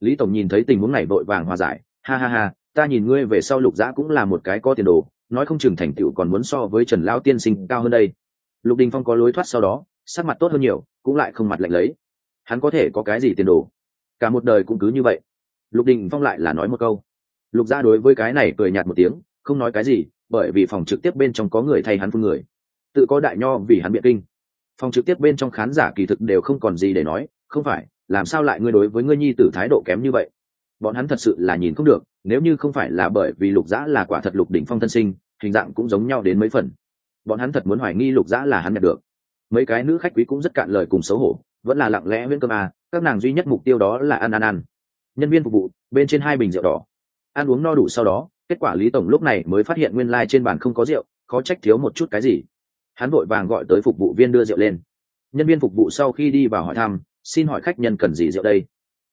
Lý tổng nhìn thấy tình huống này vội vàng hòa giải, ha ha ha, ta nhìn ngươi về sau lục giã cũng là một cái có tiền đồ nói không chừng thành tựu còn muốn so với trần lao tiên sinh cao hơn đây. Lục đình phong có lối thoát sau đó, sắc mặt tốt hơn nhiều, cũng lại không mặt lạnh lấy. Hắn có thể có cái gì tiền đồ? Cả một đời cũng cứ như vậy. Lục đình phong lại là nói một câu. Lục gia đối với cái này cười nhạt một tiếng, không nói cái gì, bởi vì phòng trực tiếp bên trong có người thay hắn phun người. Tự có đại nho vì hắn biện kinh. Phòng trực tiếp bên trong khán giả kỳ thực đều không còn gì để nói, không phải, làm sao lại ngươi đối với ngươi nhi tử thái độ kém như vậy? Bọn hắn thật sự là nhìn không được, nếu như không phải là bởi vì lục giã là quả thật lục đỉnh phong thân sinh hình dạng cũng giống nhau đến mấy phần. Bọn hắn thật muốn hoài nghi lục dã là hắn nhận được. Mấy cái nữ khách quý cũng rất cạn lời cùng xấu hổ vẫn là lặng lẽ miễn cơm à, các nàng duy nhất mục tiêu đó là ăn ăn ăn. Nhân viên phục vụ bên trên hai bình rượu đỏ. Ăn uống no đủ sau đó kết quả lý tổng lúc này mới phát hiện nguyên lai、like、trên bàn không có rượu khó trách thiếu một chút cái gì. Hắn vội vàng gọi tới phục vụ viên đưa rượu lên. Nhân viên phục vụ sau khi đi vào hỏi thăm xin hỏi khách nhân cần gì rượu đây?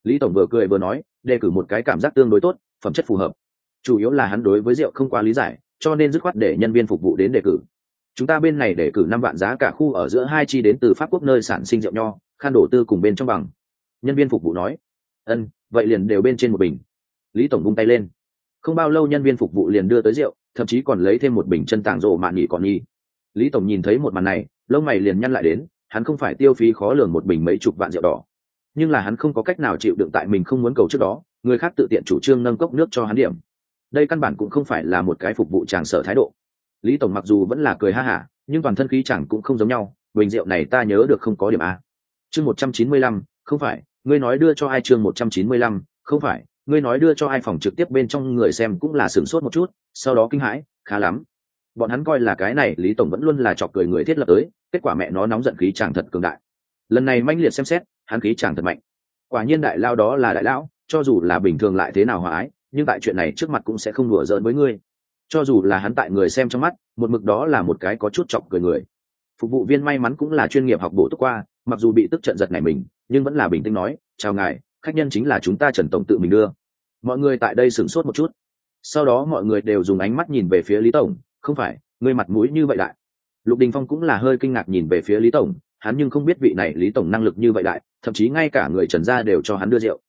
Lý tổng vừa cười vừa nói đề cử một cái cảm giác tương đối tốt phẩm chất phù hợp. Chủ yếu là hắn đối với rượu không quá lý giải cho nên dứt khoát để nhân viên phục vụ đến đề cử. Chúng ta bên này đề cử năm vạn giá cả khu ở giữa hai chi đến từ pháp quốc nơi sản sinh rượu nho, khan đổ tư cùng bên trong bằng. Nhân viên phục vụ nói, ân, vậy liền đều bên trên một bình. Lý tổng vung tay lên. Không bao lâu nhân viên phục vụ liền đưa tới rượu, thậm chí còn lấy thêm một bình chân tàng rộ mạn nghỉ còn nghi lý tổng nhìn thấy một màn này, lông mày liền nhăn lại đến, hắn không phải tiêu phí khó lường một bình mấy chục vạn rượu đỏ. Nhưng là hắn không có cách nào chịu đựng tại mình không muốn cầu trước đó, người khác tự tiện chủ trương nâng cốc nước cho hắn điểm đây căn bản cũng không phải là một cái phục vụ chàng sở thái độ. Lý tổng mặc dù vẫn là cười ha hả, nhưng toàn thân khí chẳng cũng không giống nhau, bình rượu này ta nhớ được không có điểm a. Chương một trăm chín mươi lăm, không phải, ngươi nói đưa cho ai chương một trăm chín mươi lăm, không phải, ngươi nói đưa cho ai phòng trực tiếp bên trong người xem cũng là sửng sốt một chút, sau đó kinh hãi, khá lắm. Bọn hắn coi là cái này, lý tổng vẫn luôn là chọc cười người thiết lập tới, kết quả mẹ nó nóng giận khí chàng thật cường đại. Lần này manh liệt xem xét, hắn khí chàng thật mạnh. Quả nhiên đại lao đó là đại lão, cho dù là bình thường lại thế nào hòa ái nhưng tại chuyện này trước mặt cũng sẽ không đùa giỡn với ngươi. Cho dù là hắn tại người xem trong mắt, một mực đó là một cái có chút chọc cười người. Phục vụ viên may mắn cũng là chuyên nghiệp học bổ túc qua, mặc dù bị tức trận giật này mình, nhưng vẫn là bình tĩnh nói, chào ngài, khách nhân chính là chúng ta trần tổng tự mình đưa. Mọi người tại đây sửng sốt một chút. Sau đó mọi người đều dùng ánh mắt nhìn về phía lý tổng, không phải, ngươi mặt mũi như vậy đại. Lục đình phong cũng là hơi kinh ngạc nhìn về phía lý tổng, hắn nhưng không biết vị này lý tổng năng lực như vậy đại, thậm chí ngay cả người trần gia đều cho hắn đưa rượu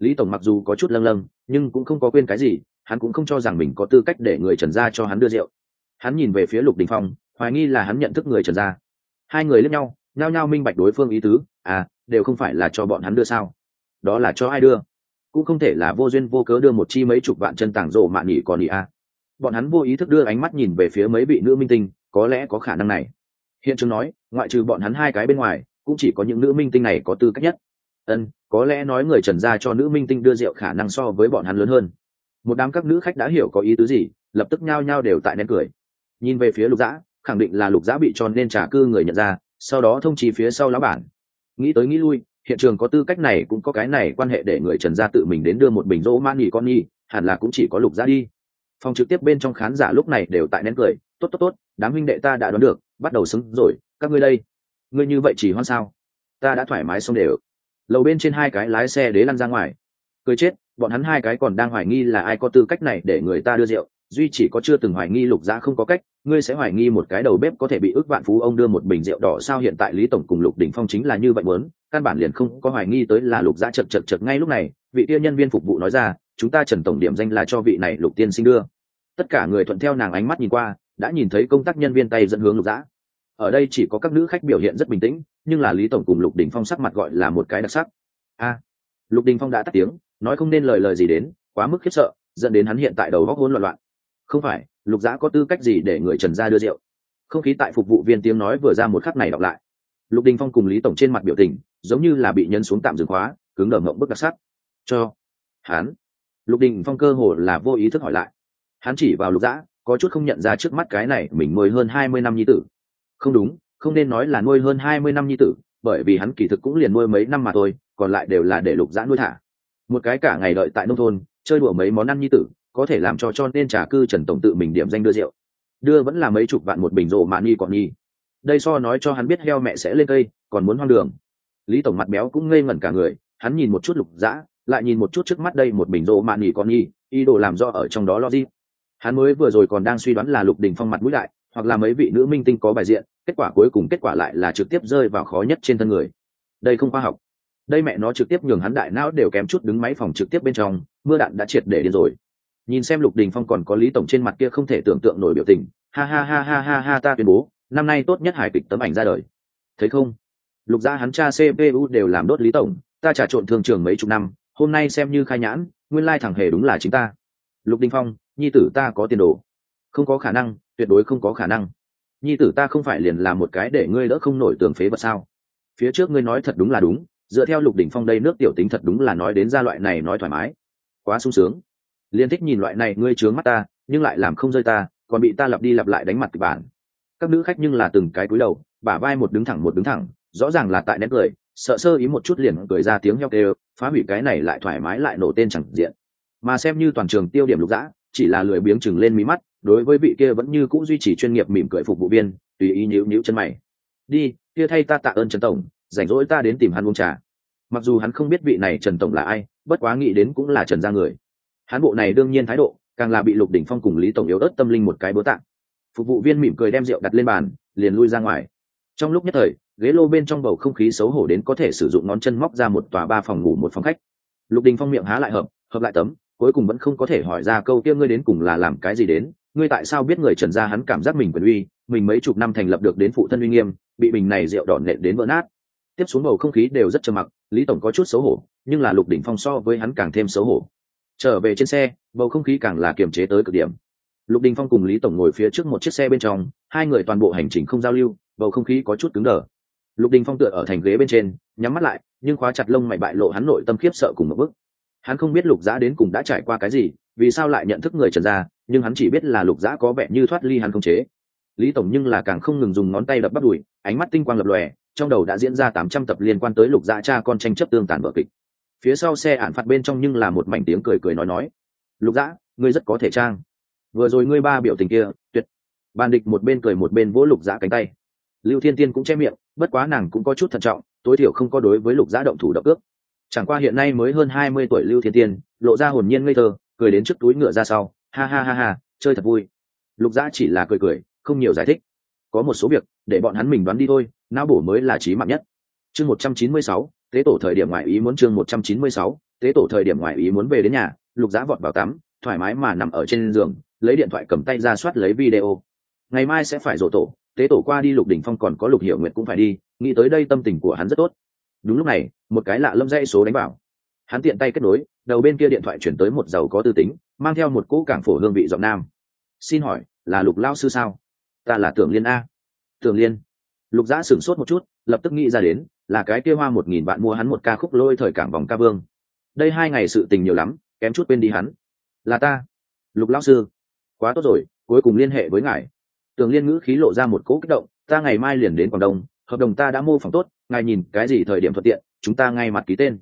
lý tổng mặc dù có chút lâng lâng, nhưng cũng không có quên cái gì, hắn cũng không cho rằng mình có tư cách để người trần gia cho hắn đưa rượu. Hắn nhìn về phía lục đình phong, hoài nghi là hắn nhận thức người trần gia. Hai người lẫn nhau, nhao nhao minh bạch đối phương ý tứ à đều không phải là cho bọn hắn đưa sao? Đó là cho ai đưa? Cũng không thể là vô duyên vô cớ đưa một chi mấy chục vạn chân tảng rộ mạn nghỉ còn nghỉ à. bọn hắn vô ý thức đưa ánh mắt nhìn về phía mấy vị nữ minh tinh, có lẽ có khả năng này. Hiện trường nói, ngoại trừ bọn hắn hai cái bên ngoài, cũng chỉ có những nữ minh tinh này có tư cách nhất ân, có lẽ nói người trần gia cho nữ minh tinh đưa rượu khả năng so với bọn hắn lớn hơn. Một đám các nữ khách đã hiểu có ý tứ gì, lập tức nhao nhao đều tại nén cười. Nhìn về phía lục dã, khẳng định là lục dã bị tròn nên trả cư người nhận ra, sau đó thông trì phía sau lão bản. Nghĩ tới nghĩ lui, hiện trường có tư cách này cũng có cái này quan hệ để người trần gia tự mình đến đưa một bình rỗ man nghỉ con nhi hẳn là cũng chỉ có lục dã đi. Phòng trực tiếp bên trong khán giả lúc này đều tại nén cười, tốt tốt tốt, đám huynh đệ ta đã đoán được, bắt đầu xứng rồi, các ngươi đây. Ngươi như vậy chỉ hoan sao? Ta đã thoải mái xong đều lầu bên trên hai cái lái xe đế lăn ra ngoài. Cười chết, bọn hắn hai cái còn đang hoài nghi là ai có tư cách này để người ta đưa rượu, duy chỉ có chưa từng hoài nghi lục giá không có cách, ngươi sẽ hoài nghi một cái đầu bếp có thể bị ước vạn phú ông đưa một bình rượu đỏ sao hiện tại lý tổng cùng lục đỉnh phong chính là như vậy muốn, căn bản liền không có hoài nghi tới là lục giá chật chật chật ngay lúc này, vị kia nhân viên phục vụ nói ra, chúng ta trần tổng điểm danh là cho vị này lục tiên sinh đưa. Tất cả người thuận theo nàng ánh mắt nhìn qua, đã nhìn thấy công tác nhân viên tay dẫn hướng lục giá ở đây chỉ có các nữ khách biểu hiện rất bình tĩnh, nhưng là lý tổng cùng lục đình phong sắc mặt gọi là một cái đặc sắc. A, lục đình phong đã tắt tiếng, nói không nên lời lời gì đến, quá mức khiếp sợ, dẫn đến hắn hiện tại đầu góc hỗn loạn loạn. Không phải, lục giã có tư cách gì để người trần gia đưa rượu? Không khí tại phục vụ viên tiếng nói vừa ra một khắc này đọc lại. Lục đình phong cùng lý tổng trên mặt biểu tình, giống như là bị nhân xuống tạm dừng khóa, cứng đờ ngộng bức đặc sắc. Cho hắn. Lục đình phong cơ hồ là vô ý thức hỏi lại. Hắn chỉ vào lục dã có chút không nhận ra trước mắt cái này mình nuôi hơn hai mươi năm nhi tử không đúng, không nên nói là nuôi hơn hai mươi năm nhi tử, bởi vì hắn kỳ thực cũng liền nuôi mấy năm mà thôi, còn lại đều là để lục dã nuôi thả. Một cái cả ngày đợi tại nông thôn, chơi đùa mấy món ăn nhi tử, có thể làm cho cho nên trà cư trần tổng tự mình điểm danh đưa rượu. Đưa vẫn là mấy chục vạn một bình rộ mạn nghi còn nghi. Đây so nói cho hắn biết heo mẹ sẽ lên cây, còn muốn hoang đường. Lý tổng mặt béo cũng ngây ngẩn cả người, hắn nhìn một chút lục dã, lại nhìn một chút trước mắt đây một bình rộ mạn nhi còn nghi, ý đồ làm do ở trong đó lo gì hắn mới vừa rồi còn đang suy đoán là lục đình phong mặt mũi lại hoặc là mấy vị nữ minh tinh có bài diện, kết quả cuối cùng kết quả lại là trực tiếp rơi vào khó nhất trên thân người. Đây không khoa học. Đây mẹ nó trực tiếp nhường hắn đại não đều kém chút đứng máy phòng trực tiếp bên trong, mưa đạn đã triệt để điên rồi. Nhìn xem lục đình phong còn có lý tổng trên mặt kia không thể tưởng tượng nổi biểu tình, ha ha ha ha ha ha ta tuyên bố, năm nay tốt nhất hài kịch tấm ảnh ra đời. Thấy không? Lục gia hắn cha cpu đều làm đốt lý tổng, ta trả trộn thương trường mấy chục năm, hôm nay xem như khai nhãn, nguyên lai thằng hề đúng là chính ta. Lục đình phong, nhi tử ta có tiền đồ. Không có khả năng tuyệt đối không có khả năng. Nhi tử ta không phải liền là một cái để ngươi đỡ không nổi tường phế vật sao? Phía trước ngươi nói thật đúng là đúng, dựa theo lục đỉnh phong đây nước tiểu tính thật đúng là nói đến gia loại này nói thoải mái. Quá sung sướng. Liên thích nhìn loại này ngươi trướng mắt ta, nhưng lại làm không rơi ta, còn bị ta lặp đi lặp lại đánh mặt kịch bản. Các nữ khách nhưng là từng cái cúi đầu, bả vai một đứng thẳng một đứng thẳng, rõ ràng là tại nét cười, sợ sơ ý một chút liền cười ra tiếng heo kêu, phá hủy cái này lại thoải mái lại nổ tên chẳng diện. Mà xem như toàn trường tiêu điểm lục dã, chỉ là lười biếng chừng lên mí mắt đối với vị kia vẫn như cũng duy trì chuyên nghiệp mỉm cười phục vụ viên, tùy ý nhíu nhíu chân mày. Đi, kia thay ta tạ ơn trần tổng, rảnh rỗi ta đến tìm hắn uống trà. Mặc dù hắn không biết vị này trần tổng là ai, bất quá nghĩ đến cũng là trần gia người. Hắn bộ này đương nhiên thái độ, càng là bị lục đỉnh phong cùng lý tổng yếu ớt tâm linh một cái bố tạng phục vụ viên mỉm cười đem rượu đặt lên bàn, liền lui ra ngoài. Trong lúc nhất thời, ghế lô bên trong bầu không khí xấu hổ đến có thể sử dụng ngón chân móc ra một tòa ba phòng ngủ một phòng khách. Lục đình phong miệng há lại hợp hợp lại tấm, cuối cùng vẫn không có thể hỏi ra câu kia ngươi đến cùng là làm cái gì đến ngươi tại sao biết người trần gia hắn cảm giác mình quyền uy, mình mấy chục năm thành lập được đến phụ thân uy nghiêm, bị mình này rượu đỏ nện đến vỡ nát. Tiếp xuống bầu không khí đều rất trầm mặc, lý tổng có chút xấu hổ, nhưng là lục đỉnh phong so với hắn càng thêm xấu hổ. Trở về trên xe, bầu không khí càng là kiềm chế tới cực điểm. Lục đình phong cùng lý tổng ngồi phía trước một chiếc xe bên trong, hai người toàn bộ hành trình không giao lưu, bầu không khí có chút cứng đờ. Lục đình phong tựa ở thành ghế bên trên, nhắm mắt lại, nhưng khóa chặt lông mày bại lộ hắn nội tâm khiếp sợ cùng một bức. Hắn không biết lục giã đến cùng đã trải qua cái gì, vì sao lại nhận thức người trần gia nhưng hắn chỉ biết là lục giã có vẻ như thoát ly hắn không chế. Lý tổng nhưng là càng không ngừng dùng ngón tay đập bắt đùi, ánh mắt tinh quang lập lòe, trong đầu đã diễn ra tám trăm tập liên quan tới lục giã cha con tranh chấp tương tàn vở kịch. Phía sau xe ản phạt bên trong nhưng là một mảnh tiếng cười cười nói nói. Lục giã, ngươi rất có thể trang. Vừa rồi ngươi ba biểu tình kia, tuyệt. Bàn địch một bên cười một bên vỗ lục giã cánh tay. Lưu thiên tiên cũng che miệng, bất quá nàng cũng có chút thận trọng, tối thiểu không có đối với lục giã động thủ động ước chẳng qua hiện nay mới hơn hai mươi tuổi lưu thiên tiên, lộ ra hồn nhiên ngây thơ, cười đến trước túi ngựa ra sau ha ha ha ha, chơi thật vui. Lục dã chỉ là cười cười, không nhiều giải thích. Có một số việc, để bọn hắn mình đoán đi thôi, não bổ mới là trí mạng nhất. Chương một trăm chín mươi sáu, tế tổ thời điểm ngoại ý muốn chương một trăm chín mươi sáu, tế tổ thời điểm ngoại ý muốn về đến nhà, lục dã vọt vào tắm, thoải mái mà nằm ở trên giường, lấy điện thoại cầm tay ra soát lấy video. Ngày mai sẽ phải rộ tổ, tế tổ qua đi lục đỉnh phong còn có lục hiểu nguyện cũng phải đi, nghĩ tới đây tâm tình của hắn rất tốt. Đúng lúc này, một cái lạ lâm dây số đánh vào. Hắn tiện tay kết nối đầu bên kia điện thoại chuyển tới một giàu có tư tính, mang theo một cỗ cảng phổ hương vị giọng nam. Xin hỏi, là lục lao sư sao? Ta là tưởng liên a. Tưởng liên. Lục giã sửng sốt một chút, lập tức nghĩ ra đến, là cái kia hoa một nghìn bạn mua hắn một ca khúc lôi thời cảng vòng ca vương. Đây hai ngày sự tình nhiều lắm, kém chút quên đi hắn. Là ta. Lục lão sư. Quá tốt rồi, cuối cùng liên hệ với ngài. Tường liên ngữ khí lộ ra một cỗ kích động, ta ngày mai liền đến quảng đông, hợp đồng ta đã mô phỏng tốt, ngài nhìn cái gì thời điểm thuận tiện, chúng ta ngay mặt ký tên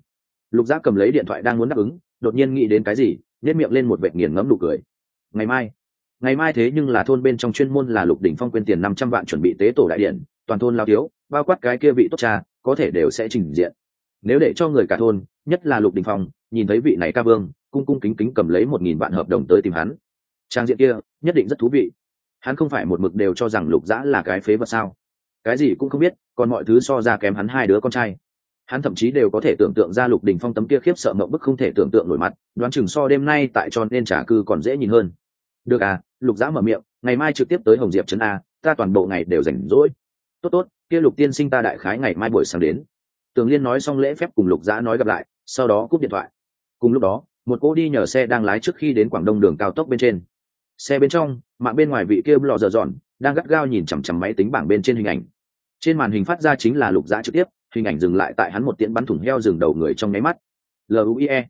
lục giác cầm lấy điện thoại đang muốn đáp ứng, đột nhiên nghĩ đến cái gì nhét miệng lên một vệ nghiền ngẫm nụ cười. Ngày mai ngày mai thế nhưng là thôn bên trong chuyên môn là lục đỉnh phong quên tiền năm trăm vạn chuẩn bị tế tổ đại điện, toàn thôn lao thiếu, bao quát cái kia vị tốt cha, có thể đều sẽ trình diện. Nếu để cho người cả thôn, nhất là lục đình phong, nhìn thấy vị này ca vương, cung cung kính kính cầm lấy một nghìn vạn hợp đồng tới tìm hắn. Trang diện kia, nhất định rất thú vị. Hắn không phải một mực đều cho rằng lục dã là cái phế vật sao? Cái gì cũng không biết, còn mọi thứ so ra kém hắn hai đứa con trai hắn thậm chí đều có thể tưởng tượng ra lục đình phong tấm kia khiếp sợ mộng bức không thể tưởng tượng nổi mặt, đoán chừng so đêm nay tại cho nên trả cư còn dễ nhìn hơn. Được à lục giã mở miệng, ngày mai trực tiếp tới hồng diệp trấn a, ta toàn bộ ngày đều rảnh rỗi. Tốt tốt, kia lục tiên sinh ta đại khái ngày mai buổi sáng đến. Tường liên nói xong lễ phép cùng lục giã nói gặp lại, sau đó cúp điện thoại. Cùng lúc đó, một cô đi nhờ xe đang lái trước khi đến quảng đông đường cao tốc bên trên. Xe bên trong, mạng bên ngoài vị kia lò dở dọn, đang gắt gao nhìn chằm chằm máy tính bảng bên trên hình ảnh. Trên màn hình phát ra chính là lục giã trực tiếp hình ảnh dừng lại tại hắn một tiễn bắn thủng heo rừng đầu người trong nháy mắt. Luie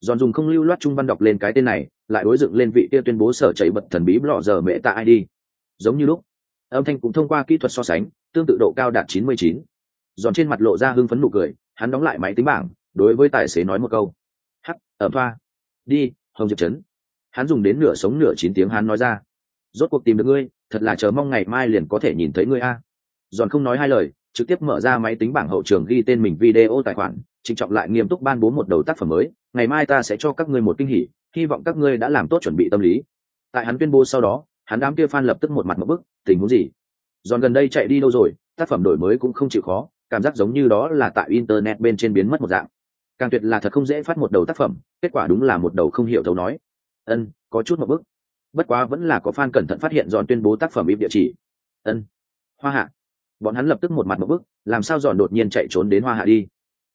giòn dùng không lưu loát trung văn đọc lên cái tên này, lại đối dựng lên vị kia tuyên bố sở chảy bật thần bí lọ giờ mẹ tạ id giống như lúc, âm thanh cũng thông qua kỹ thuật so sánh, tương tự độ cao đạt 99. giòn trên mặt lộ ra hưng phấn nụ cười, hắn đóng lại máy tính bảng, đối với tài xế nói một câu. Hắc ở thoa. Đi, hồng diệp trấn. Hắn dùng đến nửa sống nửa chín tiếng hắn nói ra. Rốt cuộc tìm được ngươi, thật là chờ mong ngày mai liền có thể nhìn thấy ngươi a. Giòn không nói hai lời trực tiếp mở ra máy tính bảng hậu trường ghi tên mình video tài khoản, trịnh trọng lại nghiêm túc ban bố một đầu tác phẩm mới. Ngày mai ta sẽ cho các ngươi một kinh hỉ, hy vọng các ngươi đã làm tốt chuẩn bị tâm lý. Tại hắn tuyên bố sau đó, hắn đám kia fan lập tức một mặt một bức, tình huống gì? Giòn gần đây chạy đi đâu rồi? Tác phẩm đổi mới cũng không chịu khó, cảm giác giống như đó là tại internet bên trên biến mất một dạng. Càng tuyệt là thật không dễ phát một đầu tác phẩm, kết quả đúng là một đầu không hiểu thấu nói. Ân, có chút một bức. Bất quá vẫn là có fan cẩn thận phát hiện giòn tuyên bố tác phẩm im địa chỉ. Ân. Hoa hạ bọn hắn lập tức một mặt một bức, làm sao giòn đột nhiên chạy trốn đến hoa hạ đi?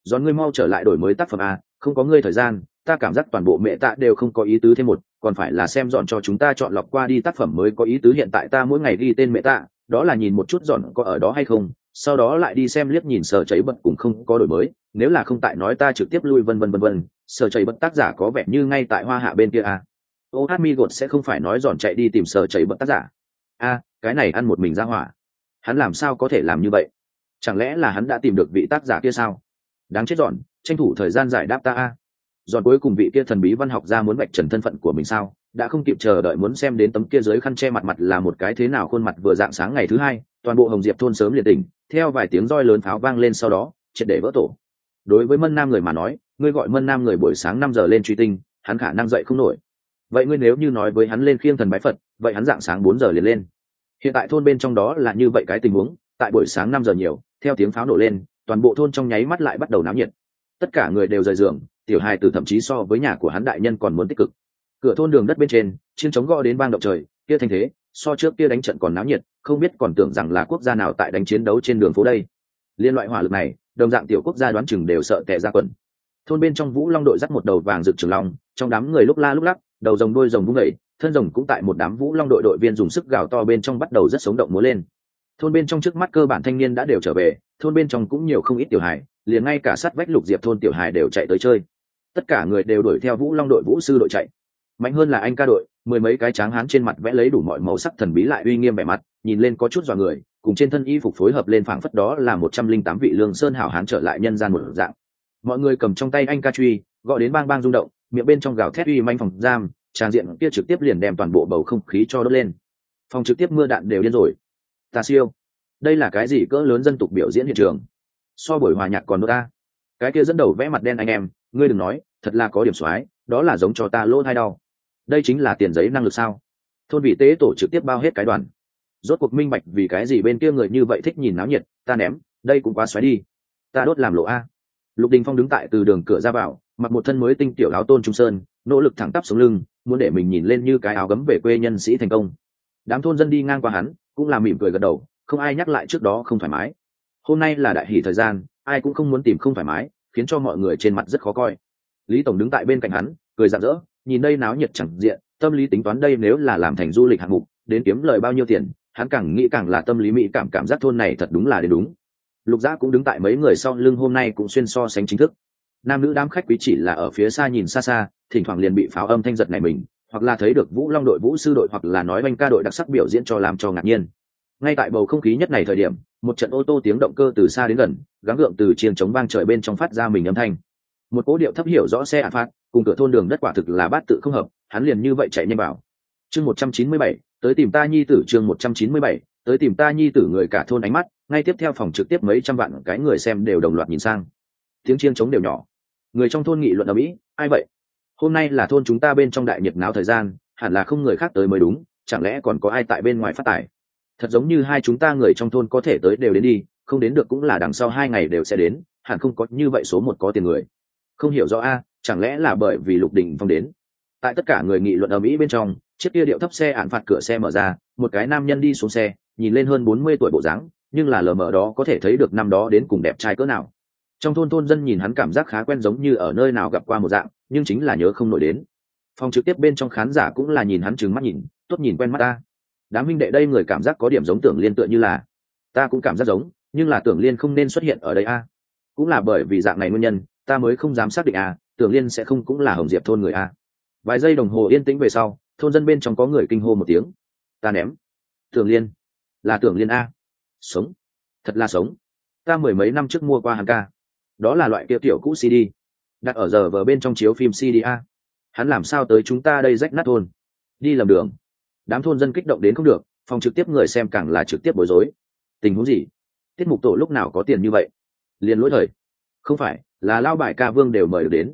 Giòn ngươi mau trở lại đổi mới tác phẩm a không có ngươi thời gian, ta cảm giác toàn bộ mẹ tạ đều không có ý tứ thêm một, còn phải là xem dọn cho chúng ta chọn lọc qua đi tác phẩm mới có ý tứ hiện tại ta mỗi ngày ghi tên mẹ tạ đó là nhìn một chút dọn có ở đó hay không, sau đó lại đi xem liếc nhìn sở chảy bật cũng không có đổi mới, nếu là không tại nói ta trực tiếp lui vân vân vân vân, sở chảy bật tác giả có vẻ như ngay tại hoa hạ bên kia à. ô hát mi gột sẽ không phải nói dọn chạy đi tìm sở chảy bật tác giả. A cái này ăn một mình ra hỏa hắn làm sao có thể làm như vậy? Chẳng lẽ là hắn đã tìm được vị tác giả kia sao? Đáng chết dọn tranh thủ thời gian giải đáp ta a. Dọn cuối cùng vị kia thần bí văn học ra muốn vạch trần thân phận của mình sao? Đã không kịp chờ đợi muốn xem đến tấm kia dưới khăn che mặt mặt là một cái thế nào khuôn mặt vừa dạng sáng ngày thứ hai, toàn bộ hồng diệp thôn sớm liệt tỉnh, theo vài tiếng roi lớn pháo vang lên sau đó, triệt để vỡ tổ. Đối với mân nam người mà nói, ngươi gọi mân nam người buổi sáng năm giờ lên truy tinh, hắn khả năng dậy không nổi. Vậy ngươi nếu như nói với hắn lên khiêng thần bái phật, vậy hắn dạng sáng bốn giờ liền lên hiện tại thôn bên trong đó là như vậy cái tình huống, tại buổi sáng năm giờ nhiều, theo tiếng pháo nổ lên, toàn bộ thôn trong nháy mắt lại bắt đầu náo nhiệt. Tất cả người đều rời giường, tiểu hài từ thậm chí so với nhà của hắn đại nhân còn muốn tích cực. Cửa thôn đường đất bên trên, chiến chống gõ đến bang động trời, kia thành thế, so trước kia đánh trận còn náo nhiệt, không biết còn tưởng rằng là quốc gia nào tại đánh chiến đấu trên đường phố đây. Liên loại hỏa lực này, đồng dạng tiểu quốc gia đoán chừng đều sợ tệ ra quần. Thôn bên trong vũ long đội dắt một đầu vàng rực trường long, trong đám người lúc la lúc lắc, đầu rồng đôi rồng vung gậy thân rồng cũng tại một đám vũ long đội đội viên dùng sức gào to bên trong bắt đầu rất sống động múa lên. Thôn bên trong trước mắt cơ bản thanh niên đã đều trở về, thôn bên trong cũng nhiều không ít tiểu hài, liền ngay cả sát vách lục diệp thôn tiểu hài đều chạy tới chơi. Tất cả người đều đuổi theo vũ long đội vũ sư đội chạy. Mạnh hơn là anh ca đội, mười mấy cái tráng hán trên mặt vẽ lấy đủ mọi màu sắc thần bí lại uy nghiêm vẻ mặt, nhìn lên có chút dọa người, cùng trên thân y phục phối hợp lên phảng phất đó là một trăm linh tám vị lương sơn hảo hán trở lại nhân gian một dạng. Mọi người cầm trong tay anh ca truy, gọi đến bang bang rung động, miệng bên trong gào thét uy manh phòng giam trang diện kia trực tiếp liền đem toàn bộ bầu không khí cho đốt lên. Phòng trực tiếp mưa đạn đều điên rồi. Ta siêu. Đây là cái gì cỡ lớn dân tục biểu diễn hiện trường? So buổi hòa nhạc còn đốt ta. Cái kia dẫn đầu vẽ mặt đen anh em, ngươi đừng nói, thật là có điểm soái đó là giống cho ta lỗ thai đau. Đây chính là tiền giấy năng lực sao? Thôn vị tế tổ trực tiếp bao hết cái đoàn. Rốt cuộc minh bạch vì cái gì bên kia người như vậy thích nhìn náo nhiệt, ta ném, đây cũng quá xoáy đi. Ta đốt làm lộ a. Lục đình phong đứng tại từ đường cửa ra vào, mặc một thân mới tinh tiểu áo tôn trung sơn, nỗ lực thẳng tắp xuống lưng muốn để mình nhìn lên như cái áo gấm về quê nhân sĩ thành công. Đám thôn dân đi ngang qua hắn, cũng là mỉm cười gật đầu, không ai nhắc lại trước đó không thoải mái. Hôm nay là đại hỷ thời gian, ai cũng không muốn tìm không thoải mái, khiến cho mọi người trên mặt rất khó coi. Lý tổng đứng tại bên cạnh hắn, cười rạng rỡ, nhìn đây náo nhiệt chẳng diện, tâm lý tính toán đây nếu là làm thành du lịch hạng mục, đến kiếm lời bao nhiêu tiền, hắn càng nghĩ càng là tâm lý mỹ cảm cảm giác thôn này thật đúng là đến đúng. Lục gia cũng đứng tại mấy người sau lưng hôm nay cũng xuyên so sánh chính thức nam nữ đám khách quý chỉ là ở phía xa nhìn xa xa, thỉnh thoảng liền bị pháo âm thanh giật này mình, hoặc là thấy được vũ long đội vũ sư đội hoặc là nói oanh ca đội đặc sắc biểu diễn cho làm cho ngạc nhiên. Ngay tại bầu không khí nhất này thời điểm, một trận ô tô tiếng động cơ từ xa đến gần, gắng gượng từ chiên chống vang trời bên trong phát ra mình âm thanh. Một cố điệu thấp hiểu rõ xe ả phát cùng cửa thôn đường đất quả thực là bát tự không hợp, hắn liền như vậy chạy nhanh bảo. chương một trăm chín mươi bảy, tới tìm ta nhi tử chương một trăm chín mươi bảy, tới tìm ta nhi tử người cả thôn ánh mắt, ngay tiếp theo phòng trực tiếp mấy trăm vạn cái người xem đều đồng loạt nhìn sang. Tiếng chiên chống đều nhỏ người trong thôn nghị luận ở mỹ, ai vậy? Hôm nay là thôn chúng ta bên trong đại nhiệt náo thời gian, hẳn là không người khác tới mới đúng, chẳng lẽ còn có ai tại bên ngoài phát tài? Thật giống như hai chúng ta người trong thôn có thể tới đều đến đi, không đến được cũng là đằng sau hai ngày đều sẽ đến, hẳn không có như vậy số một có tiền người. Không hiểu rõ a, chẳng lẽ là bởi vì lục đình phong đến? Tại tất cả người nghị luận ở mỹ bên trong, chiếc kia điệu thấp xe ạn phạt cửa xe mở ra, một cái nam nhân đi xuống xe, nhìn lên hơn bốn mươi tuổi bộ dáng, nhưng là lờ mờ đó có thể thấy được năm đó đến cùng đẹp trai cỡ nào trong thôn thôn dân nhìn hắn cảm giác khá quen giống như ở nơi nào gặp qua một dạng, nhưng chính là nhớ không nổi đến. Phòng trực tiếp bên trong khán giả cũng là nhìn hắn trừng mắt nhìn, tốt nhìn quen mắt ta. Đám minh đệ đây người cảm giác có điểm giống tưởng liên tựa như là, ta cũng cảm giác giống, nhưng là tưởng liên không nên xuất hiện ở đây a. Cũng là bởi vì dạng này nguyên nhân, ta mới không dám xác định a, tưởng liên sẽ không cũng là hồng diệp thôn người a. Vài giây đồng hồ yên tĩnh về sau, thôn dân bên trong có người kinh hô một tiếng. Ta ném. Tưởng liên. Là tưởng liên a. Sống. Thật là sống. Ta mười mấy năm trước mua qua hàng ca đó là loại kia tiểu cũ cd đặt ở giờ vờ bên trong chiếu phim cd a. Hắn làm sao tới chúng ta đây rách nát thôn? Đi lầm đường. Đám thôn dân kích động đến không được, phòng trực tiếp người xem càng là trực tiếp bối rối. Tình huống gì? Tiết mục tổ lúc nào có tiền như vậy? Liền lỗi thời. Không phải, là lao bài ca vương đều mời được đến.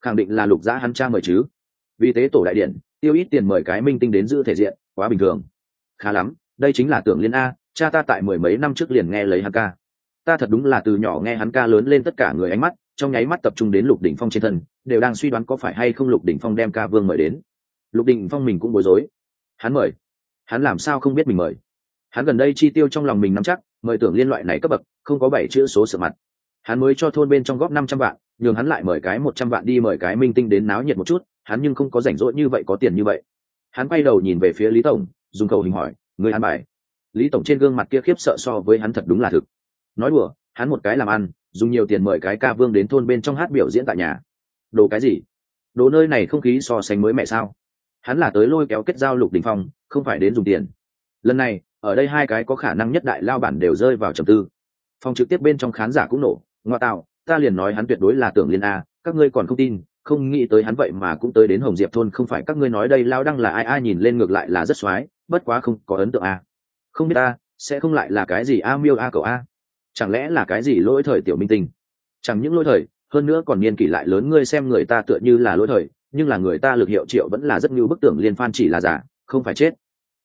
Khẳng định là lục giã hắn cha mời chứ. Vì thế tổ đại điện, tiêu ít tiền mời cái minh tinh đến giữ thể diện, quá bình thường. Khá lắm, đây chính là tưởng liên a, cha ta tại mười mấy năm trước liền nghe lấy hắn ca ta thật đúng là từ nhỏ nghe hắn ca lớn lên tất cả người ánh mắt, trong nháy mắt tập trung đến lục đỉnh phong trên thân, đều đang suy đoán có phải hay không lục đỉnh phong đem ca vương mời đến. Lục đỉnh phong mình cũng bối rối. Hắn mời? Hắn làm sao không biết mình mời? Hắn gần đây chi tiêu trong lòng mình nắm chắc, mời tưởng liên loại này cấp bậc, không có bảy chữ số sợ mặt. Hắn mới cho thôn bên trong góp năm trăm vạn, nhường hắn lại mời cái một trăm vạn đi mời cái minh tinh đến náo nhiệt một chút, hắn nhưng không có rảnh rỗi như vậy có tiền như vậy. Hắn quay đầu nhìn về phía lý tổng, dùng cầu hình hỏi, người ăn bài? Lý tổng trên gương mặt kia khiếp sợ so với hắn thật đúng là thực nói đùa, hắn một cái làm ăn, dùng nhiều tiền mời cái ca vương đến thôn bên trong hát biểu diễn tại nhà. Đồ cái gì? Đồ nơi này không khí so sánh mới mẹ sao? Hắn là tới lôi kéo kết giao lục đình phong, không phải đến dùng tiền. Lần này, ở đây hai cái có khả năng nhất đại lao bản đều rơi vào trầm tư. Phòng trực tiếp bên trong khán giả cũng nổ, ngoa tạo, ta liền nói hắn tuyệt đối là tưởng liên a, các ngươi còn không tin, không nghĩ tới hắn vậy mà cũng tới đến hồng diệp thôn, không phải các ngươi nói đây lao đăng là ai ai nhìn lên ngược lại là rất x bất quá không có ấn tượng a. Không biết a, sẽ không lại là cái gì a miêu a cậu a chẳng lẽ là cái gì lỗi thời tiểu minh tinh? Chẳng những lỗi thời, hơn nữa còn niên kỷ lại lớn, ngươi xem người ta tựa như là lỗi thời, nhưng là người ta lực hiệu triệu vẫn là rất như bức tưởng liên phan chỉ là giả, không phải chết.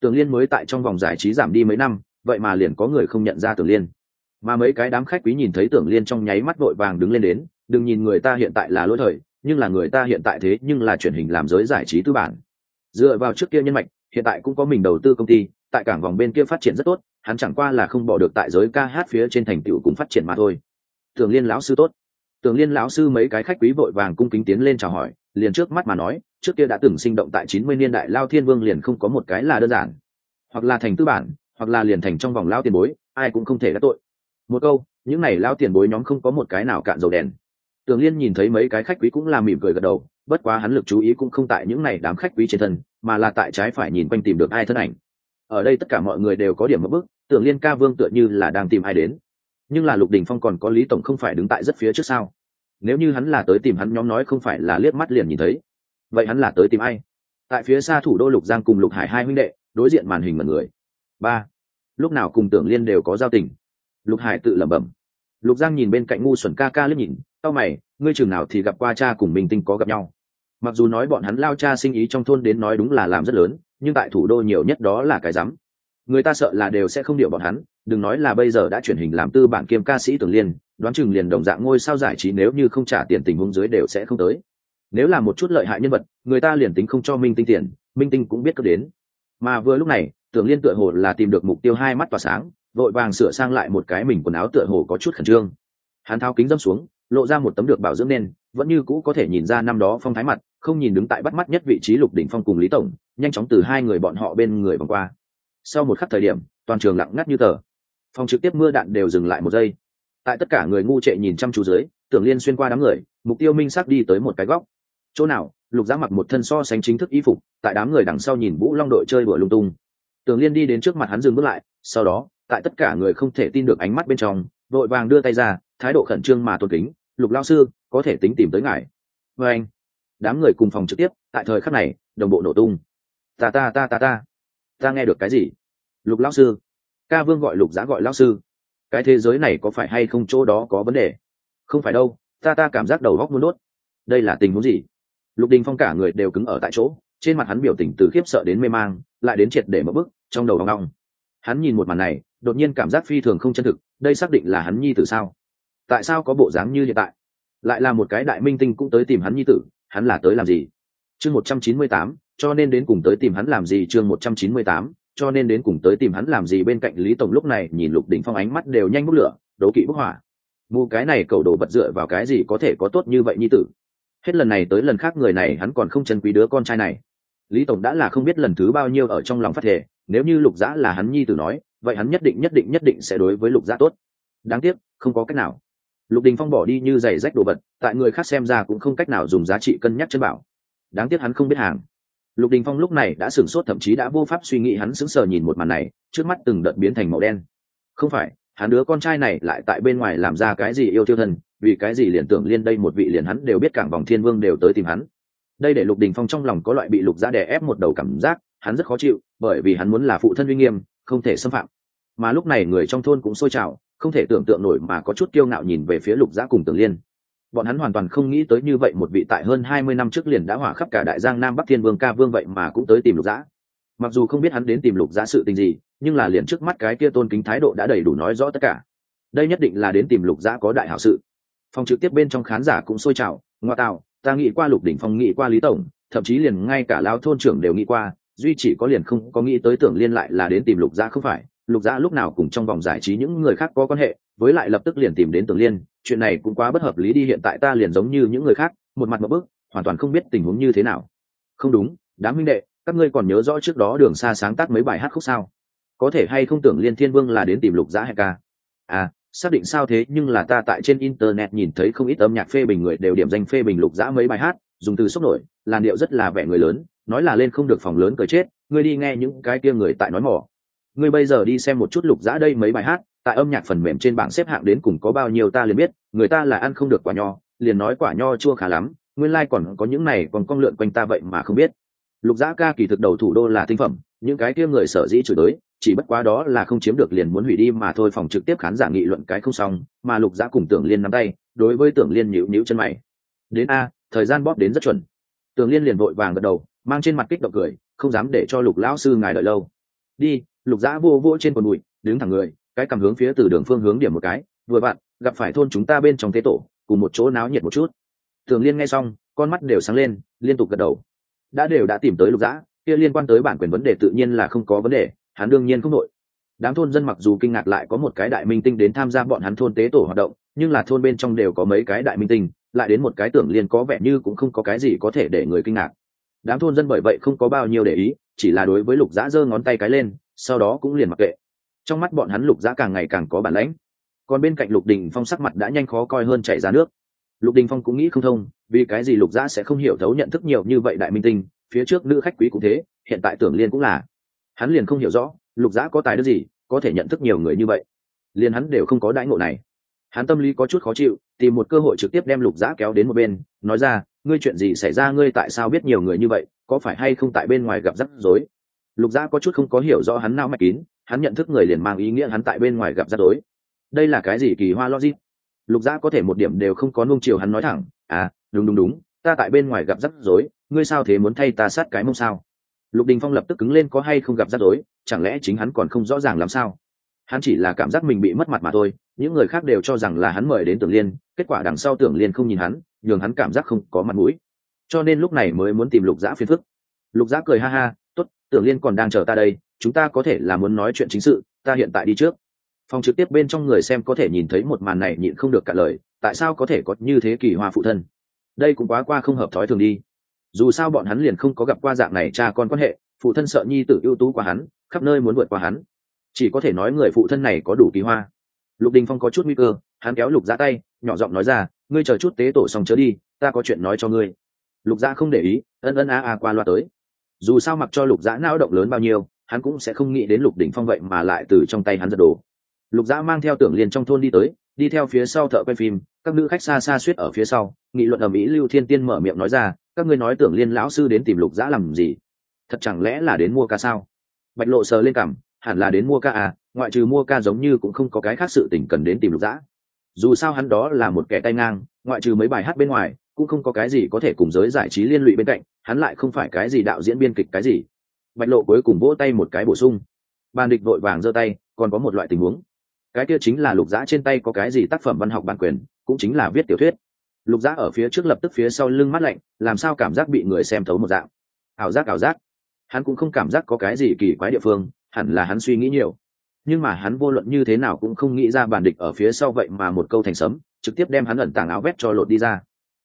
Tưởng liên mới tại trong vòng giải trí giảm đi mấy năm, vậy mà liền có người không nhận ra tưởng liên. Mà mấy cái đám khách quý nhìn thấy tưởng liên trong nháy mắt vội vàng đứng lên đến, đừng nhìn người ta hiện tại là lỗi thời, nhưng là người ta hiện tại thế nhưng là truyền hình làm giới giải trí tư bản. Dựa vào trước kia nhân mạch, hiện tại cũng có mình đầu tư công ty tại cảng vòng bên kia phát triển rất tốt, hắn chẳng qua là không bỏ được tại giới ca hát phía trên thành tựu cũng phát triển mà thôi. Tường liên lão sư tốt. Tường liên lão sư mấy cái khách quý vội vàng cung kính tiến lên chào hỏi, liền trước mắt mà nói, trước kia đã từng sinh động tại chín mươi niên đại lao thiên vương liền không có một cái là đơn giản. Hoặc là thành tư bản, hoặc là liền thành trong vòng lao tiền bối, ai cũng không thể đã tội. Một câu, những này lao tiền bối nhóm không có một cái nào cạn dầu đèn. Tường liên nhìn thấy mấy cái khách quý cũng làm mỉm cười gật đầu, bất quá hắn lực chú ý cũng không tại những này đám khách quý trên thân, mà là tại trái phải nhìn quanh tìm được ai thân ảnh ở đây tất cả mọi người đều có điểm mất bức tưởng liên ca vương tựa như là đang tìm ai đến. Nhưng là lục đình phong còn có lý tổng không phải đứng tại rất phía trước sau nếu như hắn là tới tìm hắn nhóm nói không phải là liếc mắt liền nhìn thấy. Vậy hắn là tới tìm ai? Tại phía xa thủ đô lục giang cùng lục hải hai huynh đệ, đối diện màn hình mật người. Ba. Lúc nào cùng tưởng liên đều có giao tình? Lục hải tự lẩm bẩm. Lục giang nhìn bên cạnh ngu xuẩn ca ca liếc nhìn, tao mày, ngươi chừng nào thì gặp qua cha cùng mình tinh có gặp nhau? Mặc dù nói bọn hắn lao cha sinh ý trong thôn đến nói đúng là làm rất lớn nhưng tại thủ đô nhiều nhất đó là cái rắm. Người ta sợ là đều sẽ không điệu bọn hắn, đừng nói là bây giờ đã chuyển hình làm tư bản kiêm ca sĩ tưởng liên, đoán chừng liền đồng dạng ngôi sao giải trí nếu như không trả tiền tình huống dưới đều sẽ không tới. Nếu là một chút lợi hại nhân vật, người ta liền tính không cho minh tinh tiền, minh tinh cũng biết cất đến. Mà vừa lúc này tưởng liên tựa hồ là tìm được mục tiêu hai mắt tỏa sáng, vội vàng sửa sang lại một cái mình quần áo tựa hồ có chút khẩn trương. Hắn tháo kính dâm xuống, lộ ra một tấm được bảo dưỡng nên, vẫn như cũ có thể nhìn ra năm đó phong thái mặt, không nhìn đứng tại bắt mắt nhất vị trí lục đỉnh phong cùng lý tổng nhanh chóng từ hai người bọn họ bên người vòng qua. Sau một khắc thời điểm, toàn trường lặng ngắt như tờ. Phòng trực tiếp mưa đạn đều dừng lại một giây. Tại tất cả người ngu trệ nhìn chăm chú dưới, tưởng liên xuyên qua đám người, mục tiêu minh sắc đi tới một cái góc. Chỗ nào, lục giã mặc một thân so sánh chính thức y phục, tại đám người đằng sau nhìn vũ long đội chơi bừa lung tung. Tưởng liên đi đến trước mặt hắn dừng bước lại, sau đó, tại tất cả người không thể tin được ánh mắt bên trong vội vàng đưa tay ra, thái độ khẩn trương mà tôn kính, lục lao sư, có thể tính tìm tới ngài. Vê anh đám người cùng phòng trực tiếp, tại thời khắc này, đồng bộ nổ tung ta ta ta ta ta. Ta nghe được cái gì? Lục lao sư. Ca vương gọi lục giá gọi lao sư. Cái thế giới này có phải hay không chỗ đó có vấn đề? Không phải đâu, ta ta cảm giác đầu góc muốn đốt. Đây là tình huống gì? Lục đình phong cả người đều cứng ở tại chỗ, trên mặt hắn biểu tình từ khiếp sợ đến mê mang, lại đến triệt để mở bức, trong đầu hoang ngong hắn nhìn một màn này, đột nhiên cảm giác phi thường không chân thực, đây xác định là hắn nhi tử sao? Tại sao có bộ dáng như hiện tại? Lại là một cái đại minh tinh cũng tới tìm hắn nhi tử, hắn là tới làm gì? Chương một trăm chín mươi tám cho nên đến cùng tới tìm hắn làm gì chương một trăm chín mươi tám, cho nên đến cùng tới tìm hắn làm gì bên cạnh lý tổng lúc này, nhìn lục đình phong ánh mắt đều nhanh bốc lửa đố kỵ bức hỏa. Mù cái này cầu đồ vật dựa vào cái gì có thể có tốt như vậy như tử? Hết lần này tới lần khác người này hắn còn không chân quý đứa con trai này. Lý tổng đã là không biết lần thứ bao nhiêu ở trong lòng phát thể nếu như lục giã là hắn nhi tử nói, vậy hắn nhất định nhất định nhất định sẽ đối với lục giã tốt. Đáng tiếc, không có cách nào. Lục đình phong bỏ đi như giày rách đồ vật, tại người khác xem ra cũng không cách nào dùng giá trị cân nhắc chân bảo. Đáng tiếc hắn không biết hàng lục đình phong lúc này đã sửng sốt, thậm chí đã vô pháp suy nghĩ, hắn sững sờ nhìn một màn này, trước mắt từng đợt biến thành màu đen. Không phải, hắn đứa con trai này lại tại bên ngoài làm ra cái gì yêu tiêu thân, vì cái gì liền tưởng liên đây một vị liền hắn đều biết cảng vòng thiên vương đều tới tìm hắn. Đây để lục đình phong trong lòng có loại bị lục gia đè ép một đầu cảm giác, hắn rất khó chịu, bởi vì hắn muốn là phụ thân uy nghiêm, không thể xâm phạm. Mà lúc này người trong thôn cũng sôi trào, không thể tưởng tượng nổi mà có chút kiêu ngạo nhìn về phía lục gia cùng tường liên bọn hắn hoàn toàn không nghĩ tới như vậy một vị tại hơn hai mươi năm trước liền đã hỏa khắp cả đại giang nam bắc thiên vương ca vương vậy mà cũng tới tìm lục giã. Mặc dù không biết hắn đến tìm lục giã sự tình gì, nhưng là liền trước mắt cái kia tôn kính thái độ đã đầy đủ nói rõ tất cả. Đây nhất định là đến tìm lục giã có đại hảo sự. Phòng trực tiếp bên trong khán giả cũng sôi trào, ngoa tạo, ta nghĩ qua lục đỉnh phong, nghĩ qua lý tổng, thậm chí liền ngay cả lao thôn trưởng đều nghĩ qua, duy chỉ có liền không có nghĩ tới tưởng liên lại là đến tìm lục giã không phải. Lục giã lúc nào cùng trong vòng giải trí những người khác có quan hệ với lại lập tức liền tìm đến tường liên, chuyện này cũng quá bất hợp lý đi, hiện tại ta liền giống như những người khác, một mặt một bước hoàn toàn không biết tình huống như thế nào. Không đúng, đám Minh đệ, các ngươi còn nhớ rõ trước đó đường xa sáng tác mấy bài hát khúc sao? Có thể hay không tưởng liên thiên vương là đến tìm lục giã hay ca? À xác định sao thế, nhưng là ta tại trên internet nhìn thấy không ít âm nhạc phê bình người đều điểm danh phê bình lục giã mấy bài hát, dùng từ sốc nổi, làn điệu rất là vẻ người lớn, nói là lên không được phòng lớn cười chết, ngươi đi nghe những cái kia người tại nói mỏ. Ngươi bây giờ đi xem một chút lục giã đây mấy bài hát tại âm nhạc phần mềm trên bảng xếp hạng đến cùng có bao nhiêu ta liền biết, người ta là ăn không được quả nho, liền nói quả nho chua khá lắm, nguyên lai、like、còn có những này còn con lượn quanh ta vậy mà không biết. Lục giã ca kỳ thực đầu thủ đô là tinh phẩm, những cái kia người sở dĩ chửi tới, chỉ bất quá đó là không chiếm được liền muốn hủy đi mà thôi, phòng trực tiếp khán giả nghị luận cái không xong, mà lục giã cùng tưởng liên nắm tay, đối với tưởng liên nhịu nhịu chân mày. Đến a, thời gian bóp đến rất chuẩn. Tưởng liên liền vội vàng gật đầu, mang trên mặt kích động cười, không dám để cho lục lão sư ngài đợi lâu. Đi, lục giã vô vô trên quần bụi, đứng thẳng người cái cầm hướng phía từ đường phương hướng điểm một cái, vừa bạn, gặp phải thôn chúng ta bên trong thế tổ, cùng một chỗ náo nhiệt một chút. Thường liên nghe xong, con mắt đều sáng lên, liên tục gật đầu. Đã đều đã tìm tới lục dã, kia liên quan tới bản quyền vấn đề tự nhiên là không có vấn đề, hắn đương nhiên không nội đám thôn dân mặc dù kinh ngạc lại có một cái đại minh tinh đến tham gia bọn hắn thôn tế tổ hoạt động, nhưng là thôn bên trong đều có mấy cái đại minh tinh, lại đến một cái tưởng liên có vẻ như cũng không có cái gì có thể để người kinh ngạc. Đám thôn dân bởi vậy không có bao nhiêu để ý, chỉ là đối với lục dã giơ ngón tay cái lên, sau đó cũng liền mặc kệ trong mắt bọn hắn lục giã càng ngày càng có bản lãnh. Còn bên cạnh lục đình phong sắc mặt đã nhanh khó coi hơn chảy ra nước. Lục đình phong cũng nghĩ không thông, vì cái gì lục giã sẽ không hiểu thấu nhận thức nhiều như vậy đại minh tinh, phía trước nữ khách quý cũng thế, hiện tại tưởng liên cũng là. Hắn liền không hiểu rõ, lục giã có tài đức gì, có thể nhận thức nhiều người như vậy. Liền hắn đều không có đãi ngộ này. Hắn tâm lý có chút khó chịu, tìm một cơ hội trực tiếp đem lục giã kéo đến một bên, nói ra, ngươi chuyện gì xảy ra, ngươi tại sao biết nhiều người như vậy, có phải hay không tại bên ngoài gặp rắc rối? Lục giã có chút không có hiểu rõ hắn nao mạch kín hắn nhận thức người liền mang ý nghĩa hắn tại bên ngoài gặp rắc rối. Đây là cái gì kỳ hoa logic? Lục Giã có thể một điểm đều không có nung chiều hắn nói thẳng à đúng đúng đúng, ta tại bên ngoài gặp rắc rối, ngươi sao thế muốn thay ta sát cái mông sao? Lục đình phong lập tức cứng lên có hay không gặp rắc rối, chẳng lẽ chính hắn còn không rõ ràng làm sao? Hắn chỉ là cảm giác mình bị mất mặt mà thôi, những người khác đều cho rằng là hắn mời đến tưởng liên, kết quả đằng sau tưởng liên không nhìn hắn, nhường hắn cảm giác không có mặt mũi. Cho nên lúc này mới muốn tìm lục Giã phiền phức. Lục Giã cười ha ha t ố t tưởng liên còn đang chờ ta đây chúng ta có thể là muốn nói chuyện chính sự, ta hiện tại đi trước. Phòng trực tiếp bên trong người xem có thể nhìn thấy một màn này nhịn không được cả lời, tại sao có thể có như thế kỳ hoa phụ thân? Đây cũng quá qua không hợp thói thường đi. Dù sao bọn hắn liền không có gặp qua dạng này cha con quan hệ, phụ thân sợ nhi tử ưu tú qua hắn, khắp nơi muốn vượt qua hắn. Chỉ có thể nói người phụ thân này có đủ kỳ hoa. Lục đình phong có chút nguy cơ, hắn kéo lục giã tay, nhỏ giọng nói ra, ngươi chờ chút tế tổ xong chớ đi, ta có chuyện nói cho ngươi. Lục giã không để ý, ân ân a a qua loa tới. Dù sao mặc cho lục giã não động lớn bao nhiêu hắn cũng sẽ không nghĩ đến lục đỉnh phong vậy mà lại từ trong tay hắn giật đồ. Lục dã mang theo tưởng liền trong thôn đi tới, đi theo phía sau thợ quay phim, các nữ khách xa xa suýt ở phía sau, nghị luận ở mỹ lưu thiên tiên mở miệng nói ra, các ngươi nói tưởng liên lão sư đến tìm lục dã làm gì? Thật chẳng lẽ là đến mua ca sao? Bạch lộ sờ lên cảm hẳn là đến mua ca à ngoại trừ mua ca giống như cũng không có cái khác sự tình cần đến tìm lục dã. Dù sao hắn đó là một kẻ tay ngang, ngoại trừ mấy bài hát bên ngoài, cũng không có cái gì có thể cùng giới giải trí liên lụy bên cạnh, hắn lại không phải cái gì đạo diễn biên kịch cái gì bạch lộ cuối cùng vỗ tay một cái bổ sung. Bàn địch vội vàng giơ tay, còn có một loại tình huống. Cái kia chính là lục giã trên tay có cái gì tác phẩm văn học bản quyền, cũng chính là viết tiểu thuyết. Lục giã ở phía trước lập tức phía sau lưng mắt lạnh, làm sao cảm giác bị người xem thấu một dạng. Ảo giác ảo giác. Hắn cũng không cảm giác có cái gì kỳ quái địa phương, hẳn là hắn suy nghĩ nhiều. Nhưng mà hắn vô luận như thế nào cũng không nghĩ ra bản địch ở phía sau vậy mà một câu thành sấm, trực tiếp đem hắn ẩn tàng áo vét cho lột đi ra.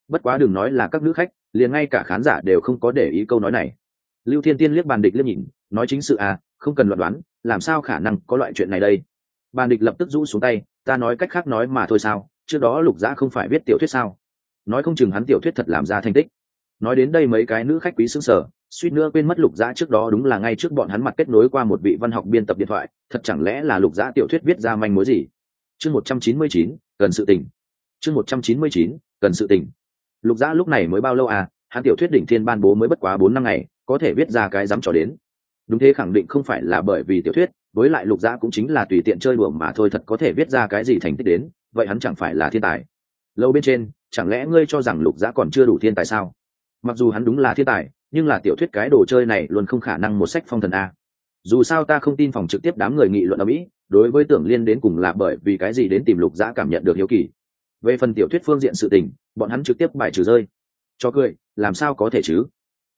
Bất quá đừng nói là các nữ khách, liền ngay cả khán giả đều không có để ý câu nói này lưu thiên tiên liếc bàn địch liếc nhìn, nói chính sự à không cần luận đoán, làm sao khả năng có loại chuyện này đây? Bàn địch lập tức rũ xuống tay, ta nói cách khác nói mà thôi sao, trước đó lục dã không phải viết tiểu thuyết sao? Nói không chừng hắn tiểu thuyết thật làm ra thành tích. Nói đến đây mấy cái nữ khách quý xứng sở suýt nữa quên mất lục dã trước đó đúng là ngay trước bọn hắn mặt kết nối qua một vị văn học biên tập điện thoại, thật chẳng lẽ là lục dã tiểu thuyết viết ra manh mối gì? Chương một trăm chín mươi chín, cần sự tình. Chương một trăm chín mươi chín, cần sự tình. Lục dã lúc này mới bao lâu à hắn tiểu thuyết đỉnh thiên ban bố mới bất quá bốn năm ngày có thể viết ra cái dám trò đến. Đúng thế khẳng định không phải là bởi vì tiểu thuyết, với lại lục dã cũng chính là tùy tiện chơi đùa mà thôi thật có thể viết ra cái gì thành tích đến, vậy hắn chẳng phải là thiên tài. Lâu bên trên, chẳng lẽ ngươi cho rằng lục dã còn chưa đủ thiên tài sao? Mặc dù hắn đúng là thiên tài, nhưng là tiểu thuyết cái đồ chơi này luôn không khả năng một sách phong thần a. Dù sao ta không tin phòng trực tiếp đám người nghị luận ở mỹ, đối với tưởng liên đến cùng là bởi vì cái gì đến tìm lục dã cảm nhận được hiếu kỳ. Về phần tiểu thuyết phương diện sự tình, bọn hắn trực tiếp bài trừ rơi. Cho cười, làm sao có thể chứ?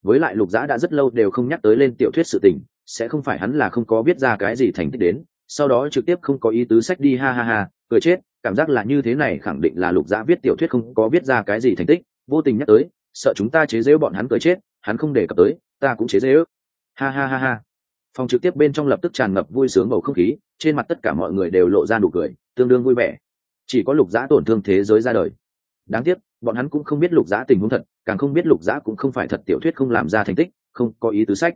Với lại lục giã đã rất lâu đều không nhắc tới lên tiểu thuyết sự tình, sẽ không phải hắn là không có biết ra cái gì thành tích đến, sau đó trực tiếp không có ý tứ sách đi, ha ha ha, cười chết, cảm giác là như thế này khẳng định là lục giã viết tiểu thuyết không có viết ra cái gì thành tích, vô tình nhắc tới, sợ chúng ta chế giễu bọn hắn cười chết, hắn không để cập tới, ta cũng chế giễu. Ha ha ha ha. Phòng trực tiếp bên trong lập tức tràn ngập vui sướng bầu không khí, trên mặt tất cả mọi người đều lộ ra nụ cười, tương đương vui vẻ. Chỉ có lục giã tổn thương thế giới ra đời. Đáng tiếc bọn hắn cũng không biết lục dã tình huống thật, càng không biết lục dã cũng không phải thật tiểu thuyết không làm ra thành tích, không có ý tứ sách.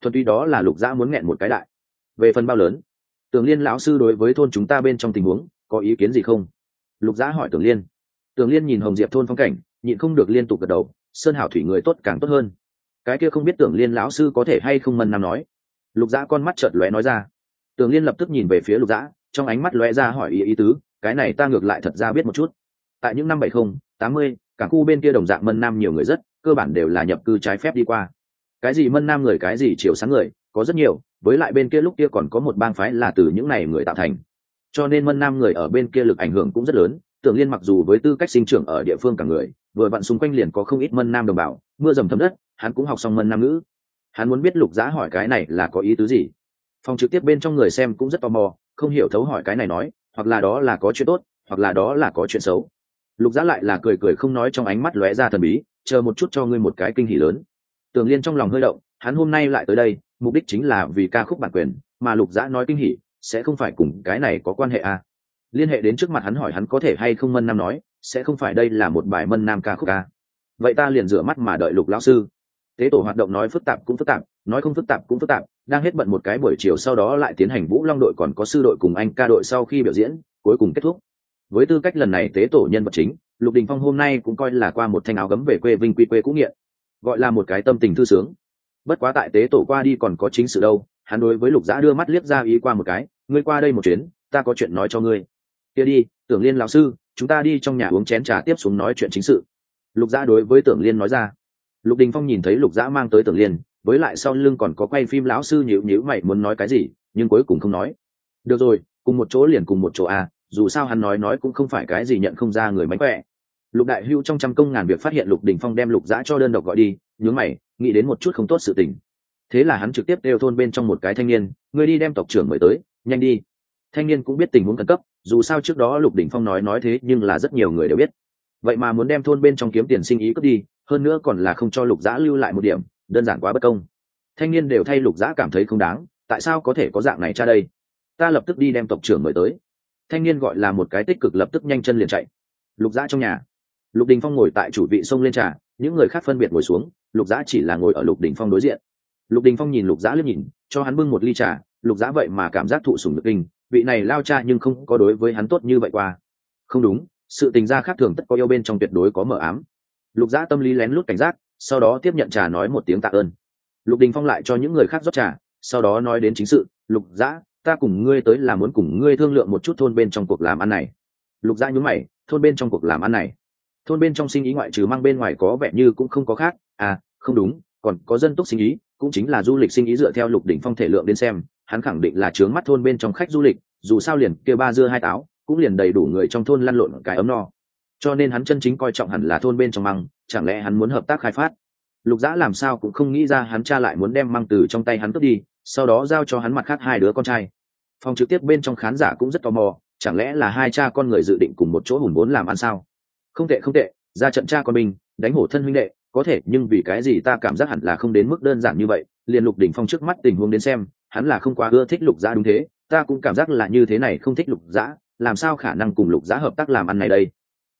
Thuần tuy đó là lục dã muốn nghẹn một cái đại. Về phần bao lớn tường liên lão sư đối với thôn chúng ta bên trong tình huống, có ý kiến gì không? Lục dã hỏi tường liên. Tường liên nhìn hồng diệp thôn phong cảnh, nhịn không được liên tục gật đầu, sơn hảo thủy người tốt càng tốt hơn. Cái kia không biết tưởng liên lão sư có thể hay không mân nam nói. Lục dã con mắt chợt lóe nói ra. Tường liên lập tức nhìn về phía lục dã trong ánh mắt lóe ra hỏi ý ý tứ, cái này ta ngược lại thật ra biết một chút. Tại những năm bảy không tám mươi, cả khu bên kia đồng dạng mân nam nhiều người rất, cơ bản đều là nhập cư trái phép đi qua. Cái gì mân nam người, cái gì chiều sáng người, có rất nhiều, với lại bên kia lúc kia còn có một bang phái là từ những này người tạo thành. Cho nên mân nam người ở bên kia lực ảnh hưởng cũng rất lớn, tưởng liên mặc dù với tư cách sinh trưởng ở địa phương cả người, vừa vặn xung quanh liền có không ít mân nam đồng bào, mưa dầm thấm đất, hắn cũng học xong mân nam ngữ. Hắn muốn biết lục giá hỏi cái này là có ý tứ gì? Phòng trực tiếp bên trong người xem cũng rất tò mò, không hiểu thấu hỏi cái này nói, hoặc là đó là có chuyện tốt, hoặc là đó là có chuyện xấu lục Giã lại là cười cười không nói trong ánh mắt lóe ra thần bí, chờ một chút cho ngươi một cái kinh hỉ lớn tường liên trong lòng hơi động, hắn hôm nay lại tới đây, mục đích chính là vì ca khúc bản quyền, mà lục giã nói kinh hỉ, sẽ không phải cùng cái này có quan hệ à. liên hệ đến trước mặt hắn hỏi hắn có thể hay không mân nam nói, sẽ không phải đây là một bài mân nam ca khúc à. vậy ta liền rửa mắt mà đợi lục lão sư tế tổ hoạt động nói phức tạp cũng phức tạp, nói không phức tạp cũng phức tạp, đang hết bận một cái buổi chiều sau đó lại tiến hành vũ long đội còn có sư đội cùng anh ca đội sau khi biểu diễn, cuối cùng kết thúc với tư cách lần này tế tổ nhân vật chính, lục đình phong hôm nay cũng coi là qua một thanh áo gấm về quê vinh quy quê cũ nghiện, gọi là một cái tâm tình thư sướng. Bất quá tại tế tổ qua đi còn có chính sự đâu, hắn đối với lục giã đưa mắt liếc ra ý qua một cái, ngươi qua đây một chuyến, ta có chuyện nói cho ngươi. Kia đi, tưởng liên lão sư, chúng ta đi trong nhà uống chén trà tiếp xuống nói chuyện chính sự. Lục giã đối với tưởng liên nói ra. Lục đình phong nhìn thấy lục giã mang tới tưởng liên, với lại sau lưng còn có quay phim lão sư nhịu nhịu mày muốn nói cái gì, nhưng cuối cùng không nói. Được rồi, cùng một chỗ liền cùng một chỗ à dù sao hắn nói nói cũng không phải cái gì nhận không ra người mánh khỏe. Lục đại hưu trong trăm công ngàn việc phát hiện lục đình phong đem lục giã cho đơn độc gọi đi nhớ mày, nghĩ đến một chút không tốt sự tình. Thế là hắn trực tiếp đeo thôn bên trong một cái thanh niên người đi đem tộc trưởng mời tới, nhanh đi. Thanh niên cũng biết tình huống khẩn cấp, dù sao trước đó lục đình phong nói nói thế nhưng là rất nhiều người đều biết. Vậy mà muốn đem thôn bên trong kiếm tiền sinh ý cướp đi, hơn nữa còn là không cho lục giã lưu lại một điểm, đơn giản quá bất công. Thanh niên đều thay lục giã cảm thấy không đáng, tại sao có thể có dạng này cha đây? Ta lập tức đi đem tộc trưởng mời tới thanh niên gọi là một cái tích cực lập tức nhanh chân liền chạy. Lục dã trong nhà. Lục đình phong ngồi tại chủ vị sông lên trà, những người khác phân biệt ngồi xuống, lục dã chỉ là ngồi ở lục đình phong đối diện. Lục đình phong nhìn lục dã liếc nhìn, cho hắn bưng một ly trà, lục dã vậy mà cảm giác thụ sùng được kinh, vị này lao cha nhưng không có đối với hắn tốt như vậy qua. Không đúng, sự tình gia khác thường tất có yêu bên trong tuyệt đối có mở ám. Lục dã tâm lý lén lút cảnh giác, sau đó tiếp nhận trà nói một tiếng tạ ơn. Lục đình phong lại cho những người khác rót trà, sau đó nói đến chính sự, lục dã ta cùng ngươi tới là muốn cùng ngươi thương lượng một chút thôn bên trong cuộc làm ăn này. Lục giã nhún mày, thôn bên trong cuộc làm ăn này. Thôn bên trong sinh ý ngoại trừ mang bên ngoài có vẻ như cũng không có khác. À không đúng, còn có dân túc sinh ý, cũng chính là du lịch sinh ý dựa theo lục đỉnh phong thể lượng đến xem, hắn khẳng định là trướng mắt thôn bên trong khách du lịch, dù sao liền kêu ba dưa hai táo, cũng liền đầy đủ người trong thôn lăn lộn cái ấm no. Cho nên hắn chân chính coi trọng hẳn là thôn bên trong măng, chẳng lẽ hắn muốn hợp tác khai phát? Lục dã làm sao cũng không nghĩ ra hắn cha lại muốn đem măng từ trong tay hắn cướp đi, sau đó giao cho hắn mặt khác hai đứa con trai phòng trực tiếp bên trong khán giả cũng rất tò mò, chẳng lẽ là hai cha con người dự định cùng một chỗ hùn vốn làm ăn sao? Không tệ không tệ, ra trận cha con mình, đánh hổ thân huynh đệ, có thể, nhưng vì cái gì ta cảm giác hẳn là không đến mức đơn giản như vậy, liền lục đỉnh phong trước mắt tình huống đến xem, hắn là không quá ưa thích lục giã đúng thế, ta cũng cảm giác là như thế này không thích lục giã, làm sao khả năng cùng lục giã hợp tác làm ăn này đây?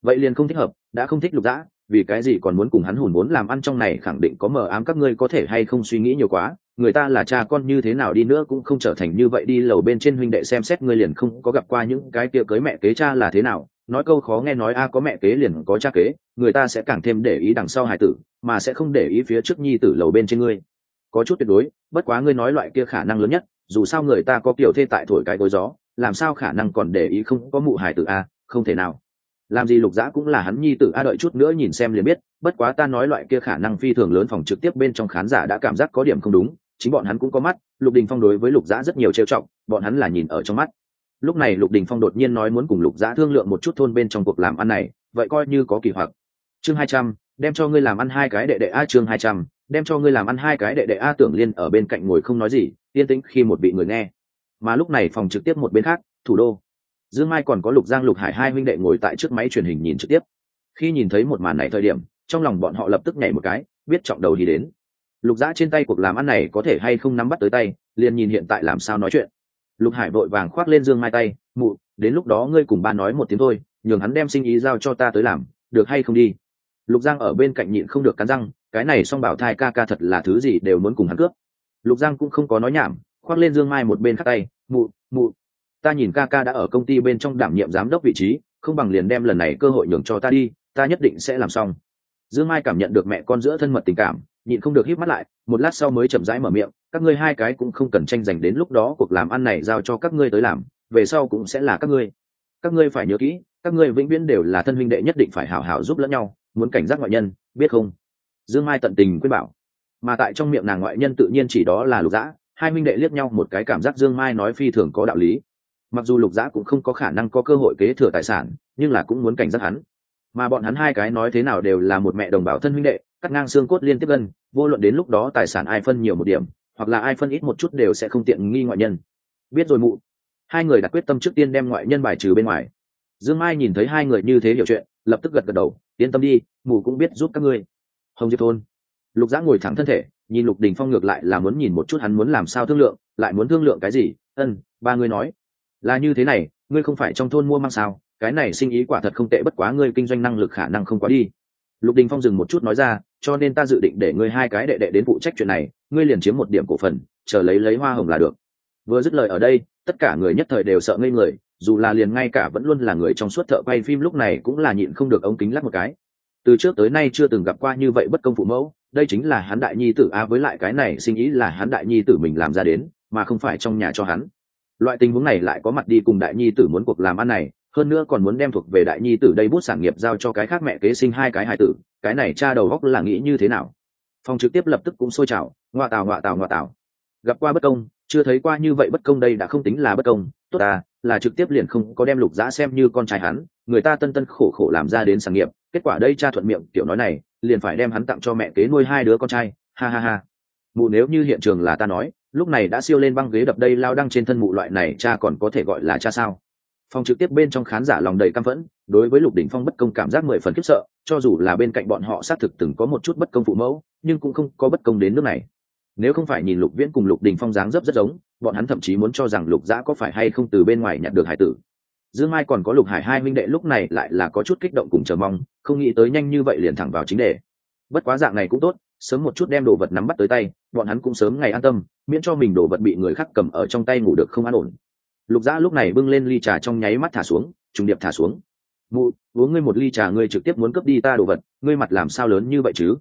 Vậy liền không thích hợp, đã không thích lục giã, vì cái gì còn muốn cùng hắn hùn vốn làm ăn trong này khẳng định có mờ ám các ngươi có thể hay không suy nghĩ nhiều quá? Người ta là cha con như thế nào đi nữa cũng không trở thành như vậy đi, lầu bên trên huynh đệ xem xét ngươi liền không có gặp qua những cái kia cưới mẹ kế cha là thế nào. Nói câu khó nghe nói a, có mẹ kế liền có cha kế, người ta sẽ càng thêm để ý đằng sau hải tử, mà sẽ không để ý phía trước nhi tử lầu bên trên ngươi. Có chút tuyệt đối, bất quá ngươi nói loại kia khả năng lớn nhất, dù sao người ta có kiểu thê tại thổi cái gối gió, làm sao khả năng còn để ý không có mụ hải tử a, không thể nào. Làm gì lục dã cũng là hắn nhi tử a, đợi chút nữa nhìn xem liền biết, bất quá ta nói loại kia khả năng phi thường lớn phòng trực tiếp bên trong khán giả đã cảm giác có điểm không đúng chính bọn hắn cũng có mắt, lục đình phong đối với lục Giã rất nhiều trêu trọng bọn hắn là nhìn ở trong mắt. Lúc này lục đình phong đột nhiên nói muốn cùng lục Giã thương lượng một chút thôn bên trong cuộc làm ăn này, vậy coi như có kỳ hoặc. Chương hai trăm, đem cho ngươi làm ăn hai cái đệ đệ a, chương hai trăm, đem cho ngươi làm ăn hai cái đệ đệ a tưởng liên ở bên cạnh ngồi không nói gì, yên tĩnh khi một vị người nghe. Mà lúc này phòng trực tiếp một bên khác, thủ đô. Dương mai còn có lục giang, lục hải hai huynh đệ ngồi tại trước máy truyền hình nhìn trực tiếp. Khi nhìn thấy một màn này thời điểm, trong lòng bọn họ lập tức nhảy một cái, biết trọng đầu đi đến lục giã trên tay cuộc làm ăn này có thể hay không nắm bắt tới tay, liền nhìn hiện tại làm sao nói chuyện. Lục hải vội vàng khoác lên dương mai tay, mụ, đến lúc đó ngươi cùng ba nói một tiếng thôi, nhường hắn đem sinh ý giao cho ta tới làm, được hay không đi? Lục giang ở bên cạnh nhịn không được cắn răng, cái này song bảo thai ca ca thật là thứ gì đều muốn cùng hắn cướp. Lục giang cũng không có nói nhảm, khoác lên dương mai một bên khắc tay, mụ mụ, ta nhìn ca ca đã ở công ty bên trong đảm nhiệm giám đốc vị trí, không bằng liền đem lần này cơ hội nhường cho ta đi, ta nhất định sẽ làm xong. Dương mai cảm nhận được mẹ con giữa thân mật tình cảm nhịn không được hít mắt lại, một lát sau mới chậm rãi mở miệng, các ngươi hai cái cũng không cần tranh giành đến lúc đó cuộc làm ăn này giao cho các ngươi tới làm, về sau cũng sẽ là các ngươi. Các ngươi phải nhớ kỹ, các ngươi vĩnh viễn đều là thân huynh đệ nhất định phải hảo hảo giúp lẫn nhau, muốn cảnh giác ngoại nhân, biết không? Dương mai tận tình khuyên bảo. Mà tại trong miệng nàng ngoại nhân tự nhiên chỉ đó là lục dã, hai huynh đệ liếc nhau một cái cảm giác dương mai nói phi thường có đạo lý. Mặc dù lục dã cũng không có khả năng có cơ hội kế thừa tài sản, nhưng là cũng muốn cảnh giác hắn. Mà bọn hắn hai cái nói thế nào đều là một mẹ đồng bào thân huynh đệ cắt ngang xương cốt liên tiếp gân vô luận đến lúc đó tài sản ai phân nhiều một điểm, hoặc là ai phân ít một chút đều sẽ không tiện nghi ngoại nhân. Biết rồi mụ. Hai người đặt quyết tâm trước tiên đem ngoại nhân bài trừ bên ngoài. Dương mai nhìn thấy hai người như thế hiểu chuyện, lập tức gật gật đầu, yên tâm đi mù cũng biết giúp các ngươi. Hồng diệp thôn. Lục giã ngồi thẳng thân thể, nhìn lục đình phong ngược lại là muốn nhìn một chút hắn muốn làm sao thương lượng, lại muốn thương lượng cái gì, ân, ba người nói. Là như thế này, ngươi không phải trong thôn mua mang sao? Cái này sinh ý quả thật không tệ, bất quá ngươi kinh doanh năng lực khả năng không quá đi lục đình phong dừng một chút nói ra, cho nên ta dự định để ngươi hai cái đệ đệ đến phụ trách chuyện này, ngươi liền chiếm một điểm cổ phần, chờ lấy lấy hoa hồng là được. Vừa dứt lời ở đây, tất cả người nhất thời đều sợ ngây người, dù là liền ngay cả vẫn luôn là người trong suốt thợ quay phim lúc này cũng là nhịn không được ống kính lắc một cái. Từ trước tới nay chưa từng gặp qua như vậy bất công phụ mẫu, đây chính là hắn đại nhi tử a, với lại cái này sinh ý là hắn đại nhi tử mình làm ra đến, mà không phải trong nhà cho hắn. Loại tình huống này lại có mặt đi cùng đại nhi tử muốn cuộc làm ăn này hơn nữa còn muốn đem thuộc về đại nhi tử đây bút sản nghiệp giao cho cái khác mẹ kế sinh hai cái hài tử, cái này cha đầu góc là nghĩ như thế nào? Phòng trực tiếp lập tức cũng sôi trào, ngoạ tào ngoạ tào ngoạ tào. Gặp qua bất công, chưa thấy qua như vậy bất công đây đã không tính là bất công, tốt à là trực tiếp liền không có đem lục giã xem như con trai hắn, người ta tân tân khổ khổ làm ra đến sản nghiệp, kết quả đây cha thuận miệng kiểu nói này, liền phải đem hắn tặng cho mẹ kế nuôi hai đứa con trai, ha ha ha. Mụ nếu như hiện trường là ta nói, lúc này đã siêu lên băng ghế đập đây lao đăng trên thân mụ loại này, cha còn có thể gọi là cha sao? Phòng trực tiếp bên trong khán giả lòng đầy căm phẫn, đối với lục đỉnh phong bất công cảm giác mười phần khiếp sợ, cho dù là bên cạnh bọn họ xác thực từng có một chút bất công phụ mẫu, nhưng cũng không có bất công đến nước này. Nếu không phải nhìn lục viễn cùng lục đình phong dáng dấp rất giống, bọn hắn thậm chí muốn cho rằng lục Giã có phải hay không từ bên ngoài nhặt được hải tử. Dương mai còn có lục hải hai minh đệ lúc này lại là có chút kích động cùng chờ mong, không nghĩ tới nhanh như vậy liền thẳng vào chính đề. Bất quá dạng này cũng tốt, sớm một chút đem đồ vật nắm bắt tới tay, bọn hắn cũng sớm ngày an tâm, miễn cho mình đồ vật bị người khác cầm ở trong tay ngủ được không an ổn lục dã lúc này bưng lên ly trà trong nháy mắt thả xuống, trùng điệp thả xuống. Mụ, uống ngươi một ly trà, ngươi trực tiếp muốn cướp đi ta đồ vật, ngươi mặt làm sao lớn như vậy chứ?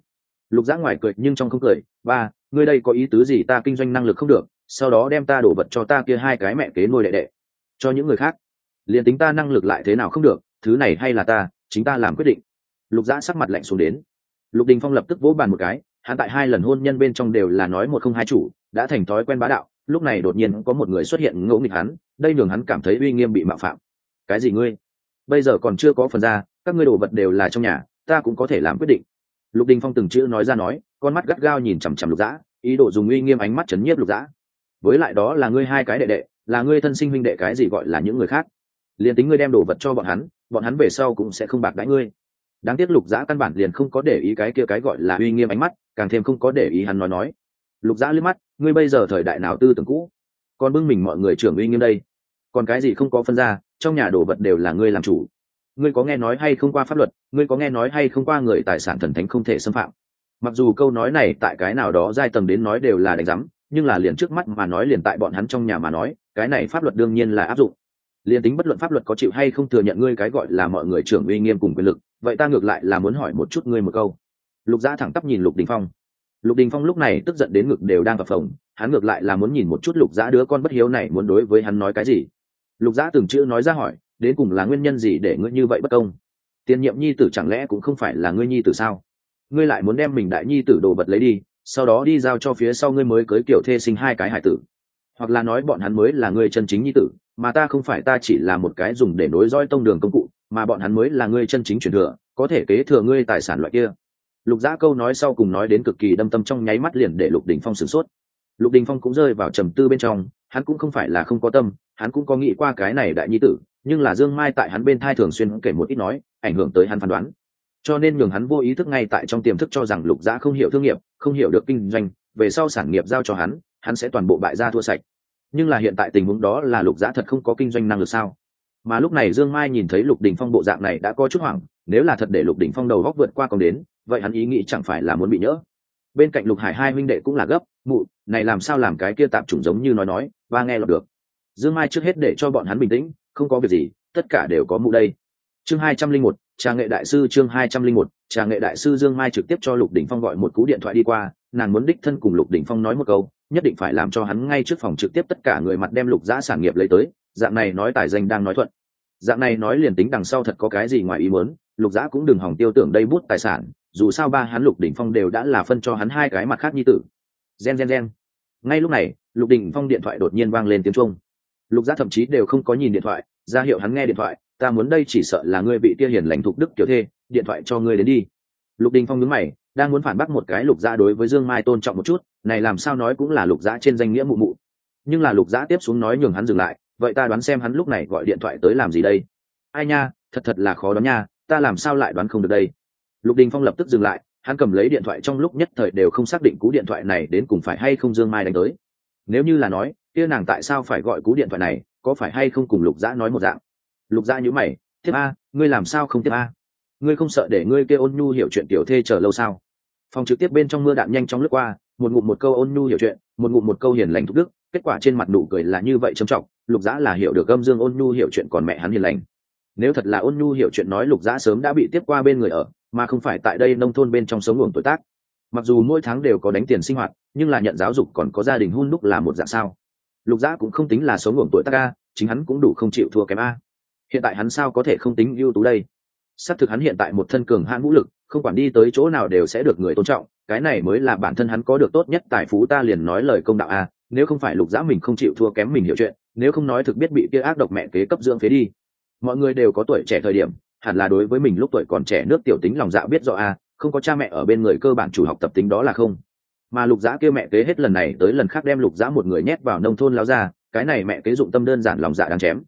Lục dã ngoài cười, nhưng trong không cười, ba, ngươi đây có ý tứ gì? Ta kinh doanh năng lực không được, sau đó đem ta đổ vật cho ta kia hai cái mẹ kế nuôi đệ đệ. Cho những người khác. Liền tính ta năng lực lại thế nào không được, thứ này hay là ta, chính ta làm quyết định. Lục dã sắc mặt lạnh xuống đến. Lục đình phong lập tức vỗ bàn một cái, hắn tại hai lần hôn nhân bên trong đều là nói một không hai chủ, đã thành thói quen bá đạo lúc này đột nhiên có một người xuất hiện ngẫu nghịch hắn, đây nhường hắn cảm thấy uy nghiêm bị mạo phạm. Cái gì ngươi? Bây giờ còn chưa có phần ra, các ngươi đồ vật đều là trong nhà, ta cũng có thể làm quyết định. Lục đình phong từng chữ nói ra nói, con mắt gắt gao nhìn chằm chằm lục dã, ý đồ dùng uy nghiêm ánh mắt chấn nhiếp lục dã. Với lại đó là ngươi hai cái đệ đệ, là ngươi thân sinh huynh đệ cái gì gọi là những người khác? Liền tính ngươi đem đồ vật cho bọn hắn bọn hắn về sau cũng sẽ không bạc đãi ngươi. Đáng tiếc lục dã căn bản liền không có để ý cái kia cái gọi là uy nghiêm ánh mắt, càng thêm không có để ý hắn nói nói. Lục dã liếc mắt ngươi bây giờ thời đại nào tư tưởng cũ? Còn bưng mình mọi người trưởng uy nghiêm đây. Còn cái gì không có phân ra, trong nhà đồ vật đều là ngươi làm chủ. Ngươi có nghe nói hay không qua pháp luật, ngươi có nghe nói hay không qua người tài sản thần thánh không thể xâm phạm. Mặc dù câu nói này tại cái nào đó giai tầng đến nói đều là đánh giám, nhưng là liền trước mắt mà nói liền tại bọn hắn trong nhà mà nói, cái này pháp luật đương nhiên là áp dụng. Liền tính bất luận pháp luật có chịu hay không thừa nhận ngươi cái gọi là mọi người trưởng uy nghiêm cùng quyền lực, vậy ta ngược lại là muốn hỏi một chút ngươi một câu. Lục gia thẳng tắp nhìn lục đình phong lục đình phong lúc này tức giận đến ngực đều đang gặp phồng, hắn ngược lại là muốn nhìn một chút lục giã đứa con bất hiếu này muốn đối với hắn nói cái gì. Lục giã từng chữ nói ra hỏi, đến cùng là nguyên nhân gì để ngươi như vậy bất công? Tiền nhiệm nhi tử chẳng lẽ cũng không phải là ngươi nhi tử sao? Ngươi lại muốn đem mình đại nhi tử đồ vật lấy đi, sau đó đi giao cho phía sau ngươi mới cưới kiểu thê sinh hai cái hải tử. Hoặc là nói bọn hắn mới là ngươi chân chính nhi tử, mà ta không phải ta chỉ là một cái dùng để nối dõi tông đường công cụ, mà bọn hắn mới là ngươi chân chính truyền thừa, có thể kế thừa ngươi tài sản loại kia lục giã câu nói sau cùng nói đến cực kỳ đâm tâm trong nháy mắt liền để lục đình phong sửng sốt. Lục đình phong cũng rơi vào trầm tư bên trong, hắn cũng không phải là không có tâm, hắn cũng có nghĩ qua cái này đại nhi tử, nhưng là dương mai tại hắn bên thai thường xuyên kể một ít nói, ảnh hưởng tới hắn phán đoán. Cho nên nhường hắn vô ý thức ngay tại trong tiềm thức cho rằng lục giã không hiểu thương nghiệp, không hiểu được kinh doanh, về sau sản nghiệp giao cho hắn hắn sẽ toàn bộ bại ra thua sạch. Nhưng là hiện tại tình huống đó là lục giã thật không có kinh doanh năng lực sao? Mà lúc này dương mai nhìn thấy lục đình phong bộ dạng này đã có chút hoảng, nếu là thật để lục đình phong đầu góc vượt qua còn đến, vậy hắn ý nghĩ chẳng phải là muốn bị nhỡ. Bên cạnh lục hải hai huynh đệ cũng là gấp, mụ, này làm sao làm cái kia tạp chủng giống như nói nói, và nghe lọt được. Dương mai trước hết để cho bọn hắn bình tĩnh, không có việc gì, tất cả đều có mụ đây. Chương hai trăm linh một, trà nghệ đại sư, chương hai trăm linh một, trà nghệ đại sư dương mai trực tiếp cho lục đình phong gọi một cú điện thoại đi qua, nàng muốn đích thân cùng lục đình phong nói một câu, nhất định phải làm cho hắn ngay trước phòng trực tiếp tất cả người mặt đem lục giã sản nghiệp lấy tới dạng này nói tài danh đang nói thuận. Dạng này nói liền tính đằng sau thật có cái gì ngoài ý muốn, lục giã cũng đừng hỏng tiêu tưởng đây bút tài sản, dù sao ba hắn lục đỉnh phong đều đã là phân cho hắn hai cái mặt khác như tử. Gen gen gen. Ngay lúc này, lục đỉnh phong điện thoại đột nhiên vang lên tiếng trung lục giã thậm chí đều không có nhìn điện thoại, ra hiệu hắn nghe điện thoại, ta muốn đây chỉ sợ là ngươi bị tia hiền lãnh thục đức kiểu thê, điện thoại cho ngươi đến đi. Lục đình phong nhớ mày, đang muốn phản bác một cái lục giã đối với dương mai tôn trọng một chút, này làm sao nói cũng là lục giã trên danh nghĩa mụ mụ. Nhưng là lục giã tiếp xuống nói nhường hắn dừng lại vậy ta đoán xem hắn lúc này gọi điện thoại tới làm gì đây? Ai nha, thật thật là khó đoán nha, ta làm sao lại đoán không được đây? Lục đình phong lập tức dừng lại, hắn cầm lấy điện thoại trong lúc nhất thời đều không xác định cú điện thoại này đến cùng phải hay không dương mai đánh tới. Nếu như là nói, kia nàng tại sao phải gọi cú điện thoại này, có phải hay không cùng lục dã nói một dạng? Lục dã nhữ mày, tiếp a, ngươi làm sao không tiếp a? Ngươi không sợ để ngươi kêu ôn nhu hiểu chuyện tiểu thê chờ lâu sao? Phòng trực tiếp bên trong mưa đạn nhanh chóng lướt qua, một ngụm một câu ôn nhu hiểu chuyện, một ngụm một câu hiền lành thúc đức kết quả trên mặt nụ cười là như vậy trầm trọng, lục dã là hiểu được âm dương ôn nhu hiểu chuyện còn mẹ hắn hiền lành. Nếu thật là ôn nhu hiểu chuyện nói lục dã sớm đã bị tiếp qua bên người ở, mà không phải tại đây nông thôn bên trong sống luồng tuổi tác. Mặc dù mỗi tháng đều có đánh tiền sinh hoạt, nhưng là nhận giáo dục còn có gia đình hun đúc là một dạng sao? Lục dã cũng không tính là sống luồng tuổi tác a, chính hắn cũng đủ không chịu thua kém a. Hiện tại hắn sao có thể không tính ưu tú đây? Xác thực hắn hiện tại một thân cường hãn vũ lực, không quản đi tới chỗ nào đều sẽ được người tôn trọng, cái này mới là bản thân hắn có được tốt nhất tài phú ta liền nói lời công đạo a nếu không phải lục dã mình không chịu thua kém mình hiểu chuyện, nếu không nói thực biết bị kia ác độc mẹ kế cấp dưỡng phế đi. Mọi người đều có tuổi trẻ thời điểm, hẳn là đối với mình lúc tuổi còn trẻ nước tiểu tính lòng dạ biết rõ a không có cha mẹ ở bên người cơ bản chủ học tập tính đó là không. Mà lục dã kêu mẹ kế hết lần này tới lần khác đem lục dã một người nhét vào nông thôn láo ra, cái này mẹ kế dụng tâm đơn giản lòng dạ đang chém.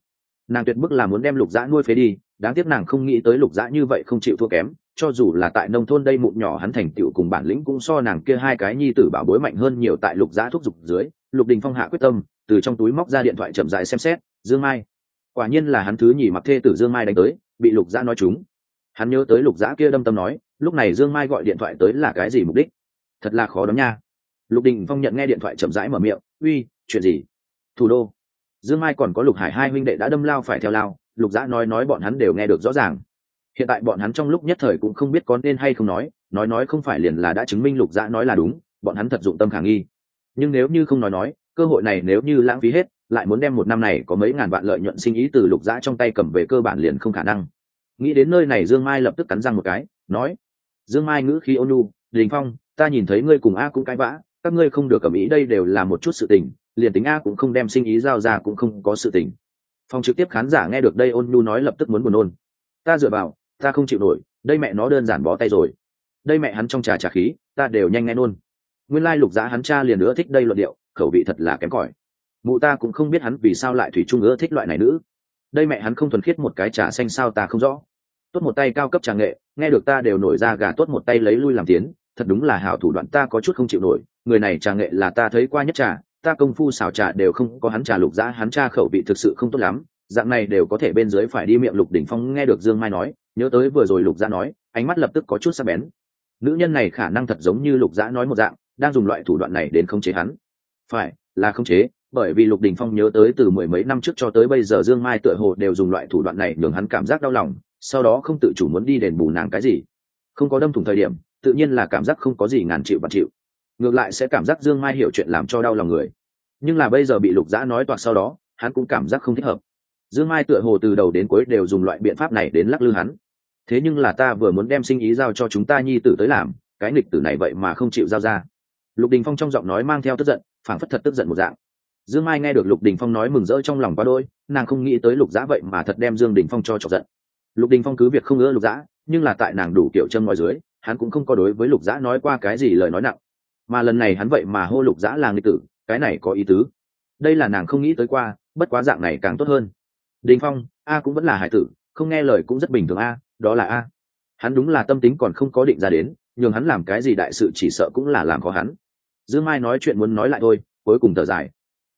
Nàng tuyệt bức là muốn đem lục dã nuôi phế đi, đáng tiếc nàng không nghĩ tới lục dã như vậy không chịu thua kém, cho dù là tại nông thôn đây mụn nhỏ hắn thành tựu cùng bản lĩnh cũng so nàng kia hai cái nhi tử bảo bối mạnh hơn nhiều tại lục dã thúc giục dưới lục đình phong hạ quyết tâm, từ trong túi móc ra điện thoại chậm dài xem xét, dương mai. Quả nhiên là hắn thứ nhì mặc thê tử dương mai đánh tới, bị lục giã nói chúng hắn nhớ tới lục giã kia đâm tâm nói, lúc này dương mai gọi điện thoại tới là cái gì mục đích? Thật là khó đ nha. Lục đình phong nhận nghe điện thoại chậm rãi mở miệng, uy, chuyện gì? Thủ đô. Dương mai còn có lục hải hai huynh đệ đã đâm lao phải theo lao, lục giã nói nói bọn hắn đều nghe được rõ ràng. Hiện tại bọn hắn trong lúc nhất thời cũng không biết có nên hay không nói nói nói không phải liền là đã chứng minh lục giã nói là đúng, bọn hắn thật dụng tâm khả nghi nhưng nếu như không nói nói, cơ hội này nếu như lãng phí hết, lại muốn đem một năm này có mấy ngàn vạn lợi nhuận sinh ý từ lục dã trong tay cầm về cơ bản liền không khả năng. Nghĩ đến nơi này dương mai lập tức cắn răng một cái, nói, dương mai ngữ khí ôn nhu, đình phong, ta nhìn thấy ngươi cùng a cũng cãi vã, các ngươi không được cầm ý đây đều là một chút sự tình, liền tính a cũng không đem sinh ý giao ra cũng không có sự tình. Phòng trực tiếp khán giả nghe được đây ôn nhu nói lập tức muốn buồn nôn. Ta dựa vào, ta không chịu nổi, đây mẹ nó đơn giản bó tay rồi. Đây mẹ hắn trong trà trà khí, ta đều nhanh nghe nôn nguyên lai lục giá hắn cha liền nữa thích đây luận điệu, khẩu vị thật là kém cỏi. Mụ ta cũng không biết hắn vì sao lại thủy chung ưa thích loại này nữ. Đây mẹ hắn không thuần khiết một cái trà xanh sao ta không rõ. Tốt một tay cao cấp trà nghệ, nghe được ta đều nổi ra gà tốt một tay lấy lui làm tiến, thật đúng là hảo thủ đoạn ta có chút không chịu nổi, người này trà nghệ là ta thấy qua nhất trà, ta công phu xào trà đều không có hắn trà lục giá hắn cha khẩu vị thực sự không tốt lắm, dạng này đều có thể bên dưới phải đi miệng lục đỉnh phong nghe được dương mai nói, nhớ tới vừa rồi lục dã nói, ánh mắt lập tức có chút sắc bén. Nữ nhân này khả năng thật giống như lục giã nói một dạng đang dùng loại thủ đoạn này đến khống chế hắn. Phải, là khống chế, bởi vì lục đình phong nhớ tới từ mười mấy năm trước cho tới bây giờ dương mai tựa hồ đều dùng loại thủ đoạn này nhường hắn cảm giác đau lòng, sau đó không tự chủ muốn đi đền bù nàng cái gì. Không có đâm thủng thời điểm, tự nhiên là cảm giác không có gì ngàn chịu bật chịu. Ngược lại sẽ cảm giác dương mai hiểu chuyện làm cho đau lòng người. Nhưng là bây giờ bị lục dã nói toạc sau đó, hắn cũng cảm giác không thích hợp. Dương mai tựa hồ từ đầu đến cuối đều dùng loại biện pháp này đến lắc lư hắn. Thế nhưng là ta vừa muốn đem sinh ý giao cho chúng ta nhi tử tới làm, cái nghịch tử này vậy mà không chịu giao ra lục đình phong trong giọng nói mang theo tức giận, phảng phất thật tức giận một dạng. Dương mai nghe được lục đình phong nói mừng rỡ trong lòng quá đôi nàng không nghĩ tới lục giã vậy mà thật đem dương đình phong cho trọc giận. Lục đình phong cứ việc không ngỡ lục giã nhưng là tại nàng đủ kiểu châm ngoài dưới, hắn cũng không có đối với lục giã nói qua cái gì lời nói nặng. Mà lần này hắn vậy mà hô lục giã là nghịch tử, cái này có ý tứ. Đây là nàng không nghĩ tới qua, bất quá dạng này càng tốt hơn. Đình phong, a cũng vẫn là hải tử, không nghe lời cũng rất bình thường a, đó là a. Hắn đúng là tâm tính còn không có định ra đến, nhường hắn làm cái gì đại sự chỉ sợ cũng là làm khó hắn dương mai nói chuyện muốn nói lại thôi, cuối cùng thở dài.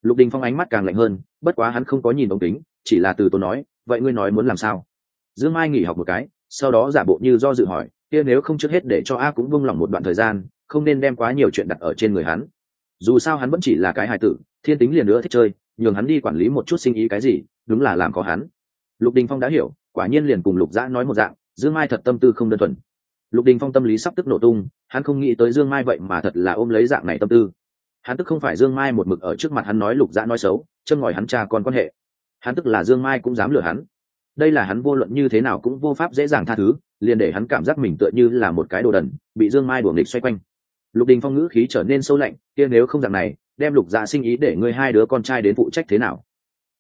Lục đình phong ánh mắt càng lạnh hơn, bất quá hắn không có nhìn ống kính, chỉ là từ tôi nói, vậy ngươi nói muốn làm sao? Dương mai nghỉ học một cái, sau đó giả bộ như do dự hỏi, kia nếu không trước hết để cho a cũng vung lòng một đoạn thời gian, không nên đem quá nhiều chuyện đặt ở trên người hắn. Dù sao hắn vẫn chỉ là cái hài tử, thiên tính liền nữa thích chơi, nhường hắn đi quản lý một chút sinh ý cái gì, đúng là làm có hắn. Lục đình phong đã hiểu, quả nhiên liền cùng lục dã nói một dạng, dương mai thật tâm tư không đơn thuần lục đình phong tâm lý sắp tức nổ tung, hắn không nghĩ tới dương mai vậy mà thật là ôm lấy dạng này tâm tư. Hắn tức không phải dương mai một mực ở trước mặt hắn nói lục dã nói xấu chân ngòi hắn cha con quan hệ. Hắn tức là dương mai cũng dám lừa hắn. Đây là hắn vô luận như thế nào cũng vô pháp dễ dàng tha thứ, liền để hắn cảm giác mình tựa như là một cái đồ đần, bị dương mai đuổi địch xoay quanh. Lục đình phong ngữ khí trở nên sâu lạnh, kia nếu không dạng này, đem lục dạ sinh ý để ngươi hai đứa con trai đến phụ trách thế nào?